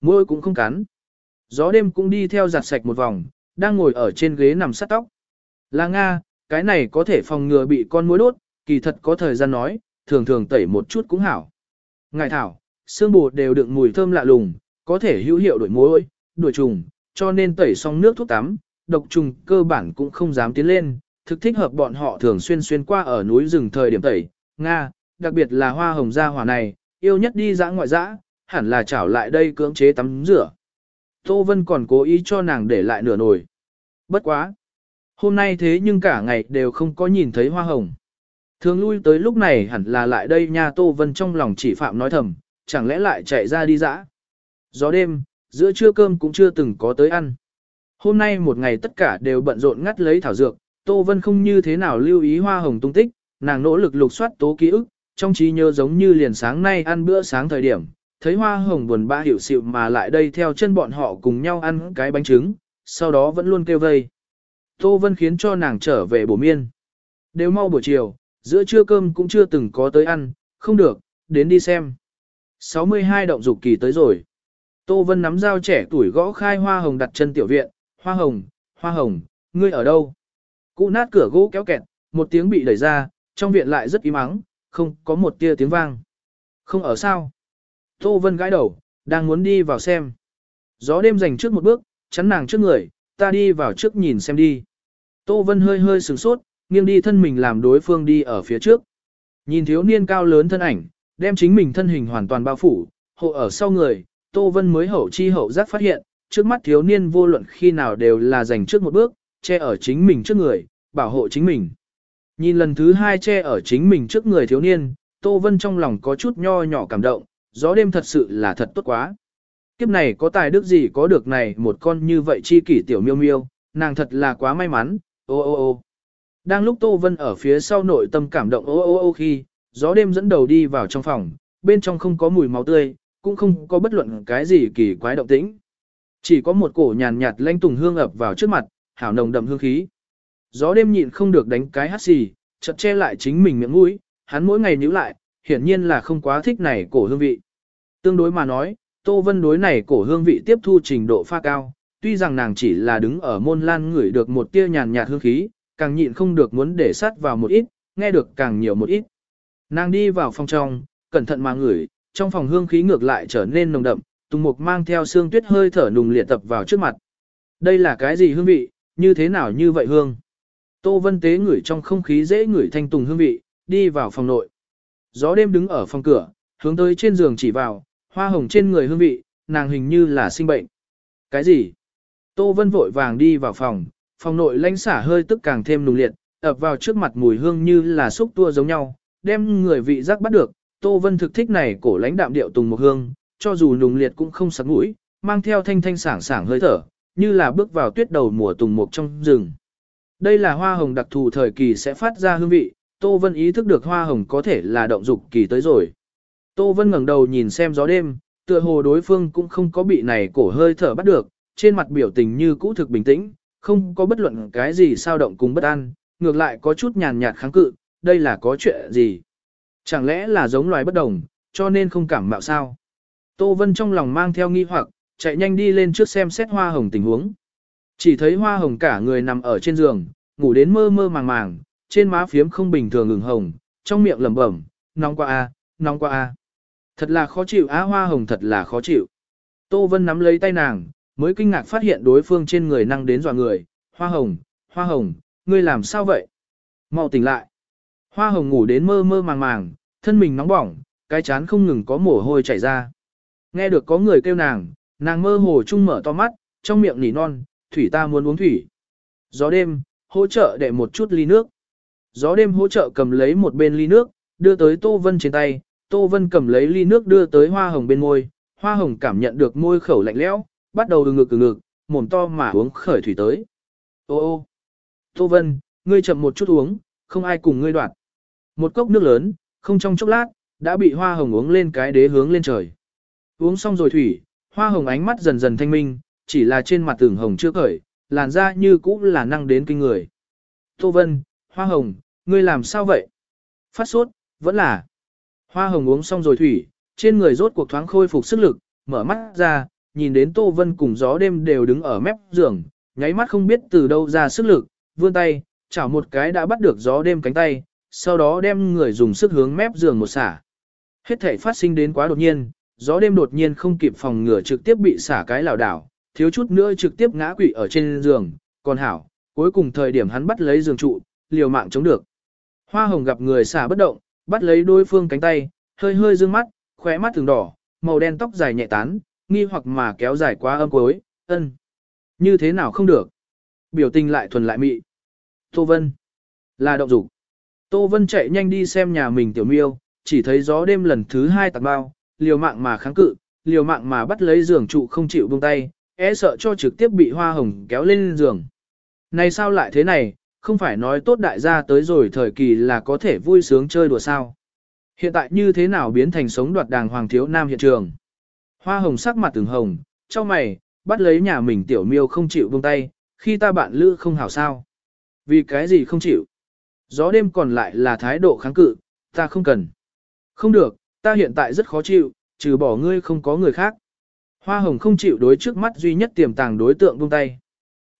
môi cũng không cắn. Gió đêm cũng đi theo giặt sạch một vòng, đang ngồi ở trên ghế nằm sát tóc. Là Nga, cái này có thể phòng ngừa bị con muỗi đốt, kỳ thật có thời gian nói, thường thường tẩy một chút cũng hảo. Ngài thảo, xương bồ đều đựng mùi thơm lạ lùng, có thể hữu hiệu đuổi muỗi, đuổi trùng, cho nên tẩy xong nước thuốc tắm, độc trùng cơ bản cũng không dám tiến lên, thực thích hợp bọn họ thường xuyên xuyên qua ở núi rừng thời điểm tẩy. Nga, đặc biệt là hoa hồng gia hỏa này, yêu nhất đi dã ngoại dã, hẳn là trảo lại đây cưỡng chế tắm rửa. Tô Vân còn cố ý cho nàng để lại nửa nồi. Bất quá. Hôm nay thế nhưng cả ngày đều không có nhìn thấy hoa hồng. Thường lui tới lúc này hẳn là lại đây nha Tô Vân trong lòng chỉ phạm nói thầm, chẳng lẽ lại chạy ra đi dã. Gió đêm, giữa trưa cơm cũng chưa từng có tới ăn. Hôm nay một ngày tất cả đều bận rộn ngắt lấy thảo dược, Tô Vân không như thế nào lưu ý hoa hồng tung tích, nàng nỗ lực lục soát tố ký ức, trong trí nhớ giống như liền sáng nay ăn bữa sáng thời điểm, thấy hoa hồng buồn bã hiểu xịu mà lại đây theo chân bọn họ cùng nhau ăn cái bánh trứng, sau đó vẫn luôn kêu vây. Tô Vân khiến cho nàng trở về bổ miên. Đều mau buổi chiều, giữa trưa cơm cũng chưa từng có tới ăn, không được, đến đi xem. 62 động dục kỳ tới rồi. Tô Vân nắm dao trẻ tuổi gõ khai hoa hồng đặt chân tiểu viện, hoa hồng, hoa hồng, ngươi ở đâu? Cụ nát cửa gỗ kéo kẹt, một tiếng bị đẩy ra, trong viện lại rất im ắng, không có một tia tiếng vang. Không ở sao? Tô Vân gãi đầu, đang muốn đi vào xem. Gió đêm dành trước một bước, chắn nàng trước người, ta đi vào trước nhìn xem đi. Tô Vân hơi hơi sửng sốt, nghiêng đi thân mình làm đối phương đi ở phía trước. Nhìn thiếu niên cao lớn thân ảnh, đem chính mình thân hình hoàn toàn bao phủ, hộ ở sau người, Tô Vân mới hậu chi hậu giác phát hiện, trước mắt thiếu niên vô luận khi nào đều là dành trước một bước, che ở chính mình trước người, bảo hộ chính mình. Nhìn lần thứ hai che ở chính mình trước người thiếu niên, Tô Vân trong lòng có chút nho nhỏ cảm động, gió đêm thật sự là thật tốt quá. Kiếp này có tài đức gì có được này một con như vậy chi kỷ tiểu miêu miêu, nàng thật là quá may mắn, ô ô ô. Đang lúc Tô Vân ở phía sau nội tâm cảm động ô ô ô khi, gió đêm dẫn đầu đi vào trong phòng, bên trong không có mùi máu tươi, cũng không có bất luận cái gì kỳ quái động tĩnh. Chỉ có một cổ nhàn nhạt lanh tùng hương ập vào trước mặt, hảo nồng đậm hương khí. Gió đêm nhịn không được đánh cái hắt xì, chợt che lại chính mình miệng mũi, hắn mỗi ngày nhíu lại, hiển nhiên là không quá thích này cổ hương vị. Tương đối mà nói, Tô Vân đối này cổ hương vị tiếp thu trình độ pha cao, tuy rằng nàng chỉ là đứng ở môn lan ngửi được một tia nhàn nhạt hương khí, càng nhịn không được muốn để sát vào một ít, nghe được càng nhiều một ít. Nàng đi vào phòng trong, cẩn thận mà ngửi, trong phòng hương khí ngược lại trở nên nồng đậm, Tùng Mục mang theo xương tuyết hơi thở nùng liệt tập vào trước mặt. Đây là cái gì hương vị, như thế nào như vậy hương? Tô Vân Tế ngửi trong không khí dễ ngửi thanh tùng hương vị, đi vào phòng nội. Gió đêm đứng ở phòng cửa, hướng tới trên giường chỉ vào, hoa hồng trên người hương vị, nàng hình như là sinh bệnh. Cái gì? Tô Vân vội vàng đi vào phòng, phòng nội lãnh xả hơi tức càng thêm nùng liệt, ập vào trước mặt mùi hương như là xúc tua giống nhau, đem người vị giác bắt được. Tô Vân thực thích này cổ lãnh đạm điệu tùng một hương, cho dù nùng liệt cũng không sặc mũi, mang theo thanh thanh sảng sảng hơi thở, như là bước vào tuyết đầu mùa tùng mục trong rừng. Đây là hoa hồng đặc thù thời kỳ sẽ phát ra hương vị, Tô Vân ý thức được hoa hồng có thể là động dục kỳ tới rồi. Tô Vân ngẩng đầu nhìn xem gió đêm, tựa hồ đối phương cũng không có bị này cổ hơi thở bắt được, trên mặt biểu tình như cũ thực bình tĩnh, không có bất luận cái gì sao động cùng bất an, ngược lại có chút nhàn nhạt kháng cự, đây là có chuyện gì? Chẳng lẽ là giống loài bất đồng, cho nên không cảm mạo sao? Tô Vân trong lòng mang theo nghi hoặc, chạy nhanh đi lên trước xem xét hoa hồng tình huống. Chỉ thấy hoa hồng cả người nằm ở trên giường, ngủ đến mơ mơ màng màng, trên má phiếm không bình thường ửng hồng, trong miệng lẩm bẩm, nóng qua a, nóng qua a. Thật là khó chịu á hoa hồng thật là khó chịu. Tô Vân nắm lấy tay nàng, mới kinh ngạc phát hiện đối phương trên người năng đến dọa người, hoa hồng, hoa hồng, ngươi làm sao vậy? Mau tỉnh lại. Hoa hồng ngủ đến mơ mơ màng màng, thân mình nóng bỏng, cái chán không ngừng có mồ hôi chảy ra. Nghe được có người kêu nàng, nàng mơ hồ chung mở to mắt, trong miệng nỉ non, thủy ta muốn uống thủy. Gió đêm, hỗ trợ để một chút ly nước. Gió đêm hỗ trợ cầm lấy một bên ly nước, đưa tới Tô Vân trên tay, Tô Vân cầm lấy ly nước đưa tới hoa hồng bên môi, hoa hồng cảm nhận được môi khẩu lạnh lẽo, bắt đầu từ ngực từ ngực, mồm to mà uống khởi thủy tới. Ô ô, Tô Vân, ngươi chậm một chút uống, không ai cùng ngươi đoạt. Một cốc nước lớn, không trong chốc lát, đã bị hoa hồng uống lên cái đế hướng lên trời. Uống xong rồi thủy, hoa hồng ánh mắt dần dần thanh minh, chỉ là trên mặt tưởng hồng chưa cởi, làn da như cũ là năng đến kinh người. Tô Vân, hoa hồng, ngươi làm sao vậy? Phát sốt, vẫn là. Hoa hồng uống xong rồi thủy, trên người rốt cuộc thoáng khôi phục sức lực, mở mắt ra, nhìn đến Tô Vân cùng gió đêm đều đứng ở mép giường, nháy mắt không biết từ đâu ra sức lực, vươn tay, chảo một cái đã bắt được gió đêm cánh tay, sau đó đem người dùng sức hướng mép giường một xả. Hết thể phát sinh đến quá đột nhiên, gió đêm đột nhiên không kịp phòng ngừa trực tiếp bị xả cái lảo đảo, thiếu chút nữa trực tiếp ngã quỵ ở trên giường, còn hảo, cuối cùng thời điểm hắn bắt lấy giường trụ, liều mạng chống được. Hoa hồng gặp người xả bất động, bắt lấy đối phương cánh tay, hơi hơi dương mắt, khóe mắt thường đỏ, màu đen tóc dài nhẹ tán, nghi hoặc mà kéo dài quá âm cuối, ân. Như thế nào không được? Biểu tình lại thuần lại mị. Tô Vân. Là động dục. Tô Vân chạy nhanh đi xem nhà mình tiểu miêu, chỉ thấy gió đêm lần thứ hai tạc bao, liều mạng mà kháng cự, liều mạng mà bắt lấy giường trụ không chịu buông tay, e sợ cho trực tiếp bị hoa hồng kéo lên giường. Này sao lại thế này, không phải nói tốt đại gia tới rồi thời kỳ là có thể vui sướng chơi đùa sao. Hiện tại như thế nào biến thành sống đoạt đàng hoàng thiếu nam hiện trường. Hoa hồng sắc mặt từng hồng, cho mày, bắt lấy nhà mình tiểu miêu không chịu buông tay, khi ta bạn lữ không hảo sao. Vì cái gì không chịu? Gió đêm còn lại là thái độ kháng cự, ta không cần. Không được, ta hiện tại rất khó chịu, trừ bỏ ngươi không có người khác. Hoa hồng không chịu đối trước mắt duy nhất tiềm tàng đối tượng buông tay.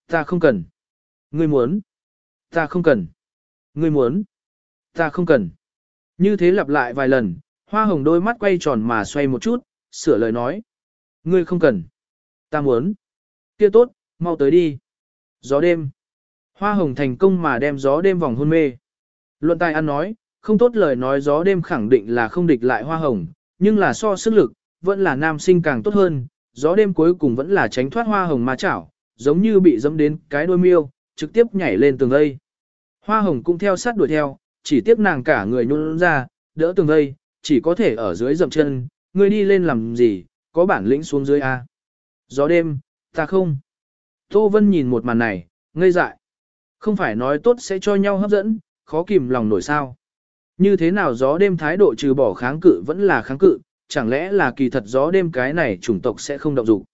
Ta không cần. Ngươi muốn. Ta không cần. Ngươi muốn. Ta không cần. Như thế lặp lại vài lần, hoa hồng đôi mắt quay tròn mà xoay một chút, sửa lời nói. Ngươi không cần. Ta muốn. Kia tốt, mau tới đi. Gió đêm. Hoa hồng thành công mà đem gió đêm vòng hôn mê. Luận tài ăn nói, không tốt lời nói gió đêm khẳng định là không địch lại hoa hồng, nhưng là so sức lực, vẫn là nam sinh càng tốt hơn, gió đêm cuối cùng vẫn là tránh thoát hoa hồng ma chảo, giống như bị dẫm đến cái đôi miêu, trực tiếp nhảy lên tường vây. Hoa hồng cũng theo sát đuổi theo, chỉ tiếc nàng cả người nhún ra, đỡ tường vây, chỉ có thể ở dưới dậm chân, ngươi đi lên làm gì, có bản lĩnh xuống dưới a. Gió đêm, ta không. Tô Vân nhìn một màn này, ngây dại. Không phải nói tốt sẽ cho nhau hấp dẫn, khó kìm lòng nổi sao. Như thế nào gió đêm thái độ trừ bỏ kháng cự vẫn là kháng cự, chẳng lẽ là kỳ thật gió đêm cái này chủng tộc sẽ không động dụng.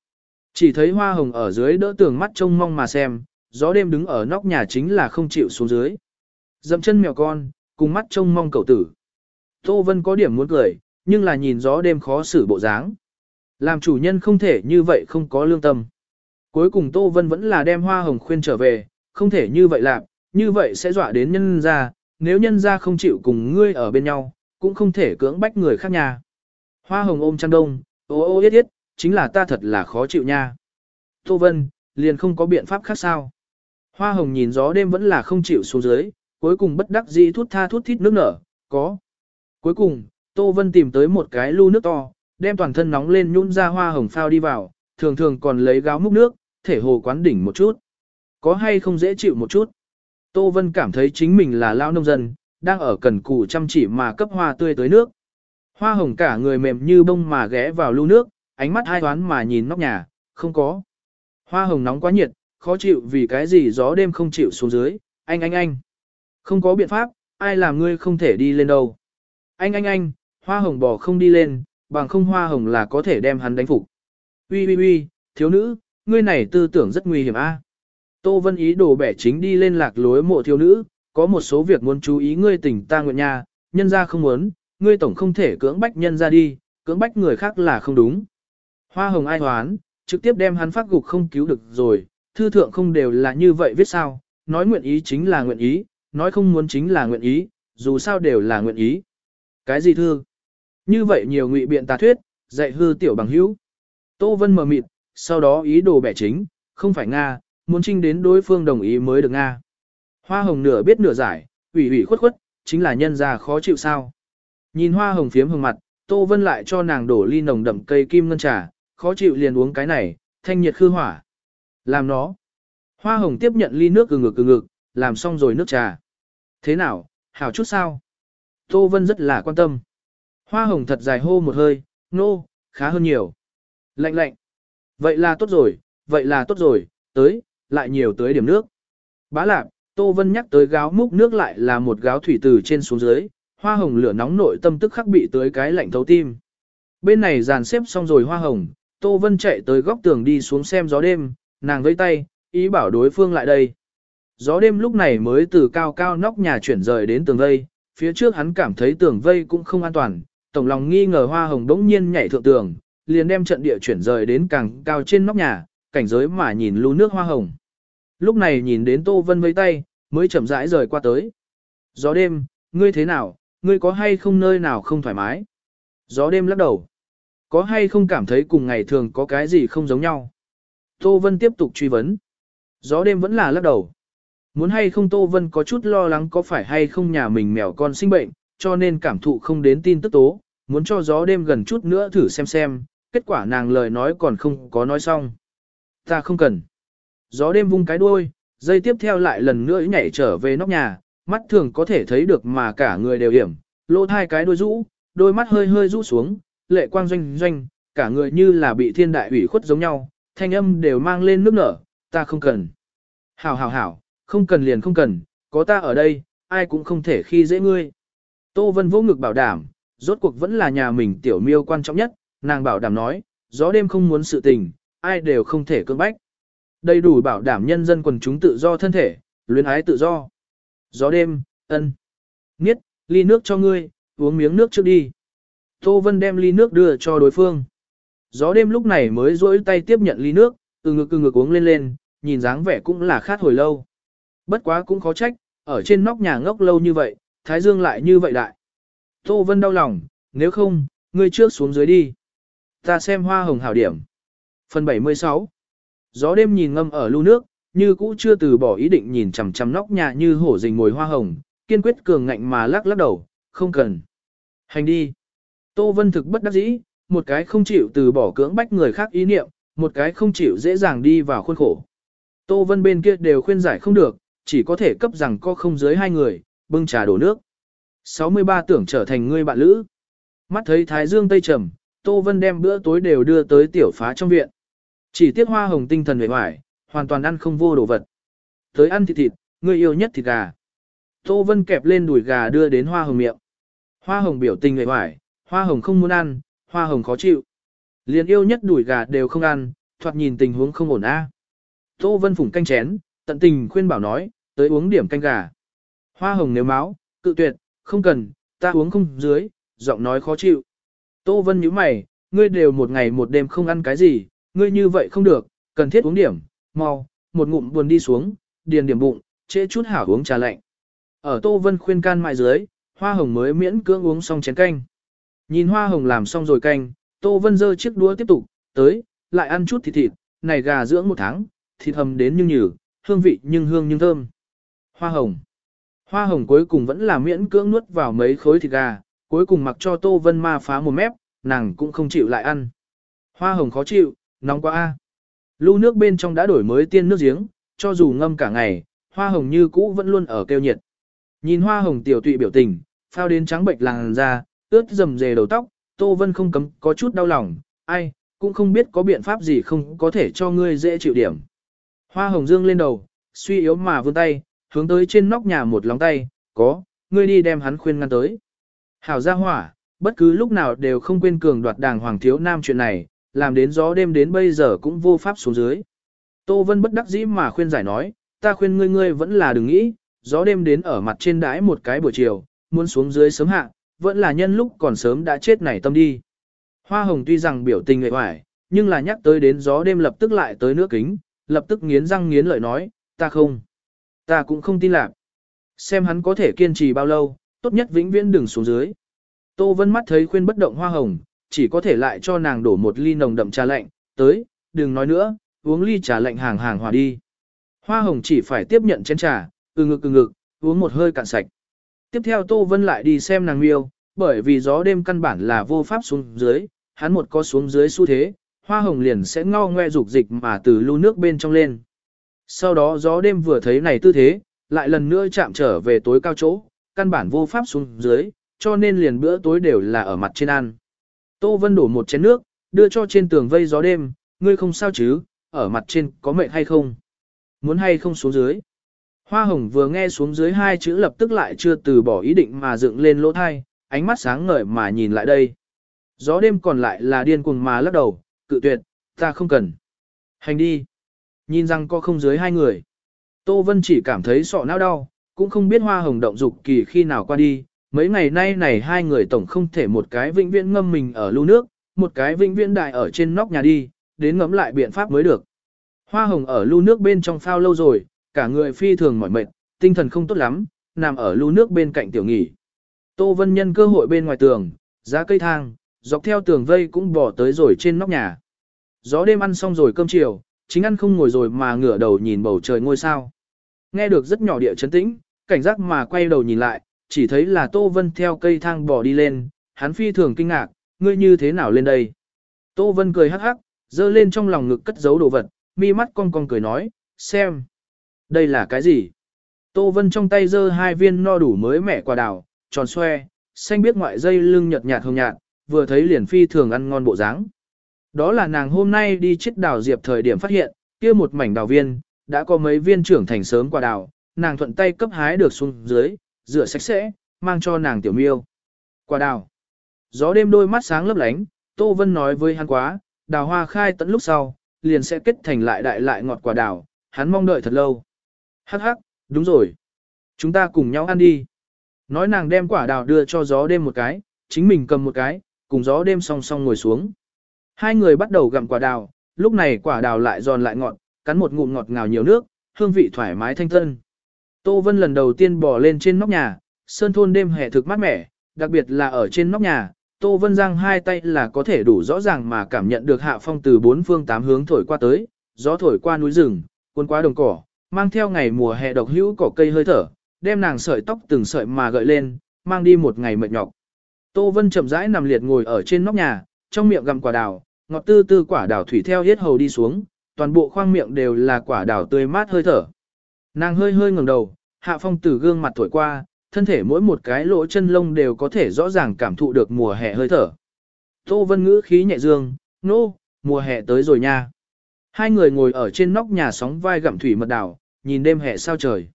Chỉ thấy hoa hồng ở dưới đỡ tường mắt trông mong mà xem, gió đêm đứng ở nóc nhà chính là không chịu xuống dưới. Dậm chân mèo con, cùng mắt trông mong cậu tử. Tô Vân có điểm muốn cười, nhưng là nhìn gió đêm khó xử bộ dáng. Làm chủ nhân không thể như vậy không có lương tâm. Cuối cùng Tô Vân vẫn là đem hoa hồng khuyên trở về, không thể như vậy làm, như vậy sẽ dọa đến nhân ra, nếu nhân ra không chịu cùng ngươi ở bên nhau, cũng không thể cưỡng bách người khác nhà. Hoa hồng ôm chăn đông, ô ô yết yết, chính là ta thật là khó chịu nha. Tô Vân, liền không có biện pháp khác sao. Hoa hồng nhìn gió đêm vẫn là không chịu xuống dưới, cuối cùng bất đắc dĩ thút tha thút thít nước nở, có. Cuối cùng, Tô Vân tìm tới một cái lu nước to, đem toàn thân nóng lên nhún ra hoa hồng phao đi vào, thường thường còn lấy gáo múc nước, thể hồ quán đỉnh một chút. Có hay không dễ chịu một chút. Tô Vân cảm thấy chính mình là lao nông dân, đang ở cần cù chăm chỉ mà cấp hoa tươi tới nước. Hoa hồng cả người mềm như bông mà ghé vào lu nước, ánh mắt hai toán mà nhìn nóc nhà, không có. Hoa hồng nóng quá nhiệt, khó chịu vì cái gì gió đêm không chịu xuống dưới, anh anh anh. Không có biện pháp, ai làm ngươi không thể đi lên đâu. Anh anh anh, hoa hồng bò không đi lên, bằng không hoa hồng là có thể đem hắn đánh phục. Ui ui ui, thiếu nữ, ngươi này tư tưởng rất nguy hiểm a. Tô Vân ý đồ bẻ chính đi lên lạc lối mộ thiếu nữ, có một số việc muốn chú ý ngươi tỉnh ta nguyện nha, nhân ra không muốn, ngươi tổng không thể cưỡng bách nhân ra đi, cưỡng bách người khác là không đúng. Hoa hồng ai hoán, trực tiếp đem hắn phát gục không cứu được rồi, thư thượng không đều là như vậy viết sao, nói nguyện ý chính là nguyện ý, nói không muốn chính là nguyện ý, dù sao đều là nguyện ý. Cái gì thư? Như vậy nhiều ngụy biện tà thuyết, dạy hư tiểu bằng hữu. Tô Vân mờ mịt, sau đó ý đồ bẻ chính, không phải Nga, muốn trinh đến đối phương đồng ý mới được Nga. Hoa hồng nửa biết nửa giải, ủy ủy khuất khuất, chính là nhân ra khó chịu sao. Nhìn hoa hồng phiếm hồng mặt, Tô Vân lại cho nàng đổ ly nồng đậm cây kim ngân trà, khó chịu liền uống cái này, thanh nhiệt khư hỏa. Làm nó. Hoa hồng tiếp nhận ly nước từ ngực từ ngực, làm xong rồi nước trà. Thế nào, hảo chút sao? Tô Vân rất là quan tâm. Hoa hồng thật dài hô một hơi, nô, no, khá hơn nhiều. Lạnh lạnh. Vậy là tốt rồi, vậy là tốt rồi, tới, lại nhiều tới điểm nước. Bá lạp, Tô Vân nhắc tới gáo múc nước lại là một gáo thủy từ trên xuống dưới, hoa hồng lửa nóng nội tâm tức khắc bị tới cái lạnh thấu tim. Bên này dàn xếp xong rồi hoa hồng, Tô Vân chạy tới góc tường đi xuống xem gió đêm, nàng vẫy tay, ý bảo đối phương lại đây. Gió đêm lúc này mới từ cao cao nóc nhà chuyển rời đến tường vây, phía trước hắn cảm thấy tường vây cũng không an toàn, tổng lòng nghi ngờ hoa hồng đống nhiên nhảy thượng tường, liền đem trận địa chuyển rời đến càng cao trên nóc nhà, cảnh giới mà nhìn lưu nước hoa hồng. Lúc này nhìn đến Tô Vân vẫy tay, mới chậm rãi rời qua tới. Gió đêm, ngươi thế nào, ngươi có hay không nơi nào không thoải mái? Gió đêm lắc đầu. Có hay không cảm thấy cùng ngày thường có cái gì không giống nhau? Tô Vân tiếp tục truy vấn. Gió đêm vẫn là lắc đầu. Muốn hay không Tô Vân có chút lo lắng có phải hay không nhà mình mèo con sinh bệnh, cho nên cảm thụ không đến tin tức tố, muốn cho gió đêm gần chút nữa thử xem xem, kết quả nàng lời nói còn không có nói xong. Ta không cần. Gió đêm vung cái đuôi, dây tiếp theo lại lần nữa nhảy trở về nóc nhà, mắt thường có thể thấy được mà cả người đều hiểm, lỗ thai cái đuôi rũ, đôi mắt hơi hơi rũ xuống, lệ quang doanh doanh, cả người như là bị thiên đại ủy khuất giống nhau, thanh âm đều mang lên nước nở, ta không cần. Hảo hảo hảo, không cần liền không cần, có ta ở đây, ai cũng không thể khi dễ ngươi. Tô Vân vô ngực bảo đảm, rốt cuộc vẫn là nhà mình tiểu miêu quan trọng nhất, nàng bảo đảm nói, gió đêm không muốn sự tình, ai đều không thể cưỡng bách. Đầy đủ bảo đảm nhân dân quần chúng tự do thân thể, luyến ái tự do. Gió đêm, ân. Niết, ly nước cho ngươi, uống miếng nước trước đi. Tô Vân đem ly nước đưa cho đối phương. Gió đêm lúc này mới rỗi tay tiếp nhận ly nước, từ ngực từ ngực uống lên lên, nhìn dáng vẻ cũng là khát hồi lâu. Bất quá cũng khó trách, ở trên nóc nhà ngốc lâu như vậy, Thái Dương lại như vậy đại. Tô Vân đau lòng, nếu không, ngươi trước xuống dưới đi. Ta xem hoa hồng hảo điểm. Phần 76 Gió đêm nhìn ngâm ở lưu nước, như cũ chưa từ bỏ ý định nhìn chằm chằm nóc nhà như hổ rình ngồi hoa hồng, kiên quyết cường ngạnh mà lắc lắc đầu, không cần. Hành đi. Tô Vân thực bất đắc dĩ, một cái không chịu từ bỏ cưỡng bách người khác ý niệm, một cái không chịu dễ dàng đi vào khuôn khổ. Tô Vân bên kia đều khuyên giải không được, chỉ có thể cấp rằng có không dưới hai người, bưng trà đổ nước. 63 tưởng trở thành người bạn lữ. Mắt thấy Thái Dương Tây trầm, Tô Vân đem bữa tối đều đưa tới tiểu phá trong viện. Chỉ tiếc hoa hồng tinh thần vẻ hoài, hoàn toàn ăn không vô đồ vật. Tới ăn thịt thịt, người yêu nhất thịt gà. Tô Vân kẹp lên đùi gà đưa đến hoa hồng miệng. Hoa hồng biểu tình vẻ hoài, hoa hồng không muốn ăn, hoa hồng khó chịu. Liền yêu nhất đuổi gà đều không ăn, thoạt nhìn tình huống không ổn a. Tô Vân phủng canh chén, tận tình khuyên bảo nói, tới uống điểm canh gà. Hoa hồng nếu máu, cự tuyệt, không cần, ta uống không dưới, giọng nói khó chịu. Tô Vân nhíu mày, ngươi đều một ngày một đêm không ăn cái gì, ngươi như vậy không được, cần thiết uống điểm, mau, một ngụm buồn đi xuống, điền điểm bụng, trễ chút hảo uống trà lạnh. Ở Tô Vân khuyên can mại dưới, hoa hồng mới miễn cưỡng uống xong chén canh. Nhìn hoa hồng làm xong rồi canh, Tô Vân dơ chiếc đũa tiếp tục, tới, lại ăn chút thịt thịt, này gà dưỡng một tháng, thịt hầm đến nhưng nhừ, hương vị nhưng hương nhưng thơm. Hoa hồng. Hoa hồng cuối cùng vẫn là miễn cưỡng nuốt vào mấy khối thịt gà, cuối cùng mặc cho Tô Vân ma phá một mép, nàng cũng không chịu lại ăn. Hoa hồng khó chịu, nóng quá a. Lưu nước bên trong đã đổi mới tiên nước giếng, cho dù ngâm cả ngày, hoa hồng như cũ vẫn luôn ở kêu nhiệt. Nhìn hoa hồng tiểu tụy biểu tình, phao đến trắng bệnh làng ra, ướt dầm dề đầu tóc, Tô Vân không cấm có chút đau lòng, ai, cũng không biết có biện pháp gì không có thể cho ngươi dễ chịu điểm. Hoa hồng dương lên đầu, suy yếu mà vươn tay, hướng tới trên nóc nhà một lóng tay, có, ngươi đi đem hắn khuyên ngăn tới. Hảo gia hỏa, bất cứ lúc nào đều không quên cường đoạt đàng hoàng thiếu nam chuyện này, làm đến gió đêm đến bây giờ cũng vô pháp xuống dưới. Tô Vân bất đắc dĩ mà khuyên giải nói, ta khuyên ngươi ngươi vẫn là đừng nghĩ, gió đêm đến ở mặt trên đái một cái buổi chiều, muốn xuống dưới sớm hạ, vẫn là nhân lúc còn sớm đã chết nảy tâm đi. Hoa hồng tuy rằng biểu tình nghệ hoài, nhưng là nhắc tới đến gió đêm lập tức lại tới nước kính, lập tức nghiến răng nghiến lợi nói, ta không. Ta cũng không tin lạc. Xem hắn có thể kiên trì bao lâu, tốt nhất vĩnh viễn đừng xuống dưới. Tô Vân mắt thấy khuyên bất động hoa hồng, chỉ có thể lại cho nàng đổ một ly nồng đậm trà lạnh, tới, đừng nói nữa, uống ly trà lạnh hàng hàng hòa đi. Hoa hồng chỉ phải tiếp nhận chén trà, ừ ngực ừ ngực, uống một hơi cạn sạch. Tiếp theo Tô Vân lại đi xem nàng miêu, bởi vì gió đêm căn bản là vô pháp xuống dưới, hắn một có xuống dưới xu thế, hoa hồng liền sẽ ngao ngoe dục dịch mà từ lưu nước bên trong lên. Sau đó gió đêm vừa thấy này tư thế, lại lần nữa chạm trở về tối cao chỗ, căn bản vô pháp xuống dưới, cho nên liền bữa tối đều là ở mặt trên ăn. Tô Vân đổ một chén nước, đưa cho trên tường vây gió đêm, ngươi không sao chứ, ở mặt trên có mệt hay không? Muốn hay không xuống dưới? Hoa hồng vừa nghe xuống dưới hai chữ lập tức lại chưa từ bỏ ý định mà dựng lên lỗ thai, ánh mắt sáng ngời mà nhìn lại đây. Gió đêm còn lại là điên cuồng mà lắc đầu, cự tuyệt, ta không cần. Hành đi. Nhìn rằng có không dưới hai người. Tô Vân chỉ cảm thấy sọ não đau, cũng không biết hoa hồng động dục kỳ khi nào qua đi. Mấy ngày nay này hai người tổng không thể một cái vĩnh viễn ngâm mình ở lưu nước, một cái vĩnh viễn đại ở trên nóc nhà đi, đến ngẫm lại biện pháp mới được. Hoa hồng ở lưu nước bên trong phao lâu rồi, cả người phi thường mỏi mệt, tinh thần không tốt lắm, nằm ở lưu nước bên cạnh tiểu nghỉ. Tô Vân nhân cơ hội bên ngoài tường, giá cây thang, dọc theo tường vây cũng bỏ tới rồi trên nóc nhà. Gió đêm ăn xong rồi cơm chiều, chính ăn không ngồi rồi mà ngửa đầu nhìn bầu trời ngôi sao. Nghe được rất nhỏ địa chấn tĩnh, cảnh giác mà quay đầu nhìn lại, chỉ thấy là Tô Vân theo cây thang bò đi lên, hắn phi thường kinh ngạc, ngươi như thế nào lên đây? Tô Vân cười hắc hắc, giơ lên trong lòng ngực cất giấu đồ vật, mi mắt cong cong cười nói, xem. Đây là cái gì? Tô Vân trong tay giơ hai viên no đủ mới mẻ quả đào, tròn xoe, xanh biết ngoại dây lưng nhợt nhạt hồng nhạt, vừa thấy liền phi thường ăn ngon bộ dáng. Đó là nàng hôm nay đi chết đào diệp thời điểm phát hiện, kia một mảnh đào viên, đã có mấy viên trưởng thành sớm quả đào, nàng thuận tay cấp hái được xuống dưới, rửa sạch sẽ, mang cho nàng tiểu miêu. Quả đào. Gió đêm đôi mắt sáng lấp lánh, Tô Vân nói với hắn quá, đào hoa khai tận lúc sau, liền sẽ kết thành lại đại lại ngọt quả đào, hắn mong đợi thật lâu. Hắc hắc, đúng rồi. Chúng ta cùng nhau ăn đi. Nói nàng đem quả đào đưa cho gió đêm một cái, chính mình cầm một cái, cùng gió đêm song song ngồi xuống. Hai người bắt đầu gặm quả đào, lúc này quả đào lại giòn lại ngọt, cắn một ngụm ngọt ngào nhiều nước, hương vị thoải mái thanh tân. Tô Vân lần đầu tiên bò lên trên nóc nhà, sơn thôn đêm hè thực mát mẻ, đặc biệt là ở trên nóc nhà, Tô Vân giang hai tay là có thể đủ rõ ràng mà cảm nhận được hạ phong từ bốn phương tám hướng thổi qua tới, gió thổi qua núi rừng, cuốn qua đồng cỏ, mang theo ngày mùa hè độc hữu cỏ cây hơi thở, đem nàng sợi tóc từng sợi mà gợi lên, mang đi một ngày mệt nhọc. Tô Vân chậm rãi nằm liệt ngồi ở trên nóc nhà, trong miệng gặm quả đào, ngọt tư tư quả đào thủy theo hết hầu đi xuống, toàn bộ khoang miệng đều là quả đào tươi mát hơi thở. Nàng hơi hơi ngẩng đầu, hạ phong từ gương mặt thổi qua, thân thể mỗi một cái lỗ chân lông đều có thể rõ ràng cảm thụ được mùa hè hơi thở. Tô Vân ngữ khí nhẹ dương, nô, no, mùa hè tới rồi nha. Hai người ngồi ở trên nóc nhà sóng vai gặm thủy mật đảo, nhìn đêm hè sao trời.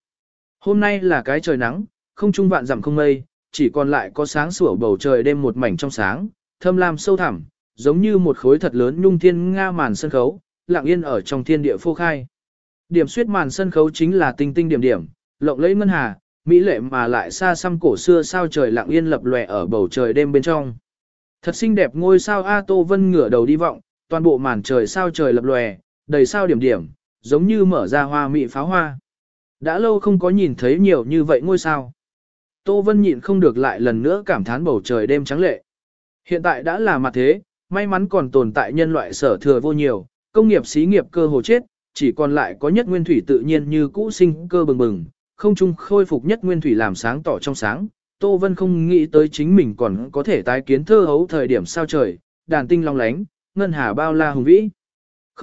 Hôm nay là cái trời nắng, không trung vạn dặm không mây, chỉ còn lại có sáng sủa bầu trời đêm một mảnh trong sáng, thâm lam sâu thẳm, giống như một khối thật lớn nhung thiên nga màn sân khấu, lặng yên ở trong thiên địa phô khai. Điểm suyết màn sân khấu chính là tinh tinh điểm điểm, lộng lẫy ngân hà, mỹ lệ mà lại xa xăm cổ xưa sao trời lặng yên lập lòe ở bầu trời đêm bên trong. Thật xinh đẹp ngôi sao A Tô Vân ngửa đầu đi vọng, toàn bộ màn trời sao trời lập lòe, đầy sao điểm điểm, giống như mở ra hoa mỹ pháo hoa. Đã lâu không có nhìn thấy nhiều như vậy ngôi sao. Tô Vân nhịn không được lại lần nữa cảm thán bầu trời đêm trắng lệ. Hiện tại đã là mặt thế, may mắn còn tồn tại nhân loại sở thừa vô nhiều, công nghiệp xí nghiệp cơ hồ chết, chỉ còn lại có nhất nguyên thủy tự nhiên như cũ sinh cơ bừng bừng, không chung khôi phục nhất nguyên thủy làm sáng tỏ trong sáng. Tô Vân không nghĩ tới chính mình còn có thể tái kiến thơ hấu thời điểm sao trời, đàn tinh long lánh, ngân hà bao la hùng vĩ.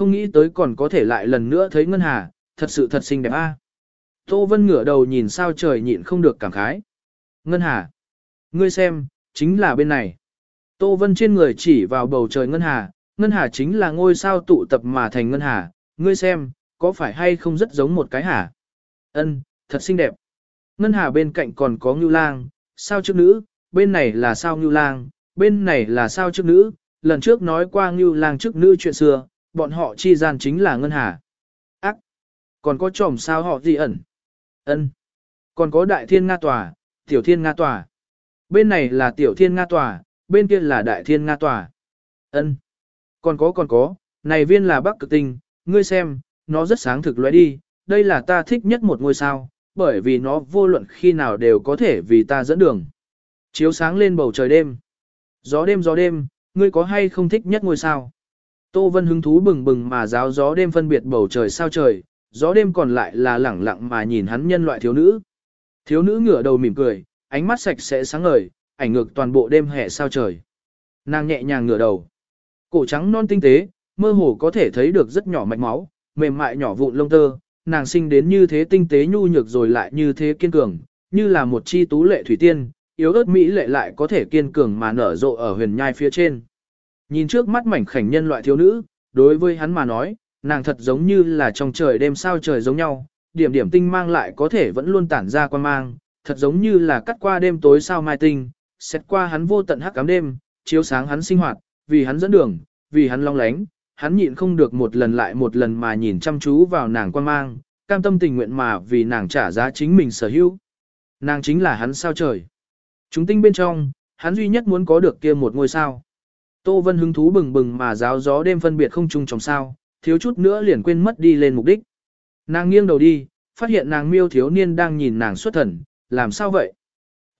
Không nghĩ tới còn có thể lại lần nữa thấy ngân hà, thật sự thật xinh đẹp a. Tô Vân ngửa đầu nhìn sao trời nhịn không được cảm khái. Ngân hà. Ngươi xem, chính là bên này. Tô Vân trên người chỉ vào bầu trời ngân hà, ngân hà chính là ngôi sao tụ tập mà thành ngân hà, ngươi xem, có phải hay không rất giống một cái hà? Ân, thật xinh đẹp. Ngân hà bên cạnh còn có ngưu lang, sao trước nữ, bên này là sao ngưu lang, bên này là sao trước nữ, lần trước nói qua ngưu lang trước nữ chuyện xưa, bọn họ chi gian chính là ngân hà. Ác, còn có tròm sao họ gì ẩn. Ân, còn có đại thiên Nga tòa, tiểu thiên Nga tòa. Bên này là tiểu thiên Nga tòa, bên kia là đại thiên Nga tòa. Ân, còn có còn có, này viên là bắc cực tinh, ngươi xem, nó rất sáng thực lóe đi, đây là ta thích nhất một ngôi sao, bởi vì nó vô luận khi nào đều có thể vì ta dẫn đường. Chiếu sáng lên bầu trời đêm. Gió đêm gió đêm, ngươi có hay không thích nhất ngôi sao? Tô Vân hứng thú bừng bừng mà giáo gió đêm phân biệt bầu trời sao trời, gió đêm còn lại là lẳng lặng mà nhìn hắn nhân loại thiếu nữ. Thiếu nữ ngửa đầu mỉm cười, ánh mắt sạch sẽ sáng ngời, ảnh ngược toàn bộ đêm hè sao trời. Nàng nhẹ nhàng ngửa đầu. Cổ trắng non tinh tế, mơ hồ có thể thấy được rất nhỏ mạch máu, mềm mại nhỏ vụn lông tơ, nàng sinh đến như thế tinh tế nhu nhược rồi lại như thế kiên cường, như là một chi tú lệ thủy tiên, yếu ớt mỹ lệ lại có thể kiên cường mà nở rộ ở huyền nhai phía trên. Nhìn trước mắt mảnh khảnh nhân loại thiếu nữ, đối với hắn mà nói, nàng thật giống như là trong trời đêm sao trời giống nhau, điểm điểm tinh mang lại có thể vẫn luôn tản ra quan mang, thật giống như là cắt qua đêm tối sao mai tinh, xét qua hắn vô tận hắc ám đêm, chiếu sáng hắn sinh hoạt, vì hắn dẫn đường, vì hắn long lánh, hắn nhịn không được một lần lại một lần mà nhìn chăm chú vào nàng quan mang, cam tâm tình nguyện mà vì nàng trả giá chính mình sở hữu. Nàng chính là hắn sao trời. Chúng tinh bên trong, hắn duy nhất muốn có được kia một ngôi sao. Tô Vân hứng thú bừng bừng mà giáo gió đêm phân biệt không chung trong sao, thiếu chút nữa liền quên mất đi lên mục đích. Nàng nghiêng đầu đi, phát hiện nàng miêu thiếu niên đang nhìn nàng xuất thần, làm sao vậy?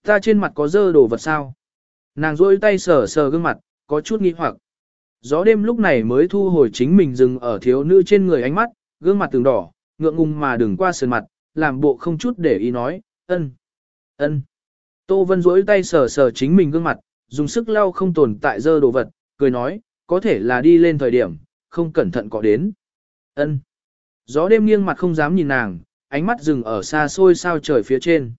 Ta trên mặt có dơ đồ vật sao? Nàng rôi tay sờ sờ gương mặt, có chút nghi hoặc. Gió đêm lúc này mới thu hồi chính mình dừng ở thiếu nữ trên người ánh mắt, gương mặt từng đỏ, ngượng ngùng mà đừng qua sườn mặt, làm bộ không chút để ý nói, ân, ân. Tô Vân rỗi tay sờ sờ chính mình gương mặt, dùng sức lau không tồn tại dơ đồ vật, cười nói, có thể là đi lên thời điểm, không cẩn thận có đến. ân. Gió đêm nghiêng mặt không dám nhìn nàng, ánh mắt dừng ở xa xôi sao trời phía trên.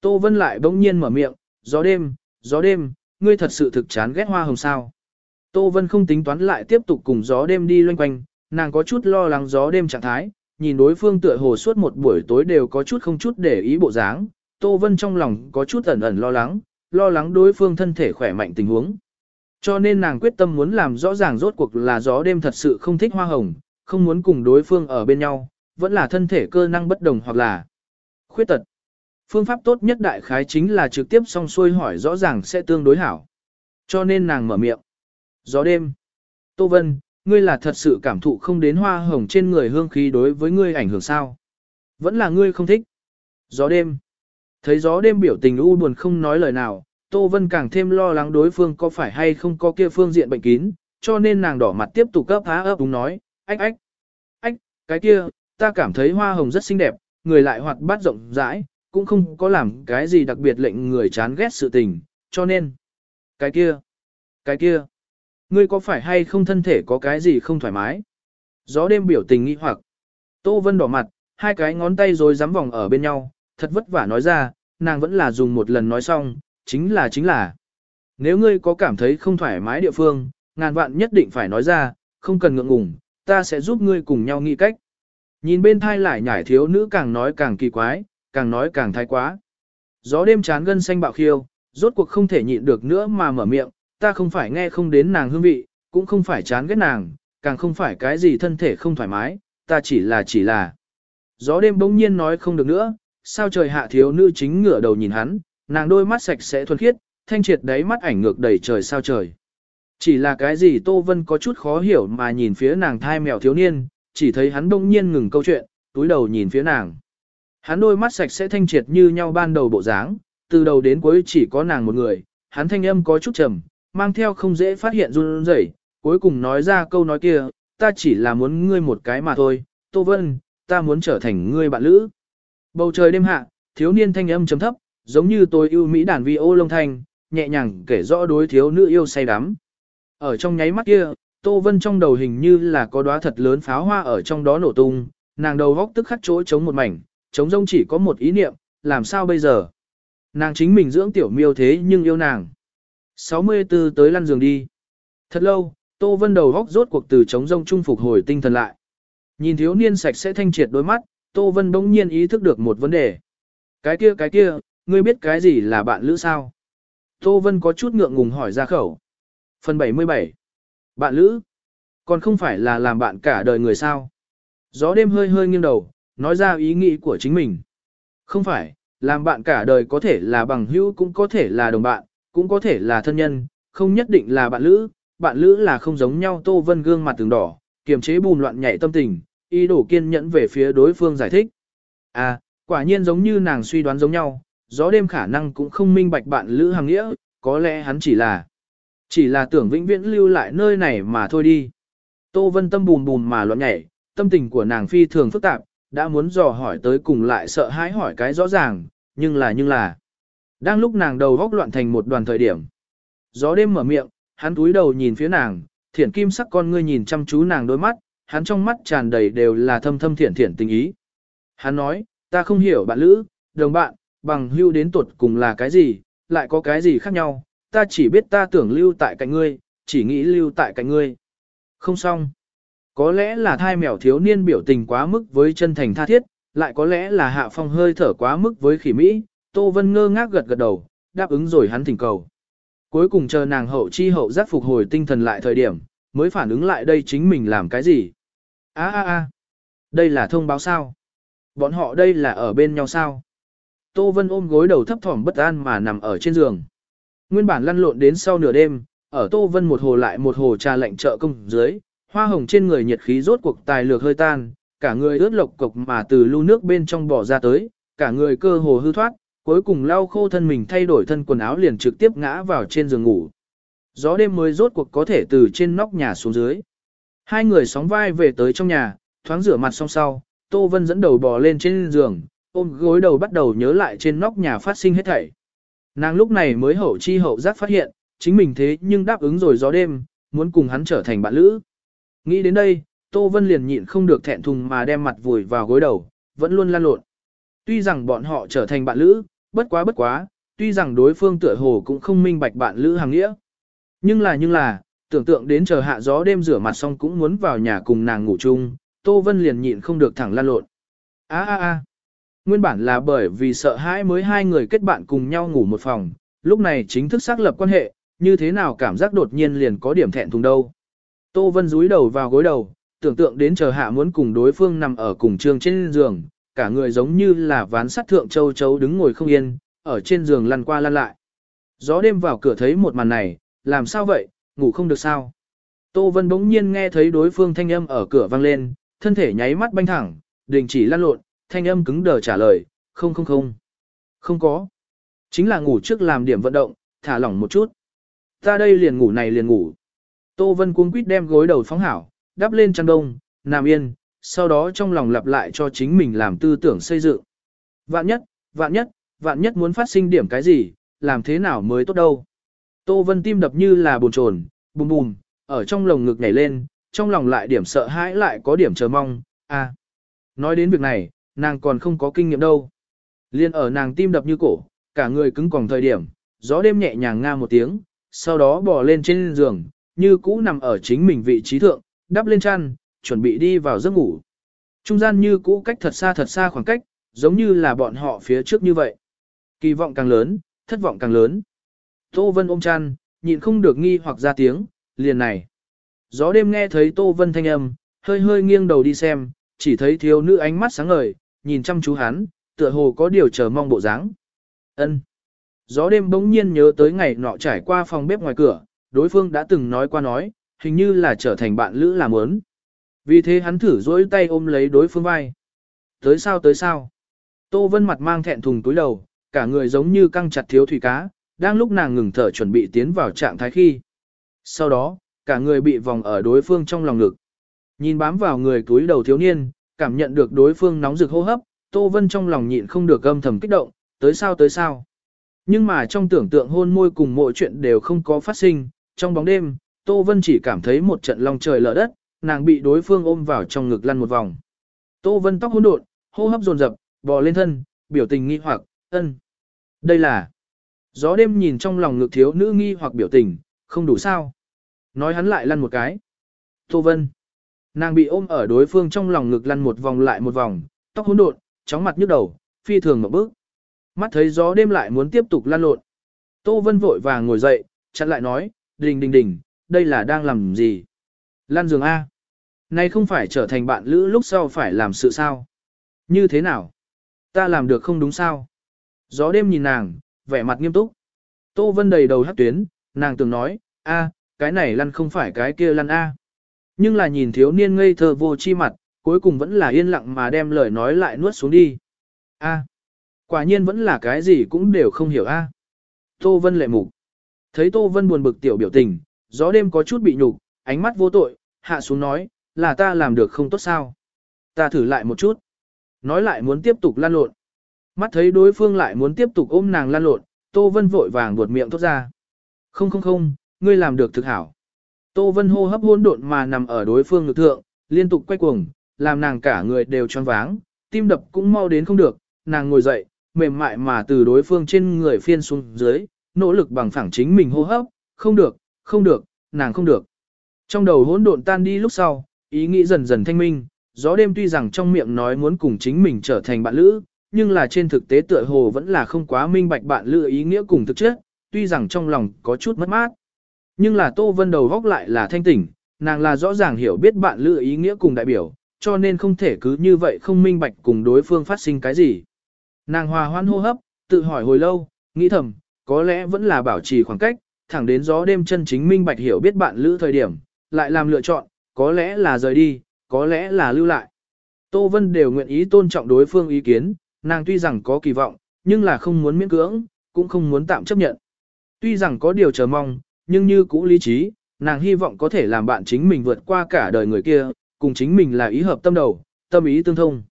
Tô Vân lại bỗng nhiên mở miệng, gió đêm, gió đêm, ngươi thật sự thực chán ghét hoa hồng sao. Tô Vân không tính toán lại tiếp tục cùng gió đêm đi loanh quanh, nàng có chút lo lắng gió đêm trạng thái, nhìn đối phương tựa hồ suốt một buổi tối đều có chút không chút để ý bộ dáng, Tô Vân trong lòng có chút ẩn ẩn lo lắng, lo lắng đối phương thân thể khỏe mạnh tình huống. Cho nên nàng quyết tâm muốn làm rõ ràng rốt cuộc là gió đêm thật sự không thích hoa hồng, không muốn cùng đối phương ở bên nhau, vẫn là thân thể cơ năng bất đồng hoặc là khuyết tật. Phương pháp tốt nhất đại khái chính là trực tiếp song xuôi hỏi rõ ràng sẽ tương đối hảo. Cho nên nàng mở miệng. Gió đêm. Tô Vân, ngươi là thật sự cảm thụ không đến hoa hồng trên người hương khí đối với ngươi ảnh hưởng sao? Vẫn là ngươi không thích. Gió đêm. Thấy gió đêm biểu tình u buồn không nói lời nào, Tô Vân càng thêm lo lắng đối phương có phải hay không có kia phương diện bệnh kín, cho nên nàng đỏ mặt tiếp tục cấp há ấp đúng nói, ách ách, ách, cái kia, ta cảm thấy hoa hồng rất xinh đẹp, người lại hoạt bát rộng rãi, cũng không có làm cái gì đặc biệt lệnh người chán ghét sự tình, cho nên, cái kia, cái kia, ngươi có phải hay không thân thể có cái gì không thoải mái? Gió đêm biểu tình nghi hoặc, Tô Vân đỏ mặt, hai cái ngón tay rồi dám vòng ở bên nhau, thật vất vả nói ra, nàng vẫn là dùng một lần nói xong, chính là chính là. Nếu ngươi có cảm thấy không thoải mái địa phương, ngàn vạn nhất định phải nói ra, không cần ngượng ngùng, ta sẽ giúp ngươi cùng nhau nghĩ cách. Nhìn bên thai lại nhảy thiếu nữ càng nói càng kỳ quái, càng nói càng thái quá. Gió đêm chán gân xanh bạo khiêu, rốt cuộc không thể nhịn được nữa mà mở miệng, ta không phải nghe không đến nàng hương vị, cũng không phải chán ghét nàng, càng không phải cái gì thân thể không thoải mái, ta chỉ là chỉ là. Gió đêm bỗng nhiên nói không được nữa, sao trời hạ thiếu nữ chính ngửa đầu nhìn hắn, nàng đôi mắt sạch sẽ thuần khiết, thanh triệt đáy mắt ảnh ngược đầy trời sao trời. Chỉ là cái gì Tô Vân có chút khó hiểu mà nhìn phía nàng thai mèo thiếu niên, chỉ thấy hắn đông nhiên ngừng câu chuyện, túi đầu nhìn phía nàng. Hắn đôi mắt sạch sẽ thanh triệt như nhau ban đầu bộ dáng, từ đầu đến cuối chỉ có nàng một người, hắn thanh âm có chút trầm, mang theo không dễ phát hiện run rẩy, cuối cùng nói ra câu nói kia, ta chỉ là muốn ngươi một cái mà thôi, Tô Vân, ta muốn trở thành ngươi bạn lữ. Bầu trời đêm hạ, thiếu niên thanh âm trầm thấp, giống như tôi yêu mỹ đàn vi ô lông thanh, nhẹ nhàng kể rõ đối thiếu nữ yêu say đắm. Ở trong nháy mắt kia, Tô Vân trong đầu hình như là có đóa thật lớn pháo hoa ở trong đó nổ tung, nàng đầu góc tức khắc chỗ chống một mảnh, chống rông chỉ có một ý niệm, làm sao bây giờ? Nàng chính mình dưỡng tiểu miêu thế nhưng yêu nàng. 64 tới lăn giường đi. Thật lâu, Tô Vân đầu góc rốt cuộc từ chống rông trung phục hồi tinh thần lại. Nhìn thiếu niên sạch sẽ thanh triệt đôi mắt, Tô Vân bỗng nhiên ý thức được một vấn đề. Cái kia cái kia, ngươi biết cái gì là bạn lữ sao? Tô Vân có chút ngượng ngùng hỏi ra khẩu. Phần 77. Bạn lữ? Còn không phải là làm bạn cả đời người sao? Gió đêm hơi hơi nghiêng đầu, nói ra ý nghĩ của chính mình. Không phải, làm bạn cả đời có thể là bằng hữu cũng có thể là đồng bạn, cũng có thể là thân nhân, không nhất định là bạn lữ. Bạn lữ là không giống nhau Tô Vân gương mặt từng đỏ, kiềm chế bùn loạn nhảy tâm tình, ý đồ kiên nhẫn về phía đối phương giải thích. À, quả nhiên giống như nàng suy đoán giống nhau, gió đêm khả năng cũng không minh bạch bạn lữ hàng nghĩa, có lẽ hắn chỉ là chỉ là tưởng vĩnh viễn lưu lại nơi này mà thôi đi. Tô Vân tâm bùn bùn mà loạn nhảy, tâm tình của nàng phi thường phức tạp, đã muốn dò hỏi tới cùng lại sợ hãi hỏi cái rõ ràng, nhưng là nhưng là. Đang lúc nàng đầu góc loạn thành một đoàn thời điểm. Gió đêm mở miệng, hắn túi đầu nhìn phía nàng, thiển kim sắc con ngươi nhìn chăm chú nàng đôi mắt, hắn trong mắt tràn đầy đều là thâm thâm thiện thiện tình ý. Hắn nói, ta không hiểu bạn lữ, đồng bạn, bằng hưu đến tuột cùng là cái gì, lại có cái gì khác nhau, ta chỉ biết ta tưởng lưu tại cạnh ngươi, chỉ nghĩ lưu tại cạnh ngươi. Không xong. Có lẽ là thai mèo thiếu niên biểu tình quá mức với chân thành tha thiết, lại có lẽ là hạ phong hơi thở quá mức với khỉ Mỹ, Tô Vân ngơ ngác gật gật đầu, đáp ứng rồi hắn thỉnh cầu. Cuối cùng chờ nàng hậu chi hậu giác phục hồi tinh thần lại thời điểm, mới phản ứng lại đây chính mình làm cái gì. a a a đây là thông báo sao? Bọn họ đây là ở bên nhau sao? Tô Vân ôm gối đầu thấp thỏm bất an mà nằm ở trên giường. Nguyên bản lăn lộn đến sau nửa đêm, ở Tô Vân một hồ lại một hồ trà lạnh trợ công dưới, hoa hồng trên người nhiệt khí rốt cuộc tài lược hơi tan, cả người ướt lộc cục mà từ lưu nước bên trong bỏ ra tới, cả người cơ hồ hư thoát, cuối cùng lau khô thân mình thay đổi thân quần áo liền trực tiếp ngã vào trên giường ngủ. Gió đêm mới rốt cuộc có thể từ trên nóc nhà xuống dưới. Hai người sóng vai về tới trong nhà, thoáng rửa mặt xong sau, Tô Vân dẫn đầu bò lên trên giường, ôm gối đầu bắt đầu nhớ lại trên nóc nhà phát sinh hết thảy. Nàng lúc này mới hậu chi hậu giác phát hiện, chính mình thế nhưng đáp ứng rồi gió đêm, muốn cùng hắn trở thành bạn lữ. Nghĩ đến đây, Tô Vân liền nhịn không được thẹn thùng mà đem mặt vùi vào gối đầu, vẫn luôn lan lộn. Tuy rằng bọn họ trở thành bạn lữ, bất quá bất quá, tuy rằng đối phương tựa hồ cũng không minh bạch bạn lữ hàng nghĩa. Nhưng là nhưng là, tưởng tượng đến chờ hạ gió đêm rửa mặt xong cũng muốn vào nhà cùng nàng ngủ chung, Tô Vân liền nhịn không được thẳng lan lộn. A a a. Nguyên bản là bởi vì sợ hãi mới hai người kết bạn cùng nhau ngủ một phòng, lúc này chính thức xác lập quan hệ, như thế nào cảm giác đột nhiên liền có điểm thẹn thùng đâu. Tô Vân rúi đầu vào gối đầu, tưởng tượng đến chờ hạ muốn cùng đối phương nằm ở cùng trường trên giường, cả người giống như là ván sắt thượng châu chấu đứng ngồi không yên, ở trên giường lăn qua lăn lại. Gió đêm vào cửa thấy một màn này, làm sao vậy, ngủ không được sao. Tô Vân bỗng nhiên nghe thấy đối phương thanh âm ở cửa vang lên, thân thể nháy mắt banh thẳng, đình chỉ lăn lộn, thanh âm cứng đờ trả lời, không không không. Không có. Chính là ngủ trước làm điểm vận động, thả lỏng một chút. Ta đây liền ngủ này liền ngủ. Tô Vân cuống quýt đem gối đầu phóng hảo, đắp lên chăn đông, nằm yên, sau đó trong lòng lặp lại cho chính mình làm tư tưởng xây dựng. Vạn nhất, vạn nhất, vạn nhất muốn phát sinh điểm cái gì, làm thế nào mới tốt đâu. Tô Vân tim đập như là bồn chồn, bùm bùm, ở trong lồng ngực nhảy lên, trong lòng lại điểm sợ hãi lại có điểm chờ mong, à. Nói đến việc này, nàng còn không có kinh nghiệm đâu. Liên ở nàng tim đập như cổ, cả người cứng còng thời điểm, gió đêm nhẹ nhàng nga một tiếng, sau đó bò lên trên giường, như cũ nằm ở chính mình vị trí thượng, đắp lên chăn, chuẩn bị đi vào giấc ngủ. Trung gian như cũ cách thật xa thật xa khoảng cách, giống như là bọn họ phía trước như vậy. Kỳ vọng càng lớn, thất vọng càng lớn. Tô Vân ôm chăn, nhịn không được nghi hoặc ra tiếng, liền này. Gió đêm nghe thấy Tô Vân thanh âm, hơi hơi nghiêng đầu đi xem, chỉ thấy thiếu nữ ánh mắt sáng ngời, nhìn chăm chú hắn, tựa hồ có điều chờ mong bộ dáng. Ân. Gió đêm bỗng nhiên nhớ tới ngày nọ trải qua phòng bếp ngoài cửa, đối phương đã từng nói qua nói, hình như là trở thành bạn lữ làm ớn. Vì thế hắn thử dỗi tay ôm lấy đối phương vai. Tới sao tới sao? Tô Vân mặt mang thẹn thùng túi đầu, cả người giống như căng chặt thiếu thủy cá, đang lúc nàng ngừng thở chuẩn bị tiến vào trạng thái khi. Sau đó, cả người bị vòng ở đối phương trong lòng ngực. Nhìn bám vào người túi đầu thiếu niên, cảm nhận được đối phương nóng rực hô hấp, Tô Vân trong lòng nhịn không được âm thầm kích động, tới sao tới sao. Nhưng mà trong tưởng tượng hôn môi cùng mọi chuyện đều không có phát sinh, trong bóng đêm, Tô Vân chỉ cảm thấy một trận long trời lở đất, nàng bị đối phương ôm vào trong ngực lăn một vòng. Tô Vân tóc hỗn độn, hô hấp dồn dập, bò lên thân, biểu tình nghi hoặc, ân. Đây là... Gió đêm nhìn trong lòng ngực thiếu nữ nghi hoặc biểu tình, không đủ sao. Nói hắn lại lăn một cái. Tô Vân. Nàng bị ôm ở đối phương trong lòng ngực lăn một vòng lại một vòng, tóc hỗn độn, chóng mặt nhức đầu, phi thường một bước. Mắt thấy gió đêm lại muốn tiếp tục lăn lộn. Tô Vân vội vàng ngồi dậy, chặn lại nói, đình đình đình, đây là đang làm gì? Lan giường A. Này không phải trở thành bạn lữ lúc sau phải làm sự sao? Như thế nào? Ta làm được không đúng sao? Gió đêm nhìn nàng, vẻ mặt nghiêm túc. Tô Vân đầy đầu hát tuyến, nàng từng nói, a, cái này lăn không phải cái kia lăn a. Nhưng là nhìn thiếu niên ngây thơ vô chi mặt, cuối cùng vẫn là yên lặng mà đem lời nói lại nuốt xuống đi. A. Quả nhiên vẫn là cái gì cũng đều không hiểu a. Tô Vân lệ mục. Thấy Tô Vân buồn bực tiểu biểu tình, gió đêm có chút bị nhục, ánh mắt vô tội, hạ xuống nói, là ta làm được không tốt sao. Ta thử lại một chút. Nói lại muốn tiếp tục lan lộn. Mắt thấy đối phương lại muốn tiếp tục ôm nàng lan lộn, Tô Vân vội vàng buột miệng thốt ra. Không không không, ngươi làm được thực hảo. Tô Vân hô hấp hỗn độn mà nằm ở đối phương ngực thượng, liên tục quay cuồng, làm nàng cả người đều tròn váng, tim đập cũng mau đến không được, nàng ngồi dậy, mềm mại mà từ đối phương trên người phiên xuống dưới, nỗ lực bằng phẳng chính mình hô hấp, không được, không được, nàng không được. Trong đầu hỗn độn tan đi lúc sau, ý nghĩ dần dần thanh minh, gió đêm tuy rằng trong miệng nói muốn cùng chính mình trở thành bạn lữ, nhưng là trên thực tế tựa hồ vẫn là không quá minh bạch bạn lựa ý nghĩa cùng thực chất, tuy rằng trong lòng có chút mất mát. Nhưng là Tô Vân đầu góc lại là thanh tỉnh, nàng là rõ ràng hiểu biết bạn lựa ý nghĩa cùng đại biểu, cho nên không thể cứ như vậy không minh bạch cùng đối phương phát sinh cái gì. Nàng hòa hoan hô hấp, tự hỏi hồi lâu, nghĩ thầm, có lẽ vẫn là bảo trì khoảng cách, thẳng đến gió đêm chân chính minh bạch hiểu biết bạn lữ thời điểm, lại làm lựa chọn, có lẽ là rời đi, có lẽ là lưu lại. Tô Vân đều nguyện ý tôn trọng đối phương ý kiến, nàng tuy rằng có kỳ vọng, nhưng là không muốn miễn cưỡng, cũng không muốn tạm chấp nhận. Tuy rằng có điều chờ mong, nhưng như cũ lý trí, nàng hy vọng có thể làm bạn chính mình vượt qua cả đời người kia, cùng chính mình là ý hợp tâm đầu, tâm ý tương thông.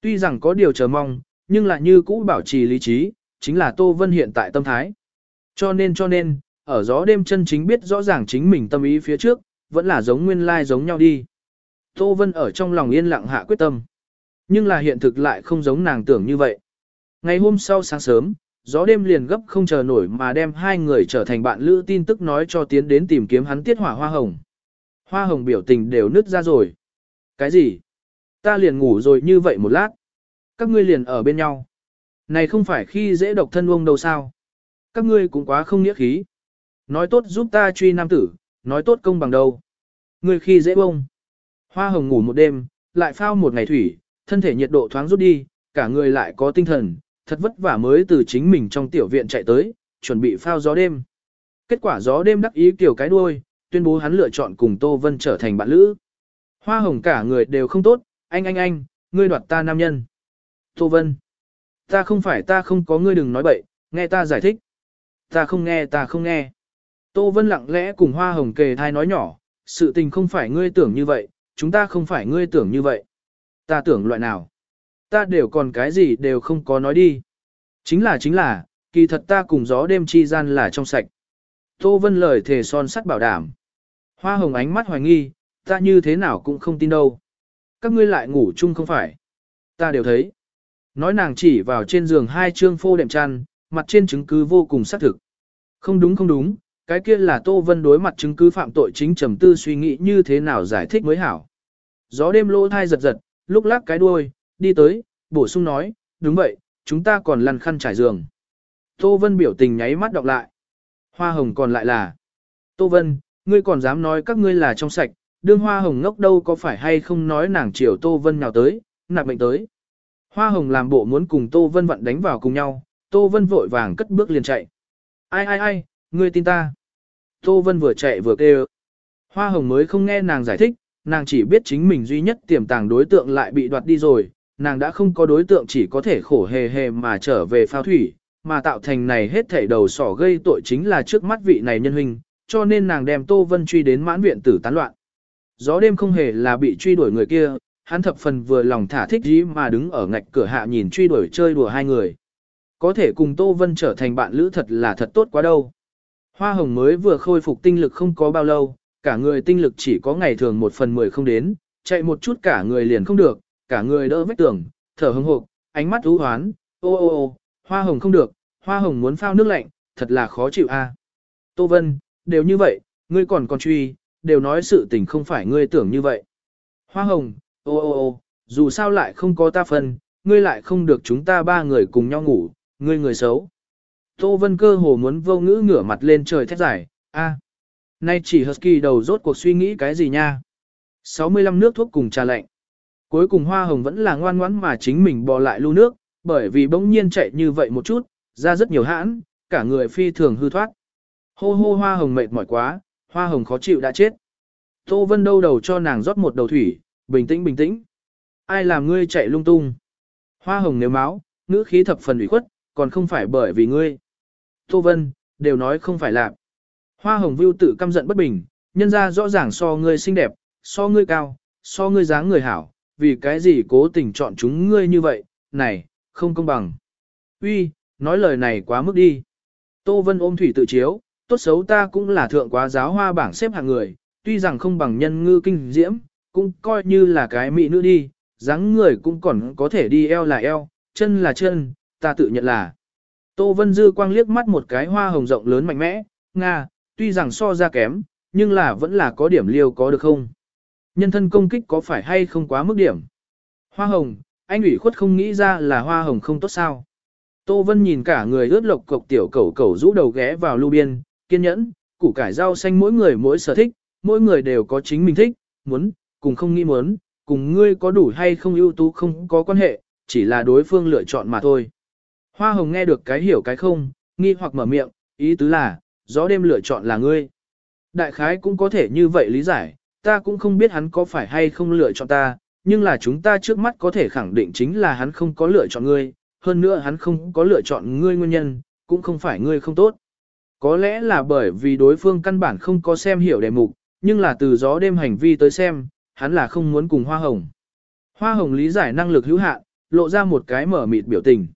Tuy rằng có điều chờ mong, nhưng là như cũ bảo trì lý trí, chính là Tô Vân hiện tại tâm thái. Cho nên cho nên, ở gió đêm chân chính biết rõ ràng chính mình tâm ý phía trước, vẫn là giống nguyên lai like giống nhau đi. Tô Vân ở trong lòng yên lặng hạ quyết tâm. Nhưng là hiện thực lại không giống nàng tưởng như vậy. Ngày hôm sau sáng sớm, gió đêm liền gấp không chờ nổi mà đem hai người trở thành bạn lữ tin tức nói cho tiến đến tìm kiếm hắn tiết hỏa hoa hồng. Hoa hồng biểu tình đều nứt ra rồi. Cái gì? Ta liền ngủ rồi như vậy một lát. Các ngươi liền ở bên nhau. Này không phải khi dễ độc thân ông đâu sao? Các ngươi cũng quá không nghĩa khí. Nói tốt giúp ta truy nam tử, nói tốt công bằng đâu. Ngươi khi dễ bông. Hoa hồng ngủ một đêm, lại phao một ngày thủy, thân thể nhiệt độ thoáng rút đi, cả người lại có tinh thần, thật vất vả mới từ chính mình trong tiểu viện chạy tới, chuẩn bị phao gió đêm. Kết quả gió đêm đắc ý kiểu cái đuôi, tuyên bố hắn lựa chọn cùng Tô Vân trở thành bạn lữ. Hoa hồng cả người đều không tốt, anh anh anh, ngươi đoạt ta nam nhân. Tô Vân, ta không phải ta không có ngươi đừng nói bậy, nghe ta giải thích. Ta không nghe ta không nghe. Tô Vân lặng lẽ cùng hoa hồng kề thai nói nhỏ, sự tình không phải ngươi tưởng như vậy, chúng ta không phải ngươi tưởng như vậy. Ta tưởng loại nào? Ta đều còn cái gì đều không có nói đi. Chính là chính là, kỳ thật ta cùng gió đêm chi gian là trong sạch. Tô Vân lời thề son sắt bảo đảm. Hoa hồng ánh mắt hoài nghi, ta như thế nào cũng không tin đâu. Các ngươi lại ngủ chung không phải. Ta đều thấy. Nói nàng chỉ vào trên giường hai trương phô đệm chăn, mặt trên chứng cứ vô cùng xác thực. Không đúng không đúng, cái kia là Tô Vân đối mặt chứng cứ phạm tội chính trầm tư suy nghĩ như thế nào giải thích mới hảo. Gió đêm lỗ thai giật giật, lúc lắc cái đuôi, đi tới, bổ sung nói, đúng vậy, chúng ta còn lăn khăn trải giường. Tô Vân biểu tình nháy mắt đọc lại. Hoa hồng còn lại là. Tô Vân, ngươi còn dám nói các ngươi là trong sạch, đương hoa hồng ngốc đâu có phải hay không nói nàng chiều Tô Vân nào tới, nạp mệnh tới. Hoa hồng làm bộ muốn cùng Tô Vân vận đánh vào cùng nhau, Tô Vân vội vàng cất bước liền chạy. Ai ai ai, ngươi tin ta. Tô Vân vừa chạy vừa kêu. Hoa hồng mới không nghe nàng giải thích, nàng chỉ biết chính mình duy nhất tiềm tàng đối tượng lại bị đoạt đi rồi, nàng đã không có đối tượng chỉ có thể khổ hề hề mà trở về phao thủy, mà tạo thành này hết thảy đầu sỏ gây tội chính là trước mắt vị này nhân huynh, cho nên nàng đem Tô Vân truy đến mãn viện tử tán loạn. Gió đêm không hề là bị truy đuổi người kia, hắn thập phần vừa lòng thả thích dí mà đứng ở ngạch cửa hạ nhìn truy đuổi chơi đùa hai người. Có thể cùng Tô Vân trở thành bạn lữ thật là thật tốt quá đâu. Hoa hồng mới vừa khôi phục tinh lực không có bao lâu, cả người tinh lực chỉ có ngày thường một phần mười không đến, chạy một chút cả người liền không được, cả người đỡ vách tường, thở hững hộp, ánh mắt u hoán, ô ô ô, hoa hồng không được, hoa hồng muốn phao nước lạnh, thật là khó chịu a. Tô Vân, đều như vậy, ngươi còn còn truy, đều nói sự tình không phải ngươi tưởng như vậy. Hoa hồng, ô ô ô, dù sao lại không có ta phân, ngươi lại không được chúng ta ba người cùng nhau ngủ, ngươi người xấu. Tô Vân cơ hồ muốn vô ngữ ngửa mặt lên trời thét giải, a. Nay chỉ Husky đầu rốt cuộc suy nghĩ cái gì nha? 65 nước thuốc cùng trà lạnh. Cuối cùng hoa hồng vẫn là ngoan ngoãn mà chính mình bò lại lưu nước, bởi vì bỗng nhiên chạy như vậy một chút, ra rất nhiều hãn, cả người phi thường hư thoát. Hô hô hoa hồng mệt mỏi quá, hoa hồng khó chịu đã chết. Tô Vân đâu đầu cho nàng rót một đầu thủy, bình tĩnh bình tĩnh. Ai làm ngươi chạy lung tung? Hoa hồng nếu máu, ngữ khí thập phần ủy khuất, còn không phải bởi vì ngươi. Tô Vân, đều nói không phải làm. Hoa hồng vưu tự căm giận bất bình, nhân ra rõ ràng so ngươi xinh đẹp, so ngươi cao, so ngươi dáng người hảo, vì cái gì cố tình chọn chúng ngươi như vậy, này, không công bằng. Uy, nói lời này quá mức đi. Tô Vân ôm thủy tự chiếu, tốt xấu ta cũng là thượng quá giáo hoa bảng xếp hạng người, tuy rằng không bằng nhân ngư kinh diễm, cũng coi như là cái mỹ nữ đi, dáng người cũng còn có thể đi eo là eo, chân là chân, ta tự nhận là. Tô Vân Dư quang liếc mắt một cái hoa hồng rộng lớn mạnh mẽ, Nga, tuy rằng so ra kém, nhưng là vẫn là có điểm liêu có được không? Nhân thân công kích có phải hay không quá mức điểm? Hoa hồng, anh ủy khuất không nghĩ ra là hoa hồng không tốt sao? Tô Vân nhìn cả người ướt lộc cộc tiểu cẩu cẩu rũ đầu ghé vào lưu biên, kiên nhẫn, củ cải rau xanh mỗi người mỗi sở thích, mỗi người đều có chính mình thích, muốn, cùng không nghĩ muốn, cùng ngươi có đủ hay không ưu tú không có quan hệ, chỉ là đối phương lựa chọn mà thôi. Hoa hồng nghe được cái hiểu cái không, nghi hoặc mở miệng, ý tứ là, gió đêm lựa chọn là ngươi. Đại khái cũng có thể như vậy lý giải, ta cũng không biết hắn có phải hay không lựa chọn ta, nhưng là chúng ta trước mắt có thể khẳng định chính là hắn không có lựa chọn ngươi, hơn nữa hắn không có lựa chọn ngươi nguyên nhân, cũng không phải ngươi không tốt. Có lẽ là bởi vì đối phương căn bản không có xem hiểu đề mục, nhưng là từ gió đêm hành vi tới xem, hắn là không muốn cùng hoa hồng. Hoa hồng lý giải năng lực hữu hạn, lộ ra một cái mở mịt biểu tình.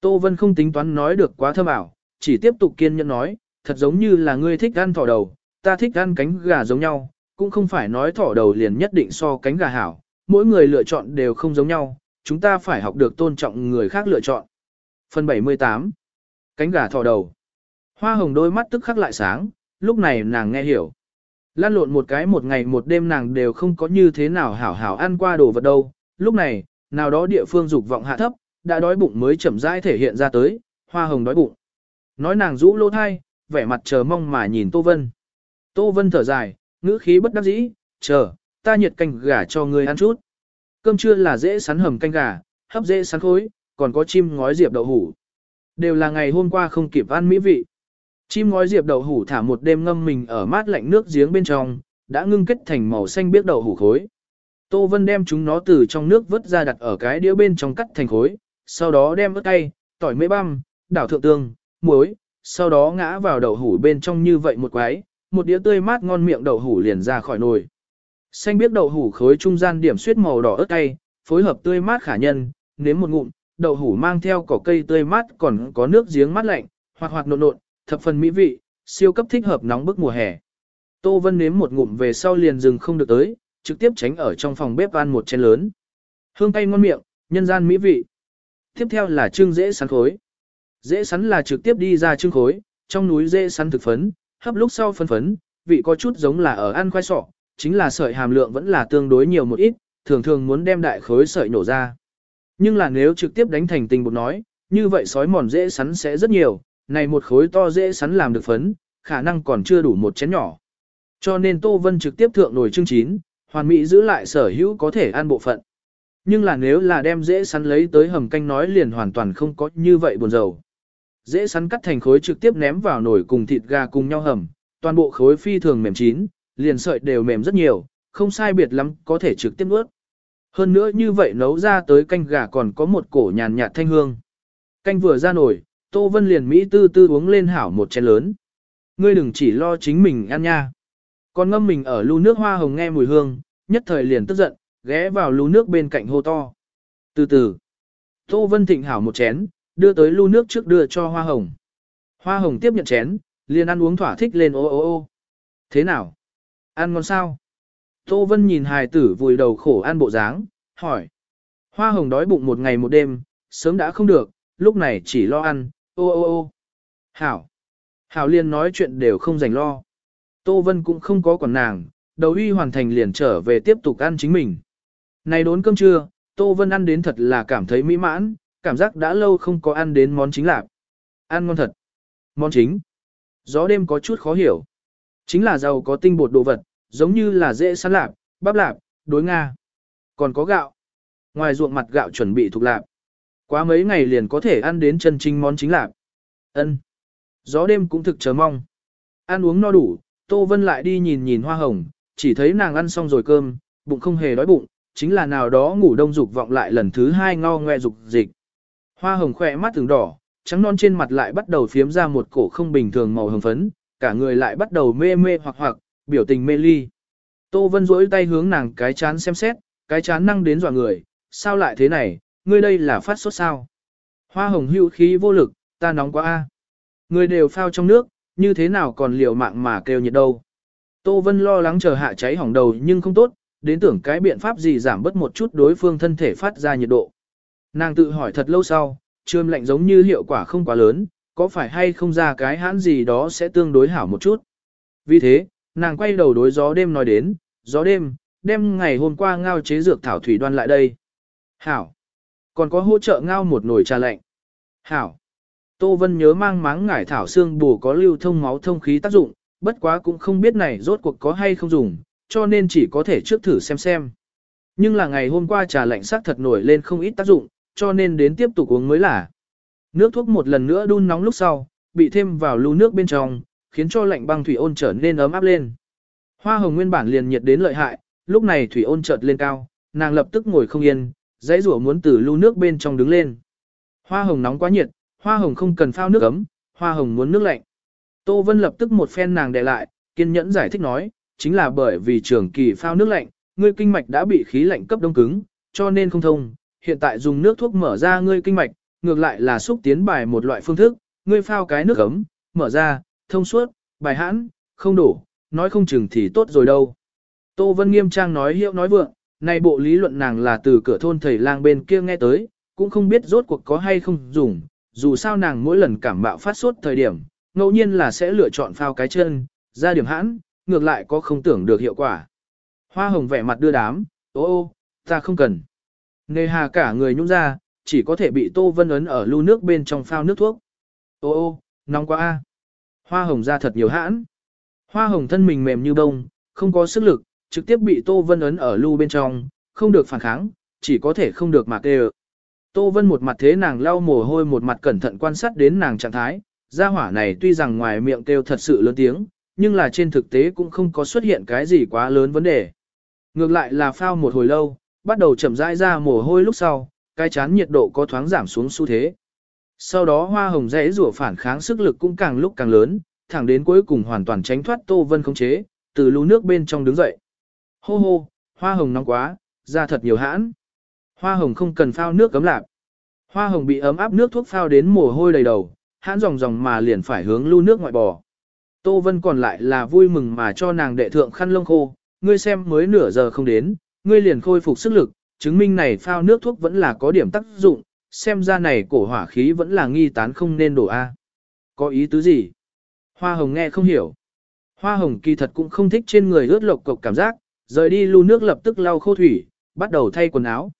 Tô Vân không tính toán nói được quá thâm ảo, chỉ tiếp tục kiên nhẫn nói, thật giống như là ngươi thích ăn thỏ đầu, ta thích ăn cánh gà giống nhau, cũng không phải nói thỏ đầu liền nhất định so cánh gà hảo, mỗi người lựa chọn đều không giống nhau, chúng ta phải học được tôn trọng người khác lựa chọn. Phần 78 Cánh gà thỏ đầu Hoa hồng đôi mắt tức khắc lại sáng, lúc này nàng nghe hiểu. Lan lộn một cái một ngày một đêm nàng đều không có như thế nào hảo hảo ăn qua đồ vật đâu. Lúc này, nào đó địa phương dục vọng hạ thấp, đã đói bụng mới chậm rãi thể hiện ra tới, hoa hồng đói bụng. Nói nàng rũ lô thai, vẻ mặt chờ mong mà nhìn Tô Vân. Tô Vân thở dài, ngữ khí bất đắc dĩ, chờ, ta nhiệt canh gà cho ngươi ăn chút. Cơm trưa là dễ sắn hầm canh gà, hấp dễ sắn khối, còn có chim ngói diệp đậu hủ. Đều là ngày hôm qua không kịp ăn mỹ vị. Chim ngói diệp đậu hủ thả một đêm ngâm mình ở mát lạnh nước giếng bên trong, đã ngưng kết thành màu xanh biếc đậu hủ khối. Tô Vân đem chúng nó từ trong nước vớt ra đặt ở cái đĩa bên trong cắt thành khối, sau đó đem ớt cay, tỏi mễ băm, đảo thượng tương, muối, sau đó ngã vào đậu hủ bên trong như vậy một quái, một đĩa tươi mát ngon miệng đậu hủ liền ra khỏi nồi. Xanh biết đậu hủ khối trung gian điểm xuyết màu đỏ ớt cay, phối hợp tươi mát khả nhân, nếm một ngụm, đậu hủ mang theo cỏ cây tươi mát còn có nước giếng mát lạnh, hoạt hoạt nộn nộn, thập phần mỹ vị, siêu cấp thích hợp nóng bức mùa hè. Tô Vân nếm một ngụm về sau liền dừng không được tới, trực tiếp tránh ở trong phòng bếp ăn một chén lớn. Hương cay ngon miệng, nhân gian mỹ vị. Tiếp theo là trưng dễ sáng khối. Dễ sắn là trực tiếp đi ra trưng khối, trong núi dễ sắn thực phấn, hấp lúc sau phân phấn, vị có chút giống là ở ăn khoai sọ, chính là sợi hàm lượng vẫn là tương đối nhiều một ít, thường thường muốn đem đại khối sợi nổ ra. Nhưng là nếu trực tiếp đánh thành tình bột nói, như vậy sói mòn dễ sắn sẽ rất nhiều, này một khối to dễ sắn làm được phấn, khả năng còn chưa đủ một chén nhỏ. Cho nên Tô Vân trực tiếp thượng nồi trưng chín, hoàn mỹ giữ lại sở hữu có thể ăn bộ phận. Nhưng là nếu là đem dễ sắn lấy tới hầm canh nói liền hoàn toàn không có như vậy buồn dầu. Dễ sắn cắt thành khối trực tiếp ném vào nồi cùng thịt gà cùng nhau hầm, toàn bộ khối phi thường mềm chín, liền sợi đều mềm rất nhiều, không sai biệt lắm có thể trực tiếp nuốt. Hơn nữa như vậy nấu ra tới canh gà còn có một cổ nhàn nhạt thanh hương. Canh vừa ra nồi, Tô Vân liền Mỹ tư tư uống lên hảo một chén lớn. Ngươi đừng chỉ lo chính mình ăn nha. Còn ngâm mình ở lu nước hoa hồng nghe mùi hương, nhất thời liền tức giận, ghé vào lu nước bên cạnh hô to. Từ từ, Tô Vân thịnh hảo một chén, đưa tới lu nước trước đưa cho hoa hồng. Hoa hồng tiếp nhận chén, liền ăn uống thỏa thích lên ô ô ô. Thế nào? Ăn ngon sao? Tô Vân nhìn hài tử vùi đầu khổ ăn bộ dáng, hỏi. Hoa hồng đói bụng một ngày một đêm, sớm đã không được, lúc này chỉ lo ăn, ô ô ô. Hảo. Hảo liền nói chuyện đều không dành lo. Tô Vân cũng không có quản nàng, đầu uy hoàn thành liền trở về tiếp tục ăn chính mình. Này đốn cơm trưa, Tô Vân ăn đến thật là cảm thấy mỹ mãn, cảm giác đã lâu không có ăn đến món chính lạc. Ăn ngon thật. Món chính. Gió đêm có chút khó hiểu. Chính là giàu có tinh bột đồ vật, giống như là dễ sắn lạp, bắp lạp, đối nga. Còn có gạo. Ngoài ruộng mặt gạo chuẩn bị thuộc lạp. Quá mấy ngày liền có thể ăn đến chân chính món chính lạp. Ân. Gió đêm cũng thực chờ mong. Ăn uống no đủ, Tô Vân lại đi nhìn nhìn hoa hồng, chỉ thấy nàng ăn xong rồi cơm, bụng không hề đói bụng, chính là nào đó ngủ đông dục vọng lại lần thứ hai ngo ngoe dục dịch. Hoa hồng khỏe mắt từng đỏ, trắng non trên mặt lại bắt đầu phiếm ra một cổ không bình thường màu hồng phấn, cả người lại bắt đầu mê mê hoặc hoặc, biểu tình mê ly. Tô Vân duỗi tay hướng nàng cái chán xem xét, cái chán năng đến dọa người, sao lại thế này, ngươi đây là phát sốt sao? Hoa hồng hữu khí vô lực, ta nóng quá a. Người đều phao trong nước, như thế nào còn liều mạng mà kêu nhiệt đâu. Tô Vân lo lắng chờ hạ cháy hỏng đầu nhưng không tốt, đến tưởng cái biện pháp gì giảm bớt một chút đối phương thân thể phát ra nhiệt độ. Nàng tự hỏi thật lâu sau, trơm lạnh giống như hiệu quả không quá lớn, có phải hay không ra cái hãn gì đó sẽ tương đối hảo một chút. Vì thế, nàng quay đầu đối gió đêm nói đến, gió đêm, đem ngày hôm qua ngao chế dược thảo thủy đoan lại đây. Hảo. Còn có hỗ trợ ngao một nồi trà lạnh. Hảo. Tô Vân nhớ mang máng ngải thảo xương bù có lưu thông máu thông khí tác dụng, bất quá cũng không biết này rốt cuộc có hay không dùng, cho nên chỉ có thể trước thử xem xem. Nhưng là ngày hôm qua trà lạnh sắc thật nổi lên không ít tác dụng, cho nên đến tiếp tục uống mới là. Nước thuốc một lần nữa đun nóng lúc sau, bị thêm vào lưu nước bên trong, khiến cho lạnh băng thủy ôn trở nên ấm áp lên. Hoa hồng nguyên bản liền nhiệt đến lợi hại, lúc này thủy ôn chợt lên cao, nàng lập tức ngồi không yên, dãy rủa muốn từ lưu nước bên trong đứng lên. Hoa hồng nóng quá nhiệt, hoa hồng không cần phao nước ấm, hoa hồng muốn nước lạnh. Tô Vân lập tức một phen nàng đè lại, kiên nhẫn giải thích nói, chính là bởi vì trường kỳ phao nước lạnh, ngươi kinh mạch đã bị khí lạnh cấp đông cứng, cho nên không thông, hiện tại dùng nước thuốc mở ra ngươi kinh mạch, ngược lại là xúc tiến bài một loại phương thức, ngươi phao cái nước ấm, mở ra, thông suốt, bài hãn, không đủ, nói không chừng thì tốt rồi đâu. Tô Vân nghiêm trang nói hiệu nói vượng, này bộ lý luận nàng là từ cửa thôn thầy lang bên kia nghe tới, cũng không biết rốt cuộc có hay không dùng, dù sao nàng mỗi lần cảm bạo phát sốt thời điểm, ngẫu nhiên là sẽ lựa chọn phao cái chân, ra điểm hãn, ngược lại có không tưởng được hiệu quả. Hoa hồng vẻ mặt đưa đám, ô ô, ta không cần. Nề hà cả người nhũng ra, chỉ có thể bị Tô Vân ấn ở lưu nước bên trong phao nước thuốc. Ô ô, nóng quá a. Hoa hồng ra thật nhiều hãn. Hoa hồng thân mình mềm như bông, không có sức lực, trực tiếp bị Tô Vân ấn ở lưu bên trong, không được phản kháng, chỉ có thể không được mà kêu. Tô Vân một mặt thế nàng lau mồ hôi một mặt cẩn thận quan sát đến nàng trạng thái, gia hỏa này tuy rằng ngoài miệng kêu thật sự lớn tiếng, nhưng là trên thực tế cũng không có xuất hiện cái gì quá lớn vấn đề. Ngược lại là phao một hồi lâu, bắt đầu chậm rãi ra mồ hôi lúc sau, cái chán nhiệt độ có thoáng giảm xuống xu thế. Sau đó hoa hồng rẽ rủa phản kháng sức lực cũng càng lúc càng lớn, thẳng đến cuối cùng hoàn toàn tránh thoát Tô Vân khống chế, từ lú nước bên trong đứng dậy. Hô hô, hoa hồng nóng quá, ra thật nhiều hãn. Hoa hồng không cần phao nước cấm lạp. Hoa hồng bị ấm áp nước thuốc phao đến mồ hôi đầy đầu, hãn dòng dòng mà liền phải hướng lưu nước ngoại bò. Tô Vân còn lại là vui mừng mà cho nàng đệ thượng khăn lông khô, ngươi xem mới nửa giờ không đến, ngươi liền khôi phục sức lực, chứng minh này phao nước thuốc vẫn là có điểm tác dụng, xem ra này cổ hỏa khí vẫn là nghi tán không nên đổ A. Có ý tứ gì? Hoa hồng nghe không hiểu. Hoa hồng kỳ thật cũng không thích trên người ướt lộc cộc cảm giác, rời đi lưu nước lập tức lau khô thủy, bắt đầu thay quần áo.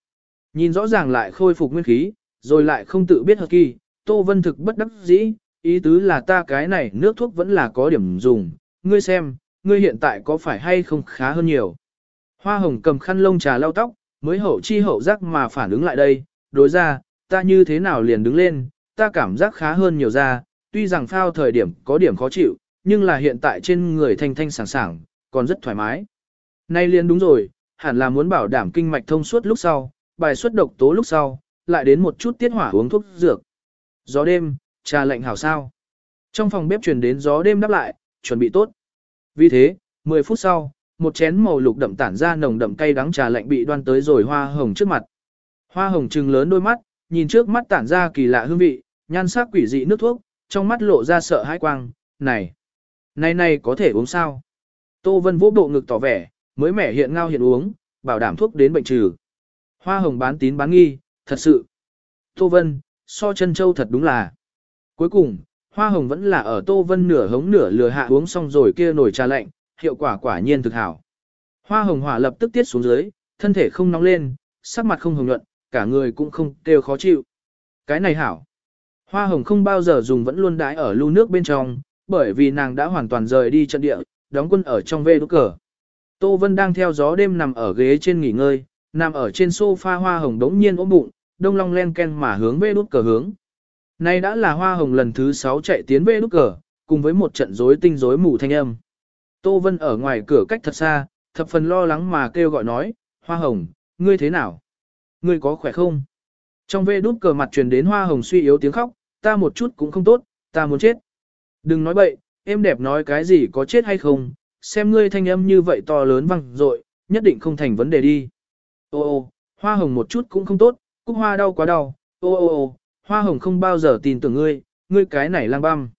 Nhìn rõ ràng lại khôi phục nguyên khí, rồi lại không tự biết hợp kỳ, Tô Vân thực bất đắc dĩ, ý tứ là ta cái này nước thuốc vẫn là có điểm dùng, ngươi xem, ngươi hiện tại có phải hay không khá hơn nhiều. Hoa hồng cầm khăn lông trà lau tóc, mới hậu chi hậu giác mà phản ứng lại đây, đối ra, ta như thế nào liền đứng lên, ta cảm giác khá hơn nhiều ra, tuy rằng phao thời điểm có điểm khó chịu, nhưng là hiện tại trên người thanh thanh sảng sảng, còn rất thoải mái. Nay liền đúng rồi, hẳn là muốn bảo đảm kinh mạch thông suốt lúc sau, bài xuất độc tố lúc sau, lại đến một chút tiết hỏa uống thuốc dược. Gió đêm, trà lạnh hảo sao. Trong phòng bếp truyền đến gió đêm đáp lại, chuẩn bị tốt. Vì thế, 10 phút sau, một chén màu lục đậm tản ra nồng đậm cay đắng trà lạnh bị đoan tới rồi hoa hồng trước mặt. Hoa hồng trừng lớn đôi mắt, nhìn trước mắt tản ra kỳ lạ hương vị, nhan sắc quỷ dị nước thuốc, trong mắt lộ ra sợ hãi quang, này, này này có thể uống sao? Tô Vân vũ bộ ngực tỏ vẻ, mới mẻ hiện ngao hiện uống, bảo đảm thuốc đến bệnh trừ. Hoa hồng bán tín bán nghi, thật sự. Tô Vân, so chân châu thật đúng là. Cuối cùng, hoa hồng vẫn là ở Tô Vân nửa hống nửa lừa hạ uống xong rồi kia nổi trà lạnh, hiệu quả quả nhiên thực hảo. Hoa hồng hỏa lập tức tiết xuống dưới, thân thể không nóng lên, sắc mặt không hồng nhuận, cả người cũng không đều khó chịu. Cái này hảo. Hoa hồng không bao giờ dùng vẫn luôn đái ở lưu nước bên trong, bởi vì nàng đã hoàn toàn rời đi trận địa, đóng quân ở trong vê đốt cờ. Tô Vân đang theo gió đêm nằm ở ghế trên nghỉ ngơi, nằm ở trên sofa hoa hồng đống nhiên ốm bụng, đông long len ken mà hướng vê đốt cờ hướng. Nay đã là hoa hồng lần thứ 6 chạy tiến vê đốt cờ, cùng với một trận rối tinh rối mù thanh âm. Tô Vân ở ngoài cửa cách thật xa, thập phần lo lắng mà kêu gọi nói, hoa hồng, ngươi thế nào? Ngươi có khỏe không? Trong vê đút cờ mặt truyền đến hoa hồng suy yếu tiếng khóc, ta một chút cũng không tốt, ta muốn chết. Đừng nói bậy, em đẹp nói cái gì có chết hay không, xem ngươi thanh âm như vậy to lớn vang dội, nhất định không thành vấn đề đi. Ô ô, hoa hồng một chút cũng không tốt, cúc hoa đau quá đau, ô ô ô, hoa hồng không bao giờ tin tưởng ngươi, ngươi cái này lang băm.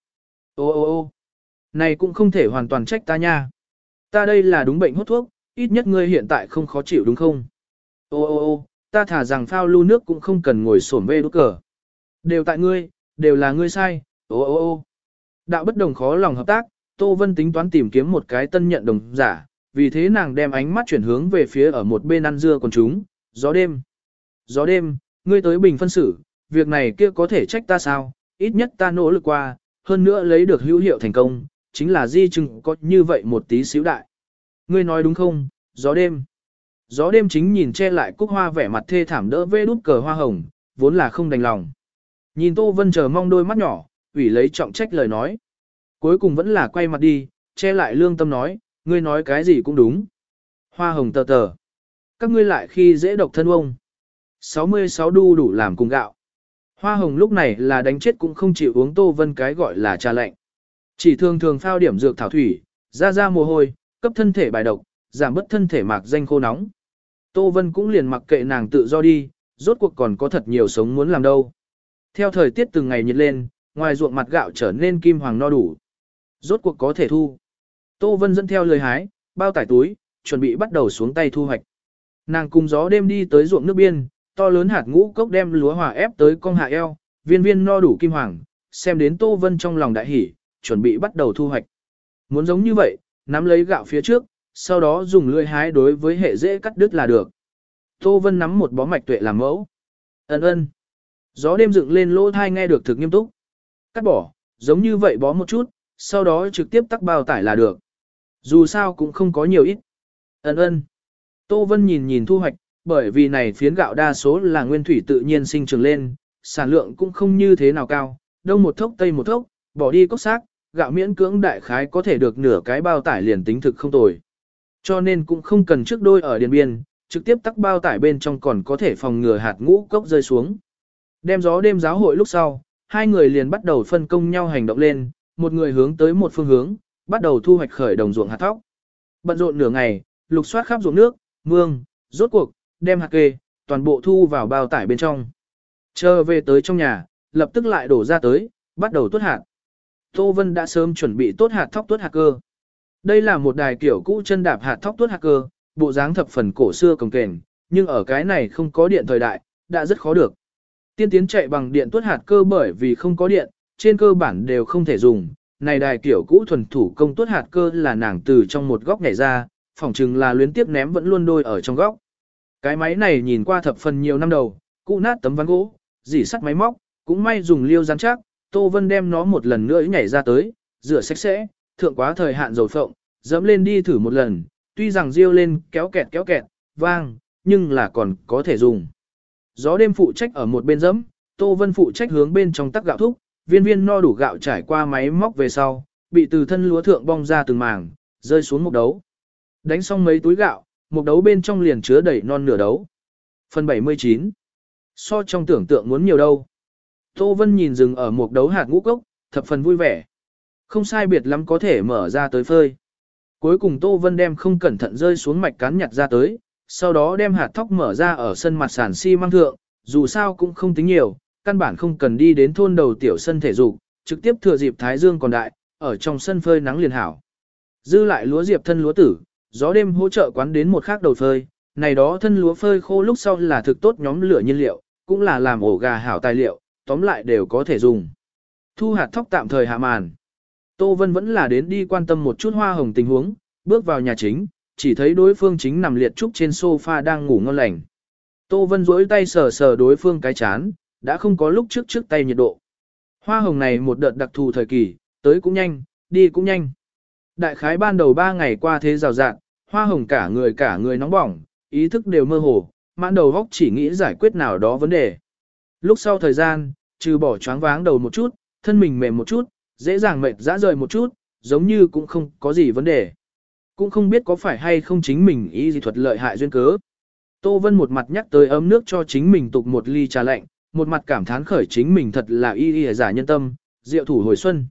Ô ô ô, này cũng không thể hoàn toàn trách ta nha. Ta đây là đúng bệnh hút thuốc, ít nhất ngươi hiện tại không khó chịu đúng không? Ô ô ô, ta thả rằng phao lưu nước cũng không cần ngồi sổm bê đốt cờ. Đều tại ngươi, đều là ngươi sai, ô ô ô. Đạo bất đồng khó lòng hợp tác, Tô Vân tính toán tìm kiếm một cái tân nhận đồng giả, vì thế nàng đem ánh mắt chuyển hướng về phía ở một bên ăn dưa còn chúng, gió đêm. Gió đêm, ngươi tới bình phân xử, việc này kia có thể trách ta sao, ít nhất ta nỗ lực qua, hơn nữa lấy được hữu hiệu thành công, chính là di chứng có như vậy một tí xíu đại. Ngươi nói đúng không, gió đêm. Gió đêm chính nhìn che lại cúc hoa vẻ mặt thê thảm đỡ vê đút cờ hoa hồng, vốn là không đành lòng. Nhìn Tô Vân chờ mong đôi mắt nhỏ, ủy lấy trọng trách lời nói. Cuối cùng vẫn là quay mặt đi, che lại lương tâm nói, ngươi nói cái gì cũng đúng. Hoa hồng tờ tờ. Các ngươi lại khi dễ độc thân ông. 66 đu đủ làm cùng gạo. Hoa hồng lúc này là đánh chết cũng không chịu uống tô vân cái gọi là trà lạnh. Chỉ thường thường phao điểm dược thảo thủy, ra ra mồ hôi, cấp thân thể bài độc, giảm bớt thân thể mạc danh khô nóng. Tô Vân cũng liền mặc kệ nàng tự do đi, rốt cuộc còn có thật nhiều sống muốn làm đâu. Theo thời tiết từng ngày nhiệt lên, ngoài ruộng mặt gạo trở nên kim hoàng no đủ. Rốt cuộc có thể thu. Tô Vân dẫn theo lời hái, bao tải túi, chuẩn bị bắt đầu xuống tay thu hoạch. Nàng cùng gió đêm đi tới ruộng nước biên, to lớn hạt ngũ cốc đem lúa hòa ép tới con hạ eo, viên viên no đủ kim hoàng, xem đến Tô Vân trong lòng đại hỉ, chuẩn bị bắt đầu thu hoạch. Muốn giống như vậy, nắm lấy gạo phía trước, sau đó dùng lưỡi hái đối với hệ dễ cắt đứt là được. Tô Vân nắm một bó mạch tuệ làm mẫu. Ấn ơn. Gió đêm dựng lên lỗ thai nghe được thực nghiêm túc. Cắt bỏ, giống như vậy bó một chút, sau đó trực tiếp tắc bao tải là được. Dù sao cũng không có nhiều ít. Ấn ơn. Tô Vân nhìn nhìn thu hoạch, bởi vì này phiến gạo đa số là nguyên thủy tự nhiên sinh trưởng lên, sản lượng cũng không như thế nào cao, đông một thốc tây một thốc, bỏ đi cốc xác, gạo miễn cưỡng đại khái có thể được nửa cái bao tải liền tính thực không tồi. Cho nên cũng không cần trước đôi ở điền biên, trực tiếp tắc bao tải bên trong còn có thể phòng ngừa hạt ngũ cốc rơi xuống. Đem gió đêm giáo hội lúc sau, hai người liền bắt đầu phân công nhau hành động lên, một người hướng tới một phương hướng, bắt đầu thu hoạch khởi đồng ruộng hạt thóc. Bận rộn nửa ngày, lục soát khắp ruộng nước, mương, rốt cuộc, đem hạt kê, toàn bộ thu vào bao tải bên trong. Chờ về tới trong nhà, lập tức lại đổ ra tới, bắt đầu tuốt hạt. Tô Vân đã sớm chuẩn bị tốt hạt thóc tuốt hạt cơ. Đây là một đài kiểu cũ chân đạp hạt thóc tuốt hạt cơ, bộ dáng thập phần cổ xưa cồng kềnh, nhưng ở cái này không có điện thời đại, đã rất khó được. Tiên tiến chạy bằng điện tuốt hạt cơ bởi vì không có điện, trên cơ bản đều không thể dùng. Này đài kiểu cũ thuần thủ công tuốt hạt cơ là nàng từ trong một góc nhảy ra, phỏng chừng là luyến tiếp ném vẫn luôn đôi ở trong góc. Cái máy này nhìn qua thập phần nhiều năm đầu, cũ nát tấm ván gỗ, dỉ sắt máy móc, cũng may dùng liêu rắn chắc, Tô Vân đem nó một lần nữa nhảy ra tới, rửa sạch sẽ, thượng quá thời hạn dầu phộng, dẫm lên đi thử một lần, tuy rằng riêu lên kéo kẹt kéo kẹt, vang, nhưng là còn có thể dùng. Gió đêm phụ trách ở một bên dẫm, Tô Vân phụ trách hướng bên trong tắc gạo thúc, viên viên no đủ gạo trải qua máy móc về sau, bị từ thân lúa thượng bong ra từng mảng, rơi xuống một đấu. Đánh xong mấy túi gạo, một đấu bên trong liền chứa đầy non nửa đấu. Phần 79 So trong tưởng tượng muốn nhiều đâu. Tô Vân nhìn rừng ở một đấu hạt ngũ cốc, thập phần vui vẻ. Không sai biệt lắm có thể mở ra tới phơi. Cuối cùng Tô Vân đem không cẩn thận rơi xuống mạch cán nhặt ra tới, sau đó đem hạt thóc mở ra ở sân mặt sàn xi si măng thượng, dù sao cũng không tính nhiều, căn bản không cần đi đến thôn đầu tiểu sân thể dục, trực tiếp thừa dịp Thái Dương còn đại, ở trong sân phơi nắng liền hảo. Dư lại lúa diệp thân lúa tử, gió đêm hỗ trợ quán đến một khác đầu phơi, này đó thân lúa phơi khô lúc sau là thực tốt nhóm lửa nhiên liệu, cũng là làm ổ gà hảo tài liệu, tóm lại đều có thể dùng. Thu hạt thóc tạm thời hạ màn. Tô Vân vẫn là đến đi quan tâm một chút hoa hồng tình huống, bước vào nhà chính, chỉ thấy đối phương chính nằm liệt trúc trên sofa đang ngủ ngon lành. Tô Vân duỗi tay sờ sờ đối phương cái chán, đã không có lúc trước trước tay nhiệt độ. Hoa hồng này một đợt đặc thù thời kỳ, tới cũng nhanh, đi cũng nhanh. Đại khái ban đầu 3 ngày qua thế rào rạng, hoa hồng cả người cả người nóng bỏng, ý thức đều mơ hồ, mãn đầu góc chỉ nghĩ giải quyết nào đó vấn đề. Lúc sau thời gian, trừ bỏ choáng váng đầu một chút, thân mình mềm một chút, dễ dàng mệt dã rời một chút, giống như cũng không có gì vấn đề. Cũng không biết có phải hay không chính mình ý gì thuật lợi hại duyên cớ. Tô Vân một mặt nhắc tới ấm nước cho chính mình tục một ly trà lạnh, một mặt cảm thán khởi chính mình thật là y y giả nhân tâm, diệu thủ hồi xuân.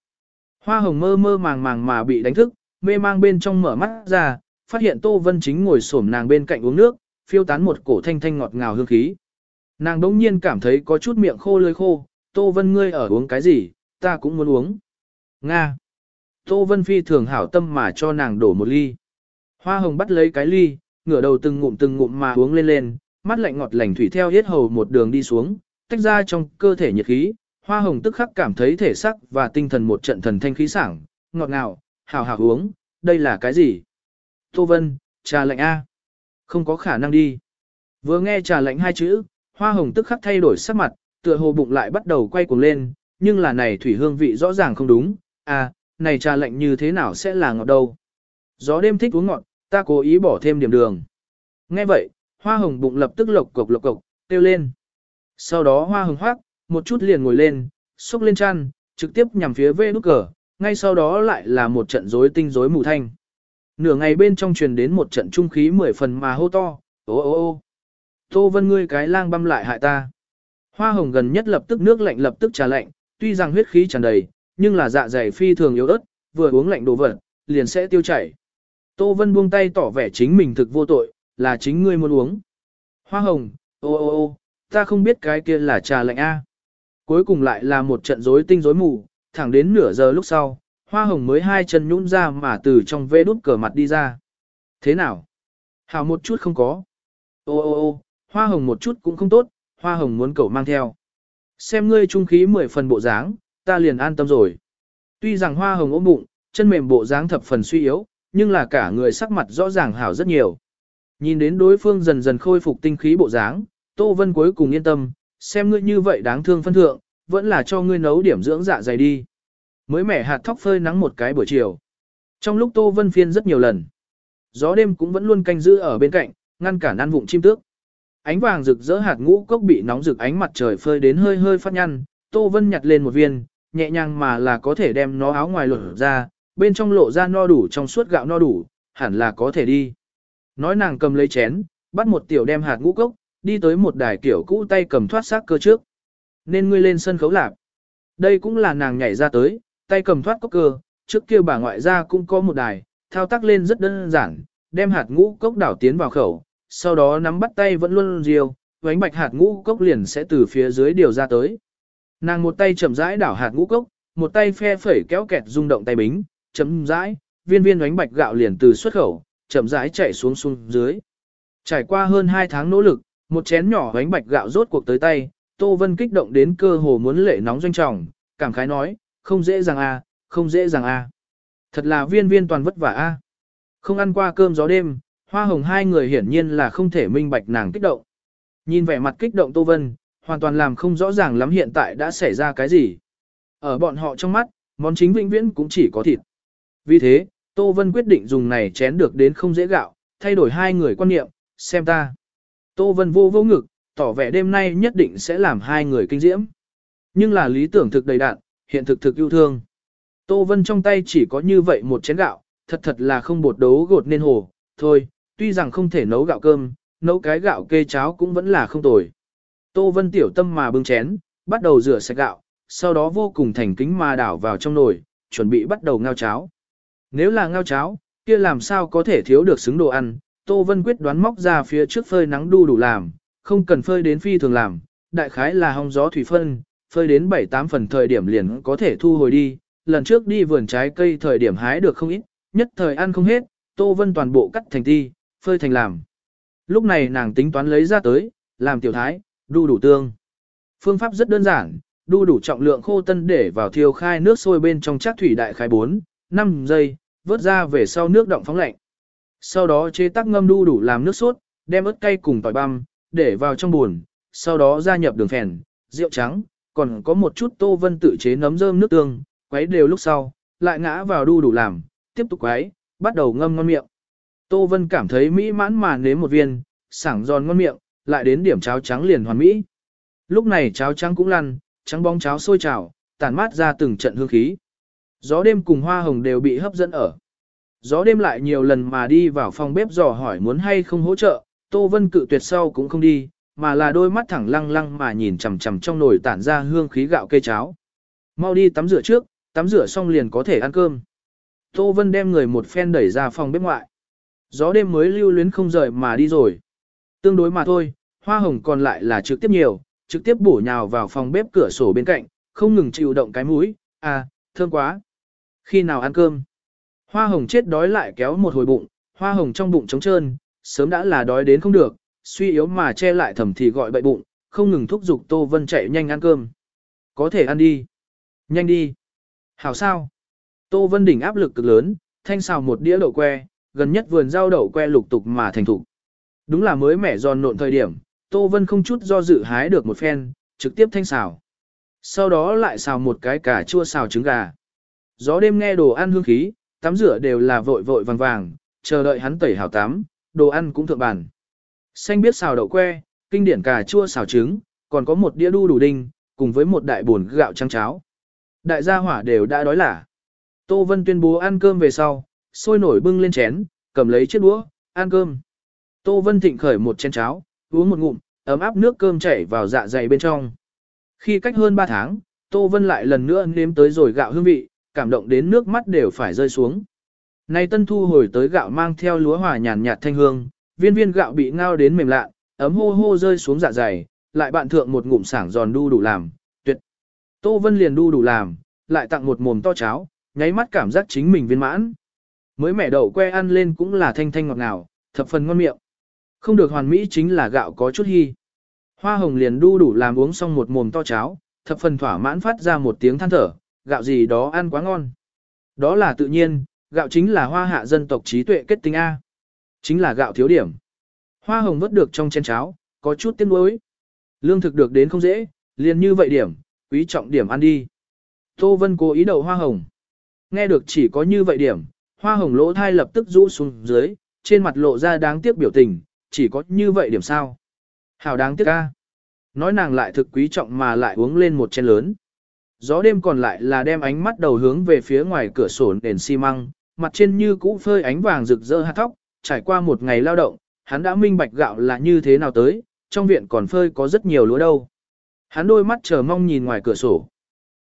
Hoa hồng mơ mơ màng màng mà bị đánh thức, mê mang bên trong mở mắt ra, phát hiện Tô Vân chính ngồi xổm nàng bên cạnh uống nước, phiêu tán một cổ thanh thanh ngọt ngào hương khí. Nàng đống nhiên cảm thấy có chút miệng khô lưỡi khô, Tô Vân ngươi ở uống cái gì, ta cũng muốn uống. Nga. Tô Vân Phi thường hảo tâm mà cho nàng đổ một ly. Hoa hồng bắt lấy cái ly, ngửa đầu từng ngụm từng ngụm mà uống lên lên, mắt lạnh ngọt lành thủy theo hết hầu một đường đi xuống, tách ra trong cơ thể nhiệt khí. Hoa hồng tức khắc cảm thấy thể sắc và tinh thần một trận thần thanh khí sảng, ngọt ngào, hào hào uống, đây là cái gì? Tô Vân, trà lạnh A. Không có khả năng đi. Vừa nghe trà lạnh hai chữ, hoa hồng tức khắc thay đổi sắc mặt, tựa hồ bụng lại bắt đầu quay cuồng lên, nhưng là này thủy hương vị rõ ràng không đúng, à, này trà lạnh như thế nào sẽ là ngọt đâu. Gió đêm thích uống ngọt, ta cố ý bỏ thêm điểm đường. Nghe vậy, hoa hồng bụng lập tức lộc cộc lộc cộc, kêu lên. Sau đó hoa hồng hoác, một chút liền ngồi lên, xúc lên chăn, trực tiếp nhằm phía vê nút cờ, ngay sau đó lại là một trận rối tinh rối mù thanh. Nửa ngày bên trong truyền đến một trận trung khí mười phần mà hô to, ô ô ô. Tô Vân ngươi cái lang băm lại hại ta. Hoa hồng gần nhất lập tức nước lạnh lập tức trà lạnh, tuy rằng huyết khí tràn đầy, nhưng là dạ dày phi thường yếu ớt, vừa uống lạnh đồ vật, liền sẽ tiêu chảy. Tô Vân buông tay tỏ vẻ chính mình thực vô tội, là chính ngươi muốn uống. Hoa hồng, ô ô ô, ta không biết cái kia là trà lạnh A. Cuối cùng lại là một trận rối tinh rối mù, thẳng đến nửa giờ lúc sau, hoa hồng mới hai chân nhũn ra mà từ trong vê đút cờ mặt đi ra. Thế nào? Hào một chút không có. Ô ô ô, hoa hồng một chút cũng không tốt, hoa hồng muốn cậu mang theo. Xem ngươi trung khí mười phần bộ dáng, ta liền an tâm rồi. Tuy rằng hoa hồng ốm bụng, chân mềm bộ dáng thập phần suy yếu, nhưng là cả người sắc mặt rõ ràng hảo rất nhiều. Nhìn đến đối phương dần dần khôi phục tinh khí bộ dáng, Tô Vân cuối cùng yên tâm, xem ngươi như vậy đáng thương phân thượng, vẫn là cho ngươi nấu điểm dưỡng dạ dày đi. Mới mẻ hạt thóc phơi nắng một cái buổi chiều. Trong lúc Tô Vân phiên rất nhiều lần, gió đêm cũng vẫn luôn canh giữ ở bên cạnh, ngăn cản ăn vụng chim tước. Ánh vàng rực rỡ hạt ngũ cốc bị nóng rực ánh mặt trời phơi đến hơi hơi phát nhăn, Tô Vân nhặt lên một viên, nhẹ nhàng mà là có thể đem nó áo ngoài lột ra, bên trong lộ ra no đủ trong suốt gạo no đủ, hẳn là có thể đi. Nói nàng cầm lấy chén, bắt một tiểu đem hạt ngũ cốc, đi tới một đài kiểu cũ tay cầm thoát xác cơ trước. Nên ngươi lên sân khấu lạp. Đây cũng là nàng nhảy ra tới, tay cầm thoát cốc cơ, trước kia bà ngoại ra cũng có một đài, thao tác lên rất đơn giản, đem hạt ngũ cốc đảo tiến vào khẩu, sau đó nắm bắt tay vẫn luôn riêu, vánh bạch hạt ngũ cốc liền sẽ từ phía dưới điều ra tới. Nàng một tay chậm rãi đảo hạt ngũ cốc, một tay phe phẩy kéo kẹt rung động tay bính, chậm rãi, viên viên vánh bạch gạo liền từ xuất khẩu, chậm rãi chạy xuống xuống dưới. Trải qua hơn 2 tháng nỗ lực, một chén nhỏ bánh bạch gạo rốt cuộc tới tay, Tô Vân kích động đến cơ hồ muốn lệ nóng doanh trọng, cảm khái nói, không dễ dàng a, không dễ dàng a. Thật là viên viên toàn vất vả a. Không ăn qua cơm gió đêm, hoa hồng hai người hiển nhiên là không thể minh bạch nàng kích động. Nhìn vẻ mặt kích động Tô Vân, hoàn toàn làm không rõ ràng lắm hiện tại đã xảy ra cái gì. Ở bọn họ trong mắt, món chính vĩnh viễn cũng chỉ có thịt. Vì thế, Tô Vân quyết định dùng này chén được đến không dễ gạo, thay đổi hai người quan niệm, xem ta. Tô Vân vô vô ngực, tỏ vẻ đêm nay nhất định sẽ làm hai người kinh diễm. Nhưng là lý tưởng thực đầy đạn, hiện thực thực yêu thương. Tô Vân trong tay chỉ có như vậy một chén gạo, thật thật là không bột đấu gột nên hồ, thôi, tuy rằng không thể nấu gạo cơm, nấu cái gạo kê cháo cũng vẫn là không tồi. Tô Vân tiểu tâm mà bưng chén, bắt đầu rửa sạch gạo, sau đó vô cùng thành kính mà đảo vào trong nồi, chuẩn bị bắt đầu ngao cháo. Nếu là ngao cháo, kia làm sao có thể thiếu được xứng đồ ăn, Tô Vân quyết đoán móc ra phía trước phơi nắng đu đủ làm, không cần phơi đến phi thường làm, đại khái là hong gió thủy phân, phơi đến 7-8 phần thời điểm liền có thể thu hồi đi, lần trước đi vườn trái cây thời điểm hái được không ít, nhất thời ăn không hết, Tô Vân toàn bộ cắt thành ti, phơi thành làm. Lúc này nàng tính toán lấy ra tới, làm tiểu thái, đu đủ tương. Phương pháp rất đơn giản, đu đủ trọng lượng khô tân để vào thiêu khai nước sôi bên trong chắc thủy đại khai 4, 5 giây, vớt ra về sau nước động phóng lạnh. Sau đó chế tác ngâm đu đủ làm nước sốt, đem ớt cay cùng tỏi băm, để vào trong buồn, sau đó gia nhập đường phèn, rượu trắng, còn có một chút tô vân tự chế nấm rơm nước tương, quấy đều lúc sau, lại ngã vào đu đủ làm, tiếp tục quấy, bắt đầu ngâm ngon miệng. Tô Vân cảm thấy mỹ mãn mà nếm một viên, sảng giòn ngon miệng, lại đến điểm cháo trắng liền hoàn mỹ. Lúc này cháo trắng cũng lăn, trắng bóng cháo sôi trào, tản mát ra từng trận hương khí. Gió đêm cùng hoa hồng đều bị hấp dẫn ở. Gió đêm lại nhiều lần mà đi vào phòng bếp dò hỏi muốn hay không hỗ trợ, Tô Vân cự tuyệt sau cũng không đi, mà là đôi mắt thẳng lăng lăng mà nhìn chằm chằm trong nồi tản ra hương khí gạo cây cháo. Mau đi tắm rửa trước, tắm rửa xong liền có thể ăn cơm. Tô Vân đem người một phen đẩy ra phòng bếp ngoại. Gió đêm mới lưu luyến không rời mà đi rồi. Tương đối mà thôi, hoa hồng còn lại là trực tiếp nhiều, trực tiếp bổ nhào vào phòng bếp cửa sổ bên cạnh, không ngừng chịu động cái mũi, à, thơm quá. Khi nào ăn cơm? Hoa hồng chết đói lại kéo một hồi bụng, hoa hồng trong bụng trống trơn, sớm đã là đói đến không được, suy yếu mà che lại thầm thì gọi bậy bụng, không ngừng thúc giục Tô Vân chạy nhanh ăn cơm. Có thể ăn đi. Nhanh đi. Hảo sao? Tô Vân đỉnh áp lực cực lớn, thanh xào một đĩa lộ que, gần nhất vườn rau đậu que lục tục mà thành thục. Đúng là mới mẻ giòn nộn thời điểm, Tô Vân không chút do dự hái được một phen, trực tiếp thanh xào. Sau đó lại xào một cái cà chua xào trứng gà. Gió đêm nghe đồ ăn hương khí, tắm rửa đều là vội vội vàng vàng, chờ đợi hắn tẩy hảo tắm, đồ ăn cũng thượng bàn. Xanh biết xào đậu que, kinh điển cà chua xào trứng, còn có một đĩa đu đủ đinh, cùng với một đại bồn gạo trắng cháo. Đại gia hỏa đều đã đói lả. Tô Vân tuyên bố ăn cơm về sau, sôi nổi bưng lên chén, cầm lấy chiếc đũa, ăn cơm. Tô Vân thịnh khởi một chén cháo, uống một ngụm, ấm áp nước cơm chảy vào dạ dày bên trong. Khi cách hơn 3 tháng, Tô Vân lại lần nữa nếm tới rồi gạo hương vị, cảm động đến nước mắt đều phải rơi xuống. Nay tân thu hồi tới gạo mang theo lúa hòa nhàn nhạt thanh hương, viên viên gạo bị ngao đến mềm lạ, ấm hô hô rơi xuống dạ dày, lại bạn thượng một ngụm sảng giòn đu đủ làm, tuyệt. Tô Vân liền đu đủ làm, lại tặng một mồm to cháo, nháy mắt cảm giác chính mình viên mãn. Mới mẻ đậu que ăn lên cũng là thanh thanh ngọt ngào, thập phần ngon miệng. Không được hoàn mỹ chính là gạo có chút hy. Hoa hồng liền đu đủ làm uống xong một mồm to cháo, thập phần thỏa mãn phát ra một tiếng than thở, gạo gì đó ăn quá ngon. Đó là tự nhiên, gạo chính là hoa hạ dân tộc trí tuệ kết tinh A. Chính là gạo thiếu điểm. Hoa hồng vớt được trong chén cháo, có chút tiếc nuối. Lương thực được đến không dễ, liền như vậy điểm, quý trọng điểm ăn đi. Tô Vân cố ý đậu hoa hồng. Nghe được chỉ có như vậy điểm, hoa hồng lỗ thai lập tức rũ xuống dưới, trên mặt lộ ra đáng tiếc biểu tình, chỉ có như vậy điểm sao. Hảo đáng tiếc ca. Nói nàng lại thực quý trọng mà lại uống lên một chén lớn. Gió đêm còn lại là đem ánh mắt đầu hướng về phía ngoài cửa sổ nền xi măng, mặt trên như cũ phơi ánh vàng rực rỡ hạt thóc, trải qua một ngày lao động, hắn đã minh bạch gạo là như thế nào tới, trong viện còn phơi có rất nhiều lúa đâu. Hắn đôi mắt chờ mong nhìn ngoài cửa sổ.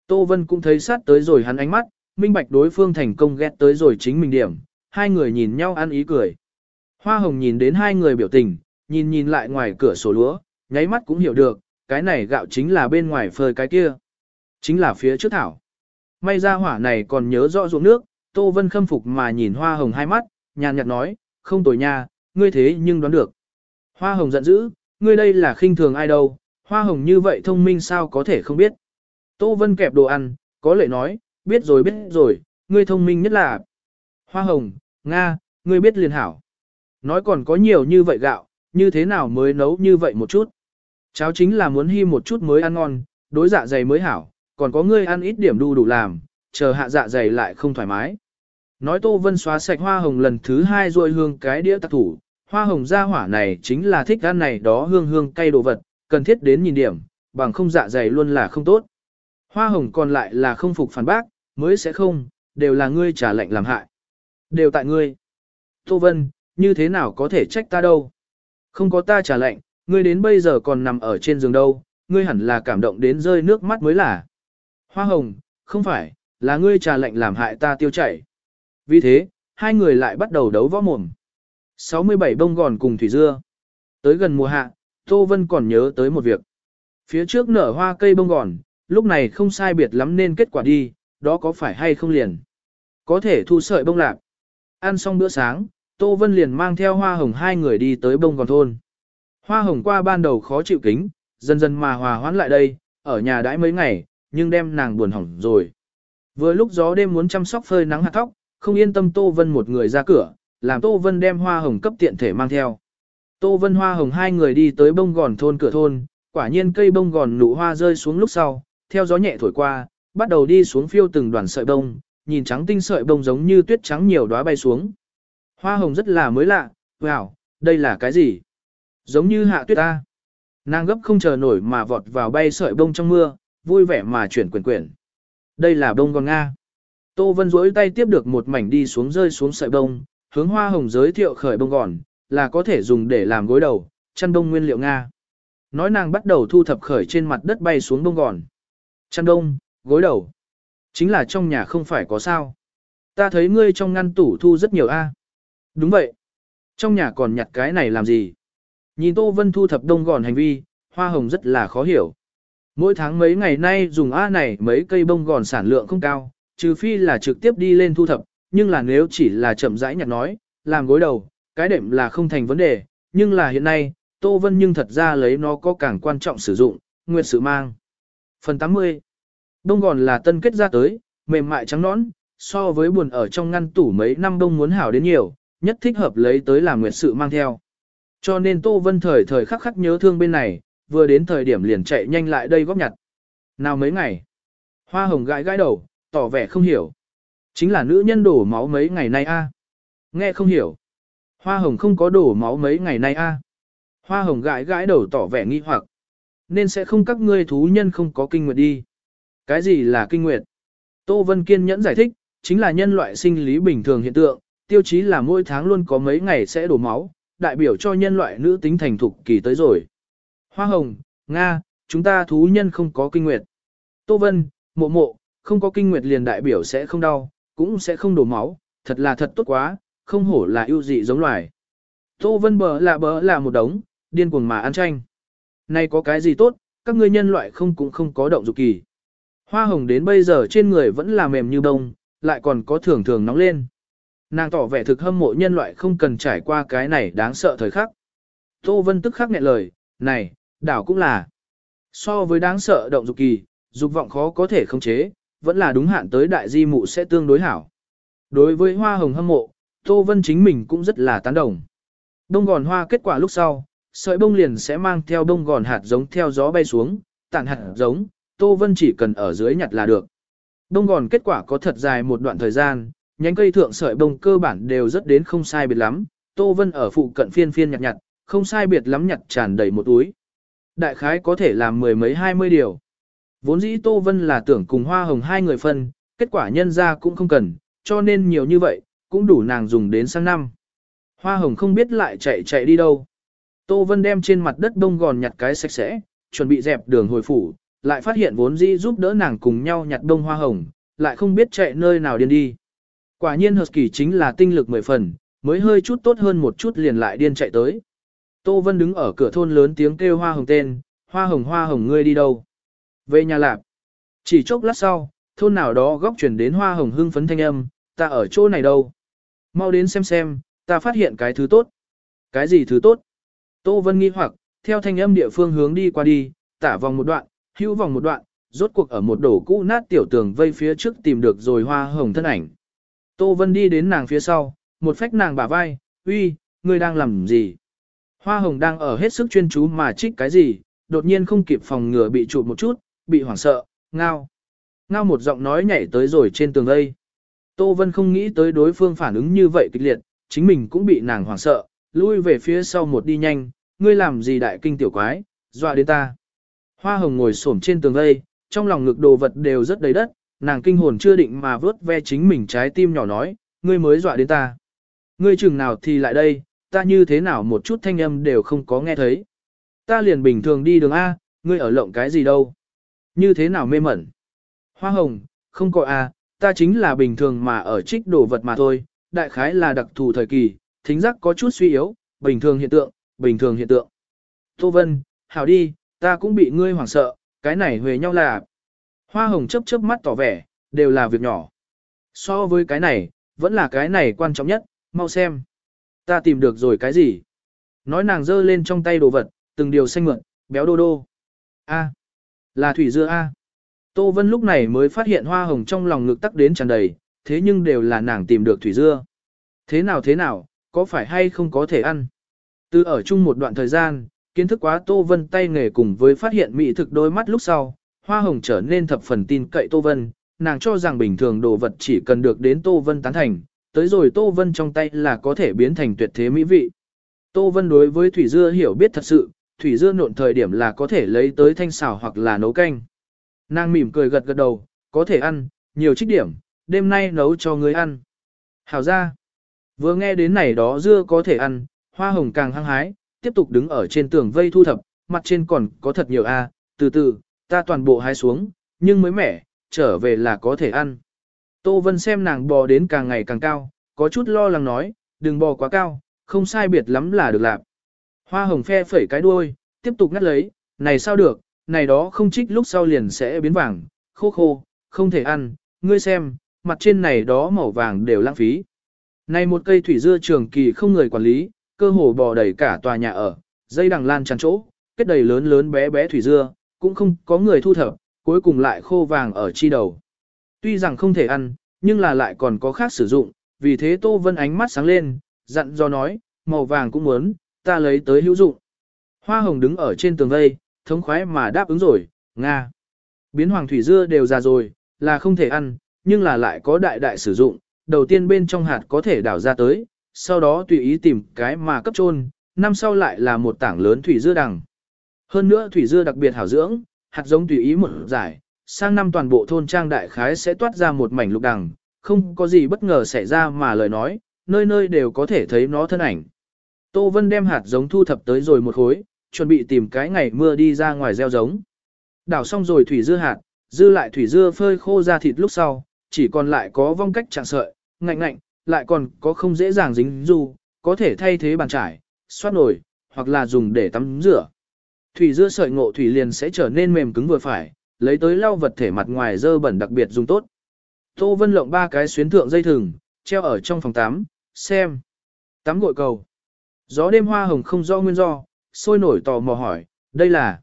Tô Vân cũng thấy sát tới rồi hắn ánh mắt, minh bạch đối phương thành công ghét tới rồi chính mình điểm, hai người nhìn nhau ăn ý cười. Hoa hồng nhìn đến hai người biểu tình, nhìn nhìn lại ngoài cửa sổ lúa, nháy mắt cũng hiểu được, cái này gạo chính là bên ngoài phơi cái kia. Chính là phía trước thảo. May ra hỏa này còn nhớ rõ ruộng nước, Tô Vân khâm phục mà nhìn hoa hồng hai mắt, nhàn nhạt nói, không tồi nha, ngươi thế nhưng đoán được. Hoa hồng giận dữ, ngươi đây là khinh thường ai đâu, hoa hồng như vậy thông minh sao có thể không biết. Tô Vân kẹp đồ ăn, có lệ nói, biết rồi biết rồi, ngươi thông minh nhất là. Hoa hồng, Nga, ngươi biết liền hảo. Nói còn có nhiều như vậy gạo, như thế nào mới nấu như vậy một chút. Cháo chính là muốn hy một chút mới ăn ngon, đối dạ dày mới hảo, còn có ngươi ăn ít điểm đu đủ làm, chờ hạ dạ dày lại không thoải mái. Nói Tô Vân xóa sạch hoa hồng lần thứ hai rồi hương cái đĩa tạc thủ, hoa hồng ra hỏa này chính là thích ăn này đó hương hương cay đồ vật, cần thiết đến nhìn điểm, bằng không dạ dày luôn là không tốt. Hoa hồng còn lại là không phục phản bác, mới sẽ không, đều là ngươi trả lệnh làm hại. Đều tại ngươi. Tô Vân, như thế nào có thể trách ta đâu? Không có ta trả lệnh, ngươi đến bây giờ còn nằm ở trên giường đâu, ngươi hẳn là cảm động đến rơi nước mắt mới là. Hoa hồng, không phải, là ngươi trà lệnh làm hại ta tiêu chảy. Vì thế, hai người lại bắt đầu đấu võ mồm. 67 bông gòn cùng thủy dưa. Tới gần mùa hạ, Tô Vân còn nhớ tới một việc. Phía trước nở hoa cây bông gòn, lúc này không sai biệt lắm nên kết quả đi, đó có phải hay không liền. Có thể thu sợi bông lạc. Ăn xong bữa sáng, Tô Vân liền mang theo hoa hồng hai người đi tới bông gòn thôn. Hoa hồng qua ban đầu khó chịu kính, dần dần mà hòa hoãn lại đây, ở nhà đãi mấy ngày, nhưng đem nàng buồn hỏng rồi. Vừa lúc gió đêm muốn chăm sóc phơi nắng hạt thóc, không yên tâm Tô Vân một người ra cửa, làm Tô Vân đem hoa hồng cấp tiện thể mang theo. Tô Vân hoa hồng hai người đi tới bông gòn thôn cửa thôn, quả nhiên cây bông gòn nụ hoa rơi xuống lúc sau, theo gió nhẹ thổi qua, bắt đầu đi xuống phiêu từng đoàn sợi bông, nhìn trắng tinh sợi bông giống như tuyết trắng nhiều đóa bay xuống. Hoa hồng rất là mới lạ, wow, đây là cái gì? Giống như hạ tuyết ta. Nàng gấp không chờ nổi mà vọt vào bay sợi bông trong mưa, vui vẻ mà chuyển quyển quyển. Đây là bông con Nga. Tô Vân duỗi tay tiếp được một mảnh đi xuống rơi xuống sợi bông, hướng hoa hồng giới thiệu khởi bông gòn, là có thể dùng để làm gối đầu, chăn đông nguyên liệu Nga. Nói nàng bắt đầu thu thập khởi trên mặt đất bay xuống bông gòn. Chăn đông, gối đầu. Chính là trong nhà không phải có sao. Ta thấy ngươi trong ngăn tủ thu rất nhiều A. Đúng vậy. Trong nhà còn nhặt cái này làm gì? Nhìn Tô Vân thu thập đông gòn hành vi, hoa hồng rất là khó hiểu. Mỗi tháng mấy ngày nay dùng A này mấy cây bông gòn sản lượng không cao, trừ phi là trực tiếp đi lên thu thập, nhưng là nếu chỉ là chậm rãi nhặt nói, làm gối đầu, cái đệm là không thành vấn đề, nhưng là hiện nay, Tô Vân nhưng thật ra lấy nó có càng quan trọng sử dụng, nguyệt sự mang. Phần 80 Đông gòn là tân kết ra tới, mềm mại trắng nõn, so với buồn ở trong ngăn tủ mấy năm đông muốn hảo đến nhiều, nhất thích hợp lấy tới làm nguyệt sự mang theo. Cho nên Tô Vân thời thời khắc khắc nhớ thương bên này, vừa đến thời điểm liền chạy nhanh lại đây góp nhặt. Nào mấy ngày? Hoa hồng gãi gãi đầu, tỏ vẻ không hiểu. Chính là nữ nhân đổ máu mấy ngày nay a. Nghe không hiểu. Hoa hồng không có đổ máu mấy ngày nay a. Hoa hồng gãi gãi đầu tỏ vẻ nghi hoặc. Nên sẽ không các ngươi thú nhân không có kinh nguyệt đi. Cái gì là kinh nguyệt? Tô Vân kiên nhẫn giải thích, chính là nhân loại sinh lý bình thường hiện tượng, tiêu chí là mỗi tháng luôn có mấy ngày sẽ đổ máu, đại biểu cho nhân loại nữ tính thành thục kỳ tới rồi. Hoa hồng, Nga, chúng ta thú nhân không có kinh nguyệt. Tô Vân, mộ mộ, không có kinh nguyệt liền đại biểu sẽ không đau, cũng sẽ không đổ máu, thật là thật tốt quá, không hổ là ưu dị giống loài. Tô Vân bờ là bờ là một đống, điên cuồng mà ăn tranh. Này có cái gì tốt, các ngươi nhân loại không cũng không có động dục kỳ. Hoa hồng đến bây giờ trên người vẫn là mềm như bông, lại còn có thường thường nóng lên. Nàng tỏ vẻ thực hâm mộ nhân loại không cần trải qua cái này đáng sợ thời khắc. Tô Vân tức khắc nghẹn lời, này, đảo cũng là. So với đáng sợ động dục kỳ, dục vọng khó có thể khống chế, vẫn là đúng hạn tới đại di mụ sẽ tương đối hảo. Đối với hoa hồng hâm mộ, Tô Vân chính mình cũng rất là tán đồng. Đông gòn hoa kết quả lúc sau, sợi bông liền sẽ mang theo đông gòn hạt giống theo gió bay xuống, tản hạt giống, Tô Vân chỉ cần ở dưới nhặt là được. Đông gòn kết quả có thật dài một đoạn thời gian, nhánh cây thượng sợi bông cơ bản đều rất đến không sai biệt lắm, Tô Vân ở phụ cận phiên phiên nhặt nhặt, không sai biệt lắm nhặt tràn đầy một túi. Đại khái có thể làm mười mấy hai mươi điều. Vốn dĩ Tô Vân là tưởng cùng hoa hồng hai người phân, kết quả nhân ra cũng không cần, cho nên nhiều như vậy, cũng đủ nàng dùng đến sang năm. Hoa hồng không biết lại chạy chạy đi đâu. Tô Vân đem trên mặt đất bông gòn nhặt cái sạch sẽ, chuẩn bị dẹp đường hồi phủ, lại phát hiện vốn dĩ giúp đỡ nàng cùng nhau nhặt đông hoa hồng, lại không biết chạy nơi nào điên đi. Quả nhiên Husky chính là tinh lực mười phần, mới hơi chút tốt hơn một chút liền lại điên chạy tới. Tô Vân đứng ở cửa thôn lớn tiếng kêu hoa hồng tên, hoa hồng hoa hồng ngươi đi đâu? Về nhà lạp. Chỉ chốc lát sau, thôn nào đó góc chuyển đến hoa hồng hưng phấn thanh âm, ta ở chỗ này đâu? Mau đến xem xem, ta phát hiện cái thứ tốt. Cái gì thứ tốt? Tô Vân nghi hoặc, theo thanh âm địa phương hướng đi qua đi, tả vòng một đoạn, hữu vòng một đoạn, rốt cuộc ở một đổ cũ nát tiểu tường vây phía trước tìm được rồi hoa hồng thân ảnh. Tô Vân đi đến nàng phía sau, một phách nàng bả vai, uy, ngươi đang làm gì? Hoa hồng đang ở hết sức chuyên chú mà trích cái gì, đột nhiên không kịp phòng ngừa bị chụp một chút, bị hoảng sợ, ngao. Ngao một giọng nói nhảy tới rồi trên tường vây. Tô Vân không nghĩ tới đối phương phản ứng như vậy kịch liệt, chính mình cũng bị nàng hoảng sợ, lui về phía sau một đi nhanh, ngươi làm gì đại kinh tiểu quái, dọa đến ta. Hoa hồng ngồi xổm trên tường vây, trong lòng ngực đồ vật đều rất đầy đất, nàng kinh hồn chưa định mà vớt ve chính mình trái tim nhỏ nói, ngươi mới dọa đến ta. Ngươi chừng nào thì lại đây, ta như thế nào một chút thanh âm đều không có nghe thấy. Ta liền bình thường đi đường A, ngươi ở lộng cái gì đâu. Như thế nào mê mẩn. Hoa hồng, không có A, ta chính là bình thường mà ở trích đồ vật mà thôi, đại khái là đặc thù thời kỳ, thính giác có chút suy yếu, bình thường hiện tượng, bình thường hiện tượng. Tô Vân, hảo đi, ta cũng bị ngươi hoảng sợ, cái này huề nhau là. Hoa hồng chấp chớp mắt tỏ vẻ, đều là việc nhỏ. So với cái này, vẫn là cái này quan trọng nhất, mau xem. Ta tìm được rồi cái gì? Nói nàng giơ lên trong tay đồ vật, từng điều xanh mượn, béo đô đô. A, là thủy dưa A. Tô Vân lúc này mới phát hiện hoa hồng trong lòng ngực tắc đến tràn đầy, thế nhưng đều là nàng tìm được thủy dưa. Thế nào thế nào, có phải hay không có thể ăn? Từ ở chung một đoạn thời gian, kiến thức quá Tô Vân tay nghề cùng với phát hiện mỹ thực đôi mắt lúc sau, hoa hồng trở nên thập phần tin cậy Tô Vân, nàng cho rằng bình thường đồ vật chỉ cần được đến Tô Vân tán thành, tới rồi Tô Vân trong tay là có thể biến thành tuyệt thế mỹ vị. Tô Vân đối với thủy dưa hiểu biết thật sự, thủy dưa nộn thời điểm là có thể lấy tới thanh xào hoặc là nấu canh. Nàng mỉm cười gật gật đầu, có thể ăn, nhiều trích điểm, đêm nay nấu cho người ăn. Hảo ra, vừa nghe đến này đó dưa có thể ăn, hoa hồng càng hăng hái, tiếp tục đứng ở trên tường vây thu thập, mặt trên còn có thật nhiều a, từ từ, ta toàn bộ hái xuống, nhưng mới mẻ, trở về là có thể ăn. Tô Vân xem nàng bò đến càng ngày càng cao, có chút lo lắng nói, đừng bò quá cao, không sai biệt lắm là được làm. Hoa hồng phe phẩy cái đuôi, tiếp tục ngắt lấy, này sao được, này đó không trích lúc sau liền sẽ biến vàng, khô khô, không thể ăn, ngươi xem, mặt trên này đó màu vàng đều lãng phí. Này một cây thủy dưa trường kỳ không người quản lý, cơ hồ bò đầy cả tòa nhà ở, dây đằng lan tràn chỗ, kết đầy lớn lớn bé bé thủy dưa, cũng không có người thu thập, cuối cùng lại khô vàng ở chi đầu. Tuy rằng không thể ăn, nhưng là lại còn có khác sử dụng, vì thế Tô Vân ánh mắt sáng lên, dặn do nói, màu vàng cũng muốn, ta lấy tới hữu dụng. Hoa hồng đứng ở trên tường vây, thống khoái mà đáp ứng rồi, Nga. Biến hoàng thủy dưa đều già rồi, là không thể ăn, nhưng là lại có đại đại sử dụng, đầu tiên bên trong hạt có thể đảo ra tới, sau đó tùy ý tìm cái mà cấp trôn, năm sau lại là một tảng lớn thủy dưa đằng. Hơn nữa thủy dưa đặc biệt hảo dưỡng, hạt giống tùy ý một giải, sang năm toàn bộ thôn trang đại khái sẽ toát ra một mảnh lục đằng, không có gì bất ngờ xảy ra mà lời nói, nơi nơi đều có thể thấy nó thân ảnh. Tô Vân đem hạt giống thu thập tới rồi một khối, chuẩn bị tìm cái ngày mưa đi ra ngoài gieo giống. Đảo xong rồi thủy dưa hạt, dư lại thủy dưa phơi khô ra thịt lúc sau, chỉ còn lại có vong cách trạng sợi, ngạnh ngạnh, lại còn có không dễ dàng dính du, có thể thay thế bàn trải, xoát nổi hoặc là dùng để tắm rửa. Thủy dưa sợi ngộ thủy liền sẽ trở nên mềm cứng vừa phải, lấy tới lau vật thể mặt ngoài dơ bẩn đặc biệt dùng tốt. Tô Vân lộng ba cái xuyến thượng dây thừng, treo ở trong phòng tắm, xem. Tắm gội cầu. Gió đêm hoa hồng không do nguyên do, sôi nổi tò mò hỏi, đây là,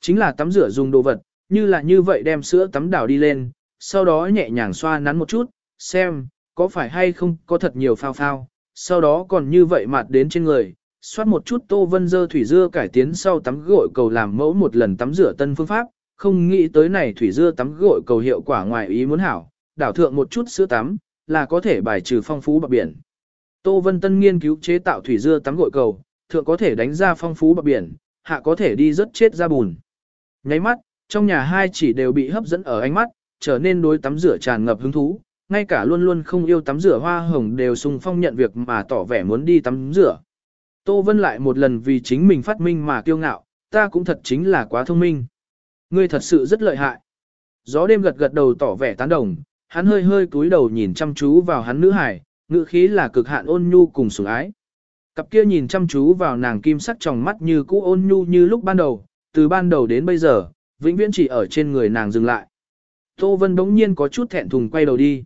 chính là tắm rửa dùng đồ vật, như là như vậy đem sữa tắm đảo đi lên, sau đó nhẹ nhàng xoa nắn một chút, xem, có phải hay không có thật nhiều phao phao, sau đó còn như vậy mạt đến trên người, xoát một chút tô vân dơ thủy dưa cải tiến sau tắm gội cầu làm mẫu một lần tắm rửa tân phương pháp, không nghĩ tới này thủy dưa tắm gội cầu hiệu quả ngoài ý muốn hảo, đảo thượng một chút sữa tắm, là có thể bài trừ phong phú bạc biển. Tô Vân Tân nghiên cứu chế tạo thủy dưa tắm gội cầu, thượng có thể đánh ra phong phú bạc biển, hạ có thể đi rất chết ra bùn. Nháy mắt, trong nhà hai chỉ đều bị hấp dẫn ở ánh mắt, trở nên đối tắm rửa tràn ngập hứng thú, ngay cả luôn luôn không yêu tắm rửa hoa hồng đều sung phong nhận việc mà tỏ vẻ muốn đi tắm rửa. Tô Vân lại một lần vì chính mình phát minh mà kiêu ngạo, ta cũng thật chính là quá thông minh. Ngươi thật sự rất lợi hại. Gió đêm gật gật đầu tỏ vẻ tán đồng, hắn hơi hơi cúi đầu nhìn chăm chú vào hắn nữ hải, ngữ khí là cực hạn ôn nhu cùng sủng ái. Cặp kia nhìn chăm chú vào nàng kim sắc trong mắt như cũ ôn nhu như lúc ban đầu, từ ban đầu đến bây giờ, vĩnh viễn chỉ ở trên người nàng dừng lại. Tô Vân đống nhiên có chút thẹn thùng quay đầu đi.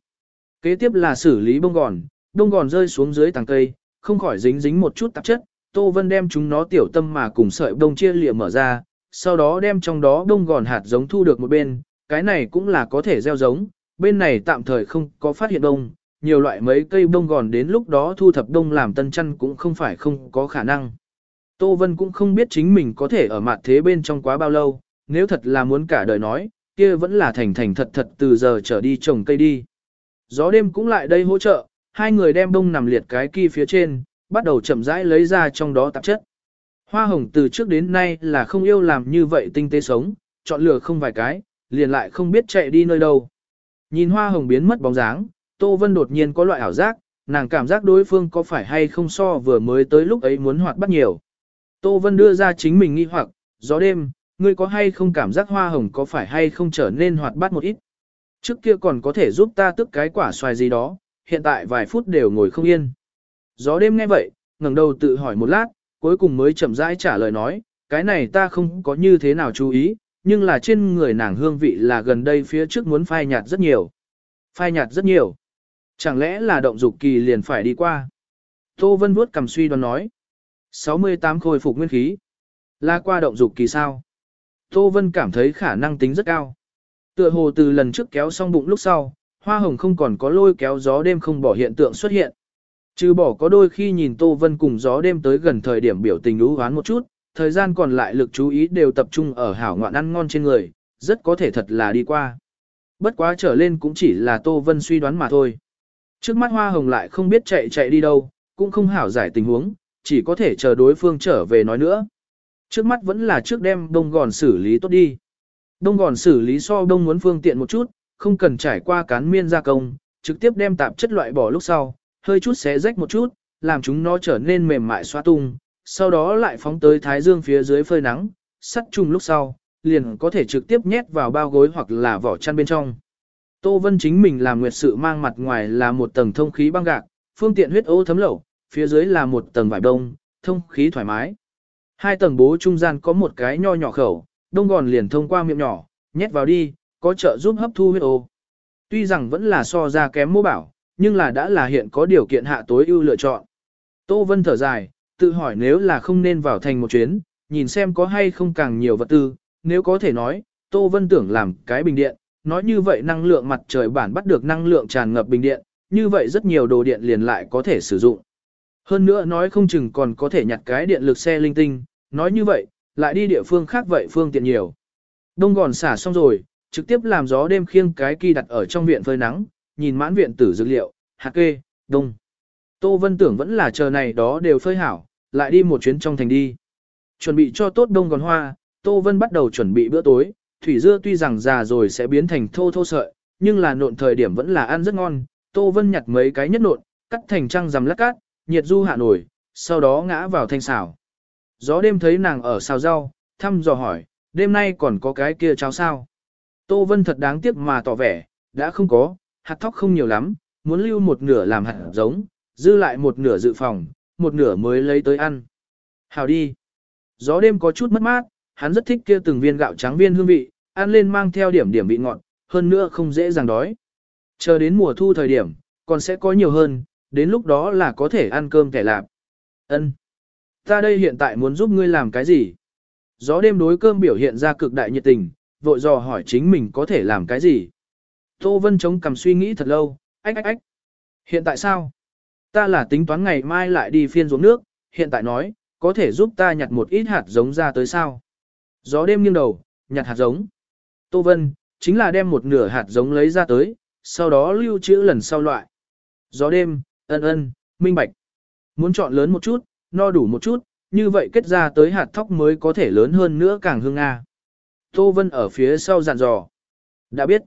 Kế tiếp là xử lý bông gòn, bông gòn rơi xuống dưới tàng cây, không khỏi dính dính một chút tạp chất. Tô Vân đem chúng nó tiểu tâm mà cùng sợi bông chia lìa mở ra, sau đó đem trong đó bông gòn hạt giống thu được một bên, cái này cũng là có thể gieo giống, bên này tạm thời không có phát hiện bông, nhiều loại mấy cây bông gòn đến lúc đó thu thập đông làm tân chăn cũng không phải không có khả năng. Tô Vân cũng không biết chính mình có thể ở mặt thế bên trong quá bao lâu, nếu thật là muốn cả đời nói, kia vẫn là thành thành thật thật từ giờ trở đi trồng cây đi. Gió đêm cũng lại đây hỗ trợ, hai người đem bông nằm liệt cái kia phía trên, bắt đầu chậm rãi lấy ra trong đó tạp chất. Hoa hồng từ trước đến nay là không yêu làm như vậy tinh tế sống, chọn lựa không vài cái, liền lại không biết chạy đi nơi đâu. Nhìn hoa hồng biến mất bóng dáng, Tô Vân đột nhiên có loại ảo giác, nàng cảm giác đối phương có phải hay không so vừa mới tới lúc ấy muốn hoạt bắt nhiều. Tô Vân đưa ra chính mình nghi hoặc, gió đêm, ngươi có hay không cảm giác hoa hồng có phải hay không trở nên hoạt bát một ít. Trước kia còn có thể giúp ta tức cái quả xoài gì đó, hiện tại vài phút đều ngồi không yên. Gió đêm nghe vậy, ngẩng đầu tự hỏi một lát, cuối cùng mới chậm rãi trả lời nói, cái này ta không có như thế nào chú ý, nhưng là trên người nàng hương vị là gần đây phía trước muốn phai nhạt rất nhiều. Phai nhạt rất nhiều. Chẳng lẽ là động dục kỳ liền phải đi qua? Tô Vân vuốt cầm suy đoán nói. 68 khôi phục nguyên khí. Là qua động dục kỳ sao? Tô Vân cảm thấy khả năng tính rất cao. Tựa hồ từ lần trước kéo xong bụng lúc sau, hoa hồng không còn có lôi kéo gió đêm không bỏ hiện tượng xuất hiện. Trừ bỏ có đôi khi nhìn Tô Vân cùng gió đêm tới gần thời điểm biểu tình lũ hoán một chút, thời gian còn lại lực chú ý đều tập trung ở hảo ngoạn ăn ngon trên người, rất có thể thật là đi qua. Bất quá trở lên cũng chỉ là Tô Vân suy đoán mà thôi. Trước mắt hoa hồng lại không biết chạy chạy đi đâu, cũng không hảo giải tình huống, chỉ có thể chờ đối phương trở về nói nữa. Trước mắt vẫn là trước đêm đông gòn xử lý tốt đi. Đông gòn xử lý so đông muốn phương tiện một chút, không cần trải qua cán miên gia công, trực tiếp đem tạp chất loại bỏ lúc sau, hơi chút xé rách một chút, làm chúng nó trở nên mềm mại xoa tung, sau đó lại phóng tới thái dương phía dưới phơi nắng, sắt chung lúc sau, liền có thể trực tiếp nhét vào bao gối hoặc là vỏ chăn bên trong. Tô Vân chính mình làm nguyệt sự mang mặt ngoài là một tầng thông khí băng gạc, phương tiện huyết ô thấm lẩu, phía dưới là một tầng vải đông, thông khí thoải mái. Hai tầng bố trung gian có một cái nho nhỏ khẩu, đông gòn liền thông qua miệng nhỏ, nhét vào đi, có trợ giúp hấp thu huyết ô. Tuy rằng vẫn là so ra kém mô bảo, nhưng là đã là hiện có điều kiện hạ tối ưu lựa chọn. Tô Vân thở dài, tự hỏi nếu là không nên vào thành một chuyến, nhìn xem có hay không càng nhiều vật tư, nếu có thể nói, Tô Vân tưởng làm cái bình điện, nói như vậy năng lượng mặt trời bản bắt được năng lượng tràn ngập bình điện, như vậy rất nhiều đồ điện liền lại có thể sử dụng. Hơn nữa nói không chừng còn có thể nhặt cái điện lực xe linh tinh, nói như vậy, lại đi địa phương khác vậy phương tiện nhiều. Đông gòn xả xong rồi, trực tiếp làm gió đêm khiêng cái kỳ đặt ở trong viện phơi nắng, nhìn mãn viện tử dược liệu, hạt kê, đông. Tô Vân tưởng vẫn là chờ này đó đều phơi hảo, lại đi một chuyến trong thành đi. Chuẩn bị cho tốt đông gòn hoa, Tô Vân bắt đầu chuẩn bị bữa tối, thủy dưa tuy rằng già rồi sẽ biến thành thô thô sợi, nhưng là nộn thời điểm vẫn là ăn rất ngon, Tô Vân nhặt mấy cái nhất nộn, cắt thành trăng rằm lát cát, nhiệt du hạ nổi, sau đó ngã vào thanh xào. Gió đêm thấy nàng ở xào rau, thăm dò hỏi, đêm nay còn có cái kia cháo sao? Tô Vân thật đáng tiếc mà tỏ vẻ, đã không có, hạt thóc không nhiều lắm, muốn lưu một nửa làm hạt giống, dư lại một nửa dự phòng, một nửa mới lấy tới ăn. Hào đi. Gió đêm có chút mất mát, hắn rất thích kia từng viên gạo trắng viên hương vị, ăn lên mang theo điểm điểm vị ngọt, hơn nữa không dễ dàng đói. Chờ đến mùa thu thời điểm, còn sẽ có nhiều hơn, đến lúc đó là có thể ăn cơm kẻ lạp. Ân, Ta đây hiện tại muốn giúp ngươi làm cái gì? Gió đêm đối cơm biểu hiện ra cực đại nhiệt tình, vội dò hỏi chính mình có thể làm cái gì. Tô Vân chống cầm suy nghĩ thật lâu, ách ách ách. Hiện tại sao? Ta là tính toán ngày mai lại đi phiên ruộng nước, hiện tại nói, có thể giúp ta nhặt một ít hạt giống ra tới sao? Gió đêm nghiêng đầu, nhặt hạt giống. Tô Vân, chính là đem một nửa hạt giống lấy ra tới, sau đó lưu trữ lần sau loại. Gió đêm, ân ân, minh bạch. Muốn chọn lớn một chút, no đủ một chút, như vậy kết ra tới hạt thóc mới có thể lớn hơn nữa càng hương Nga. Tô Vân ở phía sau dặn dò. Đã biết.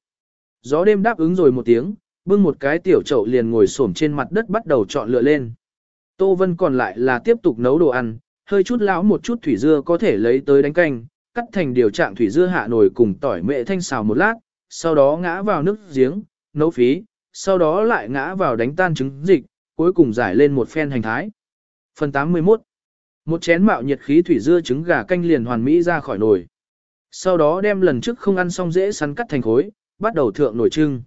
Gió đêm đáp ứng rồi một tiếng, bưng một cái tiểu chậu liền ngồi xổm trên mặt đất bắt đầu chọn lựa lên. Tô Vân còn lại là tiếp tục nấu đồ ăn, hơi chút lão một chút thủy dưa có thể lấy tới đánh canh, cắt thành điều trạng thủy dưa hạ nồi cùng tỏi mệ thanh xào một lát, sau đó ngã vào nước giếng, nấu phí, sau đó lại ngã vào đánh tan trứng dịch, cuối cùng giải lên một phen hành thái. Phần 81 Một chén mạo nhiệt khí thủy dưa trứng gà canh liền hoàn mỹ ra khỏi nồi. Sau đó đem lần trước không ăn xong dễ sắn cắt thành khối, bắt đầu thượng nồi trưng.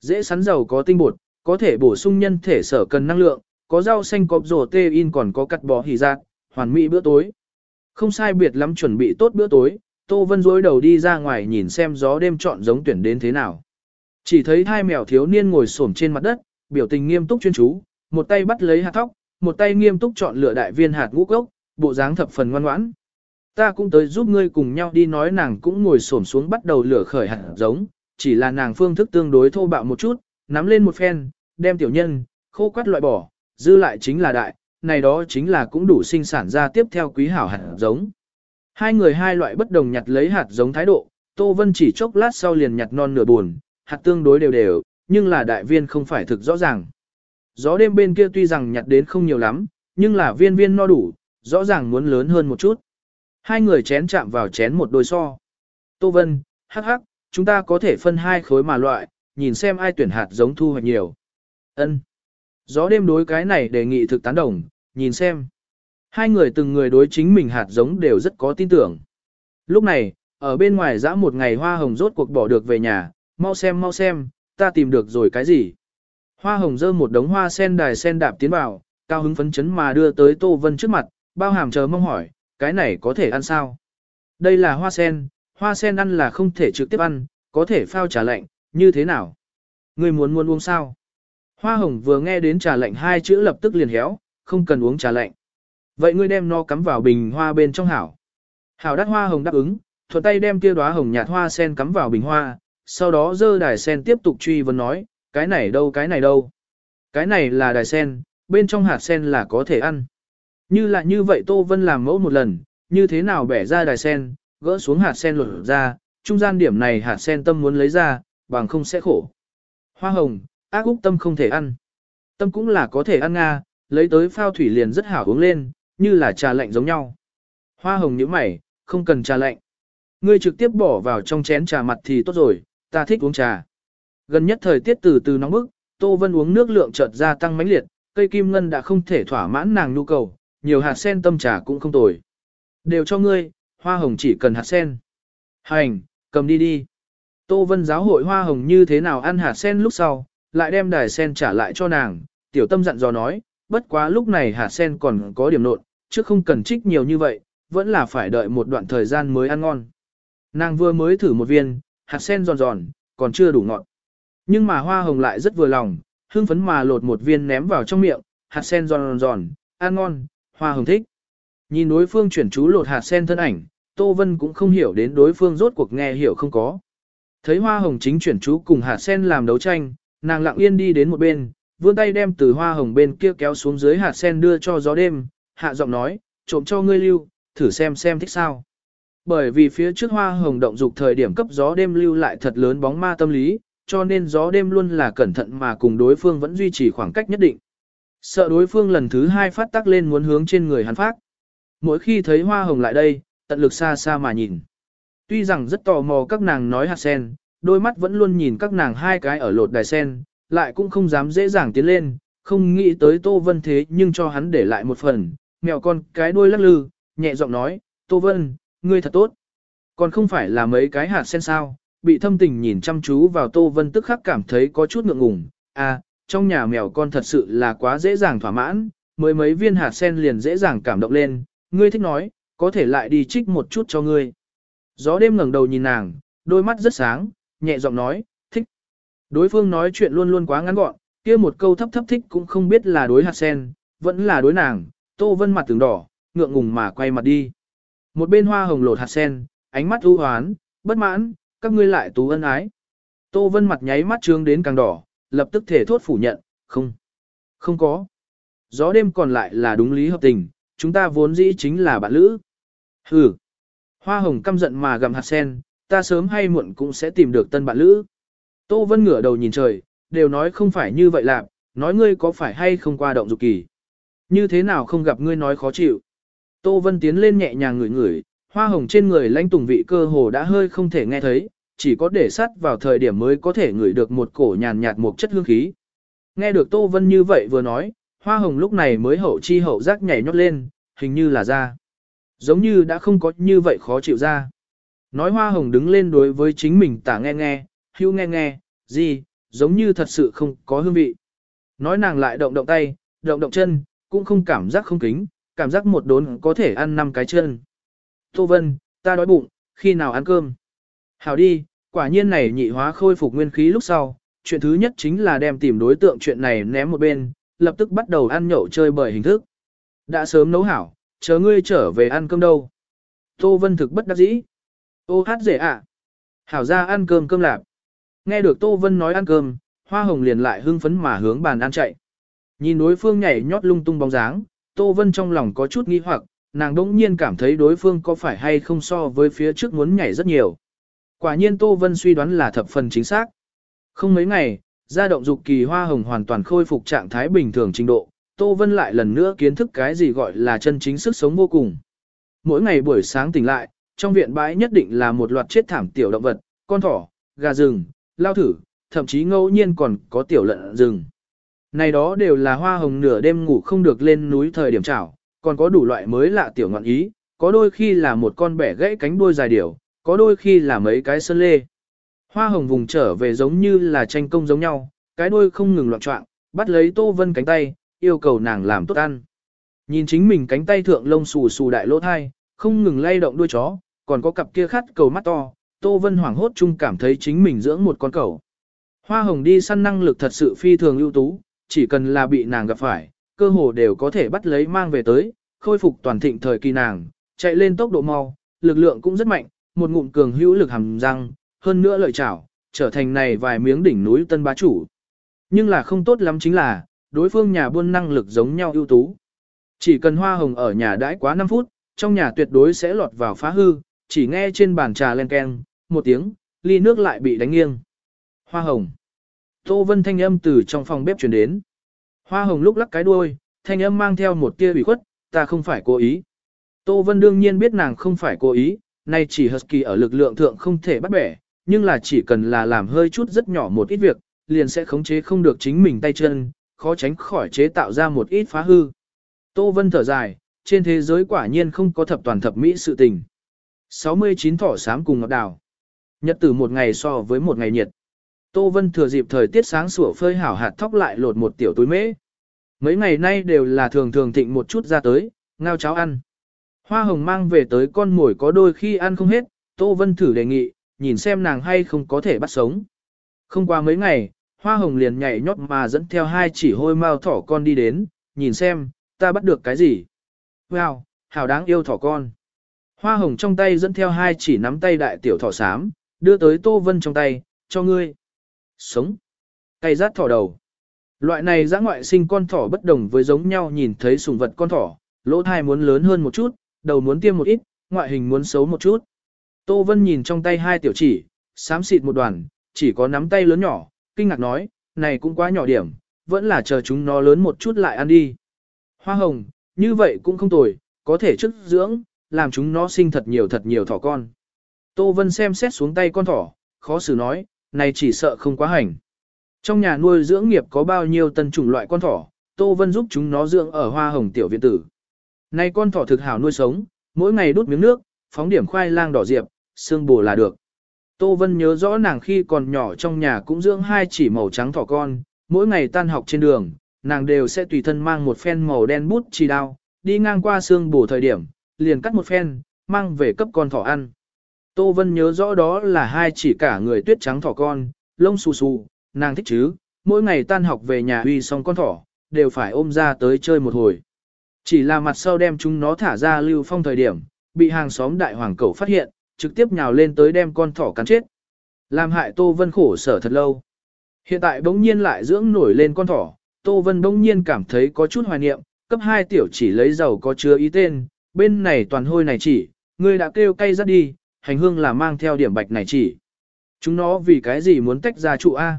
Dễ sắn dầu có tinh bột, có thể bổ sung nhân thể sở cần năng lượng, có rau xanh cọp rổ tê in còn có cắt bò hỉ giác, hoàn mỹ bữa tối. Không sai biệt lắm chuẩn bị tốt bữa tối, Tô Vân dối đầu đi ra ngoài nhìn xem gió đêm chọn giống tuyển đến thế nào. Chỉ thấy hai mèo thiếu niên ngồi xổm trên mặt đất, biểu tình nghiêm túc chuyên chú, một tay bắt lấy hạt thóc, một tay nghiêm túc chọn lựa đại viên hạt ngũ cốc, bộ dáng thập phần ngoan ngoãn. Ta cũng tới giúp ngươi cùng nhau đi nói nàng cũng ngồi xổm xuống bắt đầu lửa khởi hạt giống, chỉ là nàng phương thức tương đối thô bạo một chút, nắm lên một phen, đem tiểu nhân, khô quắt loại bỏ, dư lại chính là đại, này đó chính là cũng đủ sinh sản ra tiếp theo quý hảo hạt giống. Hai người hai loại bất đồng nhặt lấy hạt giống thái độ, Tô Vân chỉ chốc lát sau liền nhặt non nửa buồn, hạt tương đối đều đều, nhưng là đại viên không phải thực rõ ràng. Gió đêm bên kia tuy rằng nhặt đến không nhiều lắm, nhưng là viên viên no đủ, rõ ràng muốn lớn hơn một chút. Hai người chén chạm vào chén một đôi so. Tô Vân, hắc hắc, chúng ta có thể phân hai khối mà loại, nhìn xem ai tuyển hạt giống thu hoạch nhiều. Ân. Gió đêm đối cái này đề nghị thực tán đồng, nhìn xem. Hai người từng người đối chính mình hạt giống đều rất có tin tưởng. Lúc này, ở bên ngoài dã một ngày hoa hồng rốt cuộc bỏ được về nhà, mau xem mau xem, ta tìm được rồi cái gì. Hoa hồng dơ một đống hoa sen đài sen đạp tiến vào, cao hứng phấn chấn mà đưa tới Tô Vân trước mặt, bao hàm chờ mong hỏi, cái này có thể ăn sao? Đây là hoa sen, hoa sen ăn là không thể trực tiếp ăn, có thể phao trà lạnh, như thế nào? Người muốn muốn uống sao? Hoa hồng vừa nghe đến trà lạnh hai chữ lập tức liền héo, không cần uống trà lạnh. Vậy ngươi đem nó cắm vào bình hoa bên trong hảo. Hảo đắt hoa hồng đáp ứng, thuận tay đem kia đóa hồng nhạt hoa sen cắm vào bình hoa, sau đó dơ đài sen tiếp tục truy vấn nói, cái này đâu cái này đâu. Cái này là đài sen, bên trong hạt sen là có thể ăn. Như là như vậy Tô Vân làm mẫu một lần, như thế nào bẻ ra đài sen, gỡ xuống hạt sen lột ra, trung gian điểm này hạt sen tâm muốn lấy ra, bằng không sẽ khổ. Hoa hồng, ác úc tâm không thể ăn. Tâm cũng là có thể ăn nga, lấy tới phao thủy liền rất hảo uống lên, như là trà lạnh giống nhau. Hoa hồng như mày, không cần trà lạnh. Ngươi trực tiếp bỏ vào trong chén trà mặt thì tốt rồi, ta thích uống trà. Gần nhất thời tiết từ từ nóng bức, Tô Vân uống nước lượng chợt gia tăng mãnh liệt, cây kim ngân đã không thể thỏa mãn nàng nhu cầu, nhiều hạt sen tâm trà cũng không tồi. Đều cho ngươi, hoa hồng chỉ cần hạt sen. Hành, cầm đi đi. Tô Vân giáo hội hoa hồng như thế nào ăn hạt sen lúc sau, lại đem đài sen trả lại cho nàng, tiểu tâm dặn dò nói, bất quá lúc này hạt sen còn có điểm nộn, chứ không cần trích nhiều như vậy, vẫn là phải đợi một đoạn thời gian mới ăn ngon. Nàng vừa mới thử một viên, hạt sen giòn giòn, còn chưa đủ ngọt. Nhưng mà hoa hồng lại rất vừa lòng, hương phấn mà lột một viên ném vào trong miệng, hạt sen giòn giòn, ăn ngon, hoa hồng thích. Nhìn đối phương chuyển chú lột hạt sen thân ảnh, Tô Vân cũng không hiểu đến đối phương rốt cuộc nghe hiểu không có. Thấy hoa hồng chính chuyển chú cùng hạt sen làm đấu tranh, nàng lặng yên đi đến một bên, vươn tay đem từ hoa hồng bên kia kéo xuống dưới hạt sen đưa cho gió đêm, hạ giọng nói, trộm cho ngươi lưu, thử xem xem thích sao. Bởi vì phía trước hoa hồng động dục thời điểm cấp gió đêm lưu lại thật lớn bóng ma tâm lý, cho nên gió đêm luôn là cẩn thận mà cùng đối phương vẫn duy trì khoảng cách nhất định. Sợ đối phương lần thứ hai phát tác lên muốn hướng trên người hắn phát. Mỗi khi thấy hoa hồng lại đây, tận lực xa xa mà nhìn. Tuy rằng rất tò mò các nàng nói hạt sen, đôi mắt vẫn luôn nhìn các nàng hai cái ở lột đài sen, lại cũng không dám dễ dàng tiến lên, không nghĩ tới Tô Vân thế nhưng cho hắn để lại một phần, mèo con cái đuôi lắc lư, nhẹ giọng nói, Tô Vân, ngươi thật tốt. Còn không phải là mấy cái hạt sen sao, bị thâm tình nhìn chăm chú vào Tô Vân tức khắc cảm thấy có chút ngượng ngùng, à, trong nhà mèo con thật sự là quá dễ dàng thỏa mãn, mới mấy viên hạt sen liền dễ dàng cảm động lên, ngươi thích nói, có thể lại đi trích một chút cho ngươi. Gió đêm ngẩng đầu nhìn nàng, đôi mắt rất sáng, nhẹ giọng nói, thích. Đối phương nói chuyện luôn luôn quá ngắn gọn, kia một câu thấp thấp thích cũng không biết là đối hạt sen, vẫn là đối nàng, Tô Vân mặt từng đỏ, ngượng ngùng mà quay mặt đi. Một bên hoa hồng lột hạt sen, ánh mắt u hoán, bất mãn, các ngươi lại tú ân ái. Tô Vân mặt nháy mắt trương đến càng đỏ, lập tức thể thốt phủ nhận, không, không có. Gió đêm còn lại là đúng lý hợp tình, chúng ta vốn dĩ chính là bạn lữ. Hừ. Hoa hồng căm giận mà gầm hạt sen, ta sớm hay muộn cũng sẽ tìm được tân bạn lữ. Tô Vân ngửa đầu nhìn trời, đều nói không phải như vậy lạc, nói ngươi có phải hay không qua động dục kỳ. Như thế nào không gặp ngươi nói khó chịu. Tô Vân tiến lên nhẹ nhàng ngửi ngửi, hoa hồng trên người lãnh tùng vị cơ hồ đã hơi không thể nghe thấy, chỉ có để sắt vào thời điểm mới có thể ngửi được một cổ nhàn nhạt một chất hương khí. Nghe được Tô Vân như vậy vừa nói, hoa hồng lúc này mới hậu chi hậu giác nhảy nhót lên, hình như là ra. Giống như đã không có như vậy khó chịu ra. Nói hoa hồng đứng lên đối với chính mình tả nghe nghe, hưu nghe nghe, gì, giống như thật sự không có hương vị. Nói nàng lại động động tay, động động chân, cũng không cảm giác không kính, cảm giác một đốn có thể ăn năm cái chân. Tô Vân, ta đói bụng, khi nào ăn cơm? Hảo đi, quả nhiên này nhị hóa khôi phục nguyên khí lúc sau, chuyện thứ nhất chính là đem tìm đối tượng chuyện này ném một bên, lập tức bắt đầu ăn nhậu chơi bởi hình thức. Đã sớm nấu hảo, chờ ngươi trở về ăn cơm đâu. Tô Vân thực bất đắc dĩ. Ô hát dễ ạ. Hảo ra ăn cơm cơm lạp. Nghe được Tô Vân nói ăn cơm, Hoa Hồng liền lại hưng phấn mà hướng bàn ăn chạy. Nhìn đối phương nhảy nhót lung tung bóng dáng, Tô Vân trong lòng có chút nghi hoặc, nàng đỗng nhiên cảm thấy đối phương có phải hay không so với phía trước muốn nhảy rất nhiều. Quả nhiên Tô Vân suy đoán là thập phần chính xác. Không mấy ngày, gia động dục kỳ hoa hồng hoàn toàn khôi phục trạng thái bình thường trình độ, Tô Vân lại lần nữa kiến thức cái gì gọi là chân chính sức sống vô cùng. Mỗi ngày buổi sáng tỉnh lại, trong viện bãi nhất định là một loạt chết thảm tiểu động vật, con thỏ, gà rừng, lao thử, thậm chí ngẫu nhiên còn có tiểu lợn rừng. Này đó đều là hoa hồng nửa đêm ngủ không được lên núi thời điểm chảo, còn có đủ loại mới lạ tiểu ngọn ý, có đôi khi là một con bẻ gãy cánh đuôi dài điểu, có đôi khi là mấy cái sơn lê. Hoa hồng vùng trở về giống như là tranh công giống nhau, cái đuôi không ngừng loạn trọng, bắt lấy Tô Vân cánh tay, yêu cầu nàng làm tốt ăn. Nhìn chính mình cánh tay thượng lông xù xù đại lỗ thai, không ngừng lay động đuôi chó, còn có cặp kia khát cầu mắt to, Tô Vân hoảng hốt chung cảm thấy chính mình dưỡng một con cẩu. Hoa hồng đi săn năng lực thật sự phi thường ưu tú, chỉ cần là bị nàng gặp phải, cơ hồ đều có thể bắt lấy mang về tới, khôi phục toàn thịnh thời kỳ nàng, chạy lên tốc độ mau, lực lượng cũng rất mạnh, một ngụm cường hữu lực hàm răng, hơn nữa lợi chảo, trở thành này vài miếng đỉnh núi tân bá chủ. Nhưng là không tốt lắm chính là, đối phương nhà buôn năng lực giống nhau ưu tú. Chỉ cần hoa hồng ở nhà đãi quá 5 phút, trong nhà tuyệt đối sẽ lọt vào phá hư, chỉ nghe trên bàn trà len keng, một tiếng, ly nước lại bị đánh nghiêng. Hoa hồng. Tô Vân thanh âm từ trong phòng bếp truyền đến. Hoa hồng lúc lắc cái đuôi, thanh âm mang theo một tia ủy khuất, ta không phải cố ý. Tô Vân đương nhiên biết nàng không phải cố ý, nay chỉ Husky ở lực lượng thượng không thể bắt bẻ, nhưng là chỉ cần là làm hơi chút rất nhỏ một ít việc, liền sẽ khống chế không được chính mình tay chân, khó tránh khỏi chế tạo ra một ít phá hư. Tô Vân thở dài, trên thế giới quả nhiên không có thập toàn thập mỹ sự tình. 69 thỏ sám cùng ngọc đào. Nhật tử một ngày so với một ngày nhiệt. Tô Vân thừa dịp thời tiết sáng sủa phơi hảo hạt thóc lại lột một tiểu túi mễ. Mấy ngày nay đều là thường thường thịnh một chút ra tới, ngao cháo ăn. Hoa hồng mang về tới con mồi có đôi khi ăn không hết, Tô Vân thử đề nghị, nhìn xem nàng hay không có thể bắt sống. Không qua mấy ngày, Hoa hồng liền nhảy nhót mà dẫn theo hai chỉ hôi mao thỏ con đi đến, nhìn xem, ta bắt được cái gì. Wow, hảo đáng yêu thỏ con. Hoa hồng trong tay dẫn theo hai chỉ nắm tay đại tiểu thỏ xám, đưa tới Tô Vân trong tay, cho ngươi. Sống. Tay rát thỏ đầu. Loại này giã ngoại sinh con thỏ bất đồng với giống nhau nhìn thấy sùng vật con thỏ, lỗ thai muốn lớn hơn một chút, đầu muốn tiêm một ít, ngoại hình muốn xấu một chút. Tô Vân nhìn trong tay hai tiểu chỉ, xám xịt một đoàn, chỉ có nắm tay lớn nhỏ, kinh ngạc nói, này cũng quá nhỏ điểm, vẫn là chờ chúng nó lớn một chút lại ăn đi. Hoa hồng, như vậy cũng không tồi, có thể chức dưỡng, làm chúng nó sinh thật nhiều thật nhiều thỏ con. Tô Vân xem xét xuống tay con thỏ, khó xử nói, này chỉ sợ không quá hành. Trong nhà nuôi dưỡng nghiệp có bao nhiêu tân chủng loại con thỏ, Tô Vân giúp chúng nó dưỡng ở hoa hồng tiểu viện tử. Này con thỏ thực hảo nuôi sống, mỗi ngày đút miếng nước, phóng điểm khoai lang đỏ diệp, xương bù là được. Tô Vân nhớ rõ nàng khi còn nhỏ trong nhà cũng dưỡng hai chỉ màu trắng thỏ con, mỗi ngày tan học trên đường, nàng đều sẽ tùy thân mang một phen màu đen bút chỉ đao, đi ngang qua xương bù thời điểm, liền cắt một phen, mang về cấp con thỏ ăn. Tô Vân nhớ rõ đó là hai chỉ cả người tuyết trắng thỏ con, lông xù xù, nàng thích chứ, mỗi ngày tan học về nhà uy xong con thỏ, đều phải ôm ra tới chơi một hồi. Chỉ là mặt sau đem chúng nó thả ra lưu phong thời điểm, bị hàng xóm đại hoàng cẩu phát hiện, trực tiếp nhào lên tới đem con thỏ cắn chết. Làm hại Tô Vân khổ sở thật lâu. Hiện tại bỗng nhiên lại dưỡng nổi lên con thỏ, Tô Vân bỗng nhiên cảm thấy có chút hoài niệm, cấp 2 tiểu chỉ lấy dầu có chứa ý tên, bên này toàn hôi này chỉ, người đã kêu cay rất đi, hành hương là mang theo điểm bạch này chỉ. Chúng nó vì cái gì muốn tách ra trụ A?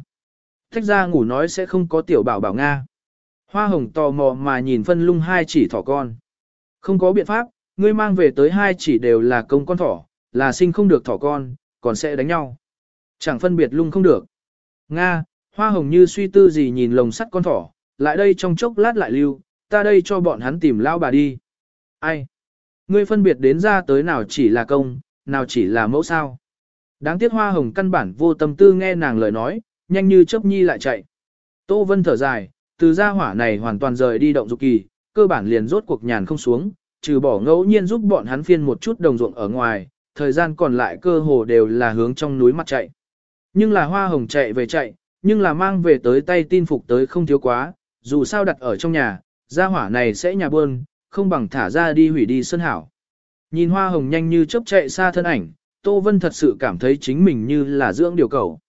Tách ra ngủ nói sẽ không có tiểu bảo bảo Nga. Hoa hồng tò mò mà nhìn phân lung hai chỉ thỏ con. Không có biện pháp, ngươi mang về tới hai chỉ đều là công con thỏ, là sinh không được thỏ con, còn sẽ đánh nhau. Chẳng phân biệt lung không được. Nga, hoa hồng như suy tư gì nhìn lồng sắt con thỏ, lại đây trong chốc lát lại lưu, ta đây cho bọn hắn tìm lao bà đi. Ai? Ngươi phân biệt đến ra tới nào chỉ là công, nào chỉ là mẫu sao. Đáng tiếc hoa hồng căn bản vô tâm tư nghe nàng lời nói, nhanh như chớp nhi lại chạy. Tô Vân thở dài, từ gia hỏa này hoàn toàn rời đi động dục kỳ, cơ bản liền rốt cuộc nhàn không xuống, trừ bỏ ngẫu nhiên giúp bọn hắn phiên một chút đồng ruộng ở ngoài, thời gian còn lại cơ hồ đều là hướng trong núi mặt chạy. Nhưng là hoa hồng chạy về chạy, nhưng là mang về tới tay tin phục tới không thiếu quá, dù sao đặt ở trong nhà, gia hỏa này sẽ nhà bơn, không bằng thả ra đi hủy đi sân hảo. Nhìn hoa hồng nhanh như chớp chạy xa thân ảnh, Tô Vân thật sự cảm thấy chính mình như là dưỡng điều cầu.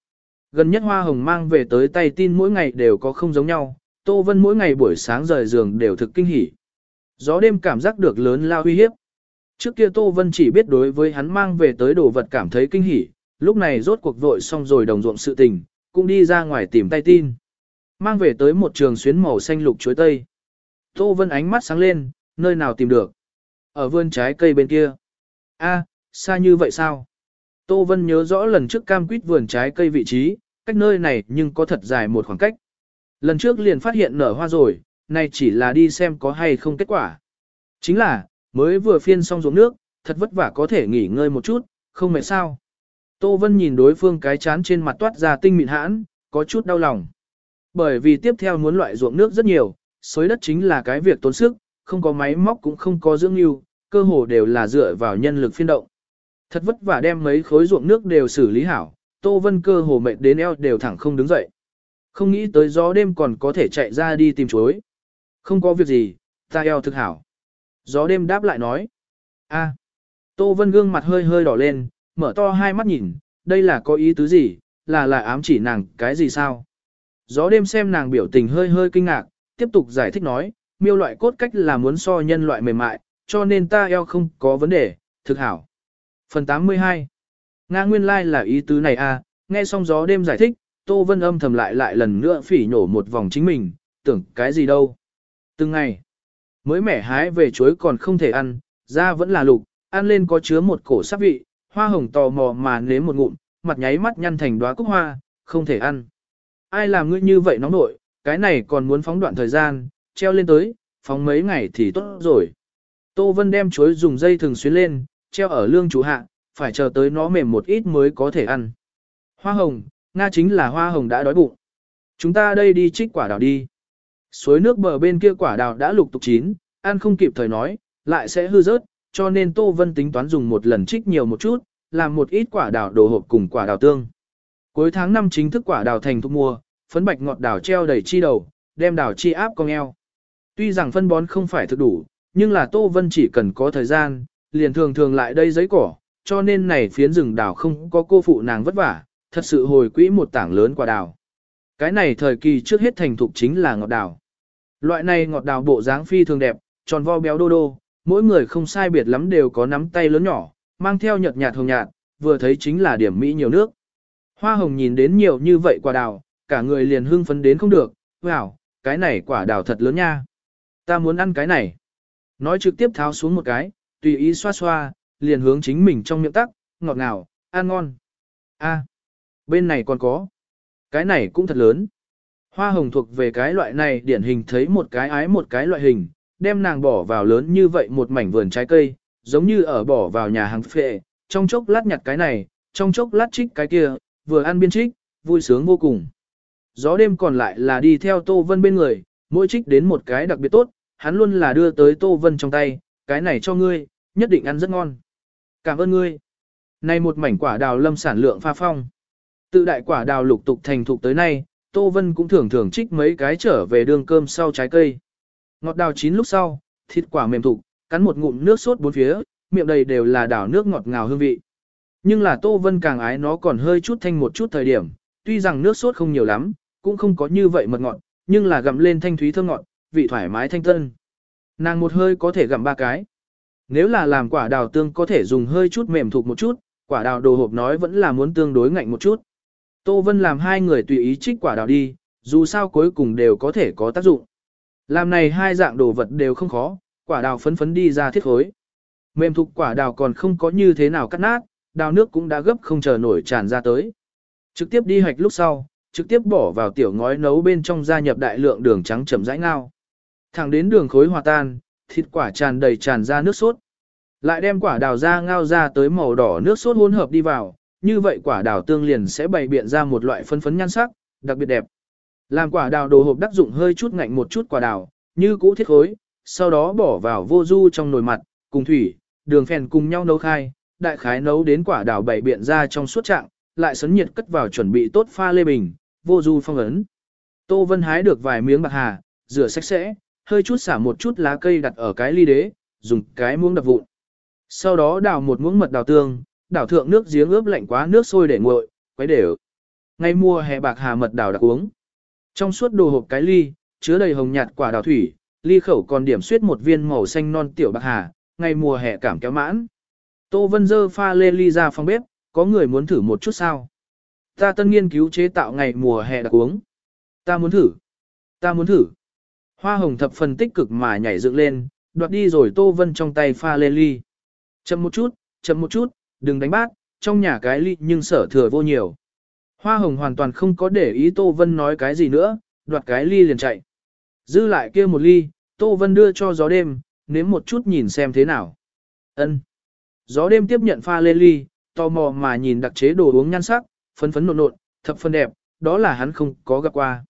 Gần nhất hoa hồng mang về tới tay tin mỗi ngày đều có không giống nhau, Tô Vân mỗi ngày buổi sáng rời giường đều thực kinh hỉ. Gió đêm cảm giác được lớn lao uy hiếp. Trước kia Tô Vân chỉ biết đối với hắn mang về tới đồ vật cảm thấy kinh hỉ, lúc này rốt cuộc vội xong rồi đồng ruộng sự tình, cũng đi ra ngoài tìm tay tin. Mang về tới một trường xuyến màu xanh lục chuối tây. Tô Vân ánh mắt sáng lên, nơi nào tìm được. Ở vườn trái cây bên kia. A, xa như vậy sao? Tô Vân nhớ rõ lần trước cam quýt vườn trái cây vị trí, cách nơi này nhưng có thật dài một khoảng cách. Lần trước liền phát hiện nở hoa rồi, nay chỉ là đi xem có hay không kết quả. Chính là, mới vừa phiên xong ruộng nước, thật vất vả có thể nghỉ ngơi một chút, không mệt sao. Tô Vân nhìn đối phương cái chán trên mặt toát ra tinh mịn hãn, có chút đau lòng. Bởi vì tiếp theo muốn loại ruộng nước rất nhiều, xới đất chính là cái việc tốn sức, không có máy móc cũng không có dưỡng yêu, cơ hồ đều là dựa vào nhân lực phiên động. Thật vất vả đem mấy khối ruộng nước đều xử lý hảo, Tô Vân cơ hồ mệt đến eo đều thẳng không đứng dậy. Không nghĩ tới gió đêm còn có thể chạy ra đi tìm chuối. Không có việc gì, ta eo thực hảo. Gió đêm đáp lại nói. a Tô Vân gương mặt hơi hơi đỏ lên, mở to hai mắt nhìn, đây là có ý tứ gì, là là ám chỉ nàng cái gì sao? Gió đêm xem nàng biểu tình hơi hơi kinh ngạc, tiếp tục giải thích nói, miêu loại cốt cách là muốn so nhân loại mềm mại, cho nên ta eo không có vấn đề, thực hảo. Phần 82 Nga nguyên lai like là ý tứ này a à, nghe xong gió đêm giải thích, Tô Vân âm thầm lại lại lần nữa phỉ nhổ một vòng chính mình, tưởng cái gì đâu. Từng ngày, mới mẻ hái về chuối còn không thể ăn, da vẫn là lục, ăn lên có chứa một cổ sắc vị, hoa hồng tò mò mà nếm một ngụm, mặt nháy mắt nhăn thành đóa cúc hoa, không thể ăn. Ai làm ngươi như vậy nóng nội, cái này còn muốn phóng đoạn thời gian, treo lên tới, phóng mấy ngày thì tốt rồi. Tô Vân đem chuối dùng dây thường xuyến lên, treo ở lương chủ hạ, phải chờ tới nó mềm một ít mới có thể ăn. Hoa hồng, Nga chính là hoa hồng đã đói bụng. Chúng ta đây đi trích quả đào đi. Suối nước bờ bên kia quả đào đã lục tục chín, ăn không kịp thời nói, lại sẽ hư rớt, cho nên Tô Vân tính toán dùng một lần trích nhiều một chút, làm một ít quả đào đồ hộp cùng quả đào tương. Cuối tháng 5 chính thức quả đào thành thu mua, phấn bạch ngọt đào treo đầy chi đầu, đem đào chi áp con eo. Tuy rằng phân bón không phải thực đủ, nhưng là Tô Vân chỉ cần có thời gian, liền thường thường lại đây giấy cỏ, cho nên này phiến rừng đào không có cô phụ nàng vất vả, thật sự hồi quỹ một tảng lớn quả đào. Cái này thời kỳ trước hết thành thục chính là ngọt đào. Loại này ngọt đào bộ dáng phi thường đẹp, tròn vo béo đô đô, mỗi người không sai biệt lắm đều có nắm tay lớn nhỏ, mang theo nhợt nhạt hồng nhạt, vừa thấy chính là điểm mỹ nhiều nước. Hoa hồng nhìn đến nhiều như vậy quả đào, cả người liền hưng phấn đến không được, wow, cái này quả đào thật lớn nha. Ta muốn ăn cái này. Nói trực tiếp tháo xuống một cái, tùy ý xoa xoa, liền hướng chính mình trong miệng tắc, ngọt ngào, ăn ngon. A, bên này còn có. Cái này cũng thật lớn. Hoa hồng thuộc về cái loại này điển hình thấy một cái ái một cái loại hình, đem nàng bỏ vào lớn như vậy một mảnh vườn trái cây, giống như ở bỏ vào nhà hàng phệ, trong chốc lát nhặt cái này, trong chốc lát trích cái kia, vừa ăn biên trích, vui sướng vô cùng. Gió đêm còn lại là đi theo Tô Vân bên người, mỗi trích đến một cái đặc biệt tốt, hắn luôn là đưa tới Tô Vân trong tay, cái này cho ngươi, nhất định ăn rất ngon. Cảm ơn ngươi. Này một mảnh quả đào lâm sản lượng pha phong. Tự đại quả đào lục tục thành thục tới nay, Tô Vân cũng thường thường trích mấy cái trở về đường cơm sau trái cây. Ngọt đào chín lúc sau, thịt quả mềm thục, cắn một ngụm nước sốt bốn phía, miệng đầy đều là đảo nước ngọt ngào hương vị. Nhưng là Tô Vân càng ái nó còn hơi chút thanh một chút thời điểm, tuy rằng nước sốt không nhiều lắm, cũng không có như vậy mật ngọt, nhưng là gặm lên thanh thúy thơm ngọt, vị thoải mái thanh tân. Nàng một hơi có thể gặm ba cái. Nếu là làm quả đào tương có thể dùng hơi chút mềm thục một chút, quả đào đồ hộp nói vẫn là muốn tương đối ngạnh một chút. Tô Vân làm hai người tùy ý trích quả đào đi, dù sao cuối cùng đều có thể có tác dụng. Làm này hai dạng đồ vật đều không khó, quả đào phấn phấn đi ra thiết khối. Mềm thục quả đào còn không có như thế nào cắt nát, đào nước cũng đã gấp không chờ nổi tràn ra tới. Trực tiếp đi hạch lúc sau, trực tiếp bỏ vào tiểu ngói nấu bên trong gia nhập đại lượng đường trắng chậm rãi ngao. Thẳng đến đường khối hòa tan, thịt quả tràn đầy tràn ra nước sốt. Lại đem quả đào ra ngao ra tới màu đỏ nước sốt hỗn hợp đi vào, như vậy quả đào tương liền sẽ bày biện ra một loại phân phấn nhan sắc, đặc biệt đẹp. Làm quả đào đồ hộp đắc dụng hơi chút ngạnh một chút quả đào, như cũ thiết khối, sau đó bỏ vào vô du trong nồi mặt, cùng thủy, đường phèn cùng nhau nấu khai, đại khái nấu đến quả đào bày biện ra trong suốt trạng, lại sấn nhiệt cất vào chuẩn bị tốt pha lê bình, vô du phong ấn. Tô Vân hái được vài miếng bạc hà, rửa sạch sẽ, hơi chút xả một chút lá cây đặt ở cái ly đế, dùng cái muỗng đập vụn. Sau đó đào một muỗng mật đào tương, đảo thượng nước giếng ướp lạnh quá nước sôi để nguội, quấy đều. Ngay mùa hè bạc hà mật đào đặc uống. Trong suốt đồ hộp cái ly, chứa đầy hồng nhạt quả đào thủy, ly khẩu còn điểm xuyết một viên màu xanh non tiểu bạc hà, ngày mùa hè cảm kéo mãn. Tô Vân dơ pha lê ly ra phòng bếp, có người muốn thử một chút sao? Ta tân nghiên cứu chế tạo ngày mùa hè đặc uống. Ta muốn thử. Ta muốn thử. Hoa hồng thập phần tích cực mà nhảy dựng lên, đoạt đi rồi Tô Vân trong tay pha lê ly. Chậm một chút, chậm một chút, đừng đánh bát, trong nhà cái ly nhưng sở thừa vô nhiều. Hoa hồng hoàn toàn không có để ý Tô Vân nói cái gì nữa, đoạt cái ly liền chạy. Dư lại kia một ly, Tô Vân đưa cho gió đêm, nếm một chút nhìn xem thế nào. Ân. Gió đêm tiếp nhận pha lê ly, tò mò mà nhìn đặc chế đồ uống nhan sắc, phấn phấn nộn nộn, thập phân đẹp, đó là hắn không có gặp qua.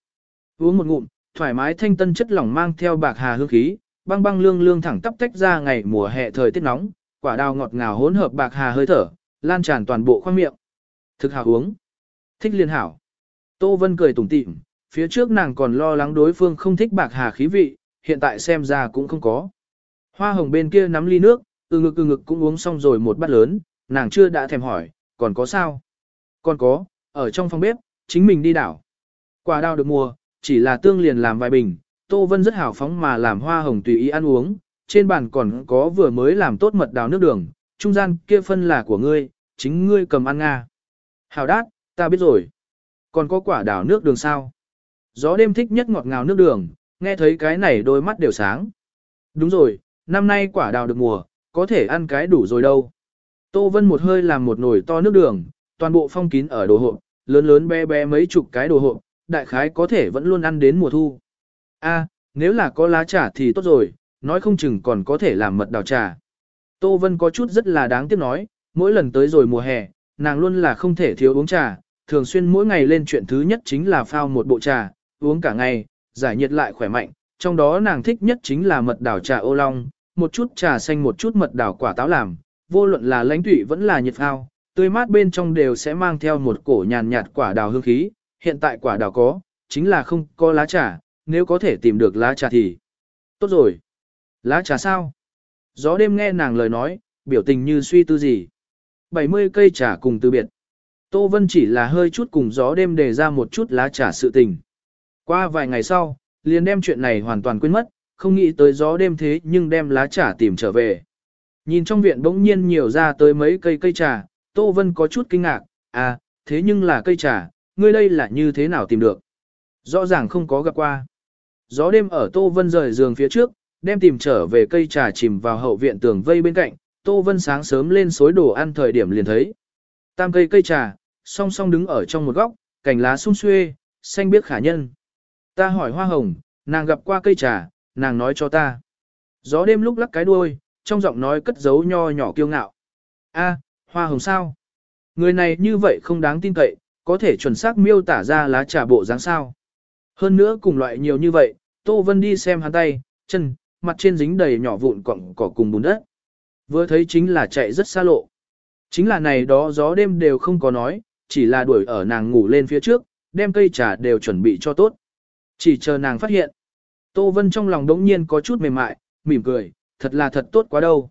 Uống một ngụm, thoải mái thanh tân chất lỏng mang theo bạc hà hương khí, băng băng lương lương thẳng tắp tách ra ngày mùa hè thời tiết nóng, quả đào ngọt ngào hỗn hợp bạc hà hơi thở, lan tràn toàn bộ khoang miệng. Thực hào uống. Thích liên hảo. Tô Vân cười tủm tỉm, phía trước nàng còn lo lắng đối phương không thích bạc hà khí vị, hiện tại xem ra cũng không có. Hoa hồng bên kia nắm ly nước, từ ngực từ ngực cũng uống xong rồi một bát lớn, nàng chưa đã thèm hỏi, còn có sao? Còn có, ở trong phòng bếp, chính mình đi đảo. Quả đào được mùa chỉ là tương liền làm vài bình, Tô Vân rất hào phóng mà làm hoa hồng tùy ý ăn uống, trên bàn còn có vừa mới làm tốt mật đào nước đường, trung gian kia phân là của ngươi, chính ngươi cầm ăn nga. Hào đát, ta biết rồi. Còn có quả đào nước đường sao? Gió đêm thích nhất ngọt ngào nước đường, nghe thấy cái này đôi mắt đều sáng. Đúng rồi, năm nay quả đào được mùa, có thể ăn cái đủ rồi đâu. Tô Vân một hơi làm một nồi to nước đường, toàn bộ phong kín ở đồ hộp, lớn lớn bé bé mấy chục cái đồ hộp, đại khái có thể vẫn luôn ăn đến mùa thu. A, nếu là có lá trà thì tốt rồi, nói không chừng còn có thể làm mật đào trà. Tô Vân có chút rất là đáng tiếc nói, mỗi lần tới rồi mùa hè, nàng luôn là không thể thiếu uống trà, thường xuyên mỗi ngày lên chuyện thứ nhất chính là phao một bộ trà, uống cả ngày, giải nhiệt lại khỏe mạnh, trong đó nàng thích nhất chính là mật đào trà ô long, một chút trà xanh một chút mật đào quả táo làm, vô luận là lãnh tụy vẫn là nhiệt phao, tươi mát bên trong đều sẽ mang theo một cổ nhàn nhạt quả đào hương khí, hiện tại quả đào có, chính là không có lá trà, nếu có thể tìm được lá trà thì tốt rồi. Lá trà sao? Gió đêm nghe nàng lời nói, biểu tình như suy tư gì. 70 cây trà cùng từ biệt. Tô Vân chỉ là hơi chút cùng gió đêm đề ra một chút lá trà sự tình. Qua vài ngày sau, liền đem chuyện này hoàn toàn quên mất, không nghĩ tới gió đêm thế nhưng đem lá trà tìm trở về. Nhìn trong viện bỗng nhiên nhiều ra tới mấy cây cây trà, Tô Vân có chút kinh ngạc, à, thế nhưng là cây trà, ngươi đây là như thế nào tìm được? Rõ ràng không có gặp qua. Gió đêm ở Tô Vân rời giường phía trước, đem tìm trở về cây trà chìm vào hậu viện tường vây bên cạnh, Tô Vân sáng sớm lên xối đồ ăn thời điểm liền thấy. Tam cây cây trà, song song đứng ở trong một góc, cành lá sung xuê, xanh biếc khả nhân. Ta hỏi hoa hồng, nàng gặp qua cây trà, nàng nói cho ta. Gió đêm lúc lắc cái đuôi, trong giọng nói cất giấu nho nhỏ kiêu ngạo. A, hoa hồng sao? Người này như vậy không đáng tin cậy, có thể chuẩn xác miêu tả ra lá trà bộ dáng sao. Hơn nữa cùng loại nhiều như vậy, Tô Vân đi xem hắn tay, chân, mặt trên dính đầy nhỏ vụn cọng cỏ cùng bùn đất. Vừa thấy chính là chạy rất xa lộ. Chính là này đó gió đêm đều không có nói, chỉ là đuổi ở nàng ngủ lên phía trước, đem cây trà đều chuẩn bị cho tốt. Chỉ chờ nàng phát hiện. Tô Vân trong lòng đống nhiên có chút mềm mại, mỉm cười, thật là thật tốt quá đâu.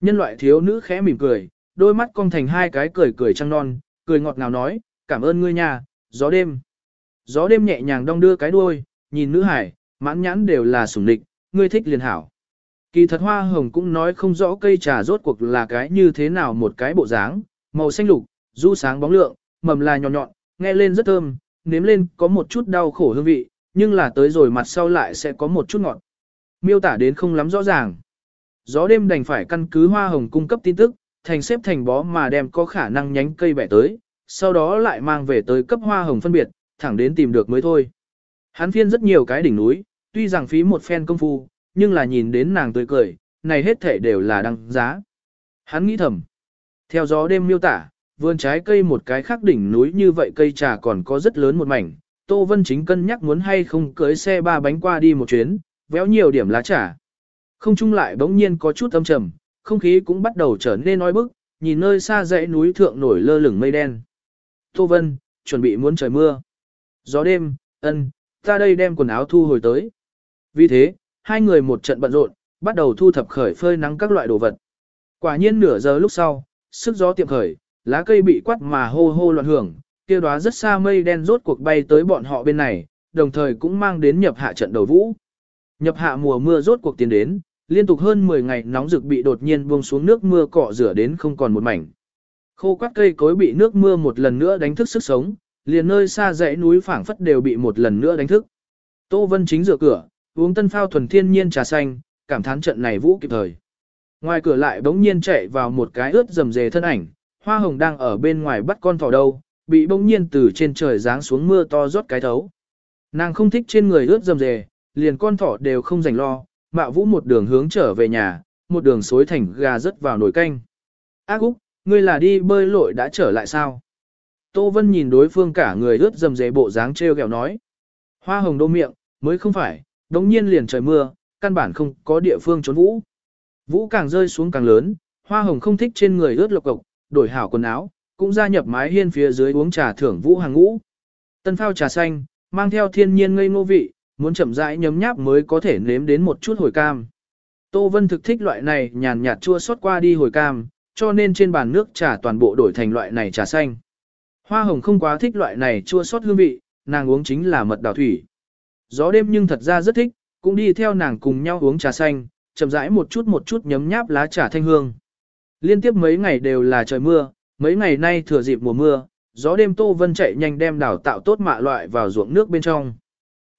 Nhân loại thiếu nữ khẽ mỉm cười, đôi mắt cong thành hai cái cười cười trăng non, cười ngọt ngào nói, cảm ơn ngươi nhà, gió đêm. Gió đêm nhẹ nhàng đong đưa cái đuôi, nhìn nữ hải, mãn nhãn đều là sủng địch, ngươi thích liền hảo. Kỳ thật hoa hồng cũng nói không rõ cây trà rốt cuộc là cái như thế nào một cái bộ dáng, màu xanh lục, du sáng bóng lượng, mầm là nhọn nhọn, nghe lên rất thơm, nếm lên có một chút đau khổ hương vị, nhưng là tới rồi mặt sau lại sẽ có một chút ngọt. Miêu tả đến không lắm rõ ràng. Gió đêm đành phải căn cứ hoa hồng cung cấp tin tức, thành xếp thành bó mà đem có khả năng nhánh cây bẻ tới, sau đó lại mang về tới cấp hoa hồng phân biệt, thẳng đến tìm được mới thôi. Hắn phiên rất nhiều cái đỉnh núi, tuy rằng phí một phen công phu, nhưng là nhìn đến nàng tươi cười, này hết thể đều là đăng giá. Hắn nghĩ thầm. Theo gió đêm miêu tả, vườn trái cây một cái khác đỉnh núi như vậy cây trà còn có rất lớn một mảnh. Tô Vân chính cân nhắc muốn hay không cưới xe ba bánh qua đi một chuyến, véo nhiều điểm lá trà. Không chung lại bỗng nhiên có chút âm trầm, không khí cũng bắt đầu trở nên oi bức, nhìn nơi xa dãy núi thượng nổi lơ lửng mây đen. Tô Vân, chuẩn bị muốn trời mưa. Gió đêm, ân, ta đây đem quần áo thu hồi tới. Vì thế, hai người một trận bận rộn, bắt đầu thu thập khởi phơi nắng các loại đồ vật. Quả nhiên nửa giờ lúc sau, sức gió tiệm khởi, lá cây bị quát mà hô hô loạn hưởng, kia đóa rất xa mây đen rốt cuộc bay tới bọn họ bên này, đồng thời cũng mang đến nhập hạ trận đầu vũ. Nhập hạ mùa mưa rốt cuộc tiến đến, liên tục hơn 10 ngày nóng rực bị đột nhiên buông xuống nước mưa cọ rửa đến không còn một mảnh. Khô quắt cây cối bị nước mưa một lần nữa đánh thức sức sống, liền nơi xa dãy núi phảng phất đều bị một lần nữa đánh thức. Tô Vân chính rửa cửa, uống tân phao thuần thiên nhiên trà xanh, cảm thán trận này vũ kịp thời. Ngoài cửa lại bỗng nhiên chạy vào một cái ướt rầm rề thân ảnh, hoa hồng đang ở bên ngoài bắt con thỏ đâu, bị bỗng nhiên từ trên trời giáng xuống mưa to rót cái thấu. Nàng không thích trên người ướt rầm rề, liền con thỏ đều không rảnh lo, mạo vũ một đường hướng trở về nhà, một đường xối thành gà rớt vào nồi canh. Ác Úc, ngươi là đi bơi lội đã trở lại sao? Tô Vân nhìn đối phương cả người ướt dầm dề bộ dáng treo gẹo nói. Hoa hồng đô miệng, mới không phải, đống nhiên liền trời mưa, căn bản không có địa phương trốn vũ. Vũ càng rơi xuống càng lớn, hoa hồng không thích trên người ướt lộc cộc, đổi hảo quần áo, cũng gia nhập mái hiên phía dưới uống trà thưởng vũ hàng ngũ. Tân phao trà xanh, mang theo thiên nhiên ngây ngô vị, muốn chậm rãi nhấm nháp mới có thể nếm đến một chút hồi cam. Tô Vân thực thích loại này nhàn nhạt chua xót qua đi hồi cam, cho nên trên bàn nước trà toàn bộ đổi thành loại này trà xanh. Hoa hồng không quá thích loại này chua xót hương vị, nàng uống chính là mật đào thủy. Gió đêm nhưng thật ra rất thích, cũng đi theo nàng cùng nhau uống trà xanh, chậm rãi một chút một chút nhấm nháp lá trà thanh hương. Liên tiếp mấy ngày đều là trời mưa, mấy ngày nay thừa dịp mùa mưa, gió đêm Tô Vân chạy nhanh đem đảo tạo tốt mạ loại vào ruộng nước bên trong.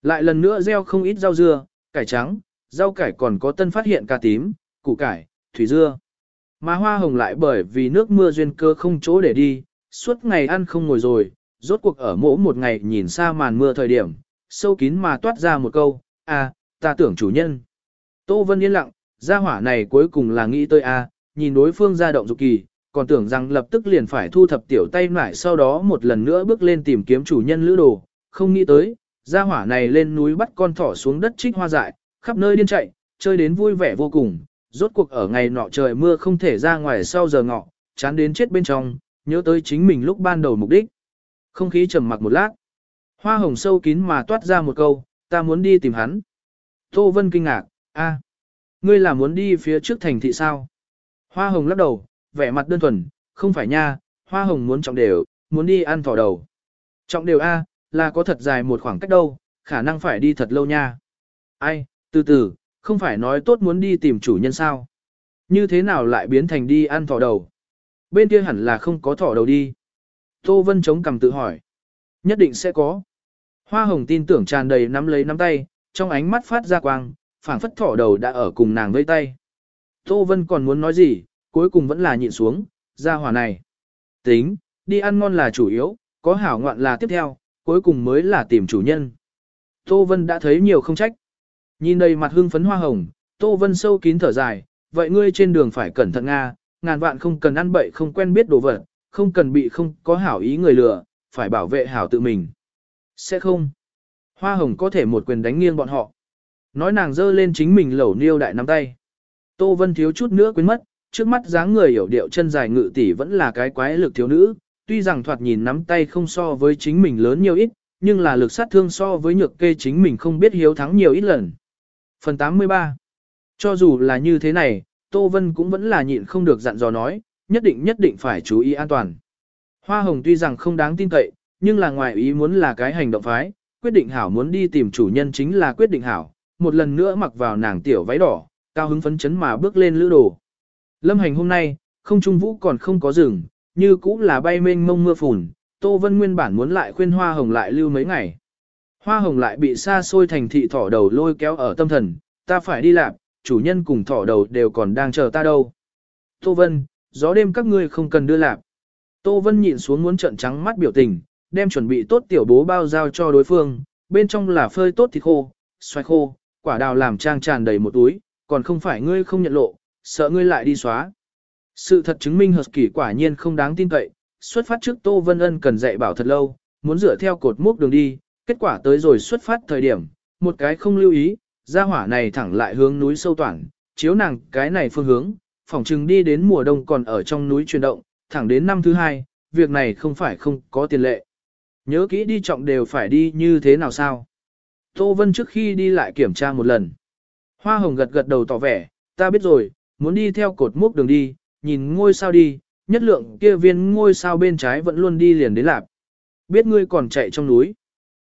Lại lần nữa gieo không ít rau dưa, cải trắng, rau cải còn có tân phát hiện cà tím, củ cải, thủy dưa. Mà hoa hồng lại bởi vì nước mưa duyên cơ không chỗ để đi, suốt ngày ăn không ngồi rồi, rốt cuộc ở mỗ một ngày nhìn xa màn mưa thời điểm, sâu kín mà toát ra một câu, à, ta tưởng chủ nhân. Tô Vân yên lặng, gia hỏa này cuối cùng là nghĩ tới a, à, nhìn đối phương ra động dục kỳ, còn tưởng rằng lập tức liền phải thu thập tiểu tay lại sau đó một lần nữa bước lên tìm kiếm chủ nhân lữ đồ, không nghĩ tới, gia hỏa này lên núi bắt con thỏ xuống đất trích hoa dại, khắp nơi điên chạy, chơi đến vui vẻ vô cùng, rốt cuộc ở ngày nọ trời mưa không thể ra ngoài sau giờ ngọ, chán đến chết bên trong, nhớ tới chính mình lúc ban đầu mục đích. Không khí trầm mặc một lát. Hoa hồng sâu kín mà toát ra một câu, ta muốn đi tìm hắn. Tô Vân kinh ngạc, a, ngươi là muốn đi phía trước thành thị sao? Hoa hồng lắc đầu, vẻ mặt đơn thuần, không phải nha, hoa hồng muốn trọng đều, muốn đi ăn thỏ đầu. Trọng đều a, là có thật dài một khoảng cách đâu, khả năng phải đi thật lâu nha. Ai, từ từ, không phải nói tốt muốn đi tìm chủ nhân sao? Như thế nào lại biến thành đi ăn thỏ đầu? Bên kia hẳn là không có thỏ đầu đi. Tô Vân chống cằm tự hỏi. Nhất định sẽ có. Hoa hồng tin tưởng tràn đầy nắm lấy nắm tay, trong ánh mắt phát ra quang, phảng phất thỏ đầu đã ở cùng nàng vây tay. Tô Vân còn muốn nói gì, cuối cùng vẫn là nhịn xuống, ra hỏa này. Tính, đi ăn ngon là chủ yếu, có hảo ngoạn là tiếp theo, cuối cùng mới là tìm chủ nhân. Tô Vân đã thấy nhiều không trách. Nhìn đầy mặt hưng phấn hoa hồng, Tô Vân sâu kín thở dài, vậy ngươi trên đường phải cẩn thận Nga, ngàn vạn không cần ăn bậy không quen biết đồ vật, không cần bị không có hảo ý người lừa, phải bảo vệ hảo tự mình. Sẽ không. Hoa hồng có thể một quyền đánh nghiêng bọn họ. Nói nàng dơ lên chính mình lẩu niêu đại nắm tay. Tô Vân thiếu chút nữa quên mất, trước mắt dáng người hiểu điệu chân dài ngự tỷ vẫn là cái quái lực thiếu nữ, tuy rằng thoạt nhìn nắm tay không so với chính mình lớn nhiều ít, nhưng là lực sát thương so với nhược kê chính mình không biết hiếu thắng nhiều ít lần. Phần 83 Cho dù là như thế này, Tô Vân cũng vẫn là nhịn không được dặn dò nói, nhất định nhất định phải chú ý an toàn. Hoa hồng tuy rằng không đáng tin cậy, nhưng là ngoài ý muốn là cái hành động phái, quyết định hảo muốn đi tìm chủ nhân chính là quyết định hảo, một lần nữa mặc vào nàng tiểu váy đỏ, cao hứng phấn chấn mà bước lên lữ đồ. Lâm hành hôm nay, không trung vũ còn không có rừng, như cũng là bay mênh mông mưa phùn, Tô Vân nguyên bản muốn lại khuyên Hoa Hồng lại lưu mấy ngày. Hoa Hồng lại bị xa xôi thành thị thỏ đầu lôi kéo ở tâm thần, ta phải đi làm, chủ nhân cùng thỏ đầu đều còn đang chờ ta đâu. Tô Vân, gió đêm các ngươi không cần đưa lạp. Tô Vân nhịn xuống muốn trận trắng mắt biểu tình, đem chuẩn bị tốt tiểu bố bao giao cho đối phương, bên trong là phơi tốt thịt khô, xoay khô, quả đào làm trang tràn đầy một túi, còn không phải ngươi không nhận lộ, sợ ngươi lại đi xóa. Sự thật chứng minh hợp kỷ quả nhiên không đáng tin cậy, xuất phát trước Tô Vân Ân cần dạy bảo thật lâu, muốn dựa theo cột mốc đường đi, kết quả tới rồi xuất phát thời điểm, một cái không lưu ý, ra hỏa này thẳng lại hướng núi sâu toàn, chiếu nàng cái này phương hướng, phỏng chừng đi đến mùa đông còn ở trong núi chuyển động, thẳng đến năm thứ hai, việc này không phải không có tiền lệ. Nhớ kỹ đi trọng đều phải đi như thế nào sao? Tô Vân trước khi đi lại kiểm tra một lần. Hoa hồng gật gật đầu tỏ vẻ, ta biết rồi, muốn đi theo cột mốc đường đi, nhìn ngôi sao đi, nhất lượng kia viên ngôi sao bên trái vẫn luôn đi liền đến lạp. Biết ngươi còn chạy trong núi.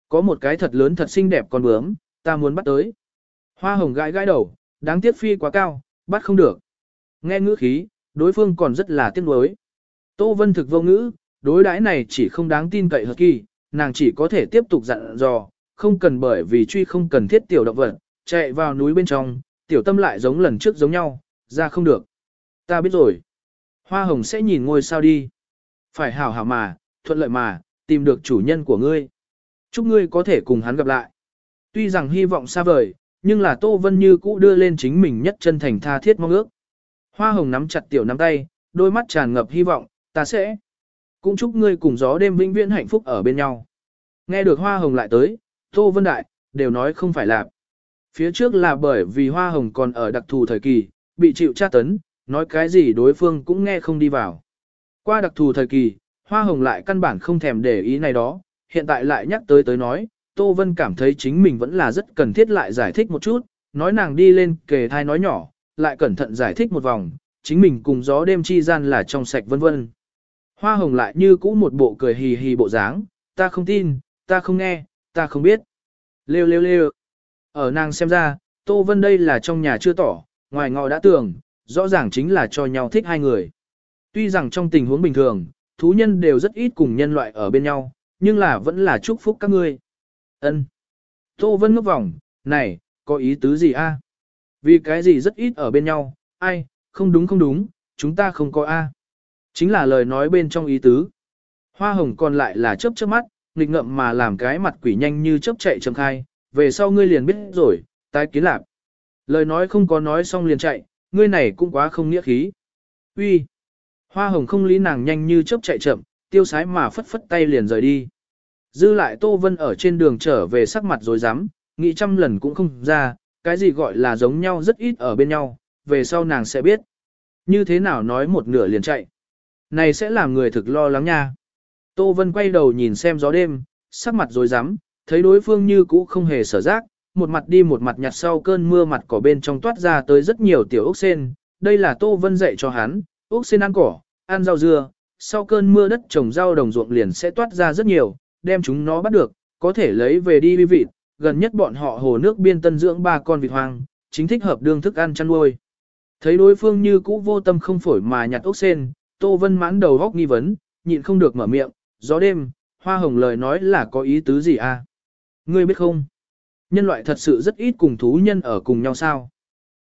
Có một cái thật lớn thật xinh đẹp con bướm, ta muốn bắt tới. Hoa hồng gãi gãi đầu, đáng tiếc phi quá cao, bắt không được. Nghe ngữ khí, đối phương còn rất là tiếc nuối. Tô Vân thực vô ngữ, đối đãi này chỉ không đáng tin cậy hợp kỳ, nàng chỉ có thể tiếp tục dặn dò, không cần bởi vì truy không cần thiết tiểu động vật, chạy vào núi bên trong, tiểu tâm lại giống lần trước giống nhau, ra không được. Ta biết rồi. Hoa hồng sẽ nhìn ngôi sao đi. Phải hảo hảo mà, thuận lợi mà, tìm được chủ nhân của ngươi. Chúc ngươi có thể cùng hắn gặp lại. Tuy rằng hy vọng xa vời, nhưng là Tô Vân Như cũ đưa lên chính mình nhất chân thành tha thiết mong ước. Hoa hồng nắm chặt tiểu nắm tay, đôi mắt tràn ngập hy vọng, ta sẽ. Cũng chúc ngươi cùng gió đêm vĩnh viễn hạnh phúc ở bên nhau. Nghe được hoa hồng lại tới, Tô Vân Đại, đều nói không phải là. Phía trước là bởi vì hoa hồng còn ở đặc thù thời kỳ, bị chịu tra tấn, nói cái gì đối phương cũng nghe không đi vào. Qua đặc thù thời kỳ, hoa hồng lại căn bản không thèm để ý này đó, hiện tại lại nhắc tới tới nói, Tô Vân cảm thấy chính mình vẫn là rất cần thiết lại giải thích một chút, nói nàng đi lên kề thai nói nhỏ, lại cẩn thận giải thích một vòng, chính mình cùng gió đêm chi gian là trong sạch vân vân. Hoa hồng lại như cũ một bộ cười hì hì bộ dáng, ta không tin, ta không nghe, ta không biết. Lêu lêu lêu. Ở nàng xem ra, Tô Vân đây là trong nhà chưa tỏ, ngoài ngọ đã tưởng, rõ ràng chính là cho nhau thích hai người. Tuy rằng trong tình huống bình thường, thú nhân đều rất ít cùng nhân loại ở bên nhau, nhưng là vẫn là chúc phúc các ngươi. Ân. Tô Vân ngốc vòng, này, có ý tứ gì a? Vì cái gì rất ít ở bên nhau, ai, không đúng không đúng, chúng ta không có a. Chính là lời nói bên trong ý tứ. Hoa hồng còn lại là chớp chớp mắt, nghịch ngậm mà làm cái mặt quỷ nhanh như chớp chạy chậm khai, về sau ngươi liền biết rồi, tái kiến lạc. Lời nói không có nói xong liền chạy, ngươi này cũng quá không nghĩa khí. Uy. Hoa hồng không lý nàng nhanh như chớp chạy chậm, tiêu sái mà phất phất tay liền rời đi. Dư lại Tô Vân ở trên đường trở về sắc mặt rồi dám, nghĩ trăm lần cũng không ra, cái gì gọi là giống nhau rất ít ở bên nhau, về sau nàng sẽ biết. Như thế nào nói một nửa liền chạy. Này sẽ làm người thực lo lắng nha. Tô Vân quay đầu nhìn xem gió đêm, sắc mặt rồi dám, thấy đối phương như cũ không hề sở giác, một mặt đi một mặt nhặt sau cơn mưa mặt cỏ bên trong toát ra tới rất nhiều tiểu ốc sen. Đây là Tô Vân dạy cho hắn, ốc sen ăn cỏ, ăn rau dưa, sau cơn mưa đất trồng rau đồng ruộng liền sẽ toát ra rất nhiều, đem chúng nó bắt được, có thể lấy về đi vi vịt, gần nhất bọn họ hồ nước biên tân dưỡng ba con vịt hoang, chính thích hợp đương thức ăn chăn nuôi. Thấy đối phương như cũ vô tâm không phổi mà nhặt ốc sen, Tô Vân mãn đầu góc nghi vấn, nhịn không được mở miệng, gió đêm, hoa hồng lời nói là có ý tứ gì à? Ngươi biết không? Nhân loại thật sự rất ít cùng thú nhân ở cùng nhau sao?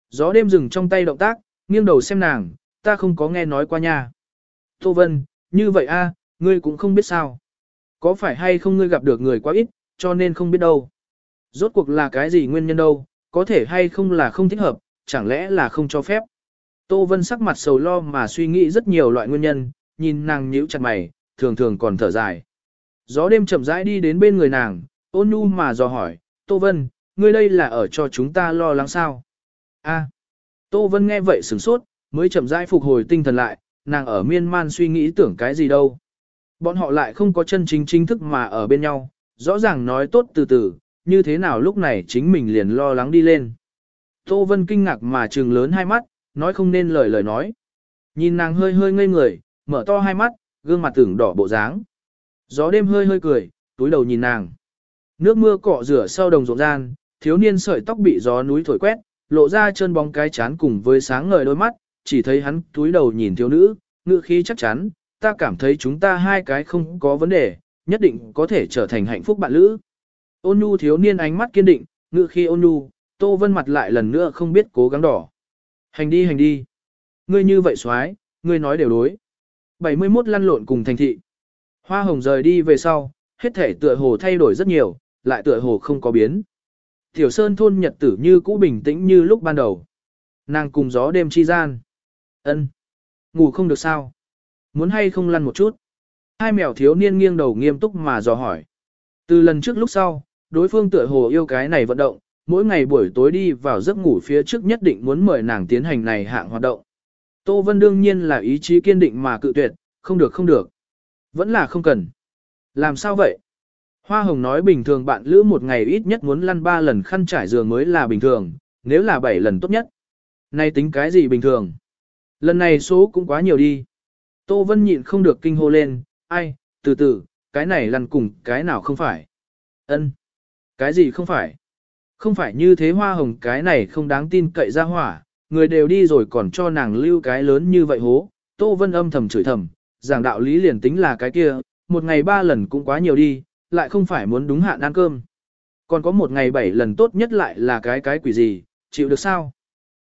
Gió đêm dừng trong tay động tác, nghiêng đầu xem nàng, ta không có nghe nói qua nha. Tô Vân, như vậy a, ngươi cũng không biết sao. Có phải hay không ngươi gặp được người quá ít, cho nên không biết đâu. Rốt cuộc là cái gì nguyên nhân đâu, có thể hay không là không thích hợp, chẳng lẽ là không cho phép. Tô Vân sắc mặt sầu lo mà suy nghĩ rất nhiều loại nguyên nhân, nhìn nàng nhíu chặt mày, thường thường còn thở dài. Gió đêm chậm rãi đi đến bên người nàng, ôn nhu mà dò hỏi, Tô Vân, ngươi đây là ở cho chúng ta lo lắng sao? A. Tô Vân nghe vậy sửng sốt, mới chậm rãi phục hồi tinh thần lại, nàng ở miên man suy nghĩ tưởng cái gì đâu. Bọn họ lại không có chân chính chính thức mà ở bên nhau, rõ ràng nói tốt từ từ, như thế nào lúc này chính mình liền lo lắng đi lên. Tô Vân kinh ngạc mà trừng lớn hai mắt, nói không nên lời lời nói. Nhìn nàng hơi hơi ngây người, mở to hai mắt, gương mặt tưởng đỏ bộ dáng. Gió đêm hơi hơi cười, túi đầu nhìn nàng. Nước mưa cọ rửa sau đồng rộn gian, thiếu niên sợi tóc bị gió núi thổi quét, lộ ra chân bóng cái chán cùng với sáng ngời đôi mắt, chỉ thấy hắn túi đầu nhìn thiếu nữ, ngữ khí chắc chắn, ta cảm thấy chúng ta hai cái không có vấn đề, nhất định có thể trở thành hạnh phúc bạn lữ. Ôn nhu thiếu niên ánh mắt kiên định, ngữ khí ôn nhu, tô vân mặt lại lần nữa không biết cố gắng đỏ. Hành đi hành đi. Ngươi như vậy xoái, ngươi nói đều đối. 71 lăn lộn cùng thành thị. Hoa hồng rời đi về sau, hết thể tựa hồ thay đổi rất nhiều, lại tựa hồ không có biến. Tiểu Sơn thôn nhật tử như cũ bình tĩnh như lúc ban đầu. Nàng cùng gió đêm chi gian ân Ngủ không được sao? Muốn hay không lăn một chút? Hai mèo thiếu niên nghiêng đầu nghiêm túc mà dò hỏi. Từ lần trước lúc sau, đối phương tựa hồ yêu cái này vận động, mỗi ngày buổi tối đi vào giấc ngủ phía trước nhất định muốn mời nàng tiến hành này hạng hoạt động. Tô Vân đương nhiên là ý chí kiên định mà cự tuyệt, không được không được. Vẫn là không cần. Làm sao vậy? Hoa Hồng nói bình thường bạn lữ một ngày ít nhất muốn lăn 3 lần khăn trải giường mới là bình thường, nếu là 7 lần tốt nhất. Nay tính cái gì bình thường? Lần này số cũng quá nhiều đi. Tô Vân nhịn không được kinh hô lên, ai, từ từ, cái này lăn cùng cái nào không phải. ân Cái gì không phải? Không phải như thế hoa hồng cái này không đáng tin cậy ra hỏa, người đều đi rồi còn cho nàng lưu cái lớn như vậy hố. Tô Vân âm thầm chửi thầm, giảng đạo lý liền tính là cái kia, một ngày ba lần cũng quá nhiều đi, lại không phải muốn đúng hạn ăn cơm. Còn có một ngày bảy lần tốt nhất lại là cái cái quỷ gì, chịu được sao?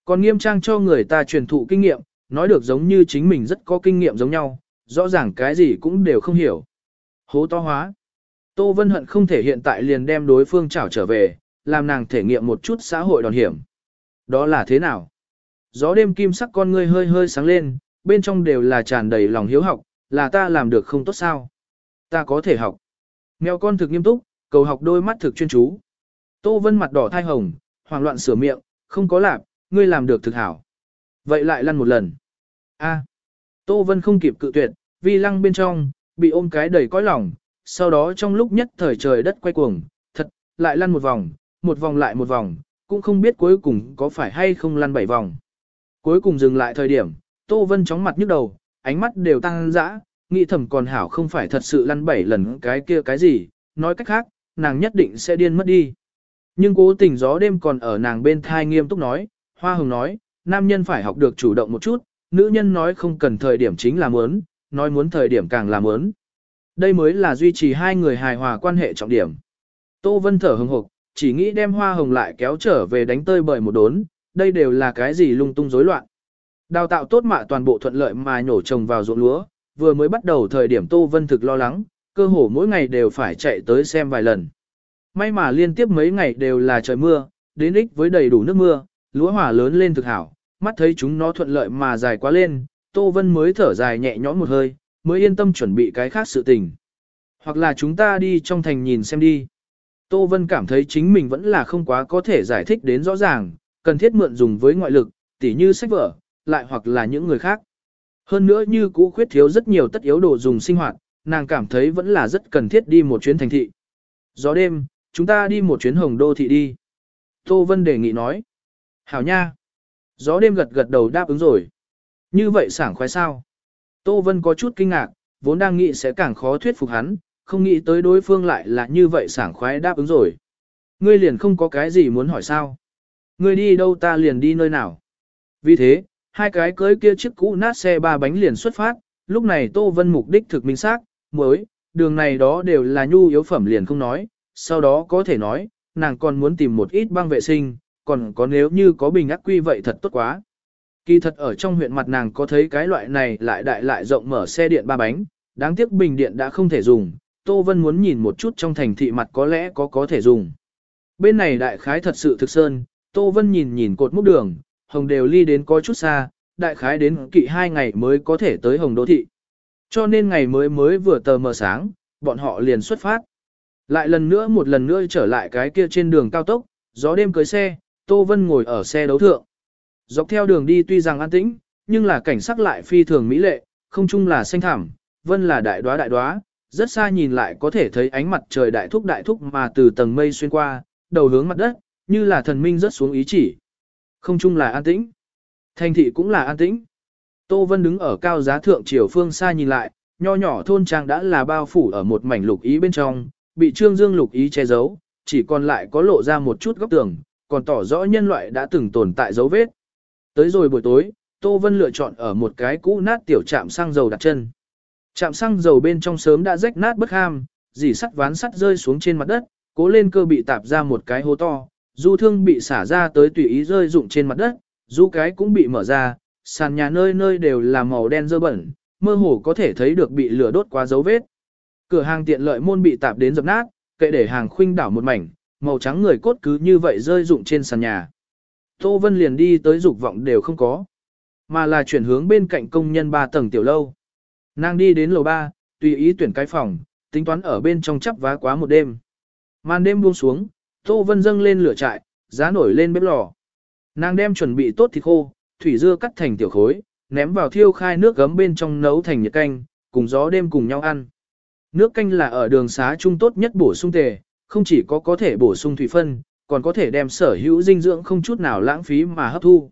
Còn nghiêm trang cho người ta truyền thụ kinh nghiệm, nói được giống như chính mình rất có kinh nghiệm giống nhau, rõ ràng cái gì cũng đều không hiểu. Hố to hóa. Tô Vân Hận không thể hiện tại liền đem đối phương trảo trở về, làm nàng thể nghiệm một chút xã hội đòn hiểm. Đó là thế nào? Gió đêm kim sắc con ngươi hơi hơi sáng lên, bên trong đều là tràn đầy lòng hiếu học, là ta làm được không tốt sao? Ta có thể học. Mèo con thực nghiêm túc, cầu học đôi mắt thực chuyên chú. Tô Vân mặt đỏ thai hồng, hoảng loạn sửa miệng, không có lạp, ngươi làm được thực hảo. Vậy lại lăn một lần. A. Tô Vân không kịp cự tuyệt, vì lăng bên trong, bị ôm cái đầy cõi lòng, sau đó trong lúc nhất thời trời đất quay cuồng, thật, lại lăn một vòng, một vòng lại một vòng, cũng không biết cuối cùng có phải hay không lăn bảy vòng. Cuối cùng dừng lại thời điểm, Tô Vân chóng mặt nhức đầu, ánh mắt đều tăng dã, nghĩ thầm còn hảo không phải thật sự lăn bảy lần cái kia cái gì, nói cách khác, nàng nhất định sẽ điên mất đi. Nhưng cố tình gió đêm còn ở nàng bên thai nghiêm túc nói, Hoa Hồng nói, nam nhân phải học được chủ động một chút, nữ nhân nói không cần thời điểm chính là muốn, nói muốn thời điểm càng là muốn. Đây mới là duy trì hai người hài hòa quan hệ trọng điểm. Tô Vân thở hừng hực, chỉ nghĩ đem Hoa Hồng lại kéo trở về đánh tơi bời một đốn, đây đều là cái gì lung tung rối loạn. Đào tạo tốt mạ toàn bộ thuận lợi mà nhổ trồng vào ruộng lúa, vừa mới bắt đầu thời điểm Tô Vân thực lo lắng, cơ hồ mỗi ngày đều phải chạy tới xem vài lần. May mà liên tiếp mấy ngày đều là trời mưa, đến ích với đầy đủ nước mưa, lúa hỏa lớn lên thực hảo, mắt thấy chúng nó thuận lợi mà dài quá lên, Tô Vân mới thở dài nhẹ nhõm một hơi, mới yên tâm chuẩn bị cái khác sự tình. Hoặc là chúng ta đi trong thành nhìn xem đi. Tô Vân cảm thấy chính mình vẫn là không quá có thể giải thích đến rõ ràng, cần thiết mượn dùng với ngoại lực, tỉ như sách vở, lại hoặc là những người khác. Hơn nữa như cũ khuyết thiếu rất nhiều tất yếu đồ dùng sinh hoạt, nàng cảm thấy vẫn là rất cần thiết đi một chuyến thành thị. Gió đêm, chúng ta đi một chuyến hồng đô thị đi. Tô Vân đề nghị nói. Hảo nha. Gió đêm gật gật đầu đáp ứng rồi. Như vậy sảng khoái sao? Tô Vân có chút kinh ngạc, vốn đang nghĩ sẽ càng khó thuyết phục hắn, không nghĩ tới đối phương lại là như vậy sảng khoái đáp ứng rồi. Ngươi liền không có cái gì muốn hỏi sao? Ngươi đi đâu ta liền đi nơi nào? Vì thế, hai cái cưới kia chiếc cũ nát xe ba bánh liền xuất phát, lúc này Tô Vân mục đích thực minh xác, mới đường này đó đều là nhu yếu phẩm liền không nói, sau đó có thể nói, nàng còn muốn tìm một ít băng vệ sinh, còn có nếu như có bình ắc quy vậy thật tốt quá. Kỳ thật ở trong huyện mặt nàng có thấy cái loại này lại đại lại rộng mở xe điện ba bánh, đáng tiếc bình điện đã không thể dùng, Tô Vân muốn nhìn một chút trong thành thị mặt có lẽ có có thể dùng. Bên này đại khái thật sự thực sơn, Tô Vân nhìn nhìn cột múc đường, hồng đều ly đến có chút xa, đại khái đến kỵ hai ngày mới có thể tới hồng đô thị. Cho nên ngày mới mới vừa tờ mờ sáng, bọn họ liền xuất phát. Lại lần nữa một lần nữa trở lại cái kia trên đường cao tốc, gió đêm cưới xe, Tô Vân ngồi ở xe đấu thượng. Dọc theo đường đi tuy rằng an tĩnh, nhưng là cảnh sắc lại phi thường mỹ lệ, không chung là xanh thẳm, vân là đại đoá đại đoá, rất xa nhìn lại có thể thấy ánh mặt trời đại thúc đại thúc mà từ tầng mây xuyên qua, đầu hướng mặt đất, như là thần minh rất xuống ý chỉ. Không chung là an tĩnh. Thành thị cũng là an tĩnh. Tô Vân đứng ở cao giá thượng chiều phương xa nhìn lại, nho nhỏ thôn trang đã là bao phủ ở một mảnh lục ý bên trong, bị trương dương lục ý che giấu, chỉ còn lại có lộ ra một chút góc tường, còn tỏ rõ nhân loại đã từng tồn tại dấu vết. Tới rồi buổi tối, Tô Vân lựa chọn ở một cái cũ nát tiểu trạm xăng dầu đặt chân. Trạm xăng dầu bên trong sớm đã rách nát bất ham, dì sắt ván sắt rơi xuống trên mặt đất, cố lên cơ bị tạp ra một cái hố to, du thương bị xả ra tới tùy ý rơi rụng trên mặt đất, du cái cũng bị mở ra, sàn nhà nơi nơi đều là màu đen dơ bẩn, mơ hồ có thể thấy được bị lửa đốt qua dấu vết. Cửa hàng tiện lợi môn bị tạp đến dập nát, kệ để hàng khuynh đảo một mảnh, màu trắng người cốt cứ như vậy rơi rụng trên sàn nhà. Tô Vân liền đi tới dục vọng đều không có, mà là chuyển hướng bên cạnh công nhân ba tầng tiểu lâu. Nàng đi đến lầu ba, tùy ý tuyển cái phòng, tính toán ở bên trong chắp vá quá một đêm. Màn đêm buông xuống, Tô Vân dâng lên lửa trại, giá nổi lên bếp lò. Nàng đem chuẩn bị tốt thịt khô, thủy dưa cắt thành tiểu khối, ném vào thiêu khai nước gấm bên trong nấu thành nhiệt canh, cùng gió đêm cùng nhau ăn. Nước canh là ở đường xá trung tốt nhất bổ sung tề, không chỉ có có thể bổ sung thủy phân, còn có thể đem sở hữu dinh dưỡng không chút nào lãng phí mà hấp thu.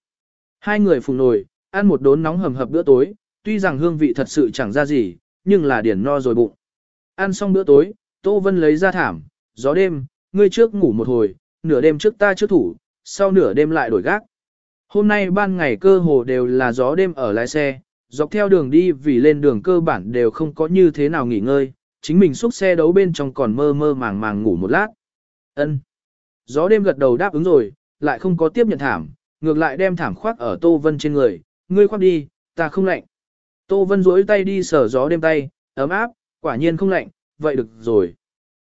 Hai người phùng nồi, ăn một đốn nóng hầm hập bữa tối, tuy rằng hương vị thật sự chẳng ra gì, nhưng là điển no rồi bụng. Ăn xong bữa tối, Tô Vân lấy ra thảm, gió đêm, ngươi trước ngủ một hồi, nửa đêm trước ta trước thủ, sau nửa đêm lại đổi gác. Hôm nay ban ngày cơ hồ đều là gió đêm ở lái xe, dọc theo đường đi vì lên đường cơ bản đều không có như thế nào nghỉ ngơi, chính mình xúc xe đấu bên trong còn mơ mơ màng màng ngủ một lát. Ân. Gió đêm gật đầu đáp ứng rồi, lại không có tiếp nhận thảm, ngược lại đem thảm khoác ở Tô Vân trên người, ngươi khoác đi, ta không lạnh. Tô Vân duỗi tay đi sờ gió đêm tay, ấm áp, quả nhiên không lạnh, vậy được rồi.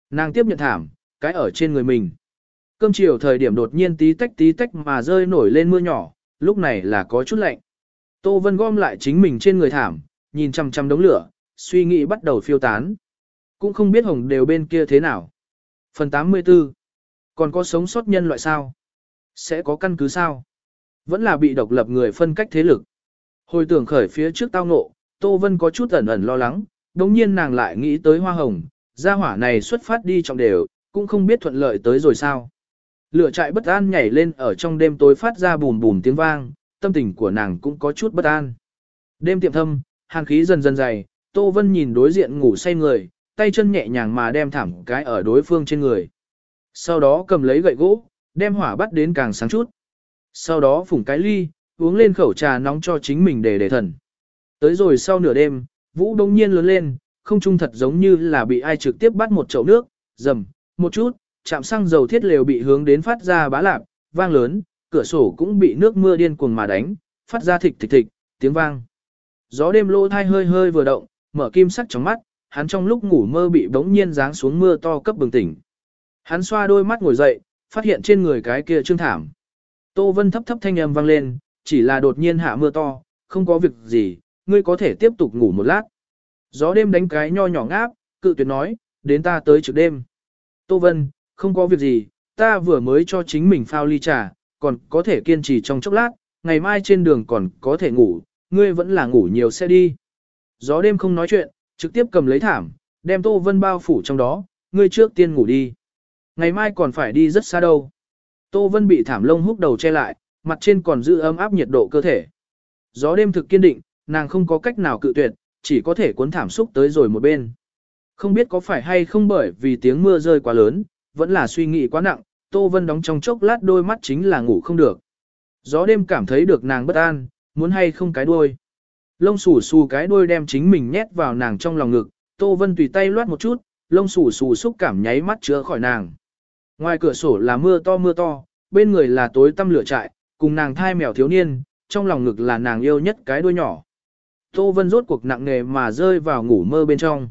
Nàng tiếp nhận thảm, cái ở trên người mình. Cơm chiều thời điểm đột nhiên tí tách tí tách mà rơi nổi lên mưa nhỏ, lúc này là có chút lạnh. Tô Vân gom lại chính mình trên người thảm, nhìn chăm chăm đống lửa, suy nghĩ bắt đầu phiêu tán. Cũng không biết hồng đều bên kia thế nào. Phần 84. Còn có sống sót nhân loại sao? Sẽ có căn cứ sao? Vẫn là bị độc lập người phân cách thế lực. Hồi tưởng khởi phía trước tao ngộ, Tô Vân có chút ẩn ẩn lo lắng, đồng nhiên nàng lại nghĩ tới hoa hồng, gia hỏa này xuất phát đi trong đều, cũng không biết thuận lợi tới rồi sao. Lửa trại bất an nhảy lên ở trong đêm tối phát ra bùm bùm tiếng vang, tâm tình của nàng cũng có chút bất an. Đêm tiệm thâm, hàn khí dần dần dày, Tô Vân nhìn đối diện ngủ say người, tay chân nhẹ nhàng mà đem thảm cái ở đối phương trên người. Sau đó cầm lấy gậy gỗ, đem hỏa bắt đến càng sáng chút. Sau đó phủng cái ly, uống lên khẩu trà nóng cho chính mình để để thần. Tới rồi sau nửa đêm, vũ đông nhiên lớn lên, không trung thật giống như là bị ai trực tiếp bắt một chậu nước, dầm, một chút, chạm xăng dầu thiết lều bị hướng đến phát ra bá lạp, vang lớn, cửa sổ cũng bị nước mưa điên cuồng mà đánh, phát ra thịch thịch thịch, tiếng vang. Gió đêm lỗ thai hơi hơi vừa động, mở kim sắc trong mắt, hắn trong lúc ngủ mơ bị bỗng nhiên giáng xuống mưa to cấp bừng tỉnh. Hắn xoa đôi mắt ngồi dậy, phát hiện trên người cái kia trương thảm. Tô Vân thấp thấp thanh âm vang lên, chỉ là đột nhiên hạ mưa to, không có việc gì, ngươi có thể tiếp tục ngủ một lát. Gió đêm đánh cái nho nhỏ ngáp, cự tuyệt nói, đến ta tới trực đêm. Tô Vân, không có việc gì, ta vừa mới cho chính mình phao ly trà, còn có thể kiên trì trong chốc lát, ngày mai trên đường còn có thể ngủ, ngươi vẫn là ngủ nhiều xe đi. Gió đêm không nói chuyện, trực tiếp cầm lấy thảm, đem Tô Vân bao phủ trong đó, ngươi trước tiên ngủ đi. Ngày mai còn phải đi rất xa đâu. Tô Vân bị thảm lông húc đầu che lại, mặt trên còn giữ ấm áp nhiệt độ cơ thể. Gió đêm thực kiên định, nàng không có cách nào cự tuyệt, chỉ có thể cuốn thảm xúc tới rồi một bên. Không biết có phải hay không bởi vì tiếng mưa rơi quá lớn, vẫn là suy nghĩ quá nặng, Tô Vân đóng trong chốc lát đôi mắt chính là ngủ không được. Gió đêm cảm thấy được nàng bất an, muốn hay không cái đuôi. Lông xù xù cái đuôi đem chính mình nhét vào nàng trong lòng ngực, Tô Vân tùy tay loát một chút, lông xù xù xúc cảm nháy mắt chứa khỏi nàng. Ngoài cửa sổ là mưa to mưa to, bên người là tối tăm lửa trại, cùng nàng thai mèo thiếu niên, trong lòng ngực là nàng yêu nhất cái đuôi nhỏ. Tô Vân rốt cuộc nặng nề mà rơi vào ngủ mơ bên trong.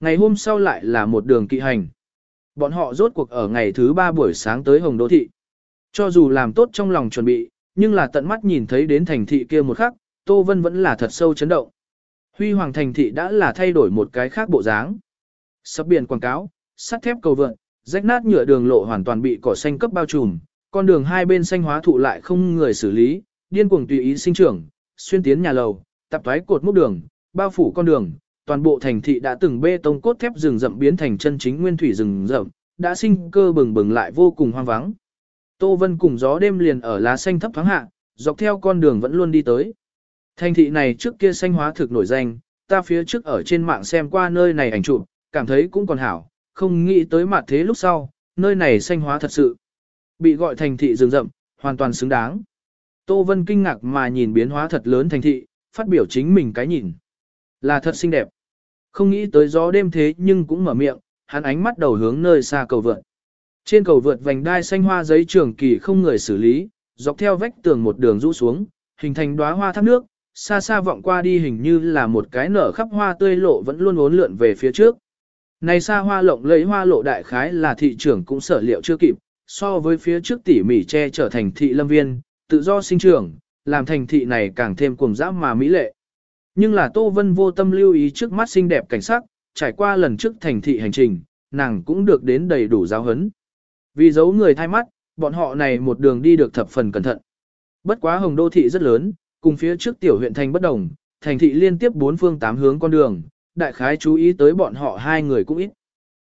Ngày hôm sau lại là một đường kỵ hành. Bọn họ rốt cuộc ở ngày thứ ba buổi sáng tới Hồng Đô Thị. Cho dù làm tốt trong lòng chuẩn bị, nhưng là tận mắt nhìn thấy đến thành thị kia một khắc, Tô Vân vẫn là thật sâu chấn động. Huy Hoàng thành thị đã là thay đổi một cái khác bộ dáng. Sắp biển quảng cáo, sắt thép cầu vượn, rách nát nhựa đường lộ hoàn toàn bị cỏ xanh cấp bao trùm, con đường hai bên xanh hóa thụ lại không người xử lý, điên cuồng tùy ý sinh trưởng, xuyên tiến nhà lầu, tập thoái cột múc đường, bao phủ con đường, toàn bộ thành thị đã từng bê tông cốt thép rừng rậm biến thành chân chính nguyên thủy rừng rậm, đã sinh cơ bừng bừng lại vô cùng hoang vắng. Tô Vân cùng gió đêm liền ở lá xanh thấp thoáng hạ, dọc theo con đường vẫn luôn đi tới. Thành thị này trước kia xanh hóa thực nổi danh, ta phía trước ở trên mạng xem qua nơi này ảnh chụp, cảm thấy cũng còn hảo, không nghĩ tới mặt thế lúc sau, nơi này xanh hóa thật sự. Bị gọi thành thị rừng rậm, hoàn toàn xứng đáng. Tô Vân kinh ngạc mà nhìn biến hóa thật lớn thành thị, phát biểu chính mình cái nhìn. Là thật xinh đẹp. Không nghĩ tới gió đêm thế nhưng cũng mở miệng, hắn ánh mắt đầu hướng nơi xa cầu vượt. Trên cầu vượt vành đai xanh hoa giấy trường kỳ không người xử lý, dọc theo vách tường một đường rũ xuống, hình thành đóa hoa thác nước, xa xa vọng qua đi hình như là một cái nở khắp hoa tươi lộ vẫn luôn uốn lượn về phía trước. Này xa hoa lộng lấy hoa lộ đại khái là thị trưởng cũng sở liệu chưa kịp, so với phía trước tỉ mỉ che trở thành thị lâm viên, tự do sinh trưởng, làm thành thị này càng thêm cuồng dã mà mỹ lệ. Nhưng là Tô Vân vô tâm lưu ý trước mắt xinh đẹp cảnh sắc, trải qua lần trước thành thị hành trình, nàng cũng được đến đầy đủ giáo huấn. Vì giấu người thay mắt, bọn họ này một đường đi được thập phần cẩn thận. Bất quá hồng đô thị rất lớn, cùng phía trước tiểu huyện thành bất đồng, thành thị liên tiếp bốn phương tám hướng con đường, đại khái chú ý tới bọn họ hai người cũng ít.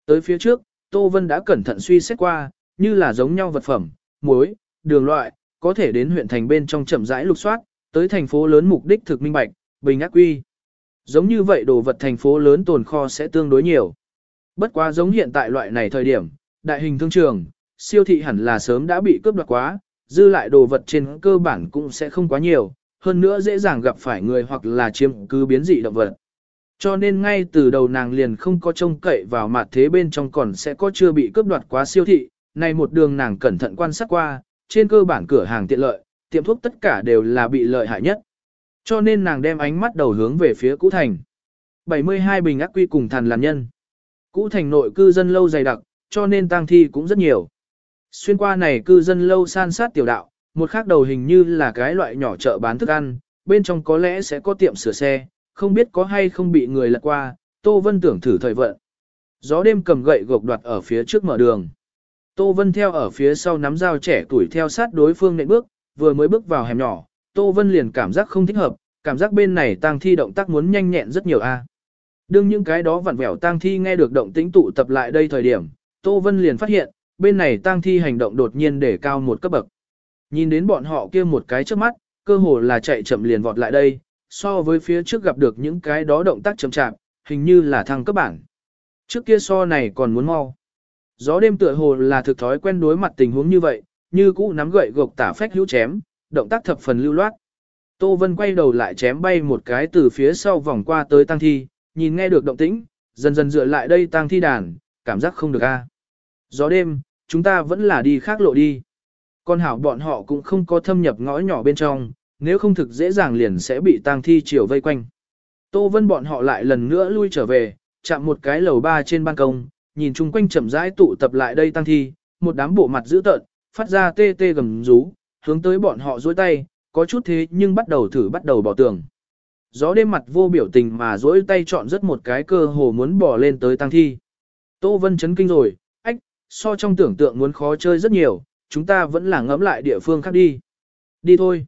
Tới phía trước, Tô Vân đã cẩn thận suy xét qua, như là giống nhau vật phẩm, muối, đường loại, có thể đến huyện thành bên trong chậm rãi lục soát, tới thành phố lớn mục đích thực minh bạch, bình ác quy. Giống như vậy đồ vật thành phố lớn tồn kho sẽ tương đối nhiều. Bất quá giống hiện tại loại này thời điểm, đại hình thương trường, siêu thị hẳn là sớm đã bị cướp đoạt quá, dư lại đồ vật trên cơ bản cũng sẽ không quá nhiều, hơn nữa dễ dàng gặp phải người hoặc là chiếm cứ biến dị động vật. Cho nên ngay từ đầu nàng liền không có trông cậy vào mặt thế bên trong còn sẽ có chưa bị cướp đoạt quá siêu thị, này một đường nàng cẩn thận quan sát qua, trên cơ bản cửa hàng tiện lợi, tiệm thuốc tất cả đều là bị lợi hại nhất. Cho nên nàng đem ánh mắt đầu hướng về phía Cũ Thành. 72 bình ác quy cùng thần làm nhân. Cũ Thành nội cư dân lâu dày đặc, cho nên tang thi cũng rất nhiều. Xuyên qua này cư dân lâu san sát tiểu đạo, một khác đầu hình như là cái loại nhỏ chợ bán thức ăn, bên trong có lẽ sẽ có tiệm sửa xe, không biết có hay không bị người lật qua, Tô Vân tưởng thử thời vận. Gió đêm cầm gậy gộc đoạt ở phía trước mở đường. Tô Vân theo ở phía sau nắm dao trẻ tuổi theo sát đối phương nệm bước, vừa mới bước vào hẻm nhỏ, Tô Vân liền cảm giác không thích hợp, cảm giác bên này tang thi động tác muốn nhanh nhẹn rất nhiều a. Đương những cái đó vặn vẹo tang thi nghe được động tĩnh tụ tập lại đây thời điểm, Tô Vân liền phát hiện, bên này tang thi hành động đột nhiên để cao một cấp bậc. Nhìn đến bọn họ kia một cái trước mắt, cơ hồ là chạy chậm liền vọt lại đây, so với phía trước gặp được những cái đó động tác chậm chạp, hình như là thăng cấp bản. Trước kia so này còn muốn mau. Gió đêm tựa hồ là thực thói quen đối mặt tình huống như vậy, như cũ nắm gậy gộc tả phách hữu chém, động tác thập phần lưu loát. Tô Vân quay đầu lại chém bay một cái từ phía sau vòng qua tới tăng thi, nhìn nghe được động tĩnh, dần dần dựa lại đây tăng thi đàn, cảm giác không được a. Gió đêm, chúng ta vẫn là đi khác lộ đi. Con hảo bọn họ cũng không có thâm nhập ngõ nhỏ bên trong, nếu không thực dễ dàng liền sẽ bị tang thi chiều vây quanh. Tô Vân bọn họ lại lần nữa lui trở về, chạm một cái lầu ba trên ban công, nhìn chung quanh chậm rãi tụ tập lại đây tang thi, một đám bộ mặt dữ tợn, phát ra tê tê gầm rú, hướng tới bọn họ duỗi tay, có chút thế nhưng bắt đầu thử bắt đầu bỏ tường. Gió đêm mặt vô biểu tình mà duỗi tay chọn rất một cái cơ hồ muốn bỏ lên tới tang thi. Tô Vân chấn kinh rồi, ách, so trong tưởng tượng muốn khó chơi rất nhiều, chúng ta vẫn là ngẫm lại địa phương khác đi. Đi thôi.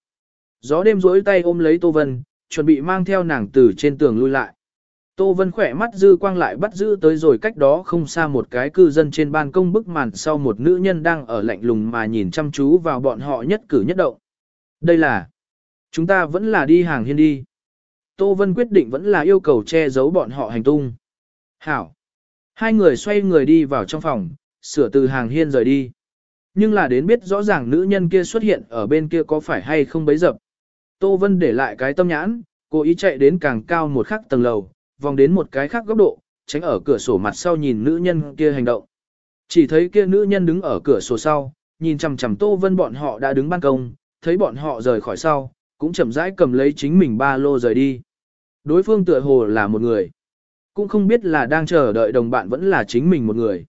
Gió đêm rỗi tay ôm lấy Tô Vân, chuẩn bị mang theo nàng từ trên tường lui lại. Tô Vân khỏe mắt dư quang lại bắt giữ tới rồi cách đó không xa một cái cư dân trên ban công bức màn sau một nữ nhân đang ở lạnh lùng mà nhìn chăm chú vào bọn họ nhất cử nhất động. Đây là, chúng ta vẫn là đi hàng hiên đi. Tô Vân quyết định vẫn là yêu cầu che giấu bọn họ hành tung. Hảo. Hai người xoay người đi vào trong phòng, sửa từ hàng hiên rời đi. Nhưng là đến biết rõ ràng nữ nhân kia xuất hiện ở bên kia có phải hay không bấy dập. Tô Vân để lại cái tâm nhãn, cố ý chạy đến càng cao một khắc tầng lầu, vòng đến một cái khác góc độ, tránh ở cửa sổ mặt sau nhìn nữ nhân kia hành động. Chỉ thấy kia nữ nhân đứng ở cửa sổ sau, nhìn chằm chằm Tô Vân bọn họ đã đứng ban công, thấy bọn họ rời khỏi sau, cũng chậm rãi cầm lấy chính mình ba lô rời đi. Đối phương tựa hồ là một người, cũng không biết là đang chờ đợi đồng bạn vẫn là chính mình một người.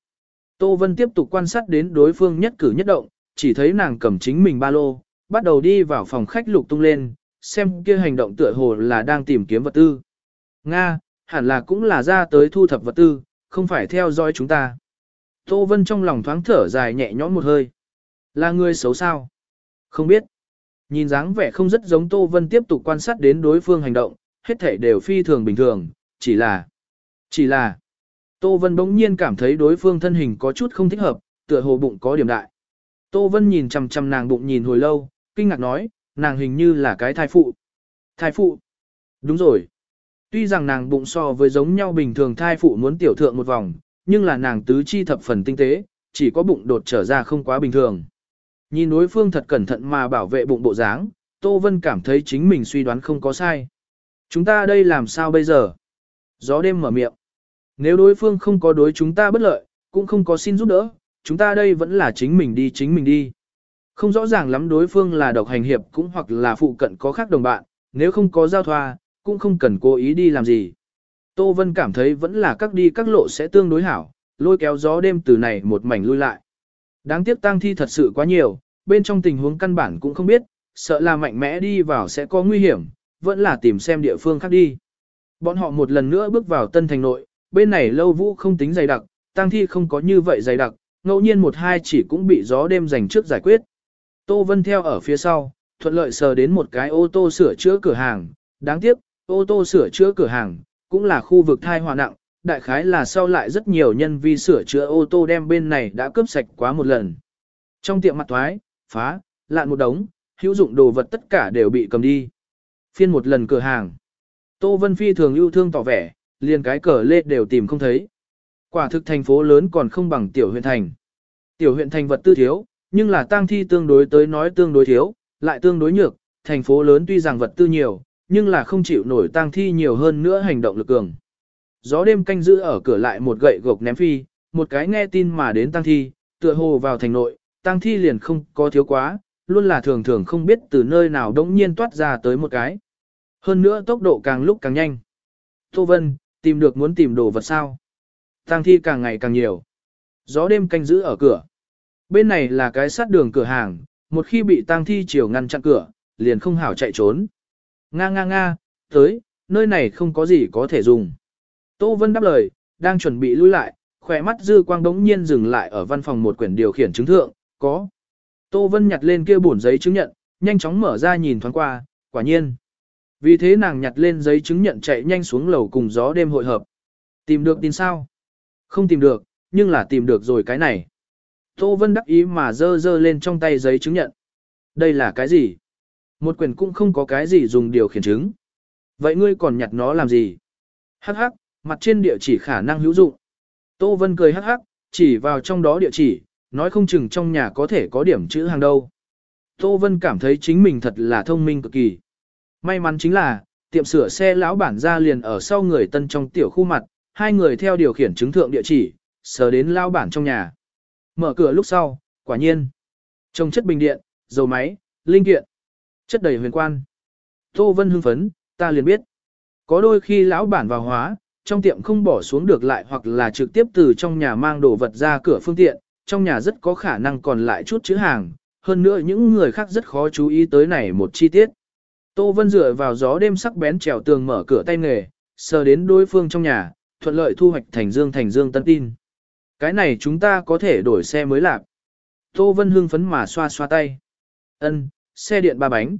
Tô Vân tiếp tục quan sát đến đối phương nhất cử nhất động, chỉ thấy nàng cầm chính mình ba lô, bắt đầu đi vào phòng khách lục tung lên, xem kia hành động tựa hồ là đang tìm kiếm vật tư. Nga, hẳn là cũng là ra tới thu thập vật tư, không phải theo dõi chúng ta. Tô Vân trong lòng thoáng thở dài nhẹ nhõm một hơi. Là người xấu sao? Không biết. Nhìn dáng vẻ không rất giống Tô Vân tiếp tục quan sát đến đối phương hành động, hết thể đều phi thường bình thường, chỉ là... Chỉ là... Tô Vân bỗng nhiên cảm thấy đối phương thân hình có chút không thích hợp, tựa hồ bụng có điểm đại. Tô Vân nhìn chằm chằm nàng bụng nhìn hồi lâu, kinh ngạc nói, nàng hình như là cái thai phụ. Thai phụ? Đúng rồi. Tuy rằng nàng bụng so với giống nhau bình thường thai phụ muốn tiểu thượng một vòng, nhưng là nàng tứ chi thập phần tinh tế, chỉ có bụng đột trở ra không quá bình thường. Nhìn đối phương thật cẩn thận mà bảo vệ bụng bộ dáng, Tô Vân cảm thấy chính mình suy đoán không có sai. Chúng ta đây làm sao bây giờ? Gió đêm mở miệng. Nếu đối phương không có đối chúng ta bất lợi, cũng không có xin giúp đỡ, chúng ta đây vẫn là chính mình đi chính mình đi. Không rõ ràng lắm đối phương là độc hành hiệp cũng hoặc là phụ cận có khác đồng bạn, nếu không có giao thoa, cũng không cần cố ý đi làm gì. Tô Vân cảm thấy vẫn là các đi các lộ sẽ tương đối hảo, lôi kéo gió đêm từ này một mảnh lui lại. Đáng tiếc tang thi thật sự quá nhiều, bên trong tình huống căn bản cũng không biết, sợ là mạnh mẽ đi vào sẽ có nguy hiểm, vẫn là tìm xem địa phương khác đi. Bọn họ một lần nữa bước vào tân thành nội, bên này lâu vũ không tính dày đặc, tang thi không có như vậy dày đặc, ngẫu nhiên một hai chỉ cũng bị gió đêm dành trước giải quyết. Tô Vân theo ở phía sau, thuận lợi sờ đến một cái ô tô sửa chữa cửa hàng, đáng tiếc, ô tô sửa chữa cửa hàng, cũng là khu vực thai hòa nặng, đại khái là sau lại rất nhiều nhân vi sửa chữa ô tô đem bên này đã cướp sạch quá một lần. Trong tiệm mặt thoái, phá, lạn một đống, hữu dụng đồ vật tất cả đều bị cầm đi. Phiên một lần cửa hàng. Tô Vân Phi thường yêu thương tỏ vẻ, liền cái cờ lê đều tìm không thấy. Quả thực thành phố lớn còn không bằng tiểu huyện thành. Tiểu huyện thành vật tư thiếu, nhưng là tang thi tương đối tới nói tương đối thiếu, lại tương đối nhược, thành phố lớn tuy rằng vật tư nhiều, nhưng là không chịu nổi tang thi nhiều hơn nữa hành động lực cường. Gió đêm canh giữ ở cửa lại một gậy gộc ném phi, một cái nghe tin mà đến tang thi, tựa hồ vào thành nội, tang thi liền không có thiếu quá, luôn là thường thường không biết từ nơi nào đống nhiên toát ra tới một cái. Hơn nữa tốc độ càng lúc càng nhanh. Tô Vân, tìm được muốn tìm đồ vật sao. Tang thi càng ngày càng nhiều. Gió đêm canh giữ ở cửa. Bên này là cái sát đường cửa hàng, một khi bị tang thi chiều ngăn chặn cửa, liền không hảo chạy trốn. Nga nga nga, tới, nơi này không có gì có thể dùng. Tô Vân đáp lời, đang chuẩn bị lui lại, khỏe mắt dư quang đống nhiên dừng lại ở văn phòng một quyển điều khiển chứng thượng, có. Tô Vân nhặt lên kia bổn giấy chứng nhận, nhanh chóng mở ra nhìn thoáng qua, quả nhiên. Vì thế nàng nhặt lên giấy chứng nhận chạy nhanh xuống lầu cùng gió đêm hội hợp. Tìm được tin sao? Không tìm được, nhưng là tìm được rồi cái này. Tô Vân đắc ý mà dơ dơ lên trong tay giấy chứng nhận. Đây là cái gì? Một quyển cũng không có cái gì dùng điều khiển chứng. Vậy ngươi còn nhặt nó làm gì? Hắc hắc, mặt trên địa chỉ khả năng hữu dụng. Tô Vân cười hắc hắc, chỉ vào trong đó địa chỉ, nói không chừng trong nhà có thể có điểm chữ hàng đâu. Tô Vân cảm thấy chính mình thật là thông minh cực kỳ. May mắn chính là, tiệm sửa xe lão bản ra liền ở sau người tân trong tiểu khu mặt, hai người theo điều khiển chứng thượng địa chỉ, sờ đến lão bản trong nhà. Mở cửa lúc sau, quả nhiên. Trong chất bình điện, dầu máy, linh kiện, chất đầy huyền quan. Tô Vân hưng phấn, ta liền biết. Có đôi khi lão bản vào hóa, trong tiệm không bỏ xuống được lại hoặc là trực tiếp từ trong nhà mang đồ vật ra cửa phương tiện, trong nhà rất có khả năng còn lại chút chữ hàng, hơn nữa những người khác rất khó chú ý tới này một chi tiết. Tô Vân dựa vào gió đêm sắc bén trèo tường mở cửa tay nghề, sờ đến đối phương trong nhà, thuận lợi thu hoạch thành dương thành dương tân tin. Cái này chúng ta có thể đổi xe mới lạc. Tô Vân hưng phấn mà xoa xoa tay. Ân, xe điện ba bánh.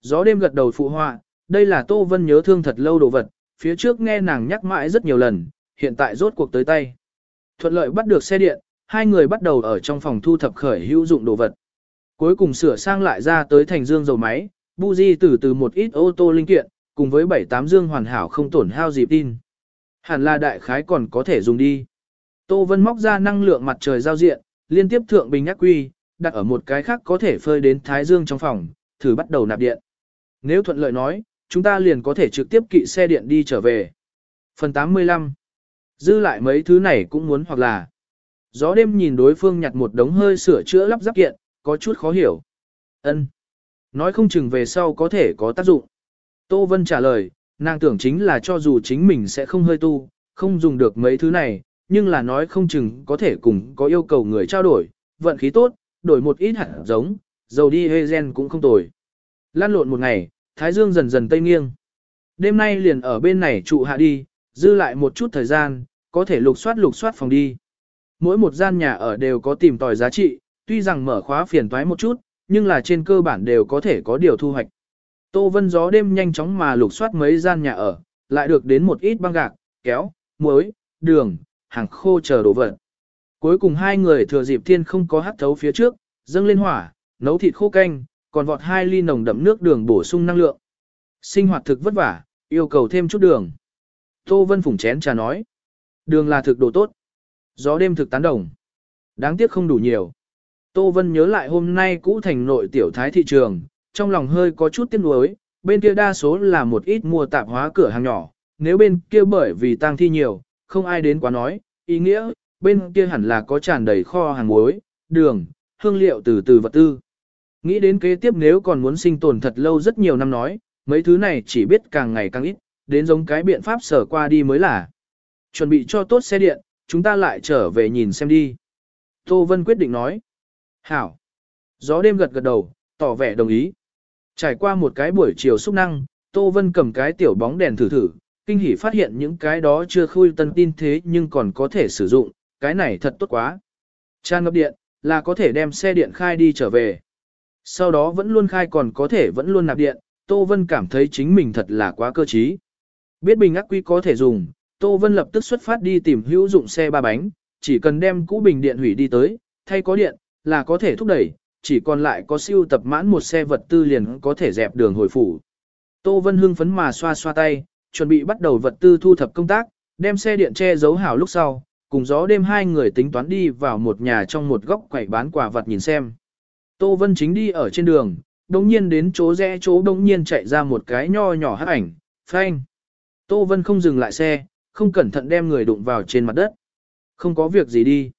Gió đêm gật đầu phụ họa, đây là Tô Vân nhớ thương thật lâu đồ vật, phía trước nghe nàng nhắc mãi rất nhiều lần, hiện tại rốt cuộc tới tay. Thuận lợi bắt được xe điện, hai người bắt đầu ở trong phòng thu thập khởi hữu dụng đồ vật. Cuối cùng sửa sang lại ra tới thành dương dầu máy, buji từ từ một ít ô tô linh kiện, cùng với 7-8 dương hoàn hảo không tổn hao gì tin. Hẳn là đại khái còn có thể dùng đi. Tô Vân móc ra năng lượng mặt trời giao diện, liên tiếp thượng bình ác quy, đặt ở một cái khác có thể phơi đến thái dương trong phòng, thử bắt đầu nạp điện. Nếu thuận lợi nói, chúng ta liền có thể trực tiếp kỵ xe điện đi trở về. Phần 85 Dư lại mấy thứ này cũng muốn hoặc là. Gió đêm nhìn đối phương nhặt một đống hơi sửa chữa lắp ráp kiện, có chút khó hiểu. ân Nói không chừng về sau có thể có tác dụng. Tô Vân trả lời, nàng tưởng chính là cho dù chính mình sẽ không hơi tu, không dùng được mấy thứ này, nhưng là nói không chừng có thể cùng có yêu cầu người trao đổi, vận khí tốt, đổi một ít hạt giống, dầu đi hê gen cũng không tồi. Lan lộn một ngày, Thái Dương dần dần tây nghiêng. Đêm nay liền ở bên này trụ hạ đi, dư lại một chút thời gian, có thể lục soát lục soát phòng đi. Mỗi một gian nhà ở đều có tìm tòi giá trị, tuy rằng mở khóa phiền toái một chút, nhưng là trên cơ bản đều có thể có điều thu hoạch. Tô Vân gió đêm nhanh chóng mà lục soát mấy gian nhà ở, lại được đến một ít băng gạc, kéo, muối, đường, hàng khô chờ đồ vật. Cuối cùng hai người thừa dịp thiên không có hắt thấu phía trước, dâng lên hỏa, nấu thịt khô canh, còn vọt hai ly nồng đậm nước đường bổ sung năng lượng. Sinh hoạt thực vất vả, yêu cầu thêm chút đường. Tô Vân phủng chén trà nói. Đường là thực đồ tốt. Gió đêm thực tán đồng. Đáng tiếc không đủ nhiều. Tô Vân nhớ lại hôm nay cũ thành nội tiểu thái thị trường, trong lòng hơi có chút tiếc nuối, bên kia đa số là một ít mua tạp hóa cửa hàng nhỏ, nếu bên kia bởi vì tang thi nhiều, không ai đến quá nói, ý nghĩa, bên kia hẳn là có tràn đầy kho hàng muối, đường, hương liệu từ từ vật tư. Nghĩ đến kế tiếp nếu còn muốn sinh tồn thật lâu rất nhiều năm nói, mấy thứ này chỉ biết càng ngày càng ít, đến giống cái biện pháp sở qua đi mới là. Chuẩn bị cho tốt xe điện, chúng ta lại trở về nhìn xem đi. Tô Vân quyết định nói. Hảo. Gió đêm gật gật đầu, tỏ vẻ đồng ý. Trải qua một cái buổi chiều xúc năng, Tô Vân cầm cái tiểu bóng đèn thử thử, kinh hỉ phát hiện những cái đó chưa khui tân tin thế nhưng còn có thể sử dụng, cái này thật tốt quá. Trang ngập điện, là có thể đem xe điện khai đi trở về. Sau đó vẫn luôn khai còn có thể vẫn luôn nạp điện, Tô Vân cảm thấy chính mình thật là quá cơ trí. Biết bình ắc quy có thể dùng, Tô Vân lập tức xuất phát đi tìm hữu dụng xe ba bánh, chỉ cần đem cũ bình điện hủy đi tới, thay có điện, là có thể thúc đẩy, chỉ còn lại có siêu tập mãn một xe vật tư liền có thể dẹp đường hồi phủ. Tô Vân hưng phấn mà xoa xoa tay, chuẩn bị bắt đầu vật tư thu thập công tác, đem xe điện che giấu hảo lúc sau, cùng gió đêm hai người tính toán đi vào một nhà trong một góc quầy bán quả vật nhìn xem. Tô Vân chính đi ở trên đường, đồng nhiên đến chỗ rẽ chỗ đồng nhiên chạy ra một cái nho nhỏ hát ảnh, phanh. Tô Vân không dừng lại xe, không cẩn thận đem người đụng vào trên mặt đất. Không có việc gì đi.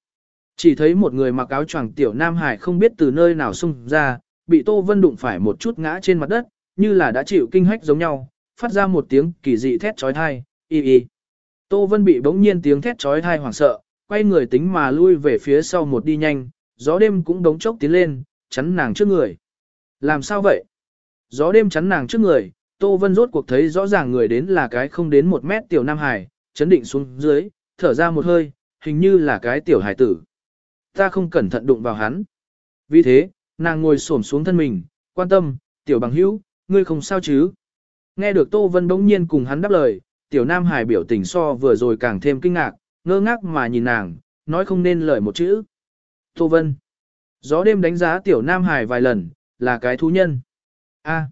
Chỉ thấy một người mặc áo choàng tiểu Nam Hải không biết từ nơi nào xung ra, bị Tô Vân đụng phải một chút ngã trên mặt đất, như là đã chịu kinh hách giống nhau, phát ra một tiếng kỳ dị thét trói thai, y y. Tô Vân bị bỗng nhiên tiếng thét trói thai hoảng sợ, quay người tính mà lui về phía sau một đi nhanh, gió đêm cũng đống chốc tiến lên, chắn nàng trước người. Làm sao vậy? Gió đêm chắn nàng trước người, Tô Vân rốt cuộc thấy rõ ràng người đến là cái không đến một mét tiểu Nam Hải, chấn định xuống dưới, thở ra một hơi, hình như là cái tiểu hải tử. Ta không cẩn thận đụng vào hắn. Vì thế, nàng ngồi xổm xuống thân mình, quan tâm, tiểu bằng hữu, ngươi không sao chứ? Nghe được Tô Vân bỗng nhiên cùng hắn đáp lời, tiểu Nam Hải biểu tình so vừa rồi càng thêm kinh ngạc, ngơ ngác mà nhìn nàng, nói không nên lời một chữ. Tô Vân. Gió đêm đánh giá tiểu Nam Hải vài lần, là cái thú nhân. A.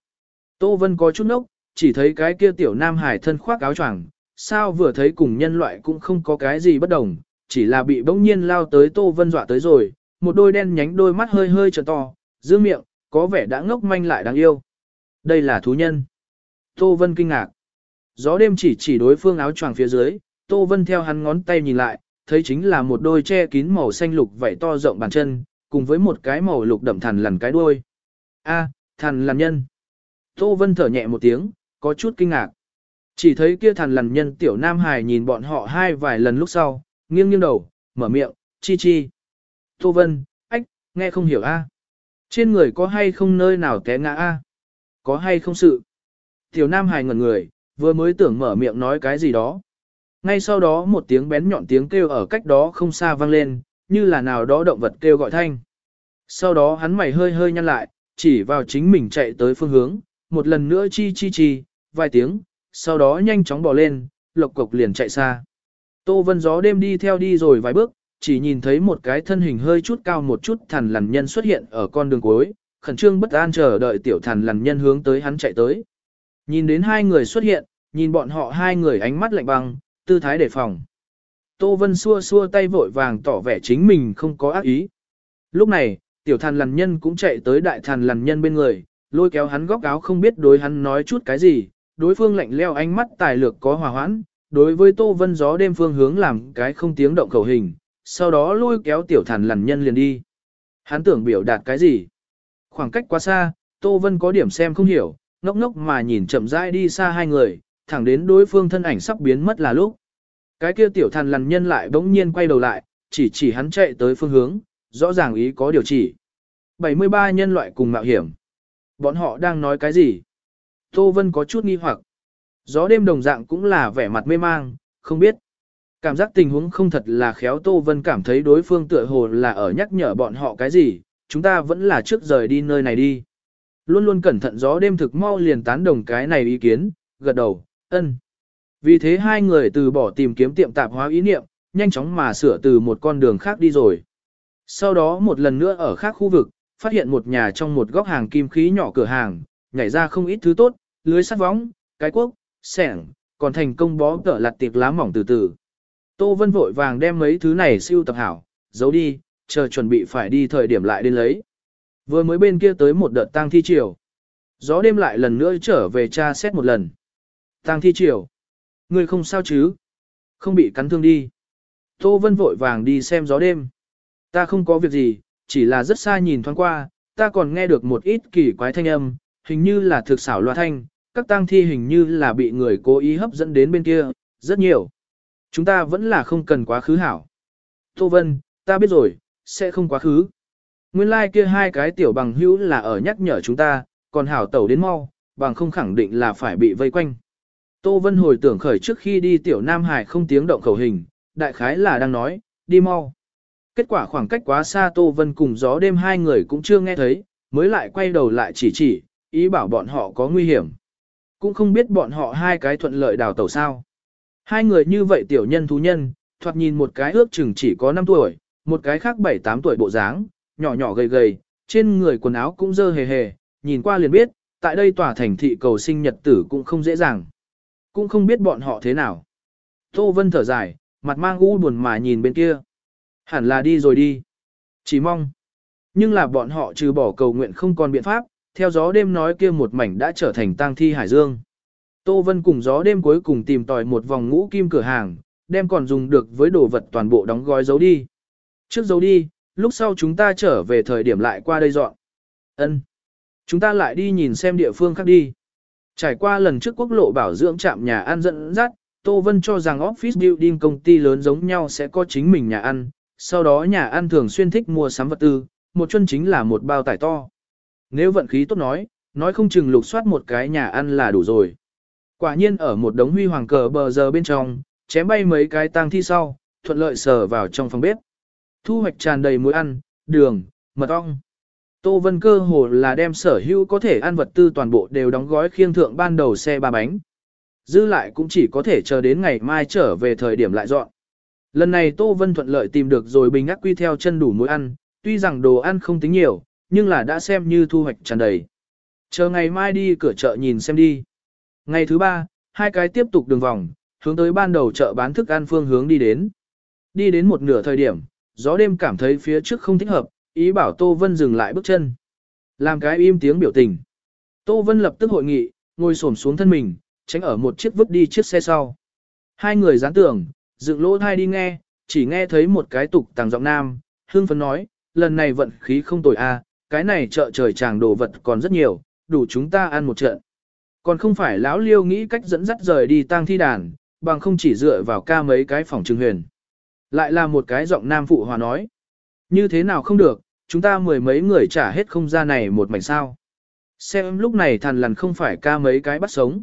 Tô Vân có chút nốc, chỉ thấy cái kia tiểu Nam Hải thân khoác áo choàng, sao vừa thấy cùng nhân loại cũng không có cái gì bất đồng, chỉ là bị bỗng nhiên lao tới Tô Vân dọa tới rồi, một đôi đen nhánh đôi mắt hơi hơi trợ to, giữ miệng, có vẻ đã ngốc manh lại đáng yêu. Đây là thú nhân. Tô Vân kinh ngạc. Gió đêm chỉ chỉ đối phương áo choàng phía dưới, Tô Vân theo hắn ngón tay nhìn lại, thấy chính là một đôi che kín màu xanh lục vảy to rộng bàn chân, cùng với một cái màu lục đậm thằn lằn cái đuôi. A, à, thằn lằn nhân. Tô Vân thở nhẹ một tiếng, có chút kinh ngạc. Chỉ thấy kia thằn lằn nhân tiểu Nam Hải nhìn bọn họ hai vài lần lúc sau, nghiêng nghiêng đầu, mở miệng, chi chi. Tô Vân, ách, nghe không hiểu a. Trên người có hay không nơi nào té ngã a? Có hay không sự? Tiểu Nam Hải ngẩn người, vừa mới tưởng mở miệng nói cái gì đó. Ngay sau đó một tiếng bén nhọn tiếng kêu ở cách đó không xa vang lên, như là nào đó động vật kêu gọi thanh. Sau đó hắn mày hơi hơi nhăn lại, chỉ vào chính mình chạy tới phương hướng, một lần nữa chi chi chi, vài tiếng, sau đó nhanh chóng bỏ lên, lộc cộc liền chạy xa. Tô Vân gió đêm đi theo đi rồi vài bước, chỉ nhìn thấy một cái thân hình hơi chút cao một chút thằn lằn nhân xuất hiện ở con đường cuối, khẩn trương bất an chờ đợi tiểu thằn lằn nhân hướng tới hắn chạy tới. Nhìn đến hai người xuất hiện, nhìn bọn họ hai người ánh mắt lạnh băng, tư thái đề phòng. Tô Vân xua xua tay vội vàng tỏ vẻ chính mình không có ác ý. Lúc này, tiểu thằn lằn nhân cũng chạy tới đại thằn lằn nhân bên người, lôi kéo hắn góc áo không biết đối hắn nói chút cái gì, đối phương lạnh leo ánh mắt tài lược có hòa hoãn, đối với Tô Vân gió đêm phương hướng làm cái không tiếng động khẩu hình, sau đó lôi kéo tiểu thần lằn nhân liền đi. Hắn tưởng biểu đạt cái gì? Khoảng cách quá xa, Tô Vân có điểm xem không hiểu, ngốc ngốc mà nhìn chậm rãi đi xa hai người, thẳng đến đối phương thân ảnh sắp biến mất là lúc. Cái kia tiểu thần lằn nhân lại bỗng nhiên quay đầu lại, chỉ chỉ hắn chạy tới phương hướng, rõ ràng ý có điều chỉ. 73 nhân loại cùng mạo hiểm. Bọn họ đang nói cái gì? Tô Vân có chút nghi hoặc. Gió đêm đồng dạng cũng là vẻ mặt mê mang, không biết. Cảm giác tình huống không thật là khéo Tô Vân cảm thấy đối phương tựa hồ là ở nhắc nhở bọn họ cái gì, chúng ta vẫn là trước rời đi nơi này đi. Luôn luôn cẩn thận gió đêm thực mau liền tán đồng cái này ý kiến, gật đầu, ân. Vì thế hai người từ bỏ tìm kiếm tiệm tạp hóa ý niệm, nhanh chóng mà sửa từ một con đường khác đi rồi. Sau đó một lần nữa ở khác khu vực, phát hiện một nhà trong một góc hàng kim khí nhỏ cửa hàng, nhảy ra không ít thứ tốt, lưới sắt võng, cái quốc, sẻng, còn thành công bó cỡ lặt tiệc lá mỏng từ từ. Tô Vân vội vàng đem mấy thứ này siêu tập hảo, giấu đi, chờ chuẩn bị phải đi thời điểm lại đến lấy. Vừa mới bên kia tới một đợt tang thi chiều. Gió đêm lại lần nữa trở về tra xét một lần. Tang thi chiều. Người không sao chứ? Không bị cắn thương đi. Tô Vân vội vàng đi xem gió đêm. Ta không có việc gì, chỉ là rất xa nhìn thoáng qua, ta còn nghe được một ít kỳ quái thanh âm, hình như là thực xảo loa thanh, các tang thi hình như là bị người cố ý hấp dẫn đến bên kia, rất nhiều. Chúng ta vẫn là không cần quá khứ hảo. Tô Vân, ta biết rồi, sẽ không quá khứ. Nguyên lai like kia hai cái tiểu bằng hữu là ở nhắc nhở chúng ta, còn hảo tẩu đến mau, bằng không khẳng định là phải bị vây quanh. Tô Vân hồi tưởng khởi trước khi đi tiểu Nam Hải không tiếng động khẩu hình, đại khái là đang nói, đi mau. Kết quả khoảng cách quá xa Tô Vân cùng gió đêm hai người cũng chưa nghe thấy, mới lại quay đầu lại chỉ chỉ, ý bảo bọn họ có nguy hiểm. Cũng không biết bọn họ hai cái thuận lợi đào tẩu sao. Hai người như vậy tiểu nhân thú nhân, thoạt nhìn một cái ước chừng chỉ có 5 tuổi, một cái khác 7-8 tuổi bộ dáng, nhỏ nhỏ gầy gầy, trên người quần áo cũng dơ hề hề, nhìn qua liền biết, tại đây tòa thành thị cầu sinh nhật tử cũng không dễ dàng. Cũng không biết bọn họ thế nào. Tô Vân thở dài, mặt mang u buồn mà nhìn bên kia. Hẳn là đi rồi đi. Chỉ mong. Nhưng là bọn họ trừ bỏ cầu nguyện không còn biện pháp, theo gió đêm nói kia một mảnh đã trở thành tang thi hải dương. Tô Vân cùng gió đêm cuối cùng tìm tòi một vòng ngũ kim cửa hàng, đem còn dùng được với đồ vật toàn bộ đóng gói giấu đi. Trước giấu đi, lúc sau chúng ta trở về thời điểm lại qua đây dọn. Ân, Chúng ta lại đi nhìn xem địa phương khác đi. Trải qua lần trước quốc lộ bảo dưỡng trạm nhà ăn dẫn dắt, Tô Vân cho rằng office building công ty lớn giống nhau sẽ có chính mình nhà ăn, sau đó nhà ăn thường xuyên thích mua sắm vật tư, một chân chính là một bao tải to. Nếu vận khí tốt nói, nói không chừng lục soát một cái nhà ăn là đủ rồi. Quả nhiên ở một đống huy hoàng cờ bờ giờ bên trong, chém bay mấy cái tang thi sau, thuận lợi sờ vào trong phòng bếp. Thu hoạch tràn đầy muối ăn, đường, mật ong. Tô Vân cơ hồ là đem sở hữu có thể ăn vật tư toàn bộ đều đóng gói khiêng thượng ban đầu xe ba bánh. Dư lại cũng chỉ có thể chờ đến ngày mai trở về thời điểm lại dọn. Lần này Tô Vân thuận lợi tìm được rồi bình ác quy theo chân đủ muối ăn, tuy rằng đồ ăn không tính nhiều, nhưng là đã xem như thu hoạch tràn đầy. Chờ ngày mai đi cửa chợ nhìn xem đi. Ngày thứ ba, hai cái tiếp tục đường vòng, hướng tới ban đầu chợ bán thức ăn phương hướng đi đến. Đi đến một nửa thời điểm, gió đêm cảm thấy phía trước không thích hợp, ý bảo Tô Vân dừng lại bước chân. Làm cái im tiếng biểu tình. Tô Vân lập tức hội nghị, ngồi xổm xuống thân mình, tránh ở một chiếc vứt đi chiếc xe sau. Hai người dán tưởng, dựng lỗ thai đi nghe, chỉ nghe thấy một cái tục tàng giọng nam, hương phấn nói, lần này vận khí không tồi a, cái này chợ trời chàng đồ vật còn rất nhiều, đủ chúng ta ăn một trận. Còn không phải lão liêu nghĩ cách dẫn dắt rời đi tang thi đàn, bằng không chỉ dựa vào ca mấy cái phòng trừng huyền. Lại là một cái giọng nam phụ hòa nói. Như thế nào không được, chúng ta mười mấy người trả hết không ra này một mảnh sao. Xem lúc này thàn lằn không phải ca mấy cái bắt sống.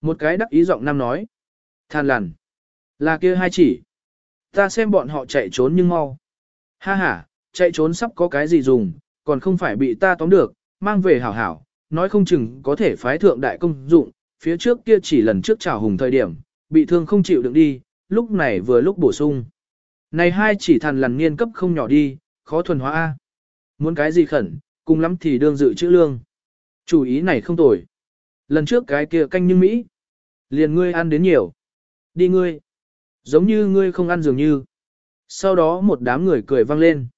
Một cái đắc ý giọng nam nói. Thàn lằn. Là kia hai chỉ. Ta xem bọn họ chạy trốn nhưng mau. Ha ha, chạy trốn sắp có cái gì dùng, còn không phải bị ta tóm được, mang về hảo hảo, nói không chừng có thể phái thượng đại công dụng, phía trước kia chỉ lần trước trào hùng thời điểm, bị thương không chịu đựng đi, lúc này vừa lúc bổ sung. Này hai chỉ thằn lằn niên cấp không nhỏ đi, khó thuần hóa A. Muốn cái gì khẩn, cùng lắm thì đương dự chữ lương. Chủ ý này không tồi. Lần trước cái kia canh như Mỹ. Liền ngươi ăn đến nhiều. Đi ngươi. Giống như ngươi không ăn dường như. Sau đó một đám người cười vang lên.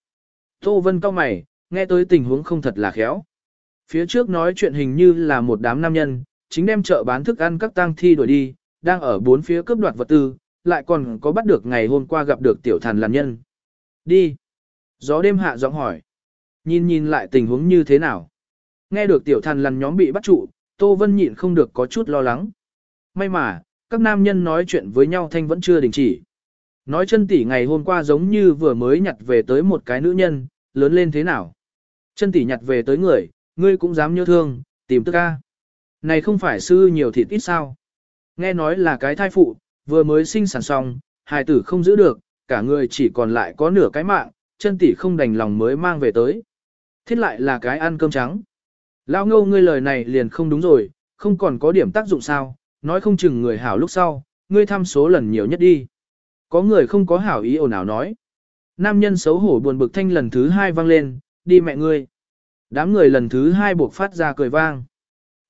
Tô Vân cao mày, nghe tới tình huống không thật là khéo. Phía trước nói chuyện hình như là một đám nam nhân, chính đem chợ bán thức ăn các tang thi đuổi đi, đang ở bốn phía cướp đoạt vật tư, lại còn có bắt được ngày hôm qua gặp được tiểu thần làm nhân. Đi. Gió đêm hạ giọng hỏi. Nhìn nhìn lại tình huống như thế nào. Nghe được tiểu thần lằn nhóm bị bắt trụ, Tô Vân nhịn không được có chút lo lắng. May mà, các nam nhân nói chuyện với nhau thanh vẫn chưa đình chỉ. Nói chân tỷ ngày hôm qua giống như vừa mới nhặt về tới một cái nữ nhân, lớn lên thế nào. Chân tỷ nhặt về tới người, ngươi cũng dám nhớ thương, tìm tức ca. Này không phải sư nhiều thịt ít sao. Nghe nói là cái thai phụ, vừa mới sinh sản xong, hài tử không giữ được, cả người chỉ còn lại có nửa cái mạng, chân tỷ không đành lòng mới mang về tới. Thiết lại là cái ăn cơm trắng. Lao ngâu ngươi lời này liền không đúng rồi, không còn có điểm tác dụng sao, nói không chừng người hảo lúc sau, ngươi thăm số lần nhiều nhất đi. Có người không có hảo ý ồn ào nói. Nam nhân xấu hổ buồn bực thanh lần thứ hai vang lên, đi mẹ ngươi. Đám người lần thứ hai buộc phát ra cười vang.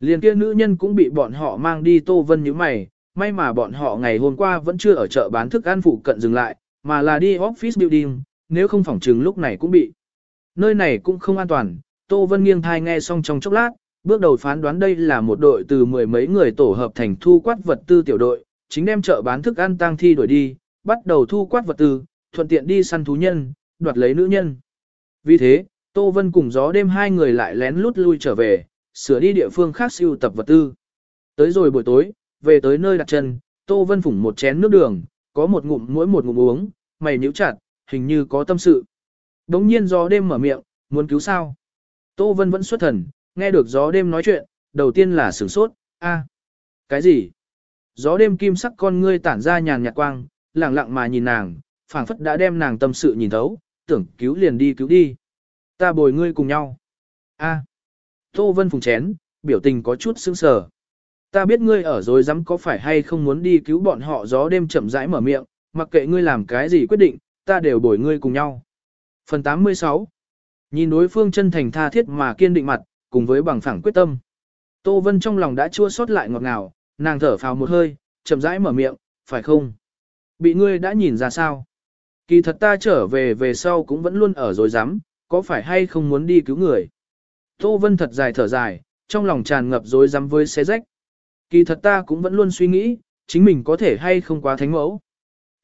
Liền kia nữ nhân cũng bị bọn họ mang đi tô vân như mày, may mà bọn họ ngày hôm qua vẫn chưa ở chợ bán thức ăn phụ cận dừng lại, mà là đi office building, nếu không phỏng trừng lúc này cũng bị. Nơi này cũng không an toàn, Tô Vân nghiêng thai nghe xong trong chốc lát, bước đầu phán đoán đây là một đội từ mười mấy người tổ hợp thành thu quát vật tư tiểu đội, chính đem chợ bán thức ăn tang thi đuổi đi, bắt đầu thu quát vật tư, thuận tiện đi săn thú nhân, đoạt lấy nữ nhân. Vì thế, Tô Vân cùng gió đêm hai người lại lén lút lui trở về, sửa đi địa phương khác siêu tập vật tư. Tới rồi buổi tối, về tới nơi đặt chân, Tô Vân phủng một chén nước đường, có một ngụm mỗi một ngụm uống, mày nhíu chặt, hình như có tâm sự. Đống nhiên gió đêm mở miệng, muốn cứu sao? Tô Vân vẫn xuất thần, nghe được gió đêm nói chuyện, đầu tiên là sửng sốt, a, cái gì? Gió đêm kim sắc con ngươi tản ra nhàn nhạt quang, lặng lặng mà nhìn nàng, phảng phất đã đem nàng tâm sự nhìn thấu, tưởng cứu liền đi cứu đi. Ta bồi ngươi cùng nhau. A. Tô Vân phùng chén, biểu tình có chút sững sờ. Ta biết ngươi ở rồi dám có phải hay không muốn đi cứu bọn họ gió đêm chậm rãi mở miệng, mặc kệ ngươi làm cái gì quyết định, ta đều bồi ngươi cùng nhau. Phần 86 Nhìn đối phương chân thành tha thiết mà kiên định mặt, cùng với bằng phẳng quyết tâm. Tô Vân trong lòng đã chua xót lại ngọt ngào, nàng thở phào một hơi, chậm rãi mở miệng, phải không? Bị ngươi đã nhìn ra sao? Kỳ thật ta trở về về sau cũng vẫn luôn ở rồi dám, có phải hay không muốn đi cứu người? Tô Vân thật dài thở dài, trong lòng tràn ngập dối dám với xé rách. Kỳ thật ta cũng vẫn luôn suy nghĩ, chính mình có thể hay không quá thánh mẫu.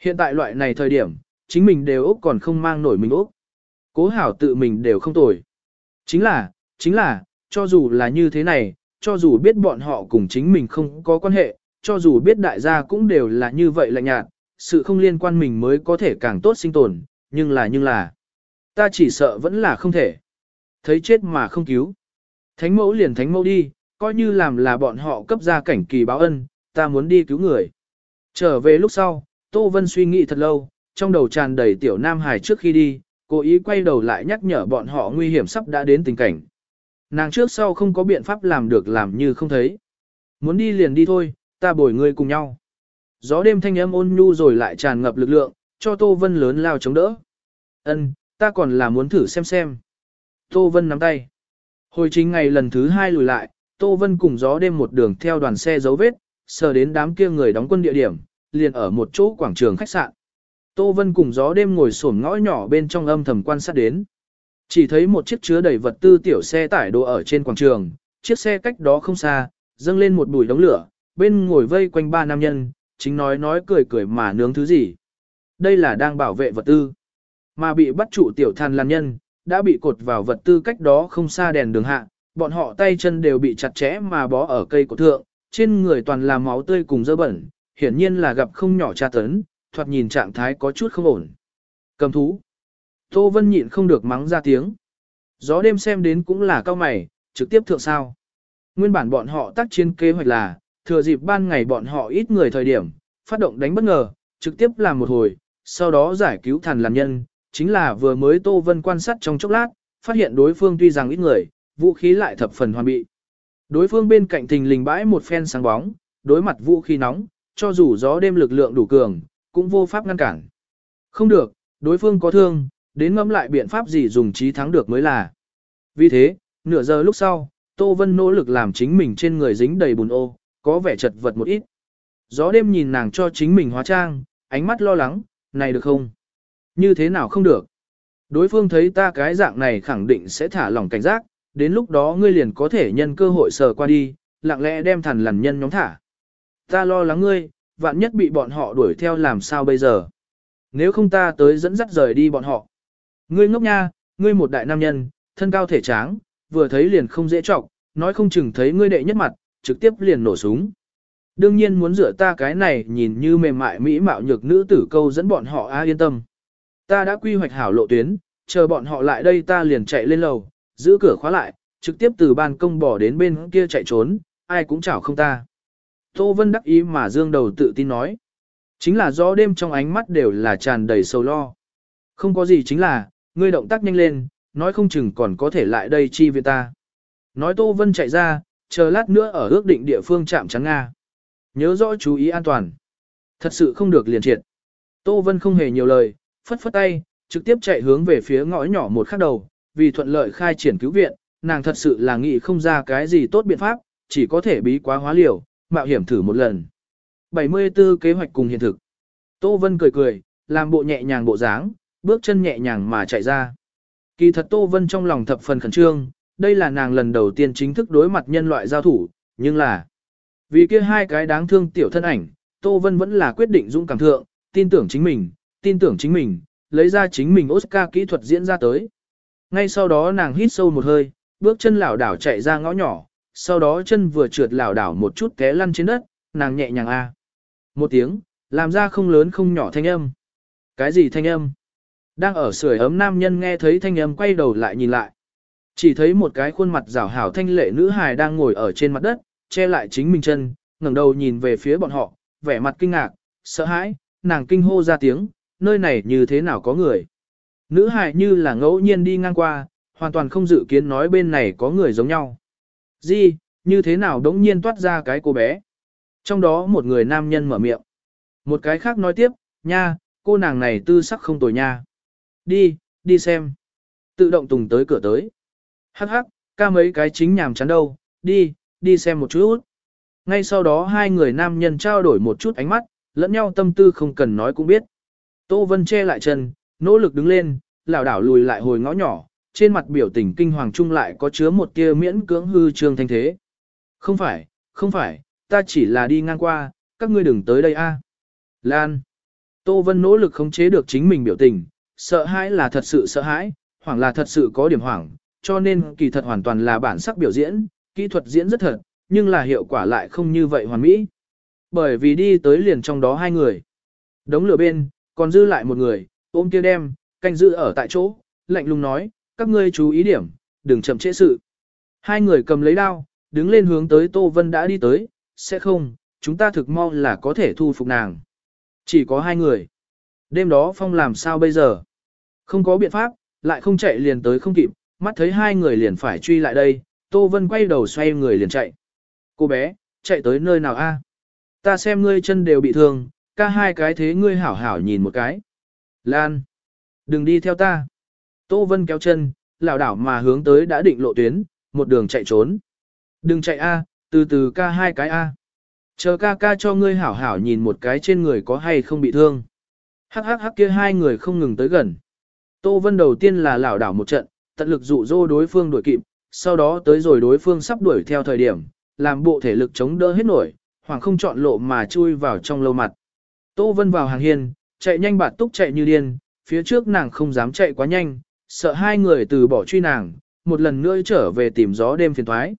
Hiện tại loại này thời điểm, chính mình đều ốc còn không mang nổi mình ốc. Cố hảo tự mình đều không tồi. Chính là, chính là, cho dù là như thế này, cho dù biết bọn họ cùng chính mình không có quan hệ, cho dù biết đại gia cũng đều là như vậy lạnh nhạt, sự không liên quan mình mới có thể càng tốt sinh tồn, nhưng là nhưng là, ta chỉ sợ vẫn là không thể. Thấy chết mà không cứu. Thánh mẫu liền thánh mẫu đi, coi như làm là bọn họ cấp ra cảnh kỳ báo ân, ta muốn đi cứu người. Trở về lúc sau, Tô Vân suy nghĩ thật lâu, trong đầu tràn đầy tiểu nam hài trước khi đi, cố ý quay đầu lại nhắc nhở bọn họ nguy hiểm sắp đã đến tình cảnh. Nàng trước sau không có biện pháp làm được làm như không thấy. Muốn đi liền đi thôi, ta bồi ngươi cùng nhau. Gió đêm thanh âm ôn nhu rồi lại tràn ngập lực lượng, cho Tô Vân lớn lao chống đỡ. Ân, ta còn là muốn thử xem xem. Tô Vân nắm tay. Hồi chính ngày lần thứ hai lùi lại, Tô Vân cùng gió đêm một đường theo đoàn xe dấu vết, sờ đến đám kia người đóng quân địa điểm, liền ở một chỗ quảng trường khách sạn. Tô Vân cùng gió đêm ngồi sổm ngõ nhỏ bên trong âm thầm quan sát đến. Chỉ thấy một chiếc chứa đầy vật tư tiểu xe tải đồ ở trên quảng trường, chiếc xe cách đó không xa, dâng lên một bụi đống lửa, bên ngồi vây quanh ba nam nhân, chính nói nói cười cười mà nướng thứ gì. Đây là đang bảo vệ vật tư. Mà bị bắt trụ tiểu than lan nhân, đã bị cột vào vật tư cách đó không xa đèn đường hạ, bọn họ tay chân đều bị chặt chẽ mà bó ở cây cổ thượng, trên người toàn là máu tươi cùng dơ bẩn, hiển nhiên là gặp không nhỏ tra tấn, thoạt nhìn trạng thái có chút không ổn. Cầm thú. Tô Vân nhịn không được mắng ra tiếng. Gió đêm xem đến cũng là cao mày, trực tiếp thượng sao. Nguyên bản bọn họ tác chiến kế hoạch là, thừa dịp ban ngày bọn họ ít người thời điểm, phát động đánh bất ngờ, trực tiếp làm một hồi, sau đó giải cứu thần làm nhân, chính là vừa mới Tô Vân quan sát trong chốc lát, phát hiện đối phương tuy rằng ít người, vũ khí lại thập phần hoàn bị. Đối phương bên cạnh thình lình bãi một phen sáng bóng, đối mặt vũ khí nóng, cho dù gió đêm lực lượng đủ cường, cũng vô pháp ngăn cản. Không được, đối phương có thương, đến ngẫm lại biện pháp gì dùng trí thắng được mới là. Vì thế, nửa giờ lúc sau, Tô Vân nỗ lực làm chính mình trên người dính đầy bùn ô, có vẻ chật vật một ít. Gió đêm nhìn nàng cho chính mình hóa trang, ánh mắt lo lắng, này được không? Như thế nào không được? Đối phương thấy ta cái dạng này khẳng định sẽ thả lỏng cảnh giác, đến lúc đó ngươi liền có thể nhân cơ hội sờ qua đi, lặng lẽ đem thần lằn nhân nhóm thả. Ta lo lắng ngươi, vạn nhất bị bọn họ đuổi theo làm sao bây giờ. Nếu không ta tới dẫn dắt rời đi bọn họ. Ngươi ngốc nha, ngươi một đại nam nhân, thân cao thể tráng, vừa thấy liền không dễ trọng, nói không chừng thấy ngươi đệ nhất mặt, trực tiếp liền nổ súng. Đương nhiên muốn rửa ta cái này nhìn như mềm mại mỹ mạo nhược nữ tử câu dẫn bọn họ a yên tâm. Ta đã quy hoạch hảo lộ tuyến, chờ bọn họ lại đây ta liền chạy lên lầu, giữ cửa khóa lại, trực tiếp từ ban công bỏ đến bên kia chạy trốn, ai cũng chảo không ta. Tô Vân đắc ý mà dương đầu tự tin nói. Chính là do đêm trong ánh mắt đều là tràn đầy sầu lo. Không có gì chính là, ngươi động tác nhanh lên, nói không chừng còn có thể lại đây chi viện ta. Nói Tô Vân chạy ra, chờ lát nữa ở ước định địa phương chạm trắng Nga. Nhớ rõ chú ý an toàn. Thật sự không được liền triệt. Tô Vân không hề nhiều lời, phất phất tay, trực tiếp chạy hướng về phía ngõ nhỏ một khắc đầu, vì thuận lợi khai triển cứu viện, nàng thật sự là nghĩ không ra cái gì tốt biện pháp, chỉ có thể bí quá hóa liều, mạo hiểm thử một lần. 74 kế hoạch cùng hiện thực. Tô Vân cười cười, làm bộ nhẹ nhàng bộ dáng, bước chân nhẹ nhàng mà chạy ra. Kỳ thật Tô Vân trong lòng thập phần khẩn trương, đây là nàng lần đầu tiên chính thức đối mặt nhân loại giao thủ, nhưng là vì kia hai cái đáng thương tiểu thân ảnh, Tô Vân vẫn là quyết định dũng cảm thượng, tin tưởng chính mình, tin tưởng chính mình, lấy ra chính mình Oscar kỹ thuật diễn ra tới. Ngay sau đó nàng hít sâu một hơi, bước chân lảo đảo chạy ra ngõ nhỏ, sau đó chân vừa trượt lảo đảo một chút té lăn trên đất, nàng nhẹ nhàng a. Một tiếng, làm ra không lớn không nhỏ thanh âm. Cái gì thanh âm? Đang ở sưởi ấm nam nhân nghe thấy thanh âm quay đầu lại nhìn lại. Chỉ thấy một cái khuôn mặt rảo hảo thanh lệ nữ hài đang ngồi ở trên mặt đất, che lại chính mình chân, ngẩng đầu nhìn về phía bọn họ, vẻ mặt kinh ngạc, sợ hãi, nàng kinh hô ra tiếng, nơi này như thế nào có người. Nữ hài như là ngẫu nhiên đi ngang qua, hoàn toàn không dự kiến nói bên này có người giống nhau. di, như thế nào đống nhiên toát ra cái cô bé. Trong đó một người nam nhân mở miệng. Một cái khác nói tiếp, nha, cô nàng này tư sắc không tồi nha. Đi, đi xem. Tự động tùng tới cửa tới. Hắc hắc, ca mấy cái chính nhàm chán đâu, đi, đi xem một chút. Ngay sau đó hai người nam nhân trao đổi một chút ánh mắt, lẫn nhau tâm tư không cần nói cũng biết. Tô Vân che lại chân, nỗ lực đứng lên, lảo đảo lùi lại hồi ngõ nhỏ, trên mặt biểu tình kinh hoàng trung lại có chứa một tia miễn cưỡng hư trương thanh thế. Không phải, không phải, ta chỉ là đi ngang qua, các ngươi đừng tới đây a. Lan. Tô Vân nỗ lực khống chế được chính mình biểu tình, sợ hãi là thật sự sợ hãi, hoảng là thật sự có điểm hoảng, cho nên kỳ thật hoàn toàn là bản sắc biểu diễn, kỹ thuật diễn rất thật, nhưng là hiệu quả lại không như vậy hoàn mỹ. Bởi vì đi tới liền trong đó hai người. Đống lửa bên, còn dư lại một người, ôm kia đem, canh giữ ở tại chỗ, lạnh lùng nói, các ngươi chú ý điểm, đừng chậm trễ sự. Hai người cầm lấy đao, đứng lên hướng tới Tô Vân đã đi tới, sẽ không, chúng ta thực mau là có thể thu phục nàng. Chỉ có hai người. Đêm đó Phong làm sao bây giờ? Không có biện pháp, lại không chạy liền tới không kịp, mắt thấy hai người liền phải truy lại đây, Tô Vân quay đầu xoay người liền chạy. Cô bé, chạy tới nơi nào a? Ta xem ngươi chân đều bị thương, ca hai cái thế ngươi hảo hảo nhìn một cái. Lan, đừng đi theo ta. Tô Vân kéo chân, lảo đảo mà hướng tới đã định lộ tuyến, một đường chạy trốn. Đừng chạy a, từ từ ca hai cái a. Chờ ca ca cho ngươi hảo hảo nhìn một cái trên người có hay không bị thương. Hắc hắc hắc kia hai người không ngừng tới gần. Tô Vân đầu tiên là lảo đảo một trận, tận lực dụ dỗ đối phương đuổi kịp, sau đó tới rồi đối phương sắp đuổi theo thời điểm, làm bộ thể lực chống đỡ hết nổi, hoàng không chọn lộ mà chui vào trong lâu mặt. Tô Vân vào hàng hiên, chạy nhanh bạt túc chạy như điên, phía trước nàng không dám chạy quá nhanh, sợ hai người từ bỏ truy nàng, một lần nữa trở về tìm gió đêm phiền thoái.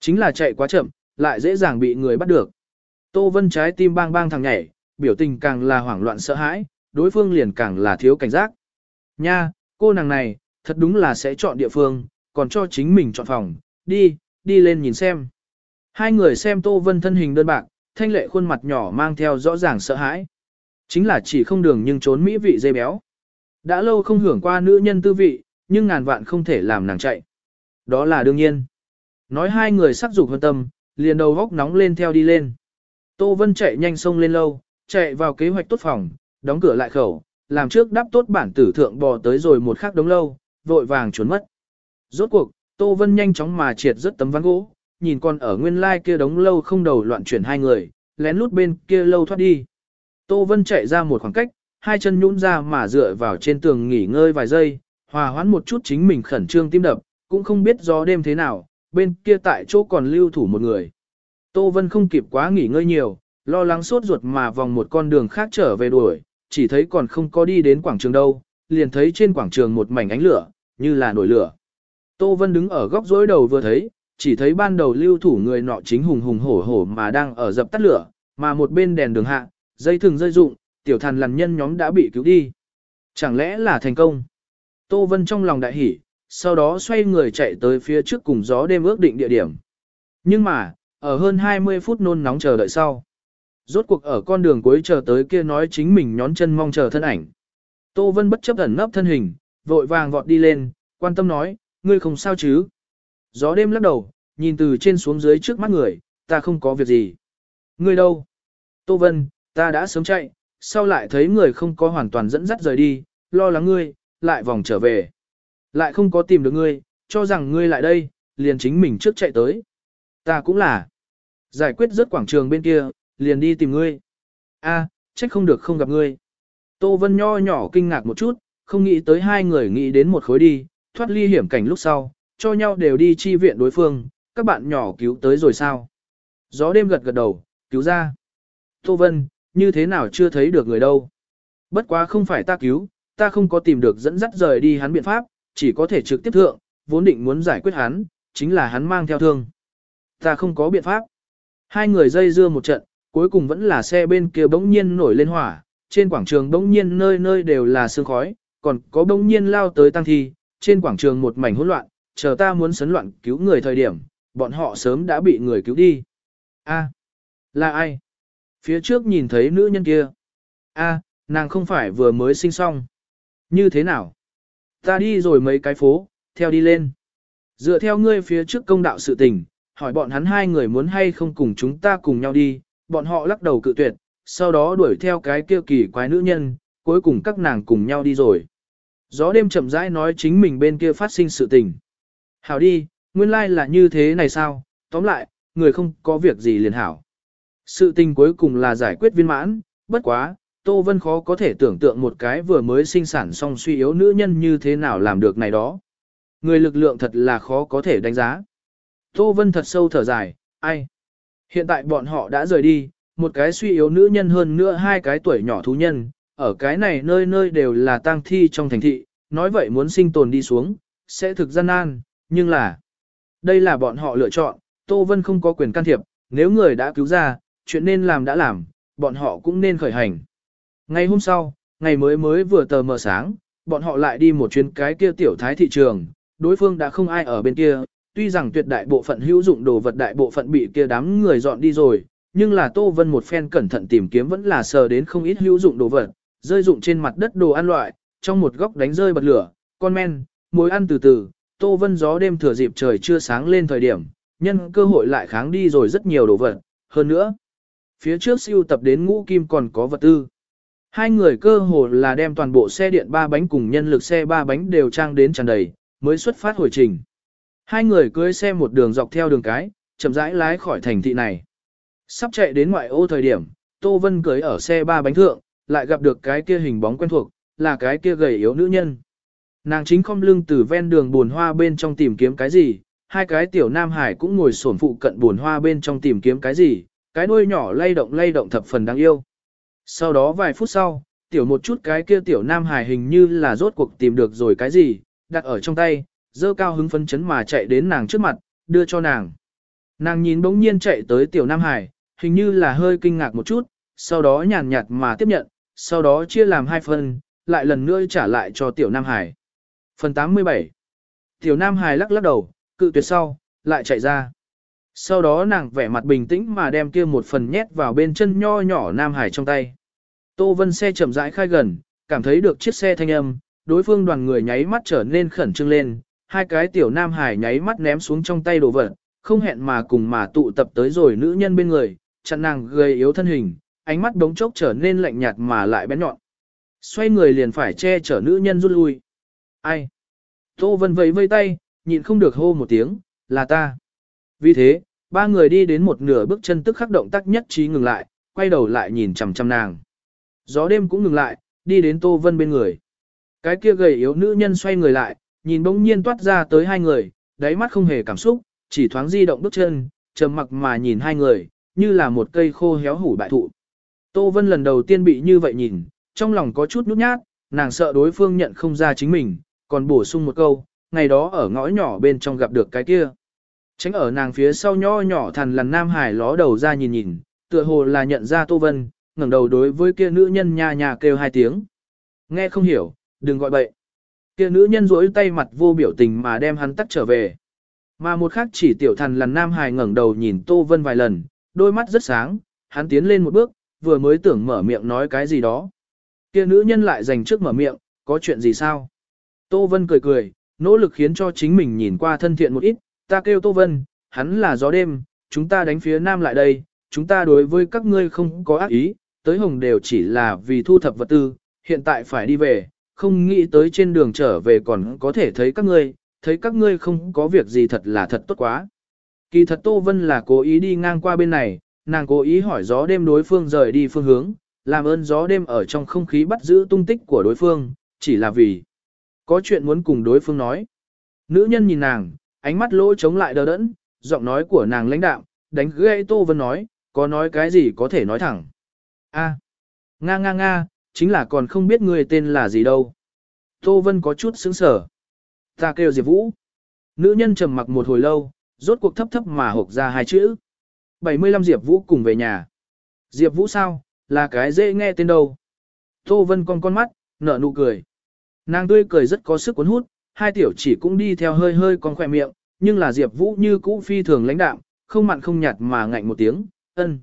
Chính là chạy quá chậm, lại dễ dàng bị người bắt được. Tô Vân trái tim bang bang thằng nhảy, biểu tình càng là hoảng loạn sợ hãi, đối phương liền càng là thiếu cảnh giác. Nha, cô nàng này, thật đúng là sẽ chọn địa phương, còn cho chính mình chọn phòng, đi, đi lên nhìn xem. Hai người xem Tô Vân thân hình đơn bạc, thanh lệ khuôn mặt nhỏ mang theo rõ ràng sợ hãi. Chính là chỉ không đường nhưng trốn mỹ vị dây béo. Đã lâu không hưởng qua nữ nhân tư vị, nhưng ngàn vạn không thể làm nàng chạy. Đó là đương nhiên. Nói hai người sắc dục hơn tâm, liền đầu góc nóng lên theo đi lên. Tô Vân chạy nhanh sông lên lâu, chạy vào kế hoạch tốt phòng, đóng cửa lại khẩu, làm trước đắp tốt bản tử thượng bò tới rồi một khắc đống lâu, vội vàng trốn mất. Rốt cuộc, Tô Vân nhanh chóng mà triệt rất tấm ván gỗ, nhìn con ở nguyên lai kia đống lâu không đầu loạn chuyển hai người, lén lút bên kia lâu thoát đi. Tô Vân chạy ra một khoảng cách, hai chân nhũn ra mà dựa vào trên tường nghỉ ngơi vài giây, hòa hoãn một chút chính mình khẩn trương tim đập, cũng không biết gió đêm thế nào, bên kia tại chỗ còn lưu thủ một người. Tô Vân không kịp quá nghỉ ngơi nhiều, lo lắng sốt ruột mà vòng một con đường khác trở về đuổi, chỉ thấy còn không có đi đến quảng trường đâu, liền thấy trên quảng trường một mảnh ánh lửa, như là nổi lửa. Tô Vân đứng ở góc rối đầu vừa thấy, chỉ thấy ban đầu lưu thủ người nọ chính hùng hùng hổ hổ mà đang ở dập tắt lửa, mà một bên đèn đường hạ, dây thừng rơi rụng, tiểu thần lằn nhân nhóm đã bị cứu đi. Chẳng lẽ là thành công? Tô Vân trong lòng đại hỉ, sau đó xoay người chạy tới phía trước cùng gió đêm ước định địa điểm. Nhưng mà, ở hơn 20 phút nôn nóng chờ đợi sau. Rốt cuộc ở con đường cuối chờ tới kia nói chính mình nhón chân mong chờ thân ảnh. Tô Vân bất chấp ẩn nấp thân hình, vội vàng vọt đi lên, quan tâm nói, ngươi không sao chứ? Gió đêm lắc đầu, nhìn từ trên xuống dưới trước mắt người, ta không có việc gì. Ngươi đâu? Tô Vân, ta đã sớm chạy, sau lại thấy người không có hoàn toàn dẫn dắt rời đi, lo lắng ngươi, lại vòng trở về. Lại không có tìm được ngươi, cho rằng ngươi lại đây, liền chính mình trước chạy tới. Ta cũng là. Giải quyết rất quảng trường bên kia, liền đi tìm ngươi. A, trách không được không gặp ngươi. Tô Vân nho nhỏ kinh ngạc một chút, không nghĩ tới hai người nghĩ đến một khối đi, thoát ly hiểm cảnh lúc sau, cho nhau đều đi chi viện đối phương, các bạn nhỏ cứu tới rồi sao? Gió đêm gật gật đầu, cứu ra. Tô Vân, như thế nào chưa thấy được người đâu? Bất quá không phải ta cứu, ta không có tìm được dẫn dắt rời đi hắn biện pháp, chỉ có thể trực tiếp thượng, vốn định muốn giải quyết hắn, chính là hắn mang theo thương. Ta không có biện pháp. Hai người dây dưa một trận, cuối cùng vẫn là xe bên kia bỗng nhiên nổi lên hỏa, trên quảng trường bỗng nhiên nơi nơi đều là sương khói, còn có bỗng nhiên lao tới tăng thi, trên quảng trường một mảnh hỗn loạn, chờ ta muốn sấn loạn cứu người thời điểm, bọn họ sớm đã bị người cứu đi. A, là ai? Phía trước nhìn thấy nữ nhân kia. A, nàng không phải vừa mới sinh xong. Như thế nào? Ta đi rồi mấy cái phố, theo đi lên. Dựa theo ngươi phía trước công đạo sự tình, hỏi bọn hắn hai người muốn hay không cùng chúng ta cùng nhau đi, bọn họ lắc đầu cự tuyệt, sau đó đuổi theo cái kia kỳ quái nữ nhân, cuối cùng các nàng cùng nhau đi rồi. Gió đêm chậm rãi nói chính mình bên kia phát sinh sự tình. Hảo đi, nguyên lai like là như thế này sao, tóm lại, người không có việc gì liền hảo. Sự tình cuối cùng là giải quyết viên mãn, bất quá, Tô Vân khó có thể tưởng tượng một cái vừa mới sinh sản xong suy yếu nữ nhân như thế nào làm được này đó. Người lực lượng thật là khó có thể đánh giá. Tô Vân thật sâu thở dài, ai? Hiện tại bọn họ đã rời đi, một cái suy yếu nữ nhân hơn nữa hai cái tuổi nhỏ thú nhân, ở cái này nơi nơi đều là tang thi trong thành thị, nói vậy muốn sinh tồn đi xuống, sẽ thực gian nan, nhưng là, đây là bọn họ lựa chọn, Tô Vân không có quyền can thiệp, nếu người đã cứu ra, chuyện nên làm đã làm, bọn họ cũng nên khởi hành. Ngày hôm sau, ngày mới mới vừa tờ mờ sáng, bọn họ lại đi một chuyến cái kia tiểu thái thị trường, đối phương đã không ai ở bên kia, tuy rằng tuyệt đại bộ phận hữu dụng đồ vật đại bộ phận bị kia đám người dọn đi rồi, nhưng là Tô Vân một phen cẩn thận tìm kiếm vẫn là sờ đến không ít hữu dụng đồ vật, rơi dụng trên mặt đất đồ ăn loại, trong một góc đánh rơi bật lửa, con men, muối ăn từ từ, Tô Vân gió đêm thừa dịp trời chưa sáng lên thời điểm, nhân cơ hội lại kháng đi rồi rất nhiều đồ vật, hơn nữa. Phía trước siêu tập đến ngũ kim còn có vật tư. Hai người cơ hồ là đem toàn bộ xe điện ba bánh cùng nhân lực xe ba bánh đều trang đến tràn đầy, mới xuất phát hồi trình. Hai người cưới xe một đường dọc theo đường cái, chậm rãi lái khỏi thành thị này. Sắp chạy đến ngoại ô thời điểm, Tô Vân cưới ở xe ba bánh thượng, lại gặp được cái kia hình bóng quen thuộc, là cái kia gầy yếu nữ nhân. Nàng chính không lưng từ ven đường buồn hoa bên trong tìm kiếm cái gì, hai cái tiểu nam hải cũng ngồi sổn phụ cận buồn hoa bên trong tìm kiếm cái gì, cái đuôi nhỏ lay động lay động thập phần đáng yêu. Sau đó vài phút sau, tiểu một chút cái kia tiểu nam hải hình như là rốt cuộc tìm được rồi cái gì, đặt ở trong tay, dơ cao hứng phấn chấn mà chạy đến nàng trước mặt, đưa cho nàng. Nàng nhìn bỗng nhiên chạy tới tiểu nam hải, hình như là hơi kinh ngạc một chút, sau đó nhàn nhạt mà tiếp nhận, sau đó chia làm hai phần, lại lần nữa trả lại cho tiểu nam hải. Phần 87 Tiểu nam hải lắc lắc đầu, cự tuyệt sau, lại chạy ra. Sau đó nàng vẻ mặt bình tĩnh mà đem kia một phần nhét vào bên chân nho nhỏ nam hải trong tay. Tô Vân xe chậm rãi khai gần, cảm thấy được chiếc xe thanh âm, đối phương đoàn người nháy mắt trở nên khẩn trương lên, hai cái tiểu nam hải nháy mắt ném xuống trong tay đồ vật, không hẹn mà cùng mà tụ tập tới rồi nữ nhân bên người, chặn nàng gầy yếu thân hình, ánh mắt đống chốc trở nên lạnh nhạt mà lại bén nhọn. Xoay người liền phải che chở nữ nhân rút lui. Ai? Tô Vân vẫy vây tay, nhịn không được hô một tiếng, là ta. Vì thế, ba người đi đến một nửa bước chân tức khắc động tác nhất trí ngừng lại, quay đầu lại nhìn chằm chằm nàng. Gió đêm cũng ngừng lại, đi đến Tô Vân bên người. Cái kia gầy yếu nữ nhân xoay người lại, nhìn bỗng nhiên toát ra tới hai người, đáy mắt không hề cảm xúc, chỉ thoáng di động bước chân, trầm mặc mà nhìn hai người, như là một cây khô héo hủ bại thụ. Tô Vân lần đầu tiên bị như vậy nhìn, trong lòng có chút nhút nhát, nàng sợ đối phương nhận không ra chính mình, còn bổ sung một câu, ngày đó ở ngõ nhỏ bên trong gặp được cái kia. Tránh ở nàng phía sau nho nhỏ thằn lằn Nam Hải ló đầu ra nhìn nhìn, tựa hồ là nhận ra Tô Vân, ngẩng đầu đối với kia nữ nhân nha nhà kêu hai tiếng. Nghe không hiểu, đừng gọi bậy. Kia nữ nhân rỗi tay mặt vô biểu tình mà đem hắn tắt trở về. Mà một khắc chỉ tiểu thằn lằn Nam Hải ngẩng đầu nhìn Tô Vân vài lần, đôi mắt rất sáng, hắn tiến lên một bước, vừa mới tưởng mở miệng nói cái gì đó. Kia nữ nhân lại dành trước mở miệng, có chuyện gì sao? Tô Vân cười cười, nỗ lực khiến cho chính mình nhìn qua thân thiện một ít, ta kêu Tô Vân, hắn là gió đêm, chúng ta đánh phía nam lại đây, chúng ta đối với các ngươi không có ác ý, tới hồng đều chỉ là vì thu thập vật tư, hiện tại phải đi về, không nghĩ tới trên đường trở về còn có thể thấy các ngươi, thấy các ngươi không có việc gì thật là thật tốt quá. Kỳ thật Tô Vân là cố ý đi ngang qua bên này, nàng cố ý hỏi gió đêm đối phương rời đi phương hướng, làm ơn gió đêm ở trong không khí bắt giữ tung tích của đối phương, chỉ là vì có chuyện muốn cùng đối phương nói. Nữ nhân nhìn nàng, ánh mắt lỗ chống lại đờ đẫn, giọng nói của nàng lãnh đạm, đánh gãy Tô Vân nói, có nói cái gì có thể nói thẳng. A, nga nga nga, chính là còn không biết người tên là gì đâu. Tô Vân có chút sững sở. Ta kêu Diệp Vũ. Nữ nhân trầm mặc một hồi lâu, rốt cuộc thấp thấp mà hộp ra hai chữ. 75 Diệp Vũ cùng về nhà. Diệp Vũ sao, là cái dễ nghe tên đâu. Tô Vân con con mắt, nở nụ cười. Nàng tươi cười rất có sức cuốn hút, hai tiểu chỉ cũng đi theo hơi hơi con khỏe miệng, nhưng là Diệp Vũ như cũ phi thường lãnh đạm, không mặn không nhạt mà ngạnh một tiếng, ân.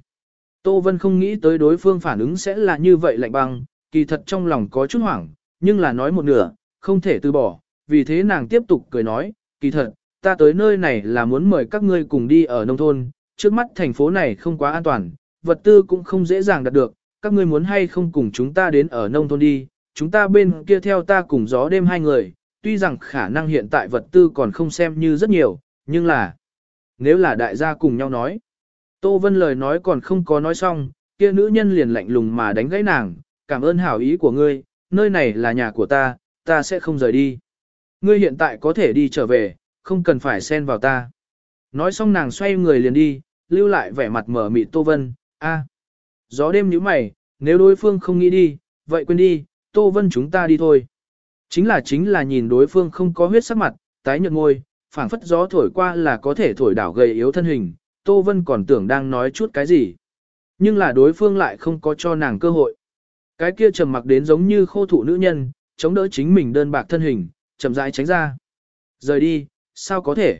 Tô Vân không nghĩ tới đối phương phản ứng sẽ là như vậy lạnh băng, kỳ thật trong lòng có chút hoảng, nhưng là nói một nửa, không thể từ bỏ, vì thế nàng tiếp tục cười nói, kỳ thật, ta tới nơi này là muốn mời các ngươi cùng đi ở nông thôn, trước mắt thành phố này không quá an toàn, vật tư cũng không dễ dàng đạt được, các ngươi muốn hay không cùng chúng ta đến ở nông thôn đi, chúng ta bên kia theo ta cùng gió đêm hai người, tuy rằng khả năng hiện tại vật tư còn không xem như rất nhiều, nhưng là, nếu là đại gia cùng nhau nói, Tô Vân lời nói còn không có nói xong, kia nữ nhân liền lạnh lùng mà đánh gãy nàng, cảm ơn hảo ý của ngươi, nơi này là nhà của ta, ta sẽ không rời đi. Ngươi hiện tại có thể đi trở về, không cần phải xen vào ta. Nói xong nàng xoay người liền đi, lưu lại vẻ mặt mở mịt Tô Vân, a, gió đêm nhíu mày, nếu đối phương không nghĩ đi, vậy quên đi, Tô Vân chúng ta đi thôi. Chính là chính là nhìn đối phương không có huyết sắc mặt, tái nhợt ngôi, phảng phất gió thổi qua là có thể thổi đảo gầy yếu thân hình, Tô Vân còn tưởng đang nói chút cái gì. Nhưng là đối phương lại không có cho nàng cơ hội. Cái kia trầm mặc đến giống như khô thụ nữ nhân, chống đỡ chính mình đơn bạc thân hình, chậm rãi tránh ra. Rời đi, sao có thể?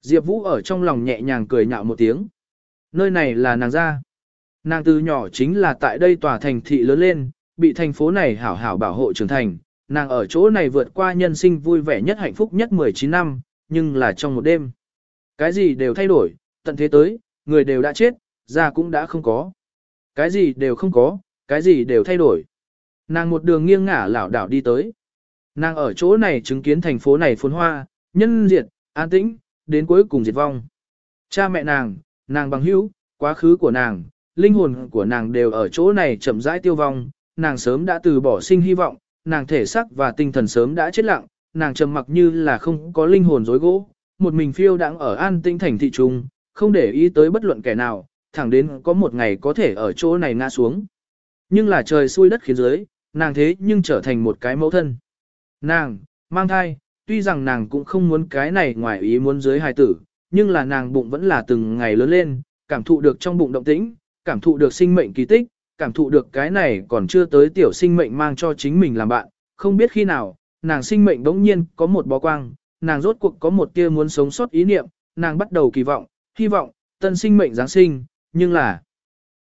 Diệp Vũ ở trong lòng nhẹ nhàng cười nhạo một tiếng. Nơi này là nàng ra. Nàng từ nhỏ chính là tại đây tòa thành thị lớn lên, bị thành phố này hảo hảo bảo hộ trưởng thành. Nàng ở chỗ này vượt qua nhân sinh vui vẻ nhất hạnh phúc nhất 19 năm, nhưng là trong một đêm. Cái gì đều thay đổi, tận thế tới, người đều đã chết, ra cũng đã không có. Cái gì đều không có, cái gì đều thay đổi. Nàng một đường nghiêng ngả lảo đảo đi tới. Nàng ở chỗ này chứng kiến thành phố này phồn hoa, nhân diệt, an tĩnh, đến cuối cùng diệt vong. Cha mẹ nàng, nàng bằng hữu, quá khứ của nàng, linh hồn của nàng đều ở chỗ này chậm rãi tiêu vong, nàng sớm đã từ bỏ sinh hy vọng, nàng thể xác và tinh thần sớm đã chết lặng, nàng trầm mặc như là không có linh hồn dối gỗ, một mình phiêu đang ở an tinh thành thị trung, không để ý tới bất luận kẻ nào, thẳng đến có một ngày có thể ở chỗ này ngã xuống. Nhưng là trời xui đất khiến dưới, nàng thế nhưng trở thành một cái mẫu thân. Nàng, mang thai, tuy rằng nàng cũng không muốn cái này ngoài ý muốn dưới hài tử, nhưng là nàng bụng vẫn là từng ngày lớn lên, cảm thụ được trong bụng động tĩnh, cảm thụ được sinh mệnh kỳ tích, cảm thụ được cái này còn chưa tới tiểu sinh mệnh mang cho chính mình làm bạn, không biết khi nào, nàng sinh mệnh đống nhiên có một bó quang, nàng rốt cuộc có một tia muốn sống sót ý niệm, nàng bắt đầu kỳ vọng, hy vọng, tân sinh mệnh Giáng sinh, nhưng là,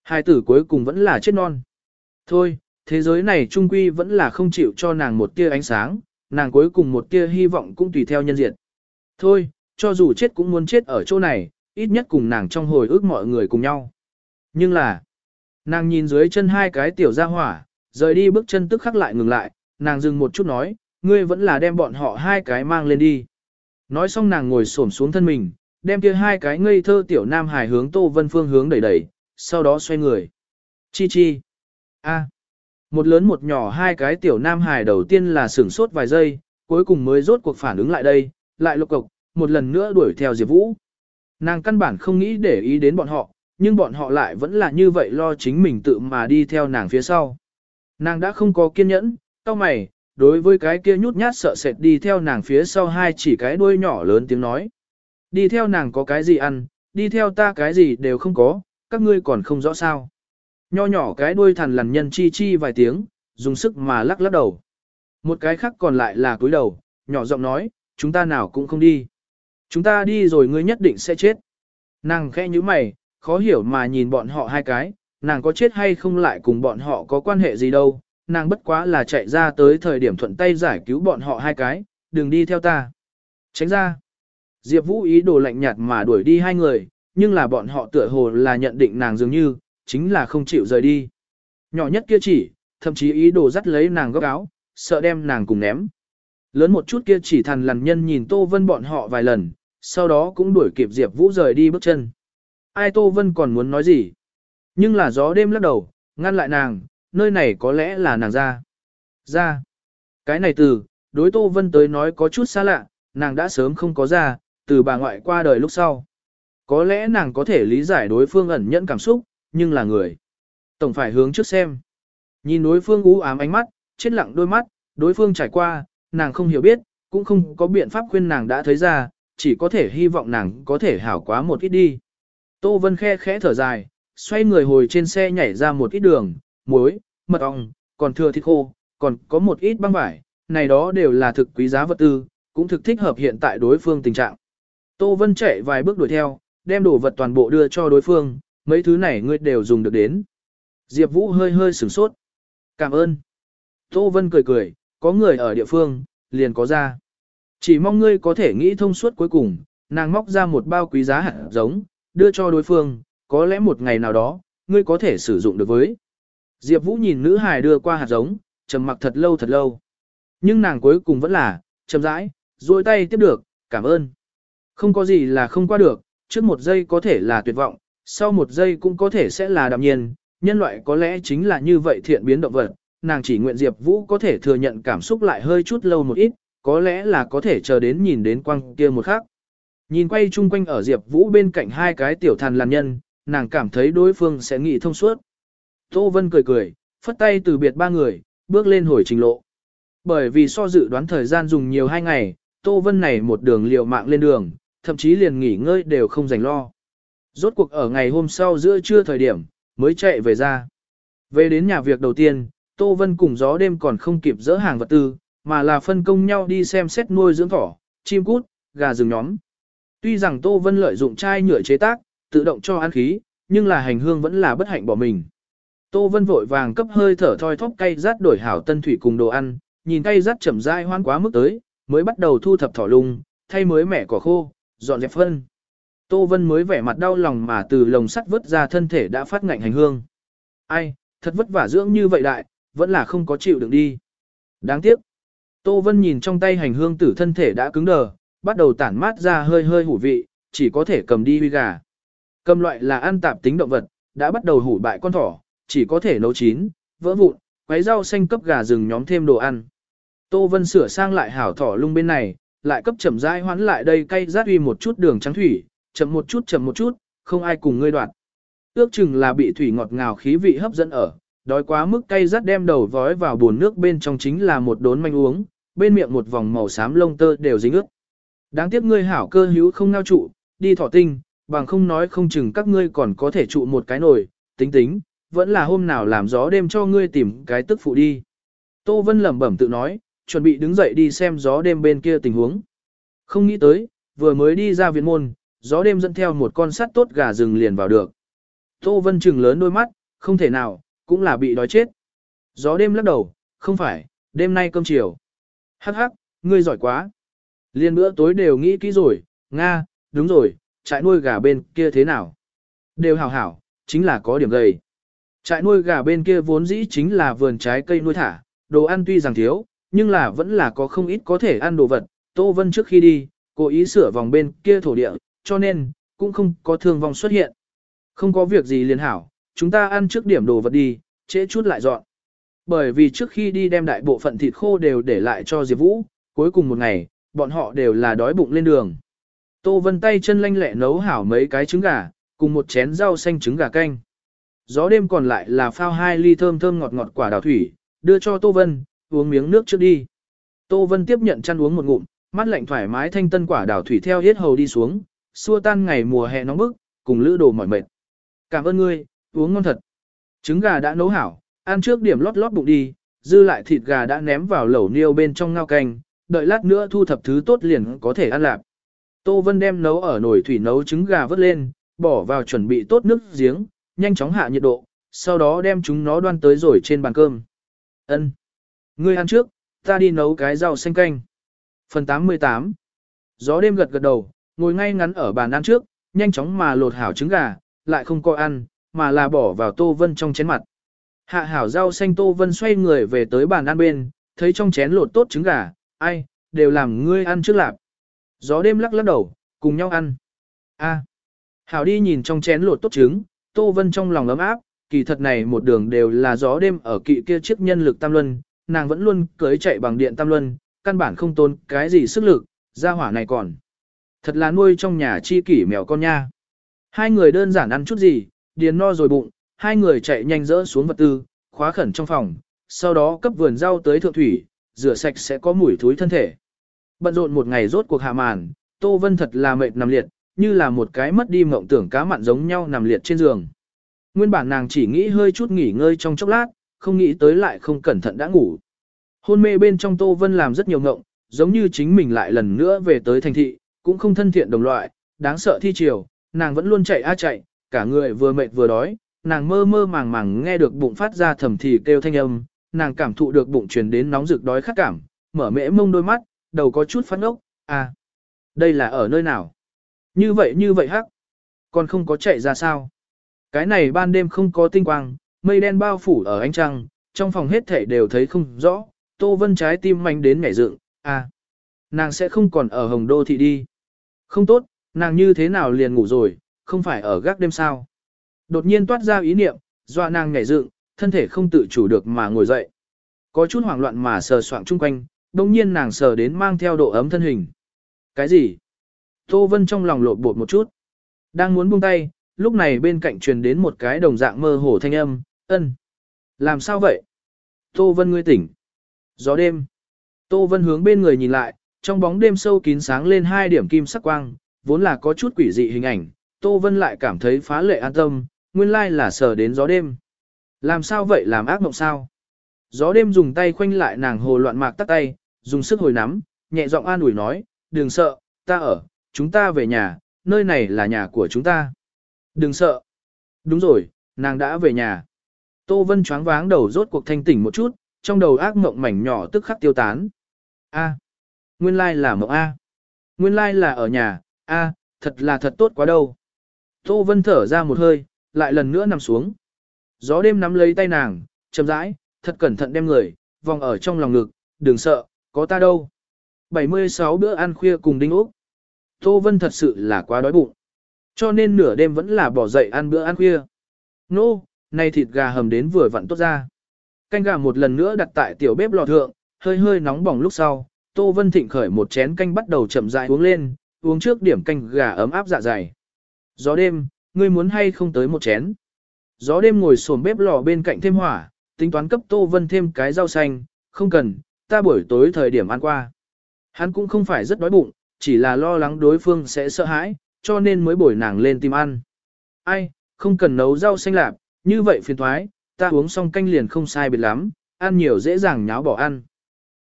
hai tử cuối cùng vẫn là chết non. Thôi, thế giới này trung quy vẫn là không chịu cho nàng một tia ánh sáng, nàng cuối cùng một tia hy vọng cũng tùy theo nhân diện. Thôi, cho dù chết cũng muốn chết ở chỗ này, ít nhất cùng nàng trong hồi ức mọi người cùng nhau. Nhưng là, nàng nhìn dưới chân hai cái tiểu gia hỏa, rời đi bước chân tức khắc lại ngừng lại, nàng dừng một chút nói, ngươi vẫn là đem bọn họ hai cái mang lên đi. Nói xong nàng ngồi xổm xuống thân mình, đem kia hai cái ngây thơ tiểu nam hài hướng Tô Vân Phương hướng đẩy đẩy, sau đó xoay người. Chi chi. A. Một lớn một nhỏ hai cái tiểu nam hài đầu tiên là sửng sốt vài giây, cuối cùng mới rốt cuộc phản ứng lại đây, lại lục cộc, một lần nữa đuổi theo Diệp Vũ. Nàng căn bản không nghĩ để ý đến bọn họ, nhưng bọn họ lại vẫn là như vậy lo chính mình tự mà đi theo nàng phía sau. Nàng đã không có kiên nhẫn, cao mày, đối với cái kia nhút nhát sợ sệt đi theo nàng phía sau hai chỉ cái đuôi nhỏ lớn tiếng nói. Đi theo nàng có cái gì ăn, đi theo ta cái gì đều không có, các ngươi còn không rõ sao. Nho nhỏ cái đuôi thằn lằn nhân chi chi vài tiếng, dùng sức mà lắc lắc đầu. Một cái khác còn lại là cúi đầu, nhỏ giọng nói, chúng ta nào cũng không đi. Chúng ta đi rồi ngươi nhất định sẽ chết. Nàng khẽ như mày, khó hiểu mà nhìn bọn họ hai cái, nàng có chết hay không lại cùng bọn họ có quan hệ gì đâu, nàng bất quá là chạy ra tới thời điểm thuận tay giải cứu bọn họ hai cái, đừng đi theo ta. Tránh ra. Diệp Vũ ý đồ lạnh nhạt mà đuổi đi hai người, nhưng là bọn họ tựa hồ là nhận định nàng dường như, chính là không chịu rời đi. Nhỏ nhất kia chỉ, thậm chí ý đồ dắt lấy nàng góc áo, sợ đem nàng cùng ném. Lớn một chút kia chỉ thằn lằn nhân nhìn Tô Vân bọn họ vài lần, sau đó cũng đuổi kịp Diệp Vũ rời đi bước chân. Ai Tô Vân còn muốn nói gì? Nhưng là gió đêm lắc đầu, ngăn lại nàng, nơi này có lẽ là nàng ra. Ra. Cái này từ, đối Tô Vân tới nói có chút xa lạ, nàng đã sớm không có ra, từ bà ngoại qua đời lúc sau. Có lẽ nàng có thể lý giải đối phương ẩn nhẫn cảm xúc, nhưng là người. Tổng phải hướng trước xem. Nhìn đối phương u ám ánh mắt, chết lặng đôi mắt, đối phương trải qua, nàng không hiểu biết, cũng không có biện pháp khuyên nàng đã thấy ra, chỉ có thể hy vọng nàng có thể hảo quá một ít đi. Tô Vân khe khẽ thở dài, xoay người hồi trên xe nhảy ra một ít đường, muối, mật ong, còn thừa thịt khô, còn có một ít băng vải, này đó đều là thực quý giá vật tư, cũng thực thích hợp hiện tại đối phương tình trạng. Tô Vân chạy vài bước đuổi theo, đem đồ vật toàn bộ đưa cho đối phương, mấy thứ này ngươi đều dùng được đến. Diệp Vũ hơi hơi sửng sốt. Cảm ơn. Tô Vân cười cười, có người ở địa phương, liền có ra. Chỉ mong ngươi có thể nghĩ thông suốt cuối cùng, nàng móc ra một bao quý giá hạt giống, đưa cho đối phương, có lẽ một ngày nào đó, ngươi có thể sử dụng được với. Diệp Vũ nhìn nữ hài đưa qua hạt giống, trầm mặc thật lâu thật lâu. Nhưng nàng cuối cùng vẫn là, chậm rãi, duỗi tay tiếp được, cảm ơn. Không có gì là không qua được, trước một giây có thể là tuyệt vọng, sau một giây cũng có thể sẽ là đạm nhiên, nhân loại có lẽ chính là như vậy thiện biến động vật, nàng chỉ nguyện Diệp Vũ có thể thừa nhận cảm xúc lại hơi chút lâu một ít, có lẽ là có thể chờ đến nhìn đến quang kia một khắc. Nhìn quay chung quanh ở Diệp Vũ bên cạnh hai cái tiểu thần làn nhân, nàng cảm thấy đối phương sẽ nghĩ thông suốt. Tô Vân cười cười, phất tay từ biệt ba người, bước lên hồi trình lộ. Bởi vì so dự đoán thời gian dùng nhiều hai ngày, Tô Vân này một đường liều mạng lên đường, thậm chí liền nghỉ ngơi đều không dành lo. Rốt cuộc ở ngày hôm sau giữa trưa thời điểm, mới chạy về ra. Về đến nhà việc đầu tiên, Tô Vân cùng gió đêm còn không kịp dỡ hàng vật tư, mà là phân công nhau đi xem xét nuôi dưỡng thỏ, chim cút, gà rừng nhóm. Tuy rằng Tô Vân lợi dụng chai nhựa chế tác, tự động cho ăn khí, nhưng là hành hương vẫn là bất hạnh bỏ mình. Tô Vân vội vàng cấp hơi thở thoi thóp cay rát đổi hảo tân thủy cùng đồ ăn, nhìn cay rát chậm rãi hoan quá mức tới, mới bắt đầu thu thập thỏ lung, thay mới mẻ cỏ khô, dọn dẹp phân. Tô Vân mới vẻ mặt đau lòng mà từ lồng sắt vứt ra thân thể đã phát ngạnh hành hương. Ai, thật vất vả dưỡng như vậy đại, vẫn là không có chịu đựng đi. Đáng tiếc. Tô Vân nhìn trong tay hành hương tử thân thể đã cứng đờ, bắt đầu tản mát ra hơi hơi hủ vị, chỉ có thể cầm đi huy gà. Cầm loại là ăn tạp tính động vật, đã bắt đầu hủ bại con thỏ, chỉ có thể nấu chín, vỡ vụn, quấy rau xanh cấp gà rừng nhóm thêm đồ ăn. Tô Vân sửa sang lại hảo thỏ lung bên này, lại cấp chậm rãi hoán lại đây cay rát uy một chút đường trắng thủy, chậm một chút chậm một chút, không ai cùng ngươi đoạt. Ước chừng là bị thủy ngọt ngào khí vị hấp dẫn ở, đói quá mức cay rát đem đầu vói vào buồn nước bên trong chính là một đốn manh uống, bên miệng một vòng màu xám lông tơ đều dính ướt. Đáng tiếc ngươi hảo cơ hữu không ngao trụ, đi thỏ tinh, bằng không nói không chừng các ngươi còn có thể trụ một cái nồi, tính tính, vẫn là hôm nào làm gió đêm cho ngươi tìm cái tức phụ đi. Tô Vân lẩm bẩm tự nói, chuẩn bị đứng dậy đi xem gió đêm bên kia tình huống. Không nghĩ tới, vừa mới đi ra viện môn, gió đêm dẫn theo một con sắt tốt gà rừng liền vào được. Tô Vân trừng lớn đôi mắt, không thể nào, cũng là bị đói chết. Gió đêm lắc đầu, không phải, đêm nay cơm chiều. Hắc hắc, ngươi giỏi quá. Liên bữa tối đều nghĩ kỹ rồi, Nga, đúng rồi, trại nuôi gà bên kia thế nào? Đều hảo hảo, chính là có điểm gầy. Trại nuôi gà bên kia vốn dĩ chính là vườn trái cây nuôi thả, đồ ăn tuy rằng thiếu, nhưng là vẫn là có không ít có thể ăn đồ vật. Tô Vân trước khi đi, cố ý sửa vòng bên kia thổ địa, cho nên, cũng không có thương vong xuất hiện. Không có việc gì liền hảo, chúng ta ăn trước điểm đồ vật đi, trễ chút lại dọn. Bởi vì trước khi đi đem đại bộ phận thịt khô đều để lại cho Diệp Vũ, cuối cùng một ngày, bọn họ đều là đói bụng lên đường. Tô Vân tay chân lanh lẹ nấu hảo mấy cái trứng gà, cùng một chén rau xanh trứng gà canh. Gió đêm còn lại là phao hai ly thơm thơm ngọt ngọt quả đào thủy, đưa cho Tô Vân, uống miếng nước trước đi. Tô Vân tiếp nhận chăn uống một ngụm, mắt lạnh thoải mái thanh tân quả đào thủy theo hết hầu đi xuống, xua tan ngày mùa hè nóng bức, cùng lữ đồ mỏi mệt. Cảm ơn ngươi, uống ngon thật. Trứng gà đã nấu hảo, ăn trước điểm lót lót bụng đi, dư lại thịt gà đã ném vào lẩu niêu bên trong ngao canh, đợi lát nữa thu thập thứ tốt liền có thể ăn lạp. Tô Vân đem nấu ở nồi thủy nấu trứng gà vớt lên, bỏ vào chuẩn bị tốt nước giếng, nhanh chóng hạ nhiệt độ, sau đó đem chúng nó đoan tới rồi trên bàn cơm. Ân, Ngươi ăn trước, ta đi nấu cái rau xanh canh. Phần 88 Gió đêm gật gật đầu, ngồi ngay ngắn ở bàn ăn trước, nhanh chóng mà lột hảo trứng gà, lại không coi ăn, mà là bỏ vào Tô Vân trong chén mặt. Hạ hảo rau xanh Tô Vân xoay người về tới bàn ăn bên, thấy trong chén lột tốt trứng gà, ai, đều làm ngươi ăn trước lạp. Gió đêm lắc lắc đầu, cùng nhau ăn. A. Hảo đi nhìn trong chén lột tốt trứng, Tô Vân trong lòng ấm áp, kỳ thật này một đường đều là gió đêm ở kỵ kia chiếc nhân lực tam luân, nàng vẫn luôn cưới chạy bằng điện tam luân, căn bản không tốn cái gì sức lực, ra hỏa này còn. Thật là nuôi trong nhà chi kỷ mèo con nha. Hai người đơn giản ăn chút gì, điền no rồi bụng, hai người chạy nhanh rỡ xuống vật tư, khóa khẩn trong phòng, sau đó cấp vườn rau tới thượng thủy, rửa sạch sẽ có mùi thối thân thể. Bận rộn một ngày rốt cuộc hạ màn, Tô Vân thật là mệt nằm liệt, như là một cái mất đi mộng tưởng cá mặn giống nhau nằm liệt trên giường. Nguyên bản nàng chỉ nghĩ hơi chút nghỉ ngơi trong chốc lát, không nghĩ tới lại không cẩn thận đã ngủ. Hôn mê bên trong Tô Vân làm rất nhiều ngộng, giống như chính mình lại lần nữa về tới thành thị, cũng không thân thiện đồng loại, đáng sợ thi chiều, nàng vẫn luôn chạy a chạy, cả người vừa mệt vừa đói, nàng mơ mơ màng màng nghe được bụng phát ra thầm thì kêu thanh âm, nàng cảm thụ được bụng truyền đến nóng rực đói khát cảm, mở mễ mông đôi mắt, đầu có chút phát ốc, à, đây là ở nơi nào? Như vậy như vậy hắc, còn không có chạy ra sao? Cái này ban đêm không có tinh quang, mây đen bao phủ ở ánh trăng, trong phòng hết thể đều thấy không rõ, Tô Vân trái tim manh đến nhảy dựng, à, nàng sẽ không còn ở Hồng Đô thị đi. Không tốt, nàng như thế nào liền ngủ rồi, không phải ở gác đêm sao. Đột nhiên toát ra ý niệm, doa nàng nhảy dựng, thân thể không tự chủ được mà ngồi dậy. Có chút hoảng loạn mà sờ soạng chung quanh, đồng nhiên nàng sờ đến mang theo độ ấm thân hình. Cái gì? Tô Vân trong lòng lộn bột một chút. Đang muốn buông tay, lúc này bên cạnh truyền đến một cái đồng dạng mơ hồ thanh âm, ân. Làm sao vậy? Tô Vân ngươi tỉnh. Gió đêm. Tô Vân hướng bên người nhìn lại, trong bóng đêm sâu kín sáng lên hai điểm kim sắc quang, vốn là có chút quỷ dị hình ảnh, Tô Vân lại cảm thấy phá lệ an tâm, nguyên lai là sờ đến gió đêm. Làm sao vậy làm ác mộng sao? Gió đêm dùng tay khoanh lại nàng hồ loạn mạc tắt tay, dùng sức hồi nắm, nhẹ giọng an ủi nói, đừng sợ, ta ở, chúng ta về nhà, nơi này là nhà của chúng ta. Đừng sợ. Đúng rồi, nàng đã về nhà. Tô Vân choáng váng đầu rốt cuộc thanh tỉnh một chút, trong đầu ác mộng mảnh nhỏ tức khắc tiêu tán. A. Nguyên lai là mộng A. Nguyên lai là ở nhà, A, thật là thật tốt quá đâu. Tô Vân thở ra một hơi, lại lần nữa nằm xuống. Gió đêm nắm lấy tay nàng, chậm rãi, thật cẩn thận đem người, vòng ở trong lòng ngực, đừng sợ, có ta đâu. 76 bữa ăn khuya cùng đinh úc. Tô Vân thật sự là quá đói bụng. Cho nên nửa đêm vẫn là bỏ dậy ăn bữa ăn khuya. Nô, no, nay thịt gà hầm đến vừa vặn tốt ra. Canh gà một lần nữa đặt tại tiểu bếp lò thượng, hơi hơi nóng bỏng lúc sau, Tô Vân Thịnh khởi một chén canh bắt đầu chậm rãi uống lên, uống trước điểm canh gà ấm áp dạ dày. Gió đêm, ngươi muốn hay không tới một chén. Gió đêm ngồi xổm bếp lò bên cạnh thêm hỏa, tính toán cấp Tô Vân thêm cái rau xanh, không cần, ta buổi tối thời điểm ăn qua. Hắn cũng không phải rất đói bụng, chỉ là lo lắng đối phương sẽ sợ hãi, cho nên mới bổi nàng lên tìm ăn. Ai, không cần nấu rau xanh lạp, như vậy phiền thoái, ta uống xong canh liền không sai biệt lắm, ăn nhiều dễ dàng nháo bỏ ăn.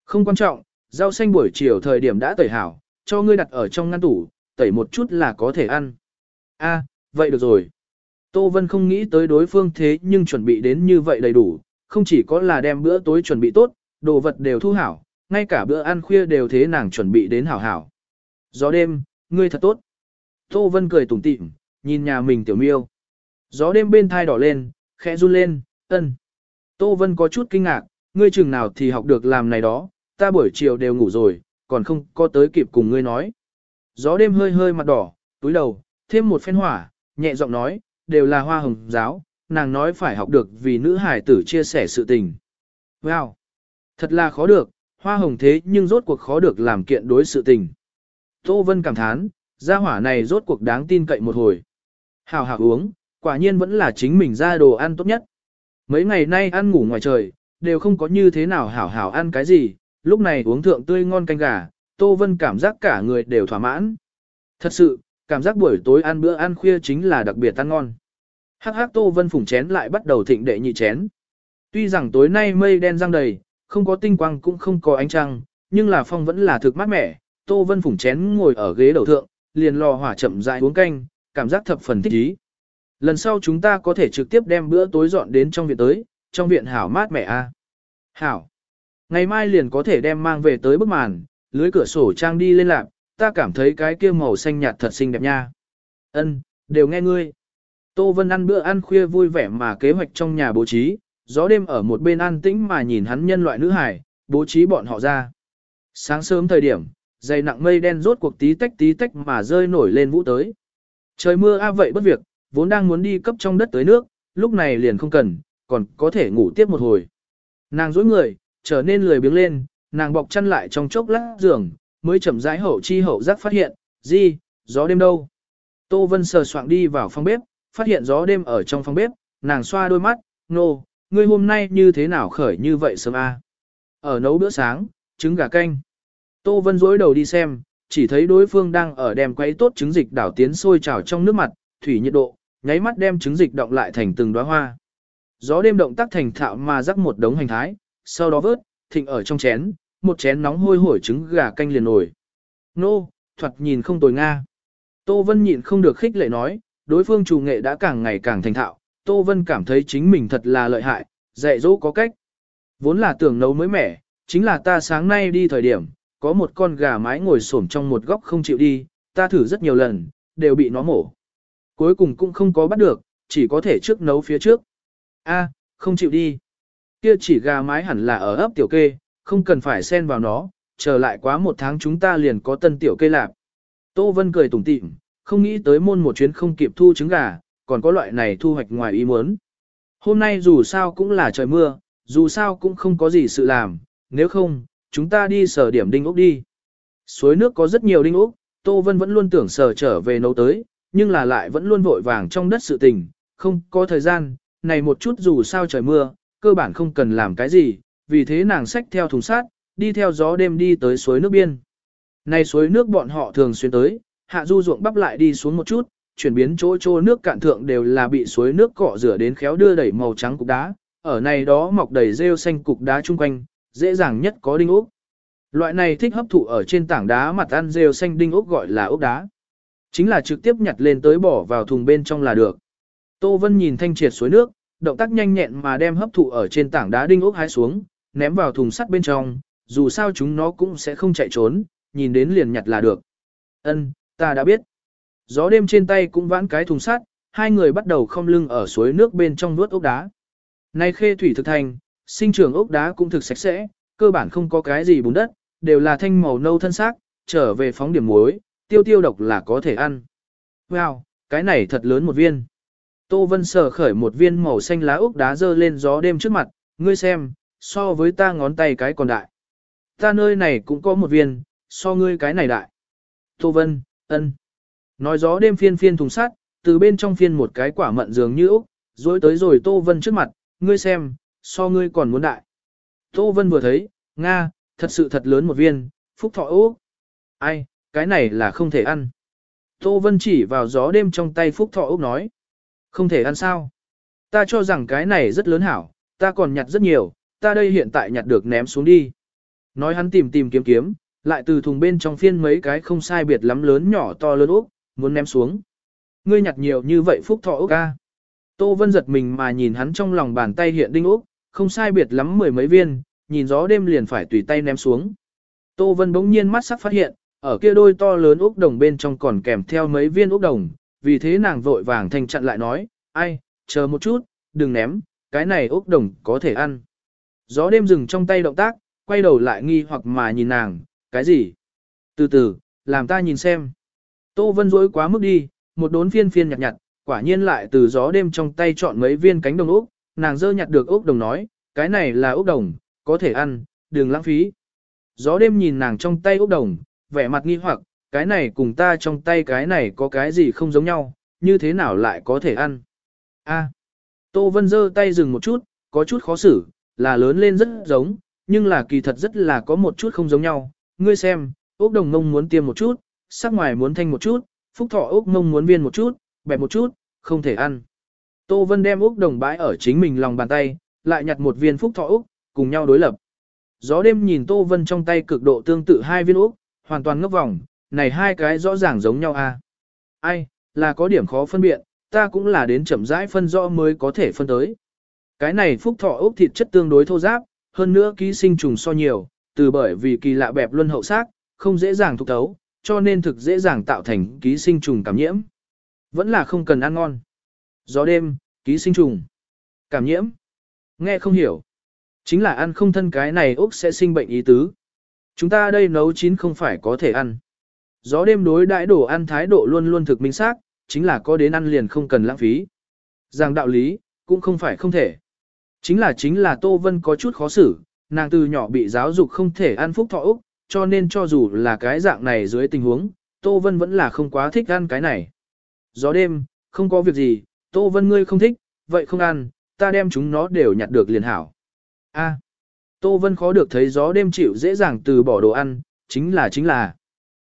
Không quan trọng, rau xanh buổi chiều thời điểm đã tẩy hảo, cho ngươi đặt ở trong ngăn tủ, tẩy một chút là có thể ăn. A, vậy được rồi. Tô Vân không nghĩ tới đối phương thế nhưng chuẩn bị đến như vậy đầy đủ, không chỉ có là đem bữa tối chuẩn bị tốt, đồ vật đều thu hảo, ngay cả bữa ăn khuya đều thế nàng chuẩn bị đến hảo hảo. Gió đêm, ngươi thật tốt. Tô Vân cười tủm tỉm, nhìn nhà mình tiểu miêu. Gió đêm bên thai đỏ lên, khẽ run lên, ân. Tô Vân có chút kinh ngạc, ngươi chừng nào thì học được làm này đó, ta buổi chiều đều ngủ rồi, còn không có tới kịp cùng ngươi nói. Gió đêm hơi hơi mặt đỏ, túi đầu, thêm một phen hỏa, nhẹ giọng nói, đều là hoa hồng giáo, nàng nói phải học được vì nữ hải tử chia sẻ sự tình. Wow! Thật là khó được, hoa hồng thế nhưng rốt cuộc khó được làm kiện đối sự tình. Tô Vân cảm thán, gia hỏa này rốt cuộc đáng tin cậy một hồi. Hảo hảo uống, quả nhiên vẫn là chính mình ra đồ ăn tốt nhất. Mấy ngày nay ăn ngủ ngoài trời, đều không có như thế nào hảo hảo ăn cái gì, lúc này uống thượng tươi ngon canh gà, Tô Vân cảm giác cả người đều thỏa mãn. Thật sự, cảm giác buổi tối ăn bữa ăn khuya chính là đặc biệt ăn ngon. Hắc hắc Tô Vân phủng chén lại bắt đầu thịnh đệ nhị chén. Tuy rằng tối nay mây đen răng đầy, không có tinh quang cũng không có ánh trăng, nhưng là phong vẫn là thực mát mẻ. Tô Vân phủng chén ngồi ở ghế đầu thượng, liền lò hỏa chậm rãi uống canh, cảm giác thập phần thích ý. Lần sau chúng ta có thể trực tiếp đem bữa tối dọn đến trong viện tới, trong viện hảo mát mẻ a. Hảo. Ngày mai liền có thể đem mang về tới bức màn, lưới cửa sổ trang đi lên lạc, ta cảm thấy cái kia màu xanh nhạt thật xinh đẹp nha. Ân, đều nghe ngươi. Tô Vân ăn bữa ăn khuya vui vẻ mà kế hoạch trong nhà bố trí, gió đêm ở một bên an tĩnh mà nhìn hắn nhân loại nữ hải, bố trí bọn họ ra. Sáng sớm thời điểm, dày nặng mây đen rốt cuộc tí tách tí tách mà rơi nổi lên vũ tới. Trời mưa a vậy bất việc, vốn đang muốn đi cấp trong đất tới nước, lúc này liền không cần, còn có thể ngủ tiếp một hồi. Nàng dối người, trở nên lười biếng lên, nàng bọc chăn lại trong chốc lát giường, mới chậm rãi hậu chi hậu giác phát hiện, gì, gió đêm đâu. Tô Vân sờ soạng đi vào phòng bếp, phát hiện gió đêm ở trong phòng bếp, nàng xoa đôi mắt, nô, no, ngươi hôm nay như thế nào khởi như vậy sớm a? Ở nấu bữa sáng, trứng gà canh. Tô Vân dối đầu đi xem, chỉ thấy đối phương đang ở đem quấy tốt trứng dịch đảo tiến sôi trào trong nước mặt, thủy nhiệt độ, nháy mắt đem trứng dịch động lại thành từng đóa hoa. Gió đêm động tác thành thạo mà rắc một đống hành thái, sau đó vớt, thịnh ở trong chén, một chén nóng hôi hổi trứng gà canh liền nổi. Nô, thoạt nhìn không tồi nga. Tô Vân nhịn không được khích lệ nói, đối phương chủ nghệ đã càng ngày càng thành thạo, Tô Vân cảm thấy chính mình thật là lợi hại, dạy dỗ có cách. Vốn là tưởng nấu mới mẻ, chính là ta sáng nay đi thời điểm, có một con gà mái ngồi xổm trong một góc không chịu đi, ta thử rất nhiều lần, đều bị nó mổ. Cuối cùng cũng không có bắt được, chỉ có thể trước nấu phía trước. A, không chịu đi. Kia chỉ gà mái hẳn là ở ấp tiểu kê, không cần phải xen vào nó, chờ lại quá một tháng chúng ta liền có tân tiểu cây lạp. Tô Vân cười tủm tỉm, không nghĩ tới môn một chuyến không kịp thu trứng gà, còn có loại này thu hoạch ngoài ý muốn. Hôm nay dù sao cũng là trời mưa, dù sao cũng không có gì sự làm, nếu không, chúng ta đi sở điểm đinh ốc đi. Suối nước có rất nhiều đinh ốc, Tô Vân vẫn luôn tưởng sở trở về nấu tới, nhưng là lại vẫn luôn vội vàng trong đất sự tình, không có thời gian, này một chút dù sao trời mưa, cơ bản không cần làm cái gì, vì thế nàng xách theo thùng sát, đi theo gió đêm đi tới suối nước biên. Này suối nước bọn họ thường xuyên tới, hạ du ruộng bắp lại đi xuống một chút, chuyển biến chỗ chỗ nước cạn thượng đều là bị suối nước cọ rửa đến khéo đưa đẩy màu trắng cục đá, ở này đó mọc đầy rêu xanh cục đá chung quanh, dễ dàng nhất có đinh ốc. Loại này thích hấp thụ ở trên tảng đá mặt ăn rêu xanh đinh ốc gọi là ốc đá. Chính là trực tiếp nhặt lên tới bỏ vào thùng bên trong là được. Tô Vân nhìn thanh triệt suối nước, động tác nhanh nhẹn mà đem hấp thụ ở trên tảng đá đinh ốc hái xuống, ném vào thùng sắt bên trong, dù sao chúng nó cũng sẽ không chạy trốn, nhìn đến liền nhặt là được. Ân, ta đã biết. Gió đêm trên tay cũng vãn cái thùng sắt, hai người bắt đầu không lưng ở suối nước bên trong nuốt ốc đá. Nay khê thủy thực thành, sinh trưởng ốc đá cũng thực sạch sẽ, cơ bản không có cái gì bùn đất, đều là thanh màu nâu thân xác, trở về phóng điểm muối, tiêu tiêu độc là có thể ăn. Wow, cái này thật lớn một viên. Tô Vân sở khởi một viên màu xanh lá ốc đá dơ lên gió đêm trước mặt, ngươi xem, so với ta ngón tay cái còn đại. Ta nơi này cũng có một viên, so ngươi cái này đại. Tô Vân, ân. Nói gió đêm phiên phiên thùng sắt, từ bên trong phiên một cái quả mận dường như Úc, dối tới rồi Tô Vân trước mặt, ngươi xem, so ngươi còn muốn đại. Tô Vân vừa thấy, Nga, thật sự thật lớn một viên, phúc thọ Úc. Ai, cái này là không thể ăn. Tô Vân chỉ vào gió đêm trong tay phúc thọ Úc nói. Không thể ăn sao? Ta cho rằng cái này rất lớn hảo, ta còn nhặt rất nhiều, ta đây hiện tại nhặt được ném xuống đi. Nói hắn tìm tìm kiếm kiếm, lại từ thùng bên trong phiên mấy cái không sai biệt lắm lớn nhỏ to lớn ốc, muốn ném xuống. Ngươi nhặt nhiều như vậy phúc thọ ốc ca. Tô Vân giật mình mà nhìn hắn trong lòng bàn tay hiện đinh ốc, không sai biệt lắm mười mấy viên, nhìn gió đêm liền phải tùy tay ném xuống. Tô Vân bỗng nhiên mắt sắc phát hiện, ở kia đôi to lớn ốc đồng bên trong còn kèm theo mấy viên ốc đồng, vì thế nàng vội vàng thanh chặn lại nói, ai, chờ một chút, đừng ném, cái này ốc đồng có thể ăn. Gió đêm dừng trong tay động tác, quay đầu lại nghi hoặc mà nhìn nàng, cái gì? Từ từ, làm ta nhìn xem. Tô Vân dối quá mức đi, một đốn phiên phiên nhặt nhặt, quả nhiên lại từ gió đêm trong tay chọn mấy viên cánh đồng ốc, nàng dơ nhặt được ốc đồng nói, cái này là ốc đồng, có thể ăn, đừng lãng phí. Gió đêm nhìn nàng trong tay ốc đồng, vẻ mặt nghi hoặc, cái này cùng ta trong tay cái này có cái gì không giống nhau, như thế nào lại có thể ăn? A. Tô Vân dơ tay dừng một chút, có chút khó xử, là lớn lên rất giống, nhưng là kỳ thật rất là có một chút không giống nhau. Ngươi xem, ốc đồng ngông muốn tiêm một chút, sắc ngoài muốn thanh một chút, phúc thọ ốc ngông muốn viên một chút, bẹp một chút, không thể ăn. Tô Vân đem ốc đồng bãi ở chính mình lòng bàn tay, lại nhặt một viên phúc thọ ốc, cùng nhau đối lập. Gió đêm nhìn Tô Vân trong tay cực độ tương tự hai viên ốc, hoàn toàn ngấp vòng, này hai cái rõ ràng giống nhau à. Ai, là có điểm khó phân biện, ta cũng là đến chậm rãi phân rõ mới có thể phân tới. Cái này phúc thọ ốc thịt chất tương đối thô giáp, hơn nữa ký sinh trùng so nhiều, từ bởi vì kỳ lạ bẹp luân hậu xác, không dễ dàng thúc tấu, cho nên thực dễ dàng tạo thành ký sinh trùng cảm nhiễm. Vẫn là không cần ăn ngon. Gió đêm, ký sinh trùng, cảm nhiễm. Nghe không hiểu. Chính là ăn không thân cái này ốc sẽ sinh bệnh ý tứ. Chúng ta đây nấu chín không phải có thể ăn. Gió đêm đối đãi đồ ăn thái độ luôn luôn thực minh xác, chính là có đến ăn liền không cần lãng phí. Rằng đạo lý, cũng không phải không thể. Chính là chính là Tô Vân có chút khó xử, nàng từ nhỏ bị giáo dục không thể ăn phúc thọ Úc, cho nên cho dù là cái dạng này dưới tình huống, Tô Vân vẫn là không quá thích ăn cái này. Gió đêm, không có việc gì, Tô Vân ngươi không thích, vậy không ăn, ta đem chúng nó đều nhặt được liền hảo. A. Tô Vân khó được thấy gió đêm chịu dễ dàng từ bỏ đồ ăn, chính là chính là.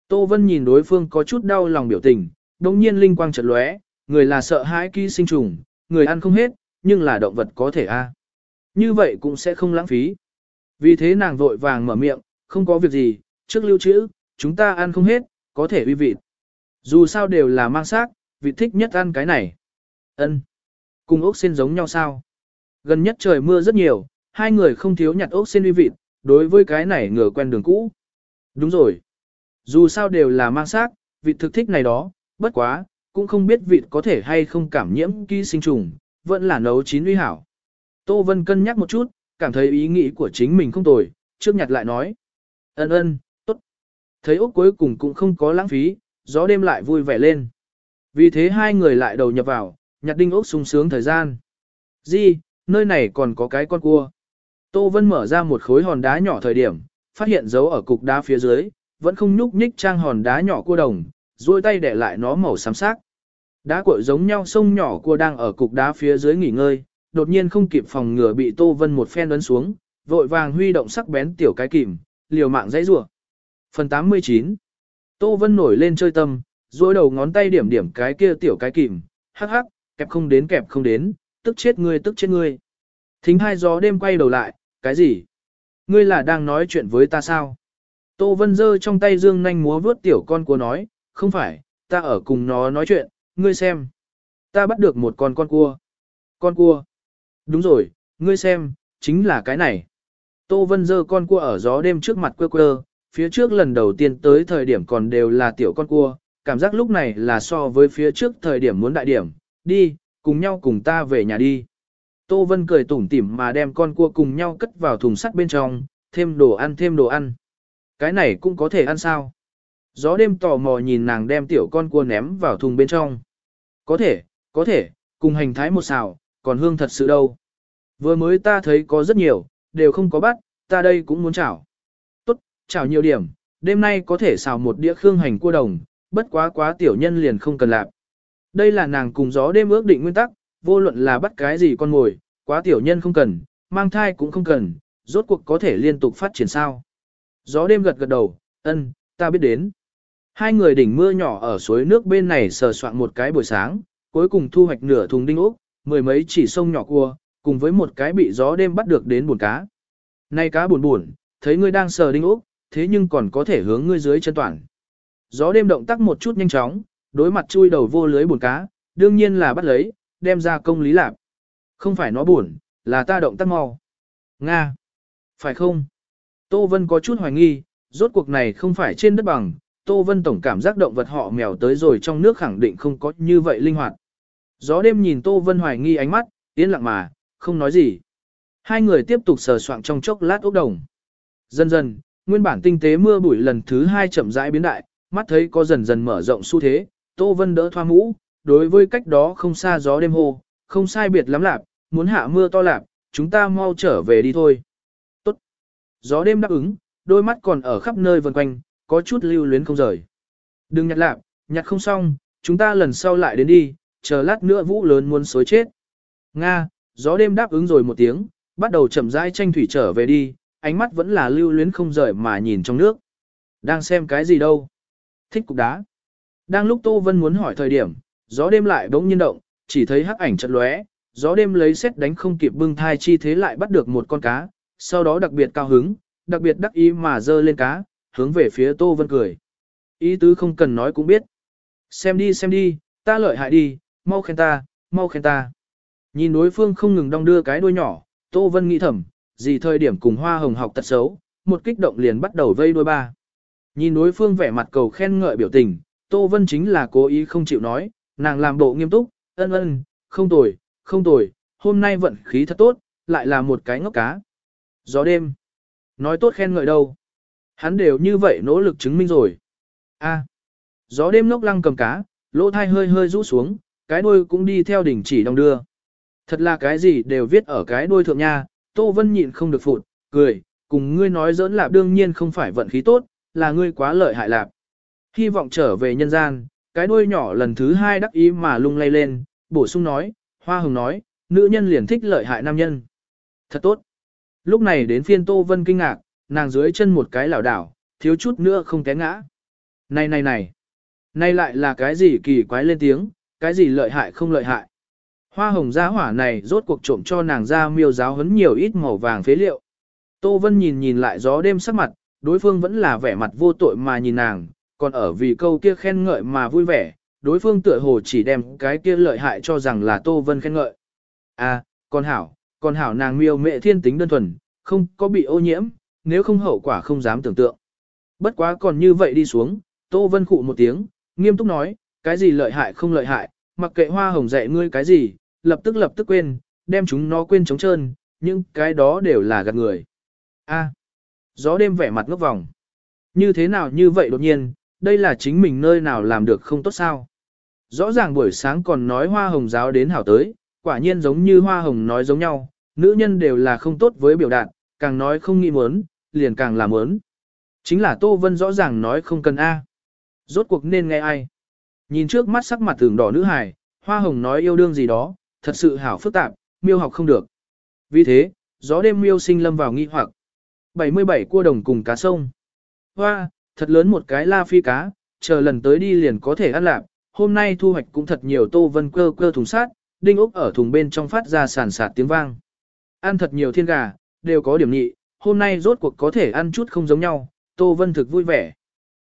Tô Vân nhìn đối phương có chút đau lòng biểu tình, đồng nhiên linh quang chợt lóe, người là sợ hãi ký sinh trùng, người ăn không hết, nhưng là động vật có thể a. Như vậy cũng sẽ không lãng phí. Vì thế nàng vội vàng mở miệng, không có việc gì, trước lưu trữ, chúng ta ăn không hết, có thể uy vịt. Dù sao đều là mang xác, vịt thích nhất ăn cái này. Ân, Cùng ốc sen giống nhau sao? Gần nhất trời mưa rất nhiều, hai người không thiếu nhặt ốc sen uy vịt, đối với cái này ngửa quen đường cũ. Đúng rồi. Dù sao đều là mang xác, vịt thực thích này đó, bất quá, cũng không biết vịt có thể hay không cảm nhiễm ký sinh trùng, vẫn là nấu chín uy hảo. Tô Vân cân nhắc một chút, cảm thấy ý nghĩ của chính mình không tồi, trước nhặt lại nói. Ân ân, tốt. Thấy Úc cuối cùng cũng không có lãng phí, gió đêm lại vui vẻ lên. Vì thế hai người lại đầu nhập vào, nhặt đinh Úc sung sướng thời gian. Di, nơi này còn có cái con cua. Tô Vân mở ra một khối hòn đá nhỏ thời điểm, phát hiện dấu ở cục đá phía dưới, vẫn không nhúc nhích trang hòn đá nhỏ cua đồng, duỗi tay để lại nó màu xám sắc. Đá cuội giống nhau sông nhỏ cua đang ở cục đá phía dưới nghỉ ngơi, đột nhiên không kịp phòng ngừa bị Tô Vân một phen ấn xuống, vội vàng huy động sắc bén tiểu cái kìm, liều mạng dãy rủa. Phần 89 Tô Vân nổi lên chơi tâm, duỗi đầu ngón tay điểm điểm cái kia tiểu cái kìm, hắc hắc, kẹp không đến kẹp không đến, tức chết ngươi tức chết ngươi. Thính hai gió đêm quay đầu lại, cái gì? Ngươi là đang nói chuyện với ta sao? Tô Vân giơ trong tay dương nhanh múa vướt tiểu con cua nói, không phải, ta ở cùng nó nói chuyện, ngươi xem. Ta bắt được một con con cua. Con cua. Đúng rồi, ngươi xem, chính là cái này. Tô Vân dơ con cua ở gió đêm trước mặt quơ quơ, phía trước lần đầu tiên tới thời điểm còn đều là tiểu con cua, cảm giác lúc này là so với phía trước thời điểm muốn đại điểm, đi, cùng nhau cùng ta về nhà đi. Tô Vân cười tủm tỉm mà đem con cua cùng nhau cất vào thùng sắt bên trong, thêm đồ ăn thêm đồ ăn. Cái này cũng có thể ăn sao? Gió đêm tò mò nhìn nàng đem tiểu con cua ném vào thùng bên trong. Có thể, có thể, cùng hành thái một xào, còn hương thật sự đâu. Vừa mới ta thấy có rất nhiều, đều không có bắt, ta đây cũng muốn chảo. Tốt, chảo nhiều điểm, đêm nay có thể xào một đĩa khương hành cua đồng, bất quá quá tiểu nhân liền không cần lạp. Đây là nàng cùng gió đêm ước định nguyên tắc, vô luận là bắt cái gì con ngồi, quá tiểu nhân không cần, mang thai cũng không cần, rốt cuộc có thể liên tục phát triển sao. Gió đêm gật gật đầu, ân, ta biết đến. Hai người đỉnh mưa nhỏ ở suối nước bên này sờ soạn một cái buổi sáng, cuối cùng thu hoạch nửa thùng đinh ốc, mười mấy chỉ sông nhỏ cua, cùng với một cái bị gió đêm bắt được đến buồn cá. Nay cá buồn buồn, thấy ngươi đang sờ đinh ốc, thế nhưng còn có thể hướng ngươi dưới chân toàn. Gió đêm động tác một chút nhanh chóng, đối mặt chui đầu vô lưới buồn cá, đương nhiên là bắt lấy, đem ra công lý lạc. Không phải nó buồn, là ta động tác mau. Nga. Phải không? Tô Vân có chút hoài nghi, rốt cuộc này không phải trên đất bằng, Tô Vân tổng cảm giác động vật họ mèo tới rồi trong nước khẳng định không có như vậy linh hoạt. Gió đêm nhìn Tô Vân hoài nghi ánh mắt, yên lặng mà, không nói gì. Hai người tiếp tục sờ soạng trong chốc lát ốc đồng. Dần dần, nguyên bản tinh tế mưa bụi lần thứ hai chậm rãi biến đại, mắt thấy có dần dần mở rộng xu thế, Tô Vân đỡ thoa mũ, đối với cách đó không xa gió đêm hồ, không sai biệt lắm lạp, muốn hạ mưa to lạp, chúng ta mau trở về đi thôi. Tốt. Gió đêm đáp ứng, đôi mắt còn ở khắp nơi vần quanh, có chút lưu luyến không rời. Đừng nhặt lạp, nhặt không xong, chúng ta lần sau lại đến đi, chờ lát nữa vũ lớn muốn xối chết. Nga, gió đêm đáp ứng rồi một tiếng, bắt đầu chậm rãi tranh thủy trở về đi, ánh mắt vẫn là lưu luyến không rời mà nhìn trong nước. Đang xem cái gì đâu? Thích cục đá. Đang lúc Tô Vân muốn hỏi thời điểm, gió đêm lại bỗng nhiên động, chỉ thấy hắc ảnh chật lóe, gió đêm lấy xét đánh không kịp bưng thai chi thế lại bắt được một con cá, sau đó đặc biệt cao hứng, đặc biệt đắc ý mà dơ lên cá, hướng về phía Tô Vân cười. Ý tứ không cần nói cũng biết. Xem đi xem đi, ta lợi hại đi, mau khen ta, mau khen ta. Nhìn đối phương không ngừng đong đưa cái đuôi nhỏ, Tô Vân nghĩ thầm, gì thời điểm cùng hoa hồng học tật xấu, một kích động liền bắt đầu vây đuôi ba. Nhìn đối phương vẻ mặt cầu khen ngợi biểu tình, Tô Vân chính là cố ý không chịu nói, nàng làm bộ nghiêm túc, ân ân, không tồi, không tồi, hôm nay vận khí thật tốt, lại là một cái ngốc cá. Gió đêm. Nói tốt khen ngợi đâu. Hắn đều như vậy nỗ lực chứng minh rồi. A. Gió đêm ngốc lăng cầm cá, lỗ thai hơi hơi rũ xuống, cái đuôi cũng đi theo đỉnh chỉ đồng đưa. Thật là cái gì đều viết ở cái đuôi thượng nha, Tô Vân nhịn không được phụt, cười, cùng ngươi nói giỡn lạp đương nhiên không phải vận khí tốt, là ngươi quá lợi hại lạp. Hy vọng trở về nhân gian, cái đuôi nhỏ lần thứ hai đắc ý mà lung lay lên, bổ sung nói, hoa hồng nói, nữ nhân liền thích lợi hại nam nhân. Thật tốt. Lúc này đến phiên Tô Vân kinh ngạc, nàng dưới chân một cái lảo đảo, thiếu chút nữa không té ngã. Này này này, này lại là cái gì kỳ quái lên tiếng, cái gì lợi hại không lợi hại. Hoa hồng gia hỏa này rốt cuộc trộm cho nàng ra miêu giáo hấn nhiều ít màu vàng phế liệu. Tô Vân nhìn nhìn lại gió đêm sắc mặt, đối phương vẫn là vẻ mặt vô tội mà nhìn nàng, còn ở vì câu kia khen ngợi mà vui vẻ, đối phương tựa hồ chỉ đem cái kia lợi hại cho rằng là Tô Vân khen ngợi. À, con hảo, con hảo nàng miêu mẹ thiên tính đơn thuần, không có bị ô nhiễm, nếu không hậu quả không dám tưởng tượng. Bất quá còn như vậy đi xuống, Tô Vân khụ một tiếng, nghiêm túc nói, cái gì lợi hại không lợi hại, mặc kệ hoa hồng dạy ngươi cái gì, lập tức lập tức quên, đem chúng nó quên trống trơn, nhưng cái đó đều là gạt người. A. gió đêm vẻ mặt ngốc vòng. Như thế nào như vậy đột nhiên, đây là chính mình nơi nào làm được không tốt sao. Rõ ràng buổi sáng còn nói hoa hồng giáo đến hảo tới, quả nhiên giống như hoa hồng nói giống nhau, nữ nhân đều là không tốt với biểu đạt, càng nói không nghĩ muốn, liền càng làm muốn. Chính là Tô Vân rõ ràng nói không cần A. Rốt cuộc nên nghe ai. Nhìn trước mắt sắc mặt thường đỏ nữ hài, hoa hồng nói yêu đương gì đó, thật sự hảo phức tạp, miêu học không được. Vì thế, gió đêm miêu sinh lâm vào nghi hoặc. 77 cua đồng cùng cá sông. Hoa, thật lớn một cái la phi cá, chờ lần tới đi liền có thể ăn lạc. Hôm nay thu hoạch cũng thật nhiều tô vân cơ cơ thùng sát, đinh ốc ở thùng bên trong phát ra sàn sạt tiếng vang. Ăn thật nhiều thiên gà, đều có điểm nhị, hôm nay rốt cuộc có thể ăn chút không giống nhau, tô vân thực vui vẻ.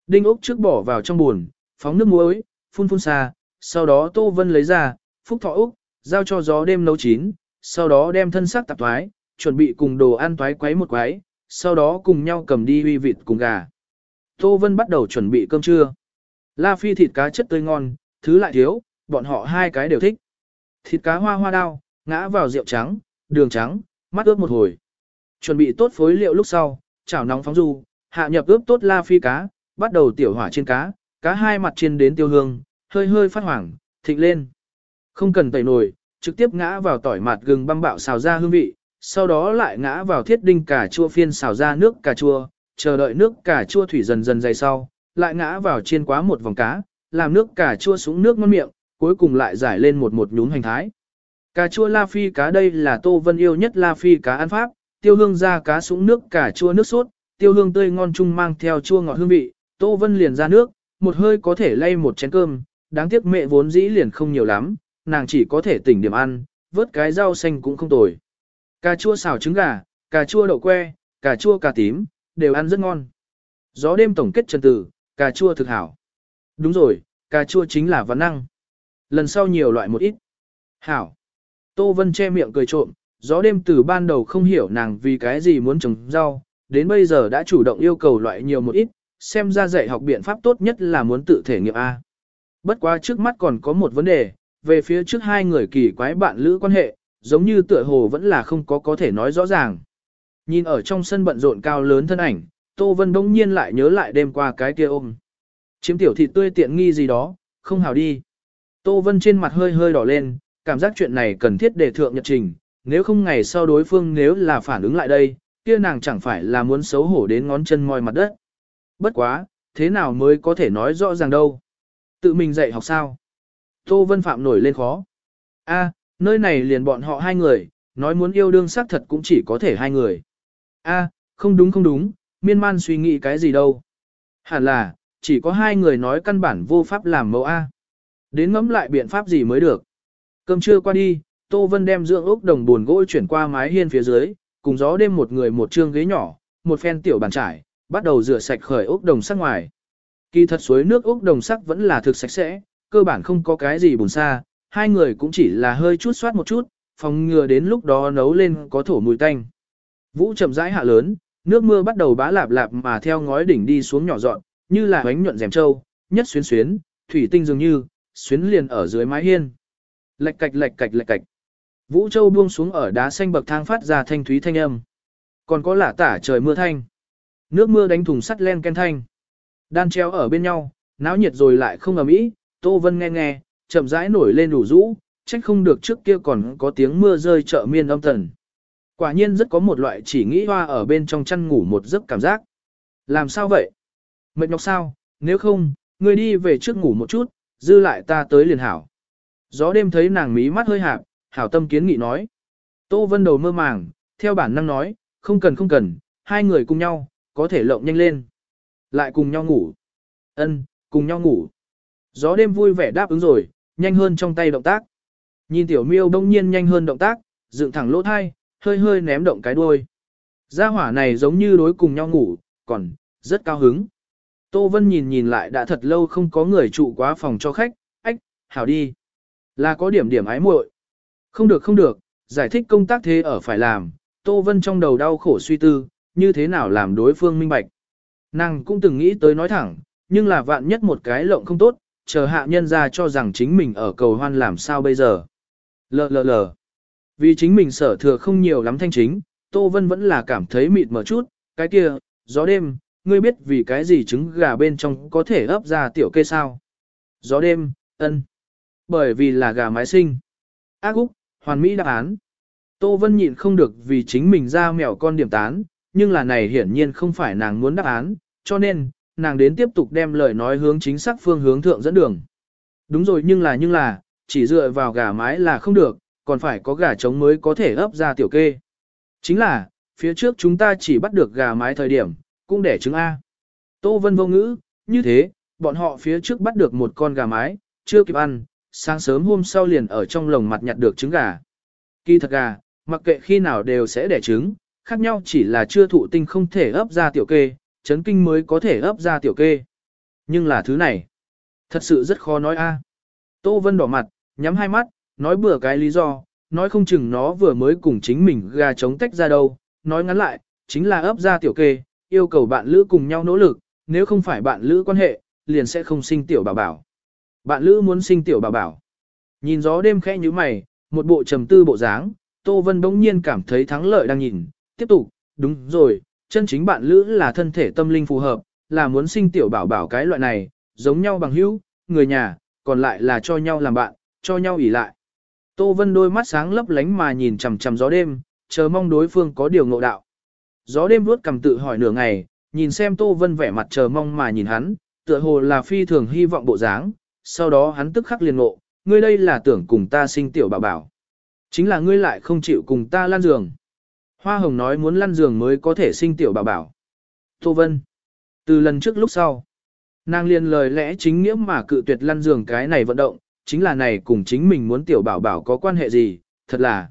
Đinh ốc trước bỏ vào trong buồn, phóng nước muối, phun phun xa, sau đó tô vân lấy ra, phúc thọ úc, giao cho gió đêm nấu chín, sau đó đem thân xác tạp thoái, chuẩn bị cùng đồ ăn thoái quấy một quấy, sau đó cùng nhau cầm đi huy vịt cùng gà. Tô Vân bắt đầu chuẩn bị cơm trưa. La Phi thịt cá chất tươi ngon, thứ lại thiếu, bọn họ hai cái đều thích. Thịt cá hoa hoa đao, ngã vào rượu trắng, đường trắng, mắt ướp một hồi. Chuẩn bị tốt phối liệu lúc sau, chảo nóng phóng du, hạ nhập ướp tốt La Phi cá, bắt đầu tiểu hỏa trên cá, cá hai mặt trên đến tiêu hương, hơi hơi phát hoảng, thịnh lên. Không cần tẩy nồi, trực tiếp ngã vào tỏi mặt gừng băm bạo xào ra hương vị, sau đó lại ngã vào thiết đinh cà chua phiên xào ra nước cà chua, chờ đợi nước cà chua thủy dần dần dày sau, lại ngã vào chiên quá một vòng cá, làm nước cà chua xuống nước ngon miệng, cuối cùng lại giải lên một một nhún hành thái. Cà chua La Phi cá đây là Tô Vân yêu nhất La Phi cá ăn pháp, tiêu hương ra cá súng nước cà chua nước sốt, tiêu hương tươi ngon chung mang theo chua ngọt hương vị, Tô Vân liền ra nước, một hơi có thể lay một chén cơm, đáng tiếc mẹ vốn dĩ liền không nhiều lắm, nàng chỉ có thể tỉnh điểm ăn, vớt cái rau xanh cũng không tồi. Cà chua xào trứng gà, cà chua đậu que, cà chua cà tím, đều ăn rất ngon. Gió đêm tổng kết trần tử, cà chua thực hảo. Đúng rồi, cà chua chính là văn năng. Lần sau nhiều loại một ít. Hảo. Tô Vân che miệng cười trộm, gió đêm từ ban đầu không hiểu nàng vì cái gì muốn trồng rau, đến bây giờ đã chủ động yêu cầu loại nhiều một ít, xem ra dạy học biện pháp tốt nhất là muốn tự thể nghiệm A. Bất quá trước mắt còn có một vấn đề, về phía trước hai người kỳ quái bạn lữ quan hệ, giống như tựa hồ vẫn là không có có thể nói rõ ràng. Nhìn ở trong sân bận rộn cao lớn thân ảnh, Tô Vân đông nhiên lại nhớ lại đêm qua cái kia ôm. Chiếm tiểu thịt tươi tiện nghi gì đó, không hào đi. Tô Vân trên mặt hơi hơi đỏ lên, cảm giác chuyện này cần thiết để thượng nhật trình, nếu không ngày sau đối phương nếu là phản ứng lại đây, kia nàng chẳng phải là muốn xấu hổ đến ngón chân ngoi mặt đất. Bất quá, thế nào mới có thể nói rõ ràng đâu. Tự mình dạy học sao? Tô Vân Phạm nổi lên khó. A, nơi này liền bọn họ hai người, nói muốn yêu đương xác thật cũng chỉ có thể hai người. A, không đúng không đúng, miên man suy nghĩ cái gì đâu. Hẳn là, chỉ có hai người nói căn bản vô pháp làm mẫu A. Đến ngẫm lại biện pháp gì mới được. Cơm trưa qua đi, Tô Vân đem dưỡng ốc đồng buồn gỗ chuyển qua mái hiên phía dưới, cùng gió đêm một người một trương ghế nhỏ, một phen tiểu bàn trải, bắt đầu rửa sạch khởi ốc đồng sắc ngoài. Kỳ thật suối nước ốc đồng sắc vẫn là thực sạch sẽ, cơ bản không có cái gì bùn xa, hai người cũng chỉ là hơi chút soát một chút, phòng ngừa đến lúc đó nấu lên có thổ mùi tanh. Vũ chậm rãi hạ lớn, nước mưa bắt đầu bá lạp lạp mà theo ngói đỉnh đi xuống nhỏ dọn, như là bánh nhuận rèm trâu, nhất xuyến xuyến, thủy tinh dường như, xuyến liền ở dưới mái hiên. Lệch cạch lệch cạch lệch cạch. Vũ Châu buông xuống ở đá xanh bậc thang phát ra thanh thúy thanh âm. Còn có lả tả trời mưa thanh. Nước mưa đánh thùng sắt len ken thanh. Đan treo ở bên nhau, náo nhiệt rồi lại không ầm ĩ. Tô Vân nghe nghe, chậm rãi nổi lên đủ rũ, trách không được trước kia còn có tiếng mưa rơi chợ miên âm thần. Quả nhiên rất có một loại chỉ nghĩ hoa ở bên trong chăn ngủ một giấc cảm giác. Làm sao vậy? Mệt nhọc sao? Nếu không, người đi về trước ngủ một chút, dư lại ta tới liền hảo. Gió đêm thấy nàng mí mắt hơi hạp, hảo tâm kiến nghị nói. Tô Vân đầu mơ màng, theo bản năng nói, không cần không cần, hai người cùng nhau, có thể lộng nhanh lên. Lại cùng nhau ngủ. Ân, cùng nhau ngủ. Gió đêm vui vẻ đáp ứng rồi, nhanh hơn trong tay động tác. Nhìn tiểu miêu đông nhiên nhanh hơn động tác, dựng thẳng lỗ thai, hơi hơi ném động cái đuôi. Gia hỏa này giống như đối cùng nhau ngủ, còn, rất cao hứng. Tô Vân nhìn nhìn lại đã thật lâu không có người trụ quá phòng cho khách, ách, hảo đi. Là có điểm điểm ái muội. Không được không được, giải thích công tác thế ở phải làm, Tô Vân trong đầu đau khổ suy tư, như thế nào làm đối phương minh bạch. Nàng cũng từng nghĩ tới nói thẳng, nhưng là vạn nhất một cái lộng không tốt, chờ hạ nhân ra cho rằng chính mình ở cầu hoan làm sao bây giờ. Lờ lờ lờ. Vì chính mình sở thừa không nhiều lắm thanh chính, Tô Vân vẫn là cảm thấy mịt mờ chút, cái kia, gió đêm, ngươi biết vì cái gì trứng gà bên trong có thể ấp ra tiểu kê sao? Gió đêm, ân. Bởi vì là gà mái sinh. Ác úc, hoàn mỹ đáp án. Tô Vân nhịn không được vì chính mình ra mèo con điểm tán, nhưng là này hiển nhiên không phải nàng muốn đáp án, cho nên, nàng đến tiếp tục đem lời nói hướng chính xác phương hướng thượng dẫn đường. Đúng rồi nhưng là nhưng là, chỉ dựa vào gà mái là không được, còn phải có gà trống mới có thể ấp ra tiểu kê. Chính là, phía trước chúng ta chỉ bắt được gà mái thời điểm, cũng để trứng A. Tô Vân vô ngữ, như thế, bọn họ phía trước bắt được một con gà mái, chưa kịp ăn, sáng sớm hôm sau liền ở trong lồng mặt nhặt được trứng gà. Kỳ thật gà, mặc kệ khi nào đều sẽ đẻ trứng, khác nhau chỉ là chưa thụ tinh không thể ấp ra tiểu kê, chấn kinh mới có thể ấp ra tiểu kê. Nhưng là thứ này, thật sự rất khó nói a. À. Tô Vân đỏ mặt, nhắm hai mắt, nói bừa cái lý do, nói không chừng nó vừa mới cùng chính mình gà chống tách ra đâu, nói ngắn lại, chính là ấp ra tiểu kê, yêu cầu bạn lữ cùng nhau nỗ lực, nếu không phải bạn lữ quan hệ, liền sẽ không sinh tiểu bảo bảo. Bạn lữ muốn sinh tiểu bảo bảo. Nhìn gió đêm khẽ như mày, một bộ trầm tư bộ dáng, Tô Vân bỗng nhiên cảm thấy thắng lợi đang nhìn, tiếp tục, đúng rồi, chân chính bạn lữ là thân thể tâm linh phù hợp, là muốn sinh tiểu bảo bảo cái loại này, giống nhau bằng hữu, người nhà, còn lại là cho nhau làm bạn, cho nhau ỉ lại. Tô Vân đôi mắt sáng lấp lánh mà nhìn chằm chằm gió đêm, chờ mong đối phương có điều ngộ đạo. Gió đêm vuốt cầm tự hỏi nửa ngày, nhìn xem Tô Vân vẻ mặt chờ mong mà nhìn hắn, tựa hồ là phi thường hy vọng bộ dáng, sau đó hắn tức khắc liền ngộ, ngươi đây là tưởng cùng ta sinh tiểu bảo bảo. Chính là ngươi lại không chịu cùng ta lan giường. Hoa hồng nói muốn lăn giường mới có thể sinh tiểu bảo bảo. Tô Vân. Từ lần trước lúc sau. Nàng liền lời lẽ chính nghĩa mà cự tuyệt lăn giường cái này vận động, chính là này cùng chính mình muốn tiểu bảo bảo có quan hệ gì, thật là.